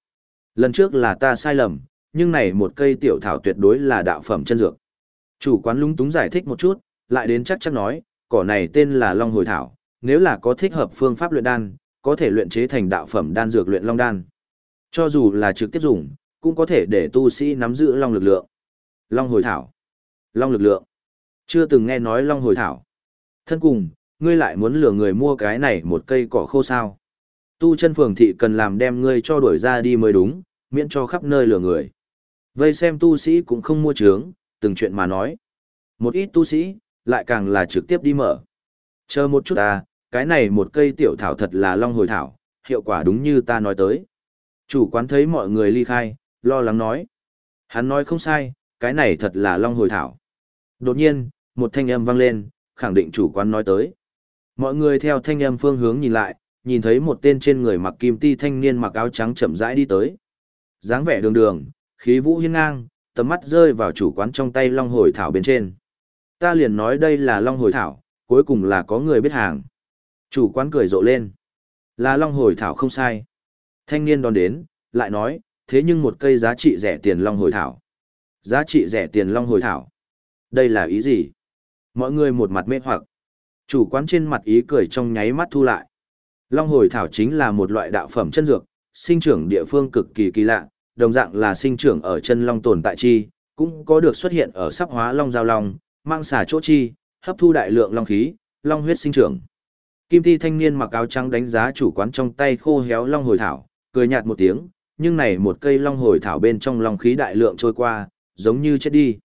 Lần trước là ta sai lầm, nhưng này một cây tiểu thảo tuyệt đối là đạo phẩm chân dược. Chủ quán lung túng giải thích một chút, lại đến chắc chắc nói, cỏ này tên là Long Hồi Thảo, nếu là có thích hợp phương pháp luyện đan, có thể luyện chế thành đạo phẩm đan dược luyện long đan. Cho dù là trực tiếp dùng, cũng có thể để tu sĩ nắm giữ long lực lượng. Long Hồi Thảo. Long lực lượng. Chưa từng nghe nói Long Hồi Thảo. Thân cùng, ngươi lại muốn lừa người mua cái này một cây cỏ khô sao. Tu chân phường thị cần làm đem ngươi cho đuổi ra đi mới đúng, miễn cho khắp nơi lừa người. Vây xem tu sĩ cũng không mua trướng, từng chuyện mà nói. Một ít tu sĩ, lại càng là trực tiếp đi mở. Chờ một chút ta, cái này một cây tiểu thảo thật là long hồi thảo, hiệu quả đúng như ta nói tới. Chủ quán thấy mọi người ly khai, lo lắng nói. Hắn nói không sai, cái này thật là long hồi thảo. Đột nhiên, một thanh âm vang lên, khẳng định chủ quán nói tới. Mọi người theo thanh âm phương hướng nhìn lại, nhìn thấy một tên trên người mặc kim ti thanh niên mặc áo trắng chậm rãi đi tới. dáng vẻ đường đường, khí vũ hiên ngang, tầm mắt rơi vào chủ quán trong tay long hồi thảo bên trên. Ta liền nói đây là long hồi thảo, cuối cùng là có người biết hàng. Chủ quán cười rộ lên. Là long hồi thảo không sai. Thanh niên đón đến, lại nói, thế nhưng một cây giá trị rẻ tiền long hồi thảo. Giá trị rẻ tiền long hồi thảo. Đây là ý gì? Mọi người một mặt mê hoặc. Chủ quán trên mặt ý cười trong nháy mắt thu lại. Long hồi thảo chính là một loại đạo phẩm chân dược, sinh trưởng địa phương cực kỳ kỳ lạ, đồng dạng là sinh trưởng ở chân long tồn tại chi, cũng có được xuất hiện ở sắp hóa long giao long, mang xả chỗ chi, hấp thu đại lượng long khí, long huyết sinh trưởng. Kim Ti thanh niên mặc áo trắng đánh giá chủ quán trong tay khô héo long hồi thảo, cười nhạt một tiếng, nhưng này một cây long hồi thảo bên trong long khí đại lượng trôi qua, giống như chết đi.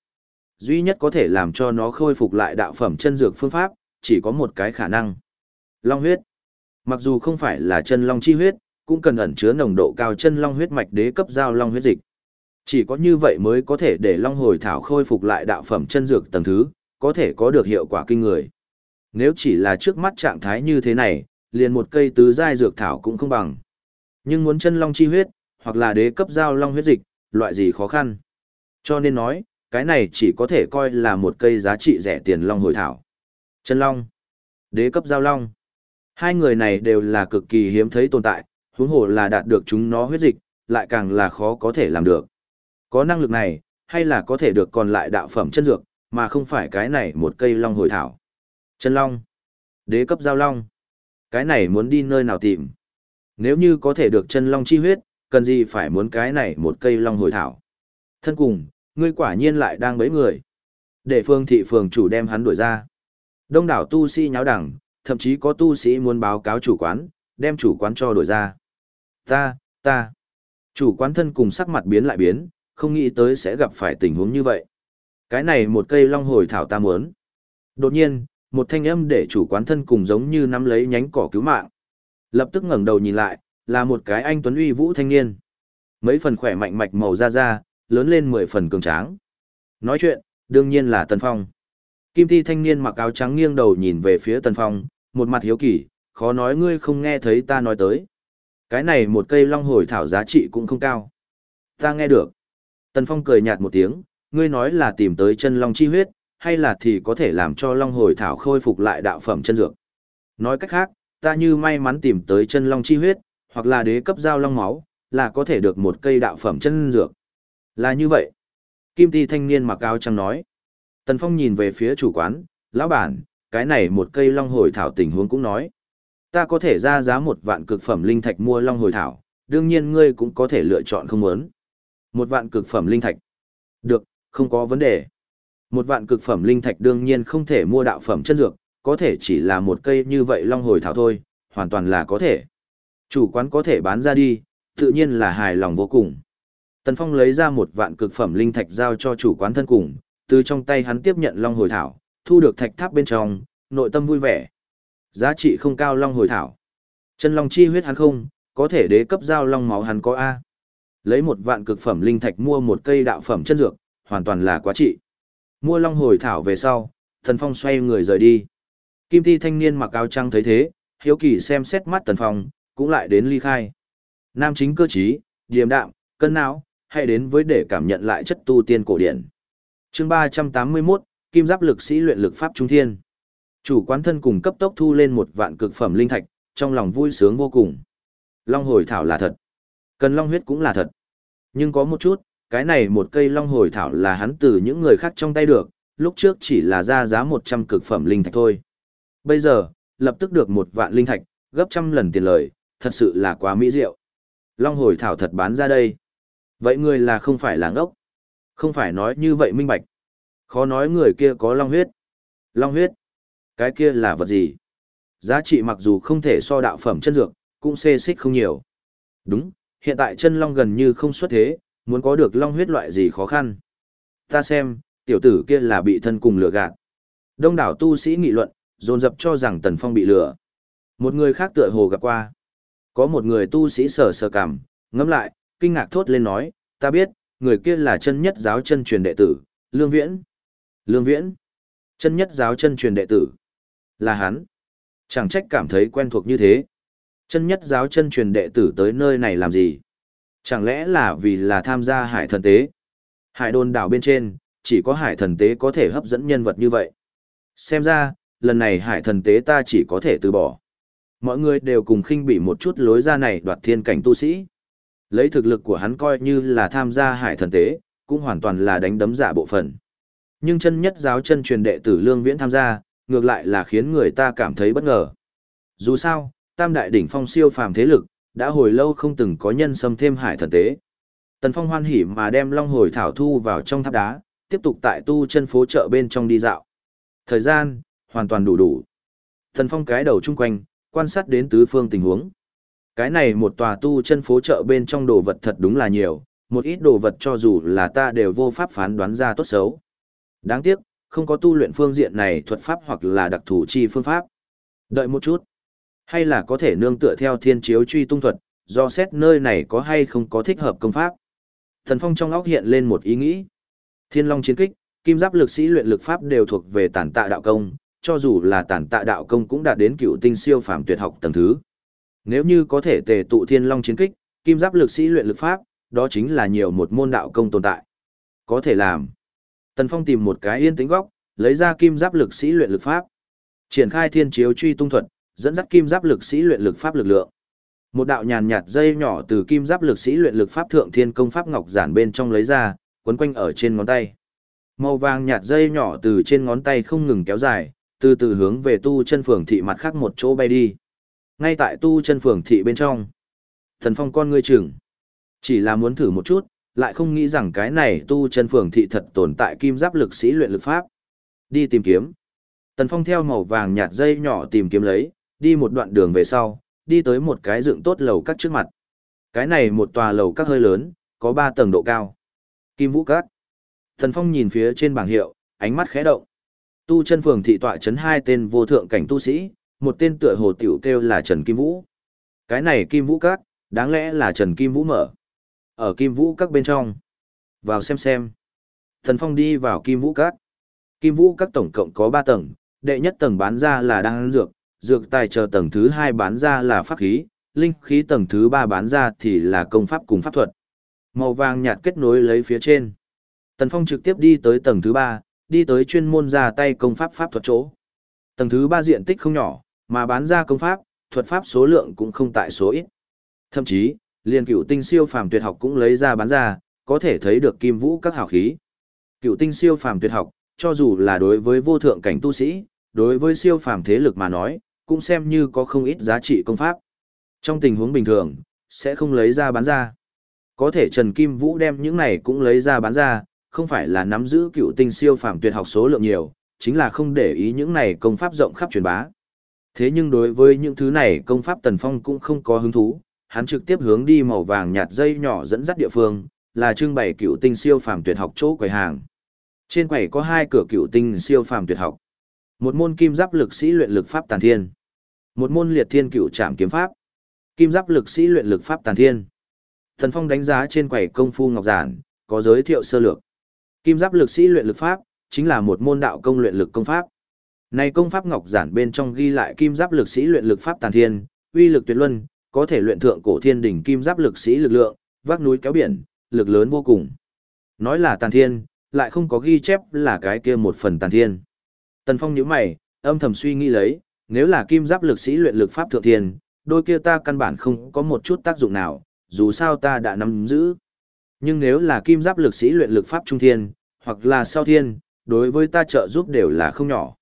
Duy nhất có thể làm cho nó khôi phục lại đạo phẩm chân dược phương pháp, chỉ có một cái khả năng. Long huyết. Mặc dù không phải là chân long chi huyết, cũng cần ẩn chứa nồng độ cao chân long huyết mạch đế cấp giao long huyết dịch. Chỉ có như vậy mới có thể để long hồi thảo khôi phục lại đạo phẩm chân dược tầng thứ, có thể có được hiệu quả kinh người. Nếu chỉ là trước mắt trạng thái như thế này, liền một cây tứ giai dược thảo cũng không bằng. Nhưng muốn chân long chi huyết, hoặc là đế cấp giao long huyết dịch, loại gì khó khăn. Cho nên nói, cái này chỉ có thể coi là một cây giá trị rẻ tiền long hồi thảo. Chân long, đế cấp giao long. Hai người này đều là cực kỳ hiếm thấy tồn tại, huống hồ là đạt được chúng nó huyết dịch, lại càng là khó có thể làm được. Có năng lực này, hay là có thể được còn lại đạo phẩm chân dược, mà không phải cái này một cây long hồi thảo. Chân long, đế cấp giao long. Cái này muốn đi nơi nào tìm? Nếu như có thể được chân long chi huyết, cần gì phải muốn cái này một cây long hồi thảo. Thân cùng, ngươi quả nhiên lại đang bấy người. Để phương thị phường chủ đem hắn đuổi ra. Đông đảo tu sĩ nháo đẳng, thậm chí có tu sĩ muốn báo cáo chủ quán, đem chủ quán cho đuổi ra. Ta, ta. Chủ quán thân cùng sắc mặt biến lại biến, không nghĩ tới sẽ gặp phải tình huống như vậy. Cái này một cây long hồi thảo ta muốn. Đột nhiên, một thanh âm để chủ quán thân cùng giống như nắm lấy nhánh cỏ cứu mạng. Lập tức ngẩng đầu nhìn lại, là một cái anh tuấn uy vũ thanh niên. Mấy phần khỏe mạnh mạch màu da da, lớn lên mười phần cường tráng. Nói chuyện, đương nhiên là Tần Phong. Kim Thi thanh niên mặc áo trắng nghiêng đầu nhìn về phía Tần Phong, một mặt hiếu kỳ, khó nói ngươi không nghe thấy ta nói tới. Cái này một cây long hồi thảo giá trị cũng không cao. Ta nghe được. Tần Phong cười nhạt một tiếng, ngươi nói là tìm tới chân long chi huyết, hay là thì có thể làm cho long hồi thảo khôi phục lại đạo phẩm chân dược. Nói cách khác, ta như may mắn tìm tới chân long chi huyết, hoặc là đế cấp giao long máu, là có thể được một cây đạo phẩm chân dược. Là như vậy. Kim ti thanh niên mặc áo trắng nói. Tần Phong nhìn về phía chủ quán, lão bản, cái này một cây long hồi thảo tình huống cũng nói. Ta có thể ra giá một vạn cực phẩm linh thạch mua long hồi thảo, đương nhiên ngươi cũng có thể lựa chọn không muốn. Một vạn cực phẩm linh thạch. Được, không có vấn đề. Một vạn cực phẩm linh thạch đương nhiên không thể mua đạo phẩm chân dược, có thể chỉ là một cây như vậy long hồi thảo thôi, hoàn toàn là có thể. Chủ quán có thể bán ra đi, tự nhiên là hài lòng vô cùng. Tần Phong lấy ra một vạn cực phẩm linh thạch giao cho chủ quán thân cùng, từ trong tay hắn tiếp nhận long hồi thảo, thu được thạch tháp bên trong, nội tâm vui vẻ. Giá trị không cao long hồi thảo. Chân long chi huyết hắn không, có thể đế cấp giao long máu hắn có A. Lấy một vạn cực phẩm linh thạch mua một cây đạo phẩm chân dược, hoàn toàn là quá trị. Mua long hồi thảo về sau, thần Phong xoay người rời đi. Kim ti thanh niên mặc áo trăng thấy thế, hiếu kỳ xem xét mắt thần Phong, cũng lại đến ly khai. Nam chính cơ trí, điềm đạm, cân não, hay đến với để cảm nhận lại chất tu tiên cổ điển. Chương 381, Kim Giáp lực sĩ luyện lực pháp trung thiên. Chủ quán thân cùng cấp tốc thu lên một vạn cực phẩm linh thạch, trong lòng vui sướng vô cùng. Long hồi thảo là thật. Cần long huyết cũng là thật. Nhưng có một chút, cái này một cây long hồi thảo là hắn từ những người khác trong tay được, lúc trước chỉ là ra giá 100 cực phẩm linh thạch thôi. Bây giờ, lập tức được một vạn linh thạch, gấp trăm lần tiền lời, thật sự là quá mỹ diệu. Long hồi thảo thật bán ra đây. Vậy người là không phải là ngốc. Không phải nói như vậy minh bạch. Khó nói người kia có long huyết. Long huyết. Cái kia là vật gì? Giá trị mặc dù không thể so đạo phẩm chân dược, cũng xê xích không nhiều. Đúng, hiện tại chân long gần như không xuất thế, muốn có được long huyết loại gì khó khăn. Ta xem, tiểu tử kia là bị thân cùng lừa gạt. Đông đảo tu sĩ nghị luận, dồn dập cho rằng Tần Phong bị lừa. Một người khác tựa hồ gặp qua. Có một người tu sĩ sờ sờ cằm, ngẫm lại, kinh ngạc thốt lên nói, ta biết, người kia là chân nhất giáo chân truyền đệ tử, Lương Viễn. Lương Viễn, chân nhất giáo chân truyền đệ tử, là hắn. Chẳng trách cảm thấy quen thuộc như thế. Chân nhất giáo chân truyền đệ tử tới nơi này làm gì? Chẳng lẽ là vì là tham gia hải thần tế? Hải đồn đảo bên trên, chỉ có hải thần tế có thể hấp dẫn nhân vật như vậy. Xem ra, lần này hải thần tế ta chỉ có thể từ bỏ. Mọi người đều cùng khinh bị một chút lối ra này đoạt thiên cảnh tu sĩ. Lấy thực lực của hắn coi như là tham gia hải thần tế, cũng hoàn toàn là đánh đấm giả bộ phận. Nhưng chân nhất giáo chân truyền đệ tử Lương Viễn tham gia, ngược lại là khiến người ta cảm thấy bất ngờ. Dù sao, tam đại đỉnh phong siêu phàm thế lực, đã hồi lâu không từng có nhân xâm thêm hải thần tế. Tần Phong hoan hỉ mà đem long hồi thảo thu vào trong tháp đá, tiếp tục tại tu chân phố chợ bên trong đi dạo. Thời gian, hoàn toàn đủ đủ. Tần Phong cái đầu chung quanh, quan sát đến tứ phương tình huống. Cái này một tòa tu chân phố chợ bên trong đồ vật thật đúng là nhiều, một ít đồ vật cho dù là ta đều vô pháp phán đoán ra tốt xấu. Đáng tiếc, không có tu luyện phương diện này thuật pháp hoặc là đặc thủ chi phương pháp. Đợi một chút. Hay là có thể nương tựa theo thiên chiếu truy tung thuật, do xét nơi này có hay không có thích hợp công pháp. Thần Phong trong óc hiện lên một ý nghĩ. Thiên Long chiến kích, kim giáp lực sĩ luyện lực pháp đều thuộc về tản tạ đạo công, cho dù là tản tạ đạo công cũng đạt đến cựu tinh siêu phàm tuyệt học tầng thứ. Nếu như có thể tề tụ Thiên Long chiến kích, kim giáp lực sĩ luyện lực pháp, đó chính là nhiều một môn đạo công tồn tại. Có thể làm. Tần Phong tìm một cái yên tĩnh góc, lấy ra kim giáp lực sĩ luyện lực pháp. Triển khai thiên chiếu truy tung thuật, dẫn dắt kim giáp lực sĩ luyện lực pháp lực lượng. Một đạo nhàn nhạt dây nhỏ từ kim giáp lực sĩ luyện lực pháp thượng thiên công pháp ngọc giản bên trong lấy ra, quấn quanh ở trên ngón tay. Màu vàng nhạt dây nhỏ từ trên ngón tay không ngừng kéo dài, từ từ hướng về tu chân phường thị mặt khác một chỗ bay đi. Ngay tại tu chân phường thị bên trong, thần phong con ngươi chừng. Chỉ là muốn thử một chút, lại không nghĩ rằng cái này tu chân phường thị thật tồn tại kim giáp lực sĩ luyện lực pháp. Đi tìm kiếm. Tần Phong theo màu vàng nhạt dây nhỏ tìm kiếm lấy, đi một đoạn đường về sau, đi tới một cái dựng tốt lầu các trước mặt. Cái này một tòa lầu các hơi lớn, có 3 tầng độ cao. Kim Vũ Các. Tần Phong nhìn phía trên bảng hiệu, ánh mắt khẽ động. Tu chân phường thị tọa chấn hai tên vô thượng cảnh tu sĩ, một tên tựa hồ tiểu kêu là Trần Kim Vũ. Cái này Kim Vũ Các, đáng lẽ là Trần Kim Vũ mở. Ở Kim Vũ Các bên trong. Vào xem xem. Thần Phong đi vào Kim Vũ Các. Kim Vũ Các tổng cộng có 3 tầng, đệ nhất tầng bán ra là đan dược, dược tài chờ tầng thứ 2 bán ra là pháp khí, linh khí tầng thứ 3 bán ra thì là công pháp cùng pháp thuật. Màu vàng nhạt kết nối lấy phía trên. Tần Phong trực tiếp đi tới tầng thứ 3, đi tới chuyên môn ra tay công pháp pháp thuật chỗ. Tầng thứ 3 diện tích không nhỏ, mà bán ra công pháp, thuật pháp số lượng cũng không tại số ít. Thậm chí, liền cựu tinh siêu phàm tuyệt học cũng lấy ra bán ra, có thể thấy được kim vũ các hảo khí. Cựu tinh siêu phàm tuyệt học, cho dù là đối với vô thượng cảnh tu sĩ, đối với siêu phàm thế lực mà nói, cũng xem như có không ít giá trị công pháp. Trong tình huống bình thường, sẽ không lấy ra bán ra. Có thể Trần Kim Vũ đem những này cũng lấy ra bán ra, không phải là nắm giữ cựu tinh siêu phàm tuyệt học số lượng nhiều, chính là không để ý những này công pháp rộng khắp truyền bá. Thế nhưng đối với những thứ này công pháp Tần Phong cũng không có hứng thú, hắn trực tiếp hướng đi màu vàng nhạt dây nhỏ dẫn dắt địa phương, là trưng bày cựu tinh siêu phàm tuyệt học chỗ quầy hàng. Trên quầy có hai cửa cựu tinh siêu phàm tuyệt học. Một môn kim giáp lực sĩ luyện lực pháp tàn thiên. Một môn liệt thiên cựu trạm kiếm pháp. Kim giáp lực sĩ luyện lực pháp tàn thiên. Thần Phong đánh giá trên quầy công phu ngọc giản, có giới thiệu sơ lược. Kim giáp lực sĩ luyện lực pháp, chính là một môn đạo công luyện lực công pháp. Này công pháp ngọc giản bên trong ghi lại kim giáp lực sĩ luyện lực pháp tàn thiên, uy lực tuyệt luân, có thể luyện thượng cổ thiên đỉnh kim giáp lực sĩ lực lượng, vác núi kéo biển, lực lớn vô cùng. Nói là tàn thiên, lại không có ghi chép là cái kia một phần tàn thiên. Tần Phong nhíu mày, âm thầm suy nghĩ lấy, nếu là kim giáp lực sĩ luyện lực pháp thượng thiên, đôi kia ta căn bản không có một chút tác dụng nào, dù sao ta đã nắm giữ. Nhưng nếu là kim giáp lực sĩ luyện lực pháp trung thiên, hoặc là sau thiên, đối với ta trợ giúp đều là không nhỏ.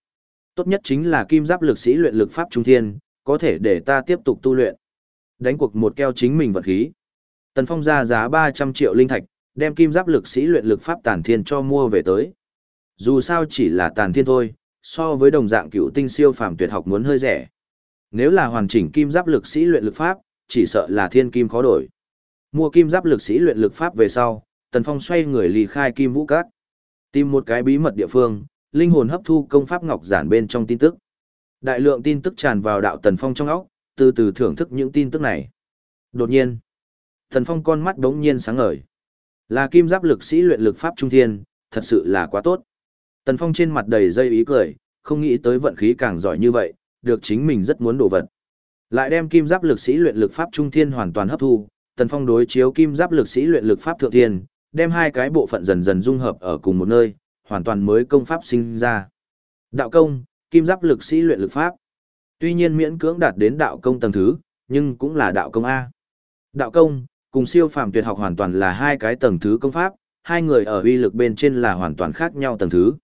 Tốt nhất chính là kim giáp lực sĩ luyện lực pháp trung thiên, có thể để ta tiếp tục tu luyện. Đánh cuộc một keo chính mình vật khí. Tần Phong ra giá 300 triệu linh thạch, đem kim giáp lực sĩ luyện lực pháp tàn thiên cho mua về tới. Dù sao chỉ là tàn thiên thôi, so với đồng dạng cựu tinh siêu phàm tuyệt học muốn hơi rẻ. Nếu là hoàn chỉnh kim giáp lực sĩ luyện lực pháp, chỉ sợ là thiên kim khó đổi. Mua kim giáp lực sĩ luyện lực pháp về sau, Tần Phong xoay người lì khai kim vũ cát. Tìm một cái bí mật địa phương, linh hồn hấp thu công pháp ngọc giản bên trong tin tức. Đại lượng tin tức tràn vào đạo Tần Phong trong óc, từ từ thưởng thức những tin tức này. Đột nhiên, thần Phong con mắt đống nhiên sáng ngời. Là kim giáp lực sĩ luyện lực pháp trung thiên, thật sự là quá tốt. Tần Phong trên mặt đầy dây ý cười, không nghĩ tới vận khí càng giỏi như vậy, được chính mình rất muốn đổ vật. Lại đem kim giáp lực sĩ luyện lực pháp trung thiên hoàn toàn hấp thu, Tần Phong đối chiếu kim giáp lực sĩ luyện lực pháp thượng thiên, đem hai cái bộ phận dần dần dung hợp ở cùng một nơi, hoàn toàn mới công pháp sinh ra. Đạo công, kim giáp lực sĩ luyện lực pháp. Tuy nhiên miễn cưỡng đạt đến đạo công tầng thứ, nhưng cũng là đạo công A. Đạo công, cùng siêu phàm tuyệt học hoàn toàn là hai cái tầng thứ công pháp, hai người ở uy lực bên trên là hoàn toàn khác nhau tầng thứ.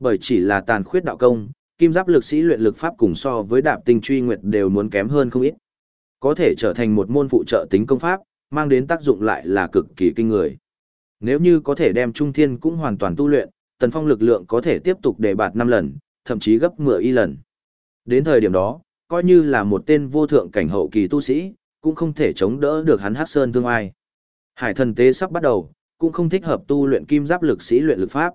Bởi chỉ là tàn khuyết đạo công, kim giáp lực sĩ luyện lực pháp cùng so với đạp tinh truy nguyệt đều muốn kém hơn không ít. Có thể trở thành một môn phụ trợ tính công pháp, mang đến tác dụng lại là cực kỳ kinh người. Nếu như có thể đem trung thiên cũng hoàn toàn tu luyện, tần phong lực lượng có thể tiếp tục đề bạt 5 lần, thậm chí gấp 10 y lần. Đến thời điểm đó, coi như là một tên vô thượng cảnh hậu kỳ tu sĩ, cũng không thể chống đỡ được hắn Hắc Sơn Thương Ai. Hải thần tế sắp bắt đầu, cũng không thích hợp tu luyện kim giáp lực sĩ luyện lực pháp.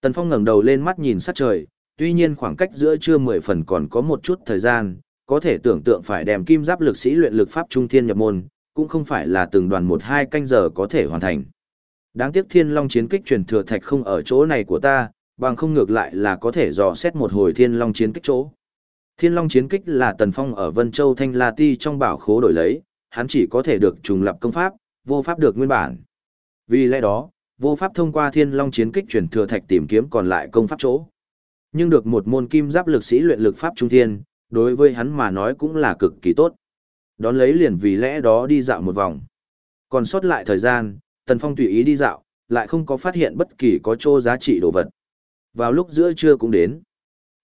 Tần Phong ngẩng đầu lên mắt nhìn sát trời, tuy nhiên khoảng cách giữa trưa 10 phần còn có một chút thời gian, có thể tưởng tượng phải đem kim giáp lực sĩ luyện lực pháp trung thiên nhập môn, cũng không phải là từng đoàn một hai canh giờ có thể hoàn thành. Đáng tiếc Thiên Long chiến kích truyền thừa thạch không ở chỗ này của ta, bằng không ngược lại là có thể dò xét một hồi Thiên Long chiến kích chỗ. Thiên Long chiến kích là Tần Phong ở Vân Châu Thanh La Ti trong bảo khố đổi lấy, hắn chỉ có thể được trùng lập công pháp, vô pháp được nguyên bản. Vì lẽ đó, vô pháp thông qua Thiên Long chiến kích truyền thừa thạch tìm kiếm còn lại công pháp chỗ. Nhưng được một môn kim giáp lực sĩ luyện lực pháp trung thiên, đối với hắn mà nói cũng là cực kỳ tốt. Đón lấy liền vì lẽ đó đi dạo một vòng. Còn sót lại thời gian, Tần Phong tùy ý đi dạo, lại không có phát hiện bất kỳ có chỗ giá trị đồ vật. Vào lúc giữa trưa cũng đến.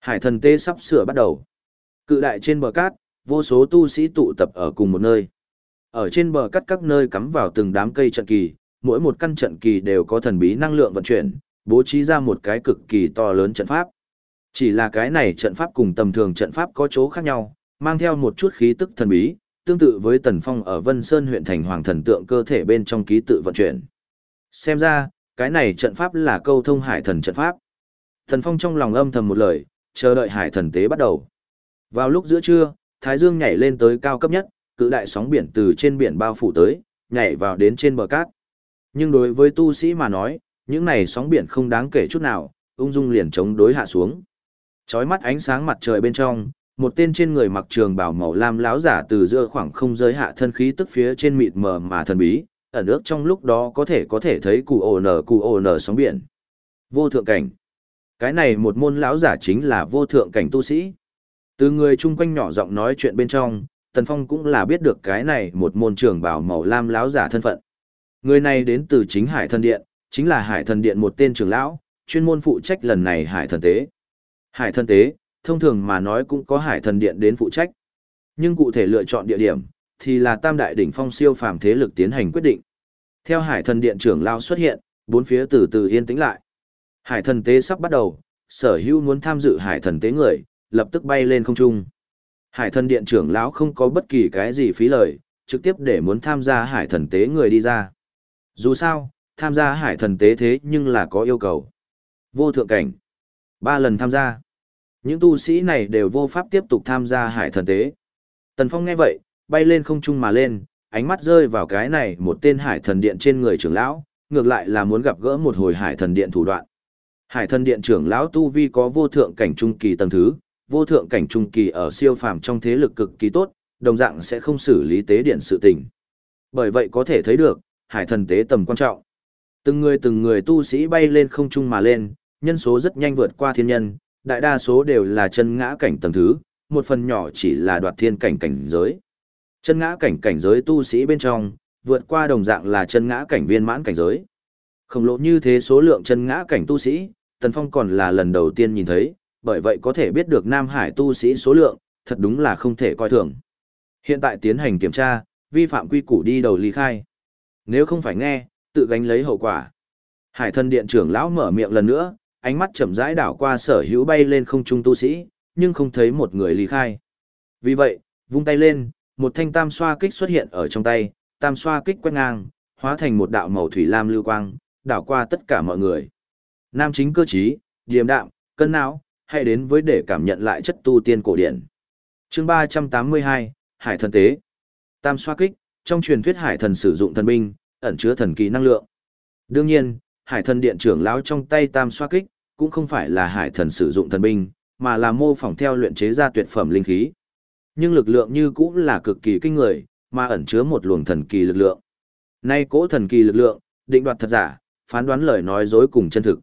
Hải thần tê sắp sửa bắt đầu. Cự đại trên bờ cát, vô số tu sĩ tụ tập ở cùng một nơi. Ở trên bờ cát các nơi cắm vào từng đám cây trận kỳ, mỗi một căn trận kỳ đều có thần bí năng lượng vận chuyển, bố trí ra một cái cực kỳ to lớn trận pháp. Chỉ là cái này trận pháp cùng tầm thường trận pháp có chỗ khác nhau, mang theo một chút khí tức thần bí, tương tự với Tần Phong ở Vân Sơn huyện thành hoàng thần tượng cơ thể bên trong ký tự vận chuyển. Xem ra, cái này trận pháp là câu thông hải thần trận pháp. Tần Phong trong lòng âm thầm một lời, chờ đợi hải thần tế bắt đầu. Vào lúc giữa trưa, Thái Dương nhảy lên tới cao cấp nhất, cự đại sóng biển từ trên biển bao phủ tới, nhảy vào đến trên bờ cát. Nhưng đối với tu sĩ mà nói, những này sóng biển không đáng kể chút nào, ung dung liền chống đối hạ xuống. Chói mắt ánh sáng mặt trời bên trong, một tên trên người mặc trường bào màu lam láo giả từ giữa khoảng không giới hạ thân khí tức phía trên mịt mờ mà thần bí, ở nước trong lúc đó có thể có thể thấy cụ ồ nở cụ ồ nở sóng biển. Vô thượng cảnh. Cái này một môn lão giả chính là vô thượng cảnh tu sĩ. Từ người chung quanh nhỏ giọng nói chuyện bên trong, Tần Phong cũng là biết được cái này một môn trường bảo màu lam láo giả thân phận. Người này đến từ chính Hải Thần Điện, chính là Hải Thần Điện một tên trưởng lão, chuyên môn phụ trách lần này Hải Thần Tế. Hải Thần Tế, thông thường mà nói cũng có Hải Thần Điện đến phụ trách. Nhưng cụ thể lựa chọn địa điểm, thì là Tam Đại Đỉnh Phong siêu phàm thế lực tiến hành quyết định. Theo Hải Thần Điện trưởng lão xuất hiện, bốn phía từ từ yên tĩnh lại. Hải Thần Tế sắp bắt đầu, sở hữu muốn tham dự Hải Thần Tế người, lập tức bay lên không trung. Hải thần điện trưởng lão không có bất kỳ cái gì phí lời, trực tiếp để muốn tham gia hải thần tế người đi ra. Dù sao, tham gia hải thần tế thế nhưng là có yêu cầu. Vô thượng cảnh. Ba lần tham gia. Những tu sĩ này đều vô pháp tiếp tục tham gia hải thần tế. Tần Phong nghe vậy, bay lên không trung mà lên, ánh mắt rơi vào cái này một tên hải thần điện trên người trưởng lão, ngược lại là muốn gặp gỡ một hồi hải thần điện thủ đoạn. Hải thần điện trưởng lão tu vi có vô thượng cảnh trung kỳ tầng thứ, vô thượng cảnh trung kỳ ở siêu phàm trong thế lực cực kỳ tốt, đồng dạng sẽ không xử lý tế điện sự tình. Bởi vậy có thể thấy được, hải thần tế tầm quan trọng. Từng người từng người tu sĩ bay lên không trung mà lên, nhân số rất nhanh vượt qua thiên nhân, đại đa số đều là chân ngã cảnh tầng thứ, một phần nhỏ chỉ là đoạt thiên cảnh cảnh giới. Chân ngã cảnh cảnh giới tu sĩ bên trong, vượt qua đồng dạng là chân ngã cảnh viên mãn cảnh giới. Khổng lồ như thế số lượng chân ngã cảnh tu sĩ, Tần Phong còn là lần đầu tiên nhìn thấy, bởi vậy có thể biết được Nam Hải tu sĩ số lượng, thật đúng là không thể coi thường. Hiện tại tiến hành kiểm tra, vi phạm quy củ đi đầu ly khai. Nếu không phải nghe, tự gánh lấy hậu quả. Hải thân điện trưởng lão mở miệng lần nữa, ánh mắt chậm rãi đảo qua sở hữu bay lên không trung tu sĩ, nhưng không thấy một người ly khai. Vì vậy, vung tay lên, một thanh tam xoa kích xuất hiện ở trong tay, tam xoa kích quét ngang, hóa thành một đạo màu thủy lam lưu quang, đảo qua tất cả mọi người. Nam chính cơ trí, điềm đạm, cân não, hãy đến với để cảm nhận lại chất tu tiên cổ điển. Chương 382, Hải thần tế. Tam xoa kích, trong truyền thuyết hải thần sử dụng thần binh, ẩn chứa thần kỳ năng lượng. Đương nhiên, hải thần điện trưởng lão trong tay tam xoa kích, cũng không phải là hải thần sử dụng thần binh, mà là mô phỏng theo luyện chế ra tuyệt phẩm linh khí. Nhưng lực lượng như cũng là cực kỳ kinh người, mà ẩn chứa một luồng thần kỳ lực lượng. Nay cỗ thần kỳ lực lượng, định đoạt thật giả, phán đoán lời nói dối cùng chân thực.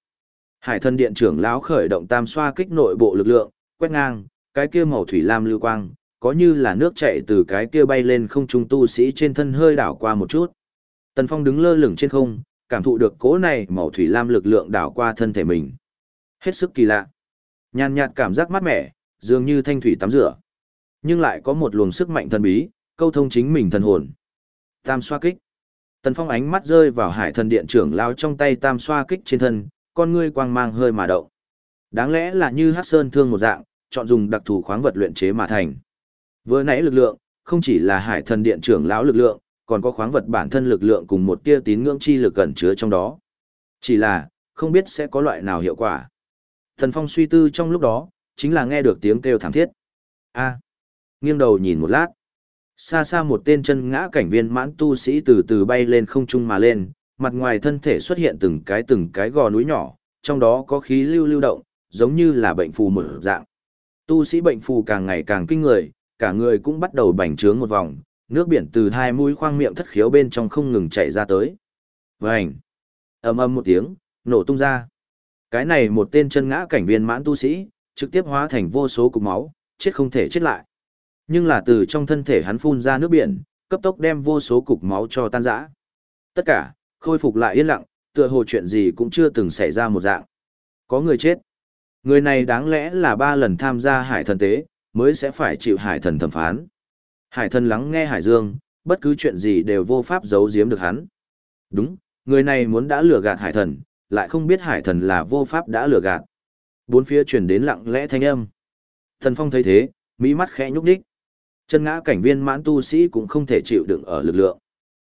Hải thần điện trưởng lão khởi động tam xoa kích nội bộ lực lượng, quét ngang, cái kia màu thủy lam lưu quang, có như là nước chảy từ cái kia bay lên không trung tu sĩ trên thân hơi đảo qua một chút. Tần Phong đứng lơ lửng trên không, cảm thụ được cỗ này màu thủy lam lực lượng đảo qua thân thể mình. Hết sức kỳ lạ. Nhàn nhạt cảm giác mát mẻ, dường như thanh thủy tắm rửa. Nhưng lại có một luồng sức mạnh thần bí, câu thông chính mình thần hồn. Tam xoa kích. Tần Phong ánh mắt rơi vào hải thần điện trưởng lao trong tay tam xoa kích trên thân, con ngươi quang mang hơi mà động. Đáng lẽ là như hắc sơn thương một dạng, chọn dùng đặc thù khoáng vật luyện chế mà thành. Vừa nãy lực lượng, không chỉ là hải thần điện trưởng lão lực lượng, còn có khoáng vật bản thân lực lượng cùng một tia tín ngưỡng chi lực ẩn chứa trong đó. Chỉ là, không biết sẽ có loại nào hiệu quả. Thần Phong suy tư trong lúc đó, chính là nghe được tiếng kêu thảm thiết. A. Nghiêng đầu nhìn một lát. Xa xa một tên chân ngã cảnh viên mãn tu sĩ từ từ bay lên không trung mà lên, mặt ngoài thân thể xuất hiện từng cái từng cái gò núi nhỏ, trong đó có khí lưu lưu động, giống như là bệnh phù mở dạng. Tu sĩ bệnh phù càng ngày càng kinh người, cả người cũng bắt đầu bành trướng một vòng, nước biển từ hai mũi khoang miệng thất khiếu bên trong không ngừng chảy ra tới. Vành! ầm ầm một tiếng, nổ tung ra. Cái này một tên chân ngã cảnh viên mãn tu sĩ, trực tiếp hóa thành vô số cục máu, chết không thể chết lại. Nhưng là từ trong thân thể hắn phun ra nước biển, cấp tốc đem vô số cục máu cho tan rã. Tất cả, khôi phục lại yên lặng, tựa hồ chuyện gì cũng chưa từng xảy ra một dạng. Có người chết. Người này đáng lẽ là ba lần tham gia hải thần tế, mới sẽ phải chịu hải thần thẩm phán. Hải thần lắng nghe hải dương, bất cứ chuyện gì đều vô pháp giấu giếm được hắn. Đúng, người này muốn đã lừa gạt hải thần, lại không biết hải thần là vô pháp đã lừa gạt. Bốn phía truyền đến lặng lẽ thanh âm. Thần phong thấy thế, mỹ mắt khẽ nhúc đích. Chân ngã cảnh viên mãn tu sĩ cũng không thể chịu đựng ở lực lượng.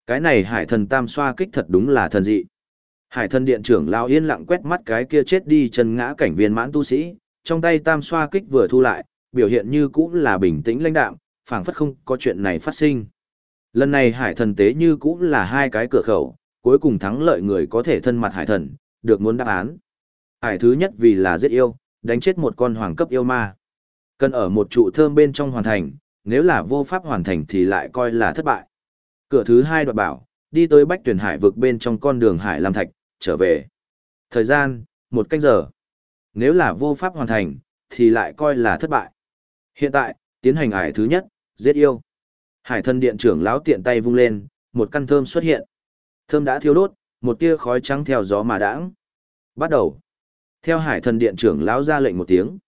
Cái này hải thần tam xoa kích thật đúng là thần dị. Hải thần điện trưởng lao yên lặng quét mắt cái kia chết đi chân ngã cảnh viên mãn tu sĩ, trong tay tam xoa kích vừa thu lại, biểu hiện như cũng là bình tĩnh lãnh đạm, phảng phất không có chuyện này phát sinh. Lần này hải thần tế như cũng là hai cái cửa khẩu, cuối cùng thắng lợi người có thể thân mặt hải thần, được muốn đáp án. Hải thứ nhất vì là giết yêu, đánh chết một con hoàng cấp yêu ma. Cần ở một trụ thơm bên trong hoàn thành, nếu là vô pháp hoàn thành thì lại coi là thất bại. Cửa thứ hai đoạt bảo, đi tới bách tuyển hải vực bên trong con đường hải lam thạch, trở về. Thời gian, một canh giờ. Nếu là vô pháp hoàn thành, thì lại coi là thất bại. Hiện tại, tiến hành hải thứ nhất, giết yêu. Hải thân điện trưởng lão tiện tay vung lên, một căn thơm xuất hiện. Thơm đã thiêu đốt, một tia khói trắng theo gió mà đãng. Bắt đầu. Theo hải thần điện trưởng lão ra lệnh một tiếng.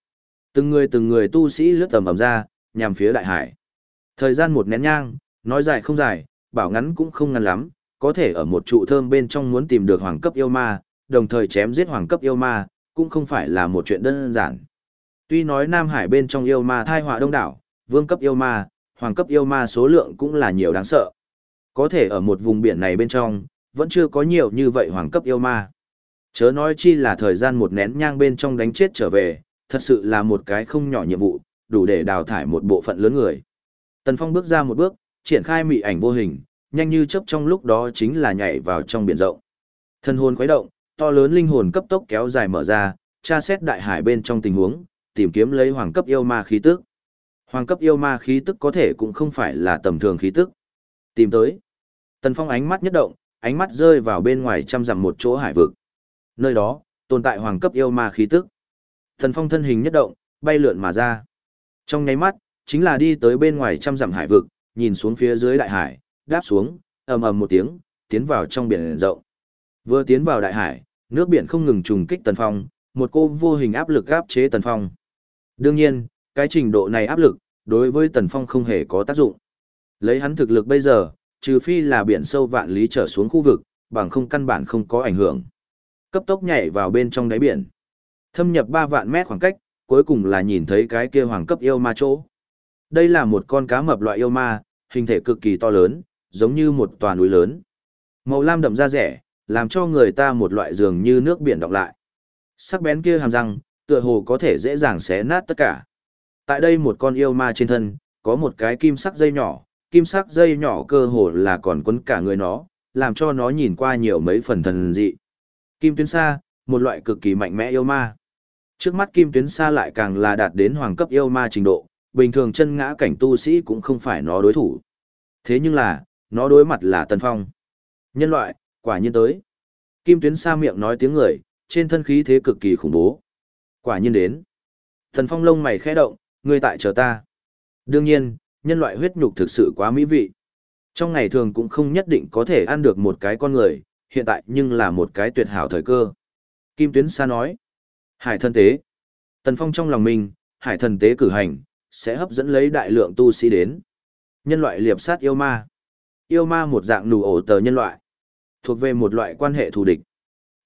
Từng người từng người tu sĩ lướt tầm ầm ra, nhằm phía đại hải. Thời gian một nén nhang, nói dài không dài, bảo ngắn cũng không ngắn lắm, có thể ở một trụ thơm bên trong muốn tìm được hoàng cấp yêu ma, đồng thời chém giết hoàng cấp yêu ma, cũng không phải là một chuyện đơn giản. Tuy nói Nam Hải bên trong yêu ma thai họa đông đảo, vương cấp yêu ma, hoàng cấp yêu ma số lượng cũng là nhiều đáng sợ. Có thể ở một vùng biển này bên trong, vẫn chưa có nhiều như vậy hoàng cấp yêu ma. Chớ nói chi là thời gian một nén nhang bên trong đánh chết trở về, thật sự là một cái không nhỏ nhiệm vụ, đủ để đào thải một bộ phận lớn người. Tần Phong bước ra một bước, triển khai mị ảnh vô hình, nhanh như chớp trong lúc đó chính là nhảy vào trong biển rộng. Thân hồn khuấy động, to lớn linh hồn cấp tốc kéo dài mở ra, tra xét đại hải bên trong tình huống, tìm kiếm lấy hoàng cấp yêu ma khí tức. Hoàng cấp yêu ma khí tức có thể cũng không phải là tầm thường khí tức. Tìm tới. Tần Phong ánh mắt nhất động, ánh mắt rơi vào bên ngoài trăm dặm một chỗ hải vực. Nơi đó, tồn tại hoàng cấp yêu ma khí tức. Tần Phong thân hình nhất động, bay lượn mà ra. Trong nháy mắt, chính là đi tới bên ngoài trăm dặm hải vực, nhìn xuống phía dưới đại hải, đáp xuống, ầm ầm một tiếng, tiến vào trong biển rộng. Vừa tiến vào đại hải, nước biển không ngừng trùng kích Tần Phong, một cô vô hình áp lực áp chế Tần Phong. Đương nhiên, cái trình độ này áp lực, đối với Tần Phong không hề có tác dụng. Lấy hắn thực lực bây giờ, trừ phi là biển sâu vạn lý trở xuống khu vực, bằng không căn bản không có ảnh hưởng. Cấp tốc nhảy vào bên trong đáy biển. Thâm nhập 3 vạn mét khoảng cách, cuối cùng là nhìn thấy cái kia hoàng cấp yêu ma chỗ. Đây là một con cá mập loại yêu ma, hình thể cực kỳ to lớn, giống như một tòa núi lớn. Màu lam đậm da rẻ, làm cho người ta một loại dường như nước biển đọng lại. Sắc bén kia hàm răng, tựa hồ có thể dễ dàng xé nát tất cả. Tại đây một con yêu ma trên thân, có một cái kim sắc dây nhỏ, kim sắc dây nhỏ cơ hồ là còn quấn cả người nó, làm cho nó nhìn qua nhiều mấy phần thần dị. Kim tuyến sa, một loại cực kỳ mạnh mẽ yêu ma. Trước mắt kim tuyến sa lại càng là đạt đến hoàng cấp yêu ma trình độ, bình thường chân ngã cảnh tu sĩ cũng không phải nó đối thủ. Thế nhưng là, nó đối mặt là Tần Phong. Nhân loại, quả nhiên tới. Kim tuyến sa miệng nói tiếng người, trên thân khí thế cực kỳ khủng bố. Quả nhiên đến. Tần Phong lông mày khẽ động, ngươi tại chờ ta. Đương nhiên, nhân loại huyết nhục thực sự quá mỹ vị. Trong ngày thường cũng không nhất định có thể ăn được một cái con người, hiện tại nhưng là một cái tuyệt hảo thời cơ. Kim Tuyến Sa nói, Hải thần tế. Tần Phong trong lòng mình, hải thần tế cử hành, sẽ hấp dẫn lấy đại lượng tu sĩ đến. Nhân loại liệp sát yêu ma. Yêu ma một dạng nù ổ tờ nhân loại. Thuộc về một loại quan hệ thù địch.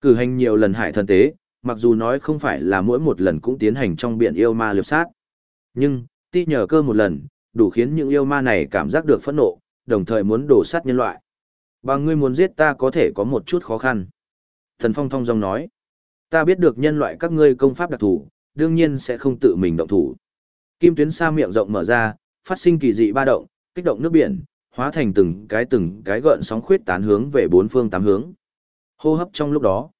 Cử hành nhiều lần hải thần tế, mặc dù nói không phải là mỗi một lần cũng tiến hành trong biển yêu ma liệp sát. Nhưng, ti nhờ cơ một lần, đủ khiến những yêu ma này cảm giác được phẫn nộ, đồng thời muốn đổ sát nhân loại. và ngươi muốn giết ta có thể có một chút khó khăn. Thần Phong thong dong nói ta biết được nhân loại các ngươi công pháp đặc thù, đương nhiên sẽ không tự mình động thủ. Kim tuyến sa miệng rộng mở ra, phát sinh kỳ dị ba động, kích động nước biển, hóa thành từng cái từng cái gợn sóng khuyết tán hướng về bốn phương tám hướng. Hô hấp trong lúc đó,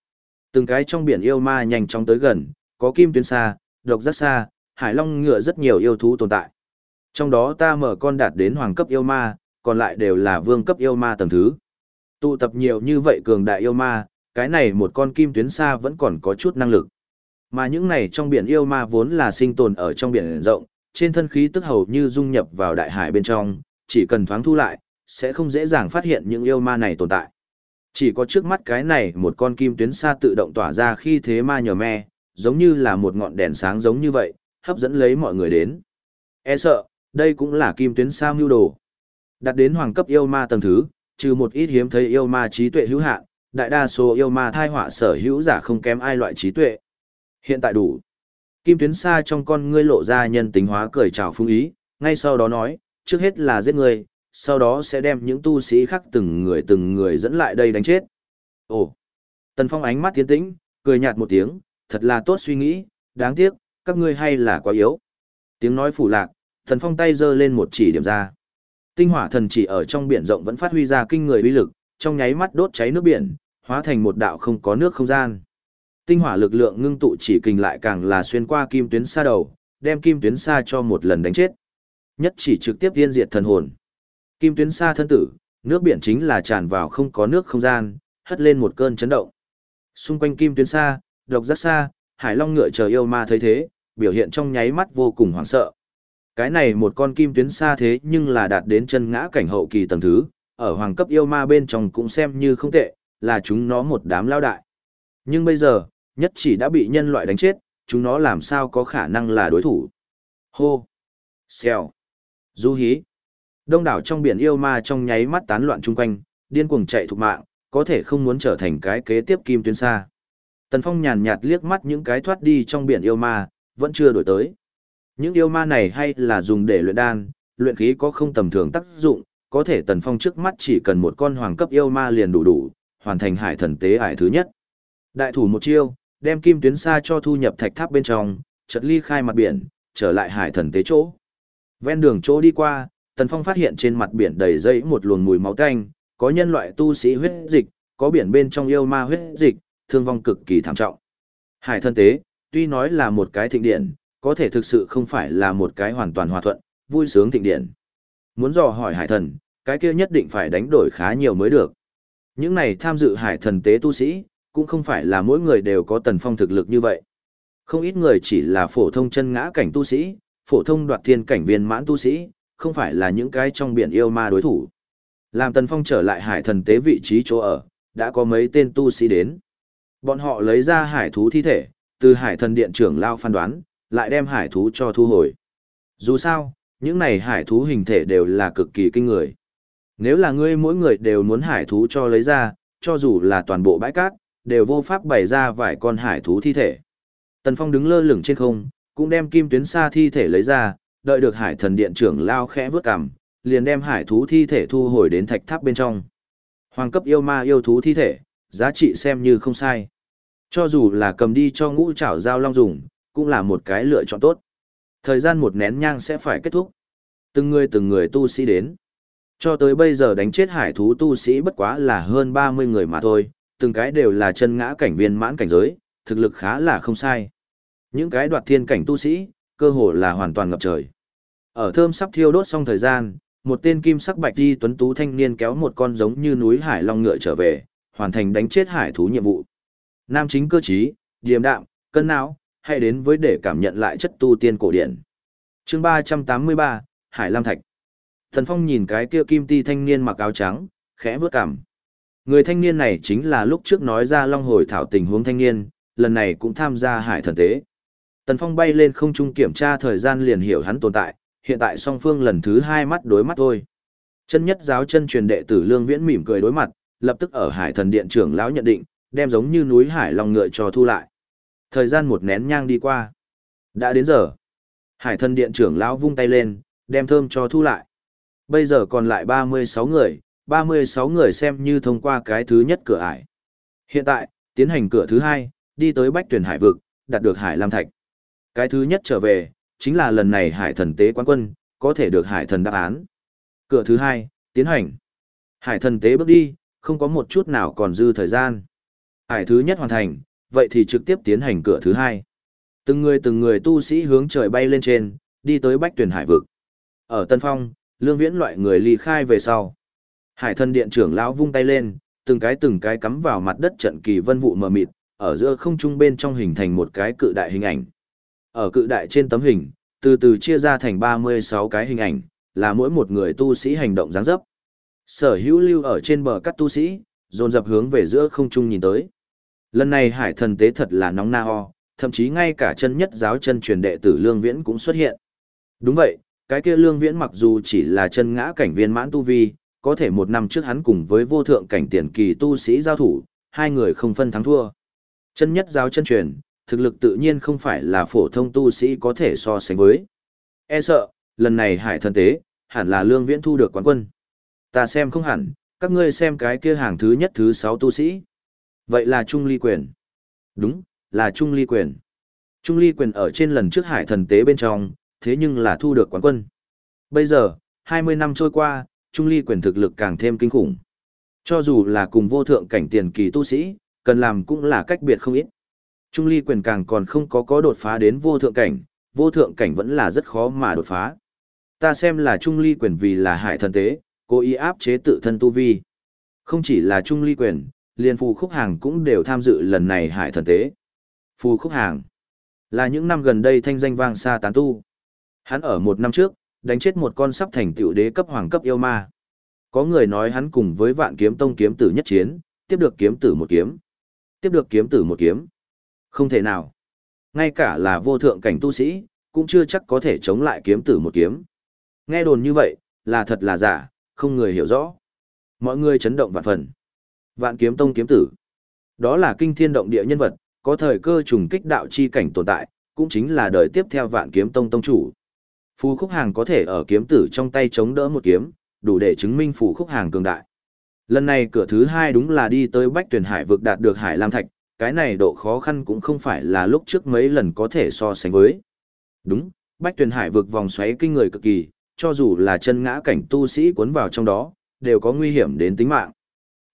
từng cái trong biển yêu ma nhanh chóng tới gần, có kim tuyến xa, độc rất xa, hải long ngựa rất nhiều yêu thú tồn tại. Trong đó ta mở con đạt đến hoàng cấp yêu ma, còn lại đều là vương cấp yêu ma tầng thứ. Tụ tập nhiều như vậy cường đại yêu ma, cái này một con kim tuyến xa vẫn còn có chút năng lực. Mà những này trong biển yêu ma vốn là sinh tồn ở trong biển rộng, trên thân khí tức hầu như dung nhập vào đại hải bên trong, chỉ cần thoáng thu lại, sẽ không dễ dàng phát hiện những yêu ma này tồn tại. Chỉ có trước mắt cái này một con kim tuyến xa tự động tỏa ra khi thế ma nhờ me, giống như là một ngọn đèn sáng giống như vậy, hấp dẫn lấy mọi người đến. E sợ, đây cũng là kim tuyến xa mưu đồ. Đặt đến hoàng cấp yêu ma tầng thứ, trừ một ít hiếm thấy yêu ma trí tuệ hữu hạn, đại đa số yêu ma thai họa sở hữu giả không kém ai loại trí tuệ. Hiện tại đủ. Kim tuyến xa trong con ngươi lộ ra nhân tính hóa cười chào phung ý, ngay sau đó nói, trước hết là giết người, sau đó sẽ đem những tu sĩ khác từng người từng người dẫn lại đây đánh chết. Ồ! Tần Phong ánh mắt tiến tĩnh, cười nhạt một tiếng, thật là tốt suy nghĩ, đáng tiếc, các ngươi hay là quá yếu. Tiếng nói phủ lạc, Tần Phong tay giơ lên một chỉ điểm ra. Tinh hỏa thần chỉ ở trong biển rộng vẫn phát huy ra kinh người uy lực, trong nháy mắt đốt cháy nước biển, hóa thành một đạo không có nước không gian. Tinh hỏa lực lượng ngưng tụ chỉ kình lại càng là xuyên qua kim tuyến xa đầu, đem kim tuyến xa cho một lần đánh chết. Nhất chỉ trực tiếp tiên diệt thần hồn. Kim tuyến xa thân tử, nước biển chính là tràn vào không có nước không gian, hất lên một cơn chấn động. Xung quanh kim tuyến xa, độc giác xa, hải long ngựa chờ yêu ma thấy thế, biểu hiện trong nháy mắt vô cùng hoảng sợ. Cái này một con kim tuyến xa thế nhưng là đạt đến chân ngã cảnh hậu kỳ tầng thứ, ở hoàng cấp yêu ma bên trong cũng xem như không tệ, là chúng nó một đám lao đại. Nhưng bây giờ, nhất chỉ đã bị nhân loại đánh chết, chúng nó làm sao có khả năng là đối thủ. Hô! Xèo! Du hí! Đông đảo trong biển yêu ma trong nháy mắt tán loạn chung quanh, điên cuồng chạy thục mạng, có thể không muốn trở thành cái kế tiếp kim tuyến xa. Tần Phong nhàn nhạt liếc mắt những cái thoát đi trong biển yêu ma, vẫn chưa đổi tới. Những yêu ma này hay là dùng để luyện đan, luyện khí có không tầm thường tác dụng, có thể Tần Phong trước mắt chỉ cần một con hoàng cấp yêu ma liền đủ đủ, hoàn thành hải thần tế ải thứ nhất. Đại thủ một chiêu, đem kim tuyến xa cho thu nhập thạch tháp bên trong, chợt ly khai mặt biển, trở lại hải thần tế chỗ. Ven đường chỗ đi qua, Tần Phong phát hiện trên mặt biển đầy dây một luồng mùi máu tanh, có nhân loại tu sĩ huyết dịch, có biển bên trong yêu ma huyết dịch, thương vong cực kỳ thảm trọng. Hải thần tế, tuy nói là một cái thịnh điện, có thể thực sự không phải là một cái hoàn toàn hòa thuận, vui sướng thịnh điện. Muốn dò hỏi hải thần, cái kia nhất định phải đánh đổi khá nhiều mới được. Những này tham dự hải thần tế tu sĩ, cũng không phải là mỗi người đều có tần phong thực lực như vậy. Không ít người chỉ là phổ thông chân ngã cảnh tu sĩ, phổ thông đoạt thiên cảnh viên mãn tu sĩ, không phải là những cái trong biển yêu ma đối thủ. Làm tần phong trở lại hải thần tế vị trí chỗ ở, đã có mấy tên tu sĩ đến. Bọn họ lấy ra hải thú thi thể, từ hải thần điện trưởng lao phán đoán, lại đem hải thú cho thu hồi. Dù sao, những này hải thú hình thể đều là cực kỳ kinh người. Nếu là ngươi mỗi người đều muốn hải thú cho lấy ra, cho dù là toàn bộ bãi cát, đều vô pháp bày ra vài con hải thú thi thể. Tần Phong đứng lơ lửng trên không, cũng đem kim tuyến xa thi thể lấy ra, đợi được hải thần điện trưởng lao khẽ vướt cằm, liền đem hải thú thi thể thu hồi đến thạch tháp bên trong. Hoàng cấp yêu ma yêu thú thi thể, giá trị xem như không sai. Cho dù là cầm đi cho ngũ trảo giao long dùng, cũng là một cái lựa chọn tốt. Thời gian một nén nhang sẽ phải kết thúc. Từng người từng người tu sĩ đến. Cho tới bây giờ đánh chết hải thú tu sĩ bất quá là hơn 30 người mà thôi, từng cái đều là chân ngã cảnh viên mãn cảnh giới, thực lực khá là không sai. Những cái đoạt thiên cảnh tu sĩ, cơ hồ là hoàn toàn ngập trời. Ở thơm sắp thiêu đốt xong thời gian, một tên kim sắc bạch đi tuấn tú thanh niên kéo một con giống như núi hải long ngựa trở về, hoàn thành đánh chết hải thú nhiệm vụ. Nam chính cơ trí, điềm đạm, cân não, hay đến với để cảm nhận lại chất tu tiên cổ điển. Chương 383, Hải Lam Thạch. Thần Phong nhìn cái kia kim ti thanh niên mặc áo trắng, khẽ vướt cằm. Người thanh niên này chính là lúc trước nói ra long hồi thảo tình huống thanh niên, lần này cũng tham gia hải thần tế. Tần Phong bay lên không trung kiểm tra thời gian liền hiểu hắn tồn tại, hiện tại song phương lần thứ hai mắt đối mắt thôi. Chân nhất giáo chân truyền đệ tử Lương Viễn mỉm cười đối mặt, lập tức ở Hải Thần Điện trưởng lão nhận định, đem giống như núi Hải Long ngựa cho thu lại. Thời gian một nén nhang đi qua. Đã đến giờ. Hải Thần Điện trưởng lão vung tay lên, đem thơm cho thu lại. Bây giờ còn lại 36 người, 36 người xem như thông qua cái thứ nhất cửa ải. Hiện tại, tiến hành cửa thứ hai, đi tới Bách Tuyển Hải vực, đạt được Hải Lam Thạch. Cái thứ nhất trở về, chính là lần này Hải Thần Tế quán quân, có thể được Hải Thần đáp án. Cửa thứ hai, tiến hành. Hải Thần Tế bước đi, không có một chút nào còn dư thời gian. Hải thứ nhất hoàn thành, vậy thì trực tiếp tiến hành cửa thứ hai. Từng người từng người tu sĩ hướng trời bay lên trên, đi tới Bách Tuyển Hải vực. Ở Tân Phong, Lương Viễn loại người ly khai về sau. Hải Thần Điện trưởng lão vung tay lên, từng cái từng cái cắm vào mặt đất trận kỳ vân vụ mờ mịt, ở giữa không trung bên trong hình thành một cái cự đại hình ảnh. Ở cự đại trên tấm hình, từ từ chia ra thành 36 cái hình ảnh, là mỗi một người tu sĩ hành động dáng dấp. Sở hữu lưu ở trên bờ cắt tu sĩ, dồn dập hướng về giữa không trung nhìn tới. Lần này hải thần tế thật là nóng na ho, thậm chí ngay cả chân nhất giáo chân truyền đệ tử Lương Viễn cũng xuất hiện. Đúng vậy, cái kia Lương Viễn mặc dù chỉ là chân ngã cảnh viên mãn tu vi, có thể một năm trước hắn cùng với vô thượng cảnh tiền kỳ tu sĩ giao thủ, hai người không phân thắng thua. Chân nhất giáo chân truyền, thực lực tự nhiên không phải là phổ thông tu sĩ có thể so sánh với. E sợ, lần này hải thần tế, hẳn là lương viễn thu được quán quân. Ta xem không hẳn, các ngươi xem cái kia hàng thứ nhất thứ sáu tu sĩ. Vậy là Trung Ly Quyền. Đúng, là Trung Ly Quyền. Trung Ly Quyền ở trên lần trước hải thần tế bên trong, thế nhưng là thu được quán quân. Bây giờ, 20 năm trôi qua, Trung Ly Quyền thực lực càng thêm kinh khủng. Cho dù là cùng vô thượng cảnh tiền kỳ tu sĩ, cần làm cũng là cách biệt không ít. Trung ly quyền càng còn không có có đột phá đến vô thượng cảnh, vô thượng cảnh vẫn là rất khó mà đột phá. Ta xem là trung ly quyền vì là hải thần tế, cố ý áp chế tự thân tu vi. Không chỉ là trung ly quyền, liền phù khúc hàng cũng đều tham dự lần này hải thần tế. Phù khúc hàng là những năm gần đây thanh danh vang xa tán tu. Hắn ở một năm trước, đánh chết một con sắp thành tiểu đế cấp hoàng cấp yêu ma. Có người nói hắn cùng với vạn kiếm tông kiếm tử nhất chiến, tiếp được kiếm tử một kiếm. Tiếp được kiếm tử một kiếm. Không thể nào. Ngay cả là vô thượng cảnh tu sĩ, cũng chưa chắc có thể chống lại kiếm tử một kiếm. Nghe đồn như vậy, là thật là giả, không người hiểu rõ. Mọi người chấn động vạn phần. Vạn kiếm tông kiếm tử. Đó là kinh thiên động địa nhân vật, có thời cơ trùng kích đạo chi cảnh tồn tại, cũng chính là đời tiếp theo vạn kiếm tông tông chủ. Phù khúc hàng có thể ở kiếm tử trong tay chống đỡ một kiếm, đủ để chứng minh phù khúc hàng cường đại. Lần này cửa thứ hai đúng là đi tới Bách Tuyển Hải vực đạt được Hải Lam Thạch, cái này độ khó khăn cũng không phải là lúc trước mấy lần có thể so sánh với. Đúng, Bách Tuyền Hải vực vòng xoáy kinh người cực kỳ, cho dù là chân ngã cảnh tu sĩ cuốn vào trong đó, đều có nguy hiểm đến tính mạng.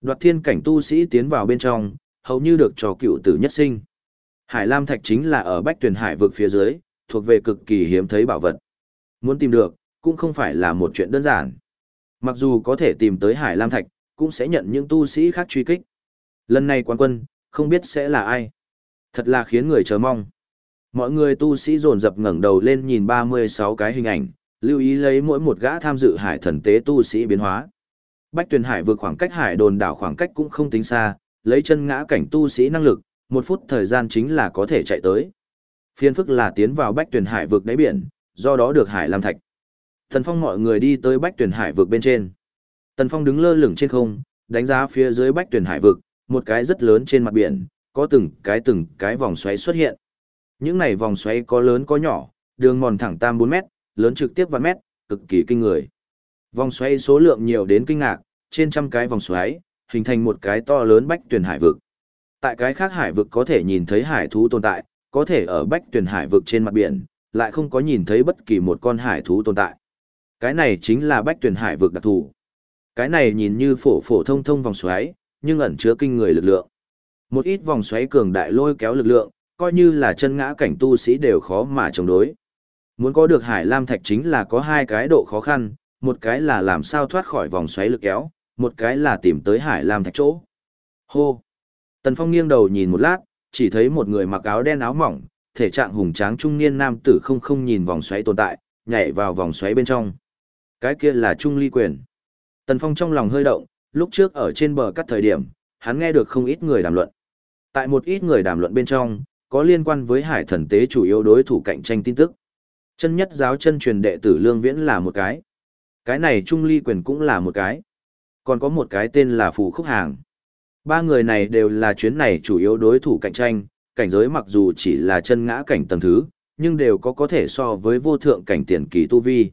Đoạt thiên cảnh tu sĩ tiến vào bên trong, hầu như được cho cựu tử nhất sinh. Hải Lam Thạch chính là ở Bách Tuyền Hải vực phía dưới, thuộc về cực kỳ hiếm thấy bảo vật. Muốn tìm được, cũng không phải là một chuyện đơn giản. Mặc dù có thể tìm tới Hải Lam Thạch, cũng sẽ nhận những tu sĩ khác truy kích. Lần này quan quân, không biết sẽ là ai. Thật là khiến người chờ mong. Mọi người tu sĩ dồn dập ngẩng đầu lên nhìn 36 cái hình ảnh, lưu ý lấy mỗi một gã tham dự hải thần tế tu sĩ biến hóa. Bách Tuyền Hải vượt khoảng cách hải đồn đảo khoảng cách cũng không tính xa, lấy chân ngã cảnh tu sĩ năng lực, một phút thời gian chính là có thể chạy tới. Phiên phức là tiến vào Bách Tuyền Hải vực đáy biển, do đó được hải làm thạch. Tần Phong mọi người đi tới Bách tuyển Hải vực bên trên. Tần Phong đứng lơ lửng trên không, đánh giá phía dưới Bách tuyển Hải vực, một cái rất lớn trên mặt biển, có từng cái từng cái vòng xoáy xuất hiện. Những này vòng xoáy có lớn có nhỏ, đường mòn thẳng tam 4 mét, lớn trực tiếp vạn mét, cực kỳ kinh người. Vòng xoáy số lượng nhiều đến kinh ngạc, trên trăm cái vòng xoáy, hình thành một cái to lớn bách tuyển hải vực. Tại cái khác hải vực có thể nhìn thấy hải thú tồn tại, có thể ở bách tuyển hải vực trên mặt biển, lại không có nhìn thấy bất kỳ một con hải thú tồn tại. Cái này chính là bách tuyển hải vực đặc thù. Cái này nhìn như phổ phổ thông thông vòng xoáy, nhưng ẩn chứa kinh người lực lượng. Một ít vòng xoáy cường đại lôi kéo lực lượng, coi như là chân ngã cảnh tu sĩ đều khó mà chống đối. Muốn có được Hải Lam Thạch chính là có hai cái độ khó khăn, một cái là làm sao thoát khỏi vòng xoáy lực kéo, một cái là tìm tới Hải Lam Thạch chỗ. Hô! Tần Phong nghiêng đầu nhìn một lát, chỉ thấy một người mặc áo đen áo mỏng, thể trạng hùng tráng trung niên nam tử không không nhìn vòng xoáy tồn tại, nhảy vào vòng xoáy bên trong. Cái kia là Trung Ly Quyền. Tần Phong trong lòng hơi động, lúc trước ở trên bờ cắt thời điểm, hắn nghe được không ít người đàm luận. Tại một ít người đàm luận bên trong, có liên quan với hải thần tế chủ yếu đối thủ cạnh tranh tin tức. Chân nhất giáo chân truyền đệ tử Lương Viễn là một cái. Cái này Trung Ly Quyền cũng là một cái. Còn có một cái tên là Phù Khúc Hàng. Ba người này đều là chuyến này chủ yếu đối thủ cạnh tranh, cảnh giới mặc dù chỉ là chân ngã cảnh tầng thứ, nhưng đều có có thể so với vô thượng cảnh tiền kỳ tu vi.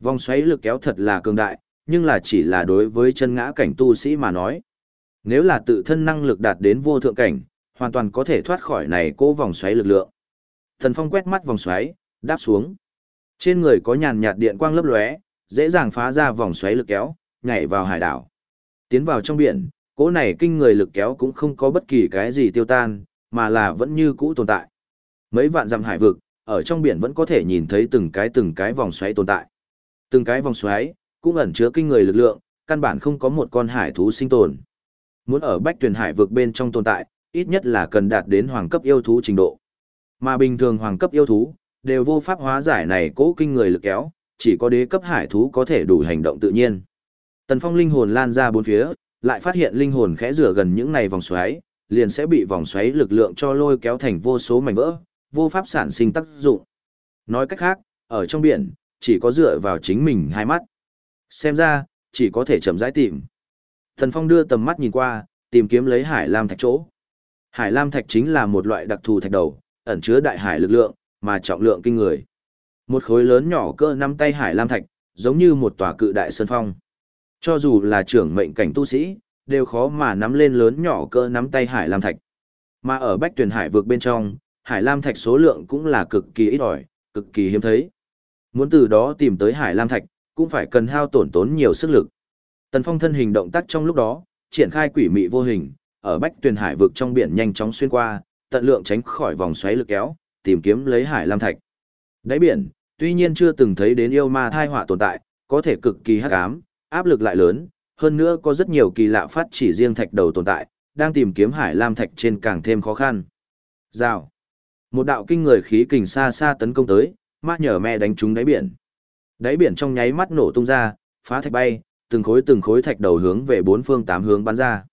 Vòng xoáy lực kéo thật là cường đại, nhưng là chỉ là đối với chân ngã cảnh tu sĩ mà nói. Nếu là tự thân năng lực đạt đến vô thượng cảnh, hoàn toàn có thể thoát khỏi này cố vòng xoáy lực lượng. Thần Phong quét mắt vòng xoáy, đáp xuống. Trên người có nhàn nhạt điện quang lấp lóe, dễ dàng phá ra vòng xoáy lực kéo, nhảy vào hải đảo. Tiến vào trong biển, cỗ này kinh người lực kéo cũng không có bất kỳ cái gì tiêu tan, mà là vẫn như cũ tồn tại. Mấy vạn dặm hải vực, ở trong biển vẫn có thể nhìn thấy từng cái từng cái vòng xoáy tồn tại. Từng cái vòng xoáy, cũng ẩn chứa kinh người lực lượng, căn bản không có một con hải thú sinh tồn. Muốn ở bách tuyển hải vực bên trong tồn tại, ít nhất là cần đạt đến hoàng cấp yêu thú trình độ. Mà bình thường hoàng cấp yêu thú, đều vô pháp hóa giải này cố kinh người lực kéo, chỉ có đế cấp hải thú có thể đủ hành động tự nhiên. Tần Phong linh hồn lan ra bốn phía, lại phát hiện linh hồn khẽ rửa gần những này vòng xoáy, liền sẽ bị vòng xoáy lực lượng cho lôi kéo thành vô số mảnh vỡ, vô pháp sản sinh tác dụng. Nói cách khác, ở trong biển, chỉ có dựa vào chính mình hai mắt. Xem ra, chỉ có thể chậm rãi tìm. Thần Phong đưa tầm mắt nhìn qua, tìm kiếm lấy Hải Lam Thạch chỗ. Hải Lam Thạch chính là một loại đặc thù thạch đầu, ẩn chứa đại hải lực lượng, mà trọng lượng kinh người. Một khối lớn nhỏ cỡ nắm tay Hải Lam Thạch, giống như một tòa cự đại sơn phong. Cho dù là trưởng mệnh cảnh tu sĩ, đều khó mà nắm lên lớn nhỏ cỡ nắm tay Hải Lam Thạch. Mà ở Bách Tuyền Hải vượt bên trong, Hải Lam Thạch số lượng cũng là cực kỳ ít ỏi, cực kỳ hiếm thấy. Muốn từ đó tìm tới Hải Lam Thạch, cũng phải cần hao tổn tốn nhiều sức lực. Tần Phong thân hình động tác trong lúc đó, triển khai quỷ mị vô hình, ở Bách Tuyền Hải vực trong biển nhanh chóng xuyên qua, tận lượng tránh khỏi vòng xoáy lực kéo, tìm kiếm lấy Hải Lam Thạch. Đáy biển, tuy nhiên chưa từng thấy đến yêu ma thai họa tồn tại, có thể cực kỳ hắc ám, áp lực lại lớn, hơn nữa có rất nhiều kỳ lạ phát chỉ riêng thạch đầu tồn tại, đang tìm kiếm Hải Lam Thạch trên càng thêm khó khăn. Rào. Một đạo kinh người khí kình xa xa tấn công tới, mát nhở mẹ đánh trúng đáy biển. Đáy biển trong nháy mắt nổ tung ra, phá thạch bay, từng khối từng khối thạch đầu hướng về bốn phương tám hướng bắn ra.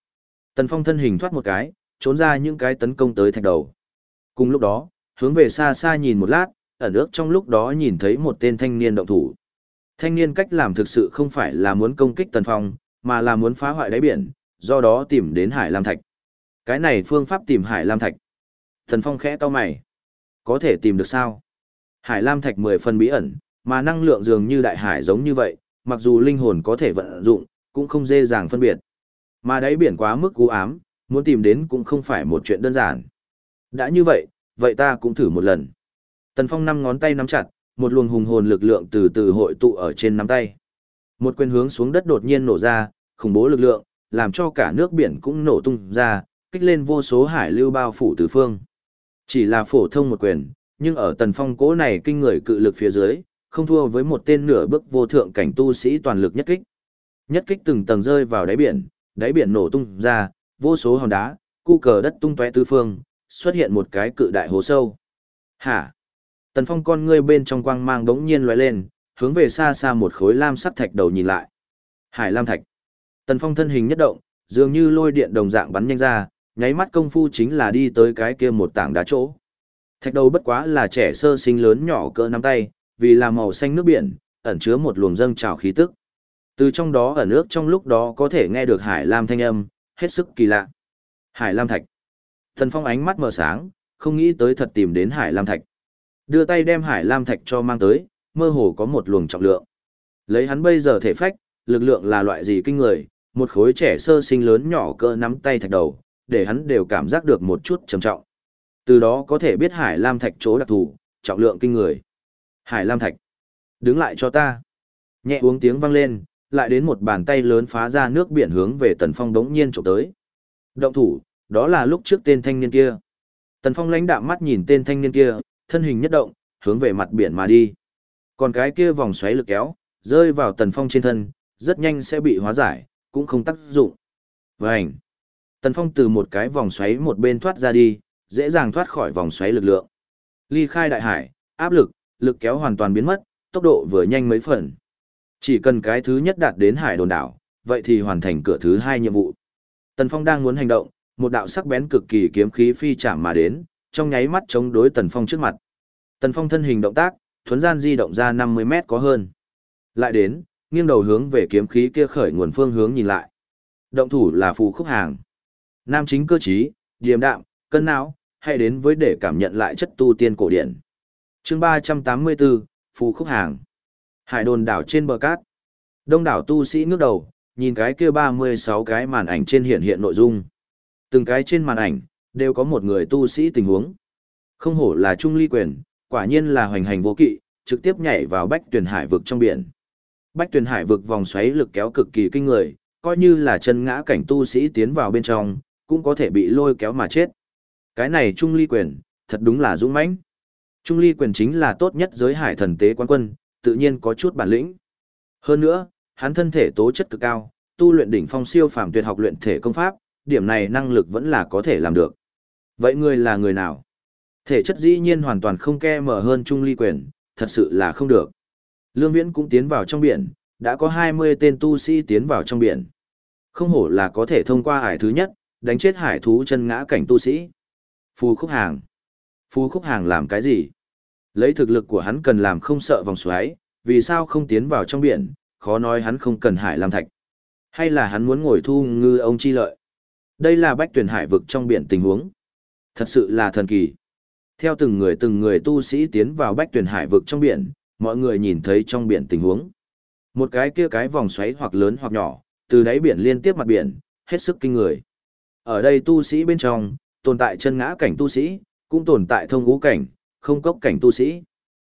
Tần Phong thân hình thoát một cái, trốn ra những cái tấn công tới thạch đầu. Cùng lúc đó, hướng về xa xa nhìn một lát, ở nước trong lúc đó nhìn thấy một tên thanh niên động thủ. Thanh niên cách làm thực sự không phải là muốn công kích Tần Phong, mà là muốn phá hoại đáy biển, do đó tìm đến Hải Lam Thạch. Cái này phương pháp tìm Hải Lam Thạch. Thần Phong khẽ to mày. Có thể tìm được sao? Hải Lam Thạch mười phần bí ẩn, mà năng lượng dường như đại hải giống như vậy, mặc dù linh hồn có thể vận dụng, cũng không dễ dàng phân biệt. Mà đáy biển quá mức cú ám, muốn tìm đến cũng không phải một chuyện đơn giản. Đã như vậy, vậy ta cũng thử một lần. Tần Phong năm ngón tay nắm chặt, một luồng hùng hồn lực lượng từ từ hội tụ ở trên nắm tay. Một quyền hướng xuống đất đột nhiên nổ ra, khủng bố lực lượng, làm cho cả nước biển cũng nổ tung ra, kích lên vô số hải lưu bao phủ tứ phương. Chỉ là phổ thông một quyền, nhưng ở tần phong cố này kinh người cự lực phía dưới, không thua với một tên nửa bước vô thượng cảnh tu sĩ toàn lực nhất kích. Nhất kích từng tầng rơi vào đáy biển, đáy biển nổ tung ra, vô số hòn đá, cu cờ đất tung tóe tứ phương, xuất hiện một cái cự đại hố sâu. Hả? Tần Phong con ngươi bên trong quang mang đống nhiên lóe lên, hướng về xa xa một khối lam sắt thạch đầu nhìn lại. Hải lam thạch. Tần Phong thân hình nhất động, dường như lôi điện đồng dạng bắn nhanh ra, nháy mắt công phu chính là đi tới cái kia một tảng đá chỗ. Thạch đầu bất quá là trẻ sơ sinh lớn nhỏ cỡ nắm tay, vì là màu xanh nước biển, ẩn chứa một luồng dâng trào khí tức. Từ trong đó ở nước trong lúc đó có thể nghe được hải lam thanh âm, hết sức kỳ lạ. Hải lam thạch. Thần Phong ánh mắt mở sáng, không nghĩ tới thật tìm đến hải lam thạch. Đưa tay đem hải lam thạch cho mang tới, mơ hồ có một luồng trọng lượng. Lấy hắn bây giờ thể phách, lực lượng là loại gì kinh người, một khối trẻ sơ sinh lớn nhỏ cỡ nắm tay thạch đầu, để hắn đều cảm giác được một chút trầm trọng. Từ đó có thể biết Hải Lam Thạch chỗ đặc thù, trọng lượng kinh người. Hải Lam Thạch, đứng lại cho ta. Nhẹ uống tiếng vang lên, lại đến một bàn tay lớn phá ra nước biển hướng về Tần Phong đống nhiên chụp tới. Động thủ, đó là lúc trước tên thanh niên kia. Tần Phong lãnh đạm mắt nhìn tên thanh niên kia, thân hình nhất động, hướng về mặt biển mà đi. Còn cái kia vòng xoáy lực kéo, rơi vào Tần Phong trên thân, rất nhanh sẽ bị hóa giải, cũng không tác dụng. Vành. Tần Phong từ một cái vòng xoáy một bên thoát ra đi, dễ dàng thoát khỏi vòng xoáy lực lượng. Ly khai đại hải, áp lực, lực kéo hoàn toàn biến mất, tốc độ vừa nhanh mấy phần. Chỉ cần cái thứ nhất đạt đến hải đồn đảo, vậy thì hoàn thành cửa thứ hai nhiệm vụ. Tần Phong đang muốn hành động, một đạo sắc bén cực kỳ kiếm khí phi chạm mà đến, trong nháy mắt chống đối Tần Phong trước mặt. Tần Phong thân hình động tác, thuấn gian di động ra 50 mét có hơn. Lại đến, nghiêng đầu hướng về kiếm khí kia khởi nguồn phương hướng nhìn lại. Động thủ là phù khúc hàng. Nam chính cơ trí, điềm đạm, cân não, hay đến với để cảm nhận lại chất tu tiên cổ điển. Chương 384, phù khúc hàng. Hải đồn đảo trên bờ cát. Đông đảo tu sĩ ngước đầu, nhìn cái kia 36 cái màn ảnh trên hiện hiện nội dung. Từng cái trên màn ảnh, đều có một người tu sĩ tình huống. Không hổ là trung ly quyền, quả nhiên là hoành hành vô kỵ, trực tiếp nhảy vào bách tuyển hải vực trong biển. Bách tuyển hải vực vòng xoáy lực kéo cực kỳ kinh người, coi như là chân ngã cảnh tu sĩ tiến vào bên trong, cũng có thể bị lôi kéo mà chết. Cái này trung ly quyền, thật đúng là dũng mãnh. Trung ly quyền chính là tốt nhất giới hải thần tế quan quân, tự nhiên có chút bản lĩnh. Hơn nữa, hắn thân thể tố chất cực cao, tu luyện đỉnh phong siêu phàm tuyệt học luyện thể công pháp, điểm này năng lực vẫn là có thể làm được. Vậy người là người nào? Thể chất dĩ nhiên hoàn toàn không ke mở hơn Trung Ly Quyền, thật sự là không được. Lương Viễn cũng tiến vào trong biển, đã có 20 tên tu sĩ tiến vào trong biển. Không hổ là có thể thông qua hải thứ nhất, đánh chết hải thú chân ngã cảnh tu sĩ. Phù Khúc Hàng. Phù Khúc Hàng làm cái gì? Lấy thực lực của hắn cần làm không sợ vòng xoáy, vì sao không tiến vào trong biển, khó nói hắn không cần hải làm thạch. Hay là hắn muốn ngồi thu ngư ông chi lợi. Đây là bách tuyển hải vực trong biển tình huống. Thật sự là thần kỳ. Theo từng người từng người tu sĩ tiến vào bách tuyển hải vực trong biển, mọi người nhìn thấy trong biển tình huống. Một cái kia cái vòng xoáy hoặc lớn hoặc nhỏ, từ đáy biển liên tiếp mặt biển, hết sức kinh người. Ở đây tu sĩ bên trong, tồn tại chân ngã cảnh tu sĩ, cũng tồn tại thông ngũ cảnh, không cốc cảnh tu sĩ.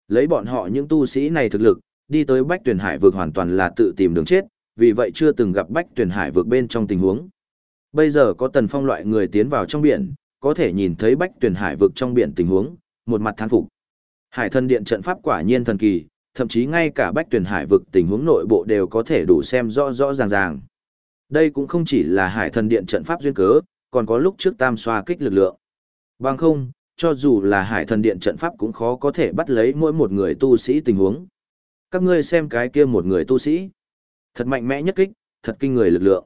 Lấy bọn họ những tu sĩ này thực lực, đi tới bách tuyển hải vực hoàn toàn là tự tìm đường chết, vì vậy chưa từng gặp bách tuyển hải vực bên trong tình huống. Bây giờ có tần phong loại người tiến vào trong biển, có thể nhìn thấy bách tuyển hải vực trong biển tình huống, một mặt thán phục. Hải thần điện trận pháp quả nhiên thần kỳ, thậm chí ngay cả bách tuyển hải vực tình huống nội bộ đều có thể đủ xem rõ rõ ràng ràng. Đây cũng không chỉ là hải thần điện trận pháp duyên cớ, còn có lúc trước tam xoa kích lực lượng. Bằng không, cho dù là hải thần điện trận pháp cũng khó có thể bắt lấy mỗi một người tu sĩ tình huống. Các ngươi xem cái kia một người tu sĩ. Thật mạnh mẽ nhất kích, thật kinh người lực lượng.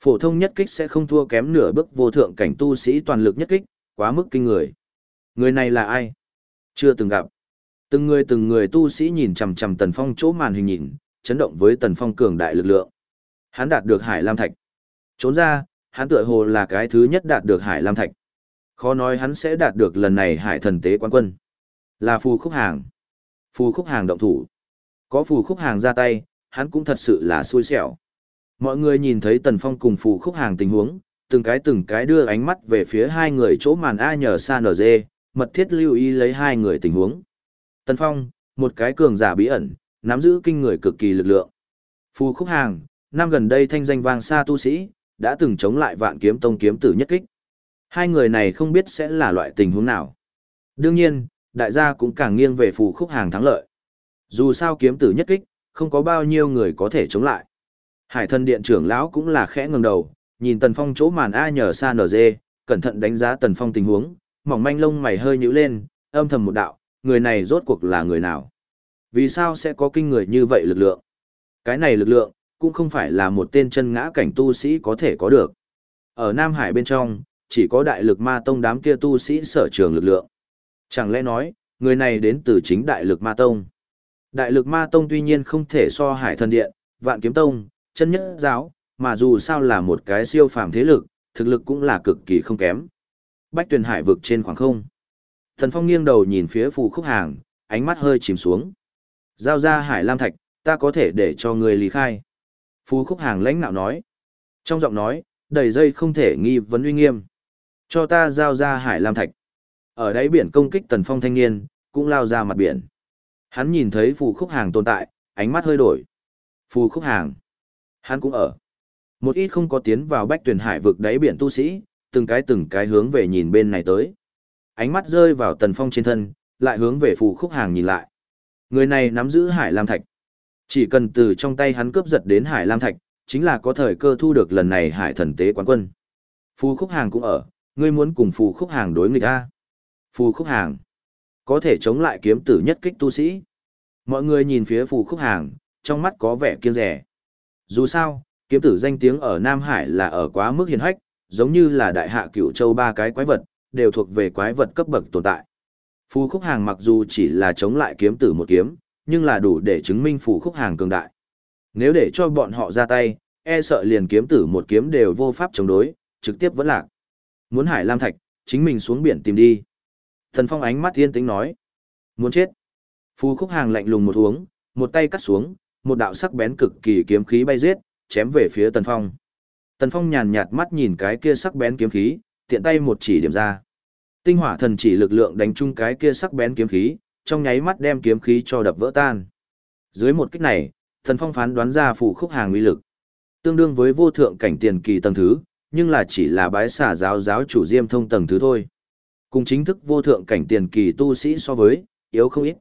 Phổ thông nhất kích sẽ không thua kém nửa bước vô thượng cảnh tu sĩ toàn lực nhất kích, quá mức kinh người. Người này là ai? Chưa từng gặp. Từng người từng người tu sĩ nhìn chằm chằm Tần Phong chỗ màn hình nhìn, chấn động với Tần Phong cường đại lực lượng. Hắn đạt được Hải Lam Thạch. Trốn ra, hắn tựa hồ là cái thứ nhất đạt được Hải Lam Thạch. Khó nói hắn sẽ đạt được lần này Hải Thần Tế quán quân. Là phù khúc hàng. Phù khúc hàng động thủ. Có phù khúc hàng ra tay, hắn cũng thật sự là xui xẻo. Mọi người nhìn thấy Tần Phong cùng phù khúc hàng tình huống, từng cái từng cái đưa ánh mắt về phía hai người chỗ màn A nhờ xa nở dê, mật thiết lưu ý lấy hai người tình huống. Tần Phong, một cái cường giả bí ẩn, nắm giữ kinh người cực kỳ lực lượng. Phù khúc hàng, năm gần đây thanh danh vang xa tu sĩ, đã từng chống lại vạn kiếm tông kiếm tử nhất kích. Hai người này không biết sẽ là loại tình huống nào. Đương nhiên, đại gia cũng càng nghiêng về phù khúc hàng thắng lợi. Dù sao kiếm tử nhất kích, không có bao nhiêu người có thể chống lại. Hải thần điện trưởng lão cũng là khẽ ngẩng đầu, nhìn Tần Phong chỗ màn A nhờ xa nở dê, cẩn thận đánh giá Tần Phong tình huống, mỏng manh lông mày hơi nhíu lên, âm thầm một đạo, người này rốt cuộc là người nào? Vì sao sẽ có kinh người như vậy lực lượng? Cái này lực lượng, cũng không phải là một tên chân ngã cảnh tu sĩ có thể có được. Ở Nam Hải bên trong, chỉ có đại lực ma tông đám kia tu sĩ sở trường lực lượng. Chẳng lẽ nói, người này đến từ chính đại lực ma tông? Đại lực ma tông tuy nhiên không thể so hải thần điện, vạn kiếm tông, chân nhất giáo, mà dù sao là một cái siêu phàm thế lực, thực lực cũng là cực kỳ không kém. Bách tuyển hải vực trên khoảng không. Thần Phong nghiêng đầu nhìn phía phù khúc hàng, ánh mắt hơi chìm xuống. Giao ra hải lam thạch, ta có thể để cho người lý khai. Phù khúc hàng lãnh nạo nói. Trong giọng nói, đầy dây không thể nghi vấn uy nghiêm. Cho ta giao ra hải lam thạch. Ở đáy biển công kích tần phong thanh niên, cũng lao ra mặt biển. Hắn nhìn thấy phù khúc hàng tồn tại, ánh mắt hơi đổi. Phù khúc hàng. Hắn cũng ở. Một ít không có tiến vào bách tuyển hải vực đáy biển tu sĩ, từng cái từng cái hướng về nhìn bên này tới. Ánh mắt rơi vào tần phong trên thân, lại hướng về phù khúc hàng nhìn lại. Người này nắm giữ hải lam thạch. Chỉ cần từ trong tay hắn cướp giật đến hải lam thạch, chính là có thời cơ thu được lần này hải thần tế quán quân. Phù khúc hàng cũng ở, ngươi muốn cùng phù khúc hàng đối nghịch a Phù khúc hàng có thể chống lại kiếm tử nhất kích tu sĩ. Mọi người nhìn phía phù khúc hàng, trong mắt có vẻ kiêng rẻ. Dù sao, kiếm tử danh tiếng ở Nam Hải là ở quá mức hiền hách, giống như là đại hạ cửu châu ba cái quái vật, đều thuộc về quái vật cấp bậc tồn tại. Phù khúc hàng mặc dù chỉ là chống lại kiếm tử một kiếm, nhưng là đủ để chứng minh phù khúc hàng cường đại. Nếu để cho bọn họ ra tay, e sợ liền kiếm tử một kiếm đều vô pháp chống đối, trực tiếp vẫn lạc. Muốn hải lam thạch, chính mình xuống biển tìm đi. Thần Phong ánh mắt thiên tính nói. Muốn chết. Phù khúc hàng lạnh lùng một uống, một tay cắt xuống, một đạo sắc bén cực kỳ kiếm khí bay giết, chém về phía Tần Phong. Tần Phong nhàn nhạt mắt nhìn cái kia sắc bén kiếm khí, tiện tay một chỉ điểm ra. Tinh hỏa thần chỉ lực lượng đánh chung cái kia sắc bén kiếm khí, trong nháy mắt đem kiếm khí cho đập vỡ tan. Dưới một kích này, Tần Phong phán đoán ra phụ khúc hàng uy lực. Tương đương với vô thượng cảnh tiền kỳ tầng thứ, nhưng là chỉ là bái xả giáo giáo chủ diêm thông tầng thứ thôi. Cùng chính thức vô thượng cảnh tiền kỳ tu sĩ so với, yếu không ít.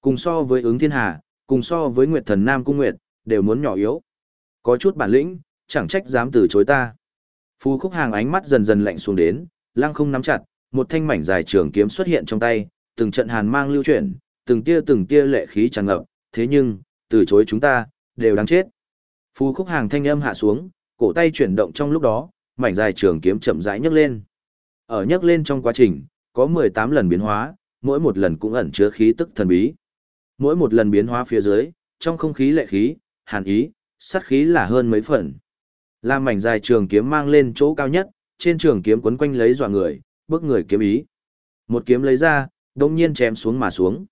Cùng so với ứng thiên hà, cùng so với nguyệt thần nam cung nguyệt, đều muốn nhỏ yếu. Có chút bản lĩnh, chẳng trách dám từ chối ta. Phù khúc hàng ánh mắt dần dần lạnh xuống đến, lăng không nắm chặt, một thanh mảnh dài trường kiếm xuất hiện trong tay, từng trận hàn mang lưu chuyển, từng tia từng tia lệ khí tràn ngập, thế nhưng, từ chối chúng ta, đều đáng chết. Phù khúc hàng thanh âm hạ xuống, cổ tay chuyển động trong lúc đó, mảnh dài trường kiếm chậm rãi nhấc lên. Ở nhấc lên trong quá trình, có 18 lần biến hóa, mỗi một lần cũng ẩn chứa khí tức thần bí. Mỗi một lần biến hóa phía dưới, trong không khí lệ khí, hàn ý, sát khí là hơn mấy phần. Làm mảnh dài trường kiếm mang lên chỗ cao nhất, trên trường kiếm quấn quanh lấy dọa người, bước người kiếm ý. Một kiếm lấy ra, đông nhiên chém xuống mà xuống.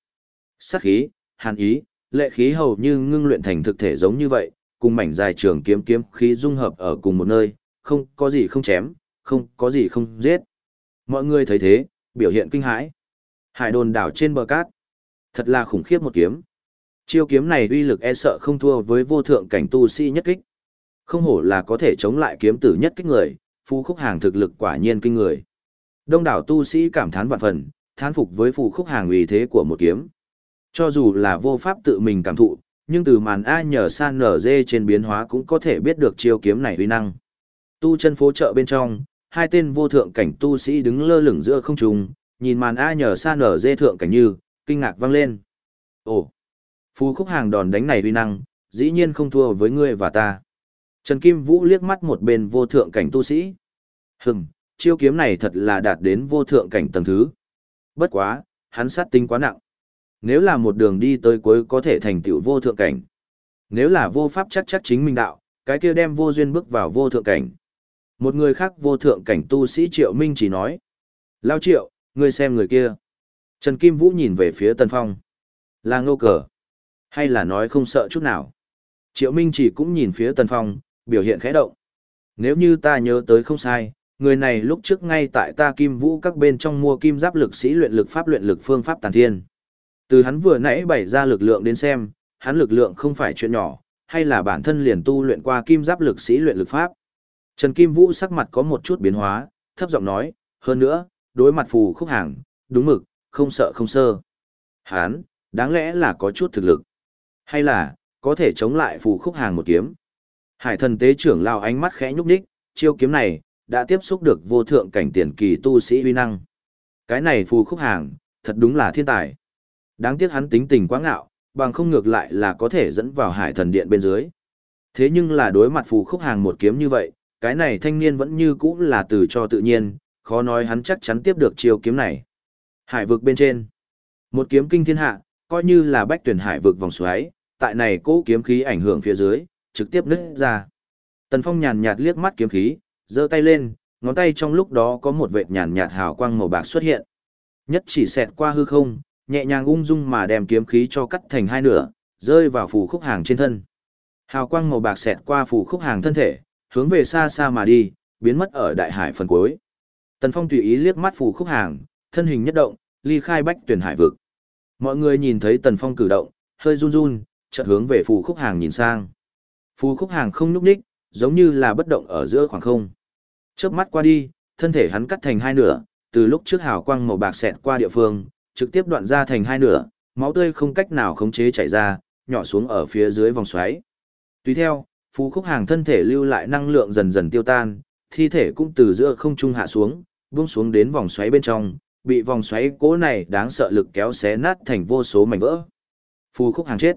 Sát khí, hàn ý, lệ khí hầu như ngưng luyện thành thực thể giống như vậy, cùng mảnh dài trường kiếm kiếm khí dung hợp ở cùng một nơi, không có gì không chém, không có gì không giết. Mọi người thấy thế, biểu hiện kinh hãi. Hải đồn đảo trên bờ cát. Thật là khủng khiếp một kiếm. Chiêu kiếm này uy lực e sợ không thua với vô thượng cảnh tu sĩ nhất kích. Không hổ là có thể chống lại kiếm tử nhất kích người, phù khúc hàng thực lực quả nhiên kinh người. Đông đảo tu sĩ cảm thán vạn phần, thán phục với phù khúc hàng uy thế của một kiếm. Cho dù là vô pháp tự mình cảm thụ, nhưng từ màn A nhờ san nở dê trên biến hóa cũng có thể biết được chiêu kiếm này uy năng. Tu chân phố chợ bên trong, hai tên vô thượng cảnh tu sĩ đứng lơ lửng giữa không trung, nhìn màn A nhờ san nở dê thượng cảnh như, kinh ngạc vang lên. Ồ, phù khúc hàng đòn đánh này uy năng, dĩ nhiên không thua với ngươi và ta. Trần Kim Vũ liếc mắt một bên vô thượng cảnh tu sĩ. Hừm, chiêu kiếm này thật là đạt đến vô thượng cảnh tầng thứ. Bất quá, hắn sát tinh quá nặng. Nếu là một đường đi tới cuối có thể thành tựu vô thượng cảnh. Nếu là vô pháp chắc chắc chính minh đạo, cái kia đem vô duyên bước vào vô thượng cảnh. Một người khác vô thượng cảnh tu sĩ Triệu Minh chỉ nói. Lao Triệu, ngươi xem người kia. Trần Kim Vũ nhìn về phía Tần Phong. Là ngô cờ. Hay là nói không sợ chút nào. Triệu Minh chỉ cũng nhìn phía Tần Phong, biểu hiện khẽ động. Nếu như ta nhớ tới không sai, người này lúc trước ngay tại ta Kim Vũ các bên trong mua kim giáp lực sĩ luyện lực pháp luyện lực phương pháp tàn thiên. Từ hắn vừa nãy bày ra lực lượng đến xem, hắn lực lượng không phải chuyện nhỏ, hay là bản thân liền tu luyện qua kim giáp lực sĩ luyện lực pháp. Trần Kim Vũ sắc mặt có một chút biến hóa, thấp giọng nói, hơn nữa, đối mặt phù khúc hàng, đúng mực, không sợ không sơ. Hán, đáng lẽ là có chút thực lực. Hay là, có thể chống lại phù khúc hàng một kiếm. Hải thần tế trưởng lao ánh mắt khẽ nhúc đích, chiêu kiếm này, đã tiếp xúc được vô thượng cảnh tiền kỳ tu sĩ uy năng. Cái này phù khúc hàng, thật đúng là thiên tài. Đáng tiếc hắn tính tình quá ngạo, bằng không ngược lại là có thể dẫn vào hải thần điện bên dưới. Thế nhưng là đối mặt phù khúc hàng một kiếm như vậy, cái này thanh niên vẫn như cũ là từ cho tự nhiên, khó nói hắn chắc chắn tiếp được chiêu kiếm này. Hải vực bên trên, một kiếm kinh thiên hạ, coi như là bách tuyển hải vực vòng xoáy, tại này cố kiếm khí ảnh hưởng phía dưới, trực tiếp nứt ra. Tần Phong nhàn nhạt liếc mắt kiếm khí, giơ tay lên, ngón tay trong lúc đó có một vệt nhàn nhạt hào quang màu bạc xuất hiện. Nhất chỉ xẹt qua hư không, nhẹ nhàng ung dung mà đem kiếm khí cho cắt thành hai nửa, rơi vào phù khúc hàng trên thân. Hào quang màu bạc xẹt qua phù khúc hàng thân thể, hướng về xa xa mà đi, biến mất ở đại hải phần cuối. Tần Phong tùy ý liếc mắt phù khúc hàng, thân hình nhất động, ly khai bách tuyển hải vực. Mọi người nhìn thấy Tần Phong cử động, hơi run run, chợt hướng về phù khúc hàng nhìn sang. Phù khúc hàng không nhúc nhích, giống như là bất động ở giữa khoảng không. Chớp mắt qua đi, thân thể hắn cắt thành hai nửa, từ lúc trước hào quang màu bạc xẹt qua địa phương, trực tiếp đoạn ra thành hai nửa, máu tươi không cách nào khống chế chảy ra, nhỏ xuống ở phía dưới vòng xoáy. Tùy theo, phù khúc hàng thân thể lưu lại năng lượng dần dần tiêu tan, thi thể cũng từ giữa không trung hạ xuống, buông xuống đến vòng xoáy bên trong, bị vòng xoáy cố này đáng sợ lực kéo xé nát thành vô số mảnh vỡ. Phù khúc hàng chết.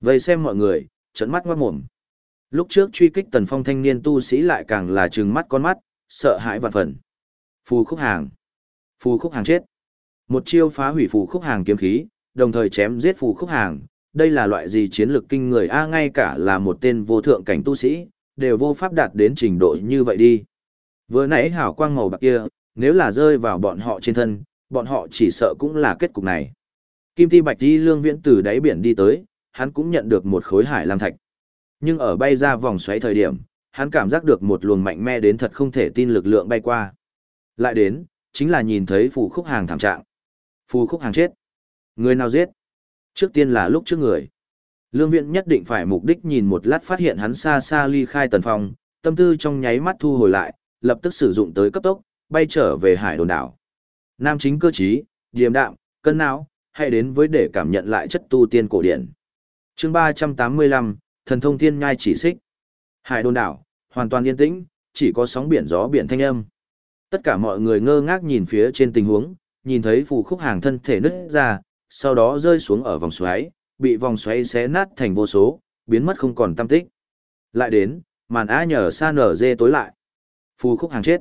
Vây xem mọi người, trận mắt ngoát mồm. Lúc trước truy kích tần phong thanh niên tu sĩ lại càng là trừng mắt con mắt, sợ hãi vạn phần. Phù khúc hàng. Phù khúc hàng chết. Một chiêu phá hủy phù khúc hàng kiếm khí, đồng thời chém giết phù khúc hàng. Đây là loại gì chiến lược kinh người a ngay cả là một tên vô thượng cảnh tu sĩ, đều vô pháp đạt đến trình độ như vậy đi. Vừa nãy hảo quang màu bạc kia, nếu là rơi vào bọn họ trên thân, bọn họ chỉ sợ cũng là kết cục này. Kim Ti Bạch Di Lương Viễn từ đáy biển đi tới, hắn cũng nhận được một khối hải lam thạch. Nhưng ở bay ra vòng xoáy thời điểm, hắn cảm giác được một luồng mạnh mẽ đến thật không thể tin lực lượng bay qua. Lại đến, chính là nhìn thấy phù khúc hàng thảm trạng. Phù khúc hàng chết. Người nào giết? Trước tiên là lúc trước người. Lương Viễn nhất định phải mục đích nhìn một lát phát hiện hắn xa xa ly khai tần phòng, tâm tư trong nháy mắt thu hồi lại, lập tức sử dụng tới cấp tốc, bay trở về hải đồn đảo. Nam chính cơ trí, điềm đạm, cân não, hãy đến với để cảm nhận lại chất tu tiên cổ điển. Chương 385, Thần thông thiên nhai chỉ xích. Hải đồn đảo, hoàn toàn yên tĩnh, chỉ có sóng biển gió biển thanh âm. Tất cả mọi người ngơ ngác nhìn phía trên tình huống, nhìn thấy phù khúc hàng thân thể nứt ra, sau đó rơi xuống ở vòng xoáy, bị vòng xoáy xé nát thành vô số, biến mất không còn tâm tích. Lại đến, màn á nhờ xa nở dê tối lại. Phù khúc hàng chết.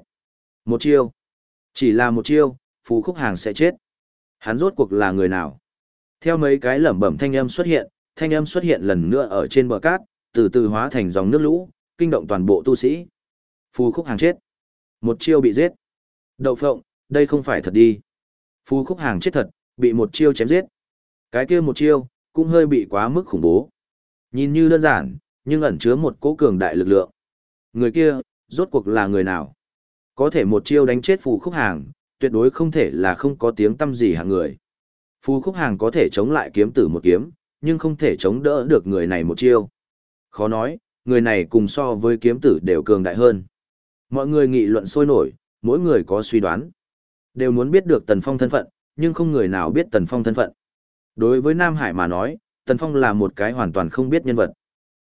Một chiêu. Chỉ là một chiêu, phù khúc hàng sẽ chết. Hắn rốt cuộc là người nào? Theo mấy cái lẩm bẩm thanh âm xuất hiện, thanh âm xuất hiện lần nữa ở trên bờ cát, từ từ hóa thành dòng nước lũ, kinh động toàn bộ tu sĩ. Phù khúc hàng chết. Một chiêu bị giết. Đậu phộng, đây không phải thật đi. Phù khúc hàng chết thật, bị một chiêu chém giết. Cái kia một chiêu, cũng hơi bị quá mức khủng bố. Nhìn như đơn giản, nhưng ẩn chứa một cố cường đại lực lượng. Người kia, rốt cuộc là người nào? Có thể một chiêu đánh chết phù khúc hàng, tuyệt đối không thể là không có tiếng tâm gì hạng người. Phù khúc hàng có thể chống lại kiếm tử một kiếm, nhưng không thể chống đỡ được người này một chiêu. Khó nói, người này cùng so với kiếm tử đều cường đại hơn. Mọi người nghị luận sôi nổi, mỗi người có suy đoán. Đều muốn biết được Tần Phong thân phận, nhưng không người nào biết Tần Phong thân phận. Đối với Nam Hải mà nói, Tần Phong là một cái hoàn toàn không biết nhân vật.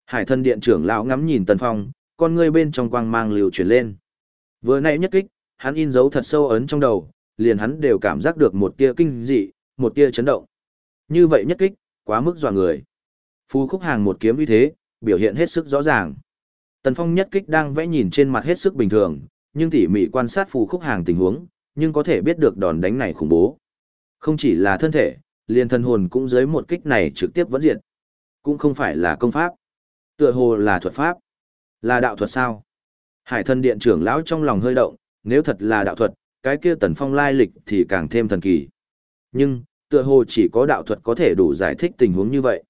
Hải thân điện trưởng lão ngắm nhìn Tần Phong, con ngươi bên trong quang mang liều chuyển lên. Vừa nãy nhất kích, hắn in dấu thật sâu ấn trong đầu, liền hắn đều cảm giác được một tia kinh dị, một tia chấn động. Như vậy nhất kích, quá mức dọa người. Phu khúc hàng một kiếm uy thế, biểu hiện hết sức rõ ràng. Tần Phong nhất kích đang vẽ nhìn trên mặt hết sức bình thường, nhưng tỉ mỉ quan sát phù khúc hàng tình huống, nhưng có thể biết được đòn đánh này khủng bố. Không chỉ là thân thể, liền thân hồn cũng dưới một kích này trực tiếp vẫn diệt. Cũng không phải là công pháp. Tựa hồ là thuật pháp. Là đạo thuật sao? Hải thân điện trưởng lão trong lòng hơi động, nếu thật là đạo thuật, cái kia tần phong lai lịch thì càng thêm thần kỳ. Nhưng, tựa hồ chỉ có đạo thuật có thể đủ giải thích tình huống như vậy.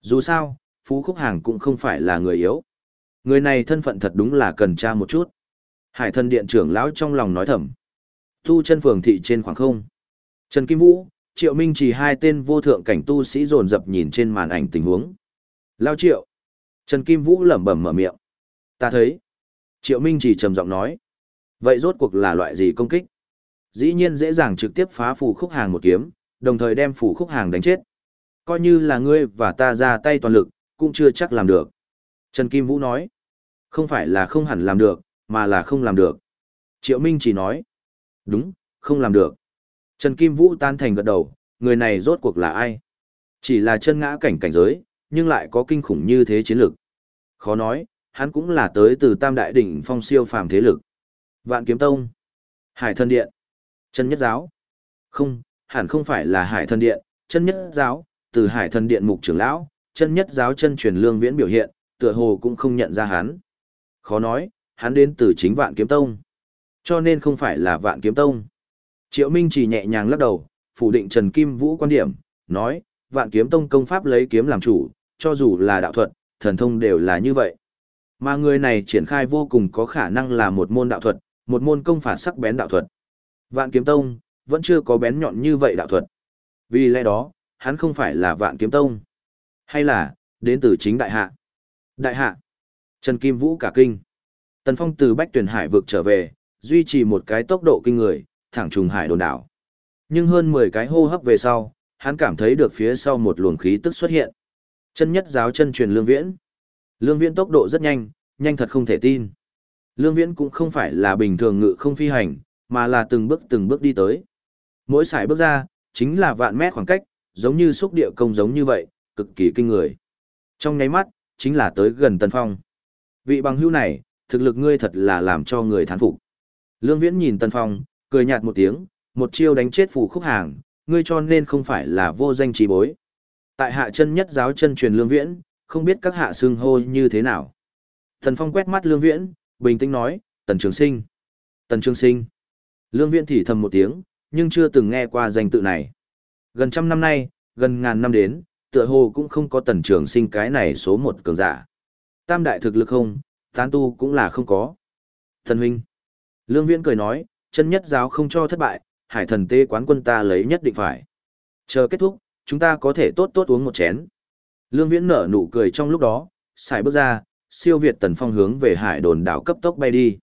Dù sao, Phú Khúc Hàng cũng không phải là người yếu. Người này thân phận thật đúng là cần tra một chút. Hải thân điện trưởng lão trong lòng nói thầm. Tu chân phường thị trên khoảng không. Trần Kim Vũ, Triệu Minh chỉ hai tên vô thượng cảnh tu sĩ dồn dập nhìn trên màn ảnh tình huống. Lao Triệu. Trần Kim Vũ lẩm bẩm mở miệng. Ta thấy. Triệu Minh chỉ trầm giọng nói. Vậy rốt cuộc là loại gì công kích? Dĩ nhiên dễ dàng trực tiếp phá phủ khúc hàng một kiếm, đồng thời đem phủ khúc hàng đánh chết. Coi như là ngươi và ta ra tay toàn lực, cũng chưa chắc làm được. Trần Kim Vũ nói. Không phải là không hẳn làm được, mà là không làm được. Triệu Minh chỉ nói. Đúng, không làm được. Trần Kim Vũ tan thành gật đầu, người này rốt cuộc là ai? Chỉ là chân ngã cảnh cảnh giới, nhưng lại có kinh khủng như thế chiến lược. Khó nói, hắn cũng là tới từ Tam Đại Đỉnh phong siêu phàm thế lực. Vạn Kiếm Tông, Hải Thân Điện, Chân Nhất Giáo. Không, hẳn không phải là Hải Thân Điện, Chân Nhất Giáo, từ Hải Thân Điện mục trưởng lão, Chân Nhất Giáo chân truyền lương viễn biểu hiện, tựa hồ cũng không nhận ra hắn. Khó nói, hắn đến từ chính Vạn Kiếm Tông. Cho nên không phải là Vạn Kiếm Tông. Triệu Minh chỉ nhẹ nhàng lắc đầu, phủ định Trần Kim Vũ quan điểm, nói, Vạn Kiếm Tông công pháp lấy kiếm làm chủ, cho dù là đạo thuật, thần thông đều là như vậy. Mà người này triển khai vô cùng có khả năng là một môn đạo thuật, một môn công phản sắc bén đạo thuật. Vạn kiếm tông, vẫn chưa có bén nhọn như vậy đạo thuật. Vì lẽ đó, hắn không phải là vạn kiếm tông. Hay là, đến từ chính đại hạ. Đại hạ, Trần Kim Vũ cả kinh. Tần Phong từ Bách Tuyển Hải vực trở về, duy trì một cái tốc độ kinh người, thẳng trùng hải đồn đảo. Nhưng hơn 10 cái hô hấp về sau, hắn cảm thấy được phía sau một luồng khí tức xuất hiện. Chân nhất giáo chân truyền Lương Viễn. Lương Viễn tốc độ rất nhanh, nhanh thật không thể tin. Lương Viễn cũng không phải là bình thường ngự không phi hành, mà là từng bước từng bước đi tới. Mỗi sải bước ra, chính là vạn mét khoảng cách, giống như xúc địa công giống như vậy, cực kỳ kinh người. Trong nháy mắt, chính là tới gần Tần Phong. Vị bằng hữu này, thực lực ngươi thật là làm cho người thán phục. Lương Viễn nhìn Tần Phong, cười nhạt một tiếng, một chiêu đánh chết phủ khúc hàng, ngươi cho nên không phải là vô danh trí bối. Tại hạ chân nhất giáo chân truyền Lương Viễn, không biết các hạ xưng hô như thế nào. Tần Phong quét mắt Lương Viễn, bình tĩnh nói, Tần Trường Sinh. Tần Trường Sinh. Lương Viễn thì thầm một tiếng, nhưng chưa từng nghe qua danh tự này. Gần trăm năm nay, gần ngàn năm đến, tựa hồ cũng không có Tần Trường Sinh cái này số một cường giả. Tam đại thực lực không, tán tu cũng là không có. Thần huynh. Lương Viễn cười nói, chân nhất giáo không cho thất bại, hải thần tê quán quân ta lấy nhất định phải. Chờ kết thúc, chúng ta có thể tốt tốt uống một chén. Lương Viễn nở nụ cười trong lúc đó, xài bước ra, siêu việt Tần Phong hướng về hải đồn đảo cấp tốc bay đi.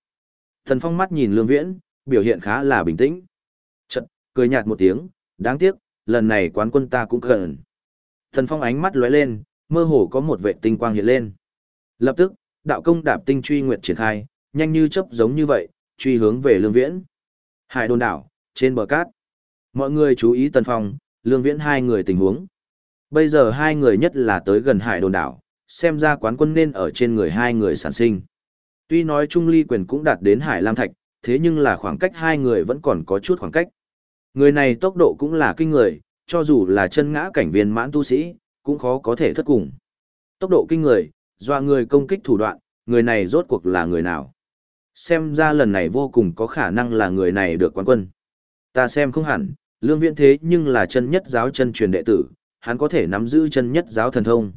Tần Phong mắt nhìn Lương Viễn, biểu hiện khá là bình tĩnh. Chật, cười nhạt một tiếng, đáng tiếc, lần này quán quân ta cũng cần. Tần Phong ánh mắt lóe lên, mơ hồ có một vệ tinh quang hiện lên. Lập tức, đạo công đạp tinh truy nguyệt triển khai, nhanh như chớp giống như vậy, truy hướng về Lương Viễn. Hải đồn đảo, trên bờ cát. Mọi người chú ý Tần Phong, Lương Viễn hai người tình huống. Bây giờ hai người nhất là tới gần hải đồn đảo, xem ra quán quân nên ở trên người hai người sản sinh. Tuy nói Trung Ly quyền cũng đạt đến hải lam thạch, thế nhưng là khoảng cách hai người vẫn còn có chút khoảng cách. Người này tốc độ cũng là kinh người, cho dù là chân ngã cảnh viên mãn tu sĩ, cũng khó có thể thất cùng. Tốc độ kinh người, dọa người công kích thủ đoạn, người này rốt cuộc là người nào? Xem ra lần này vô cùng có khả năng là người này được quán quân. Ta xem không hẳn, lương viễn thế nhưng là chân nhất giáo chân truyền đệ tử, hắn có thể nắm giữ chân nhất giáo thần thông.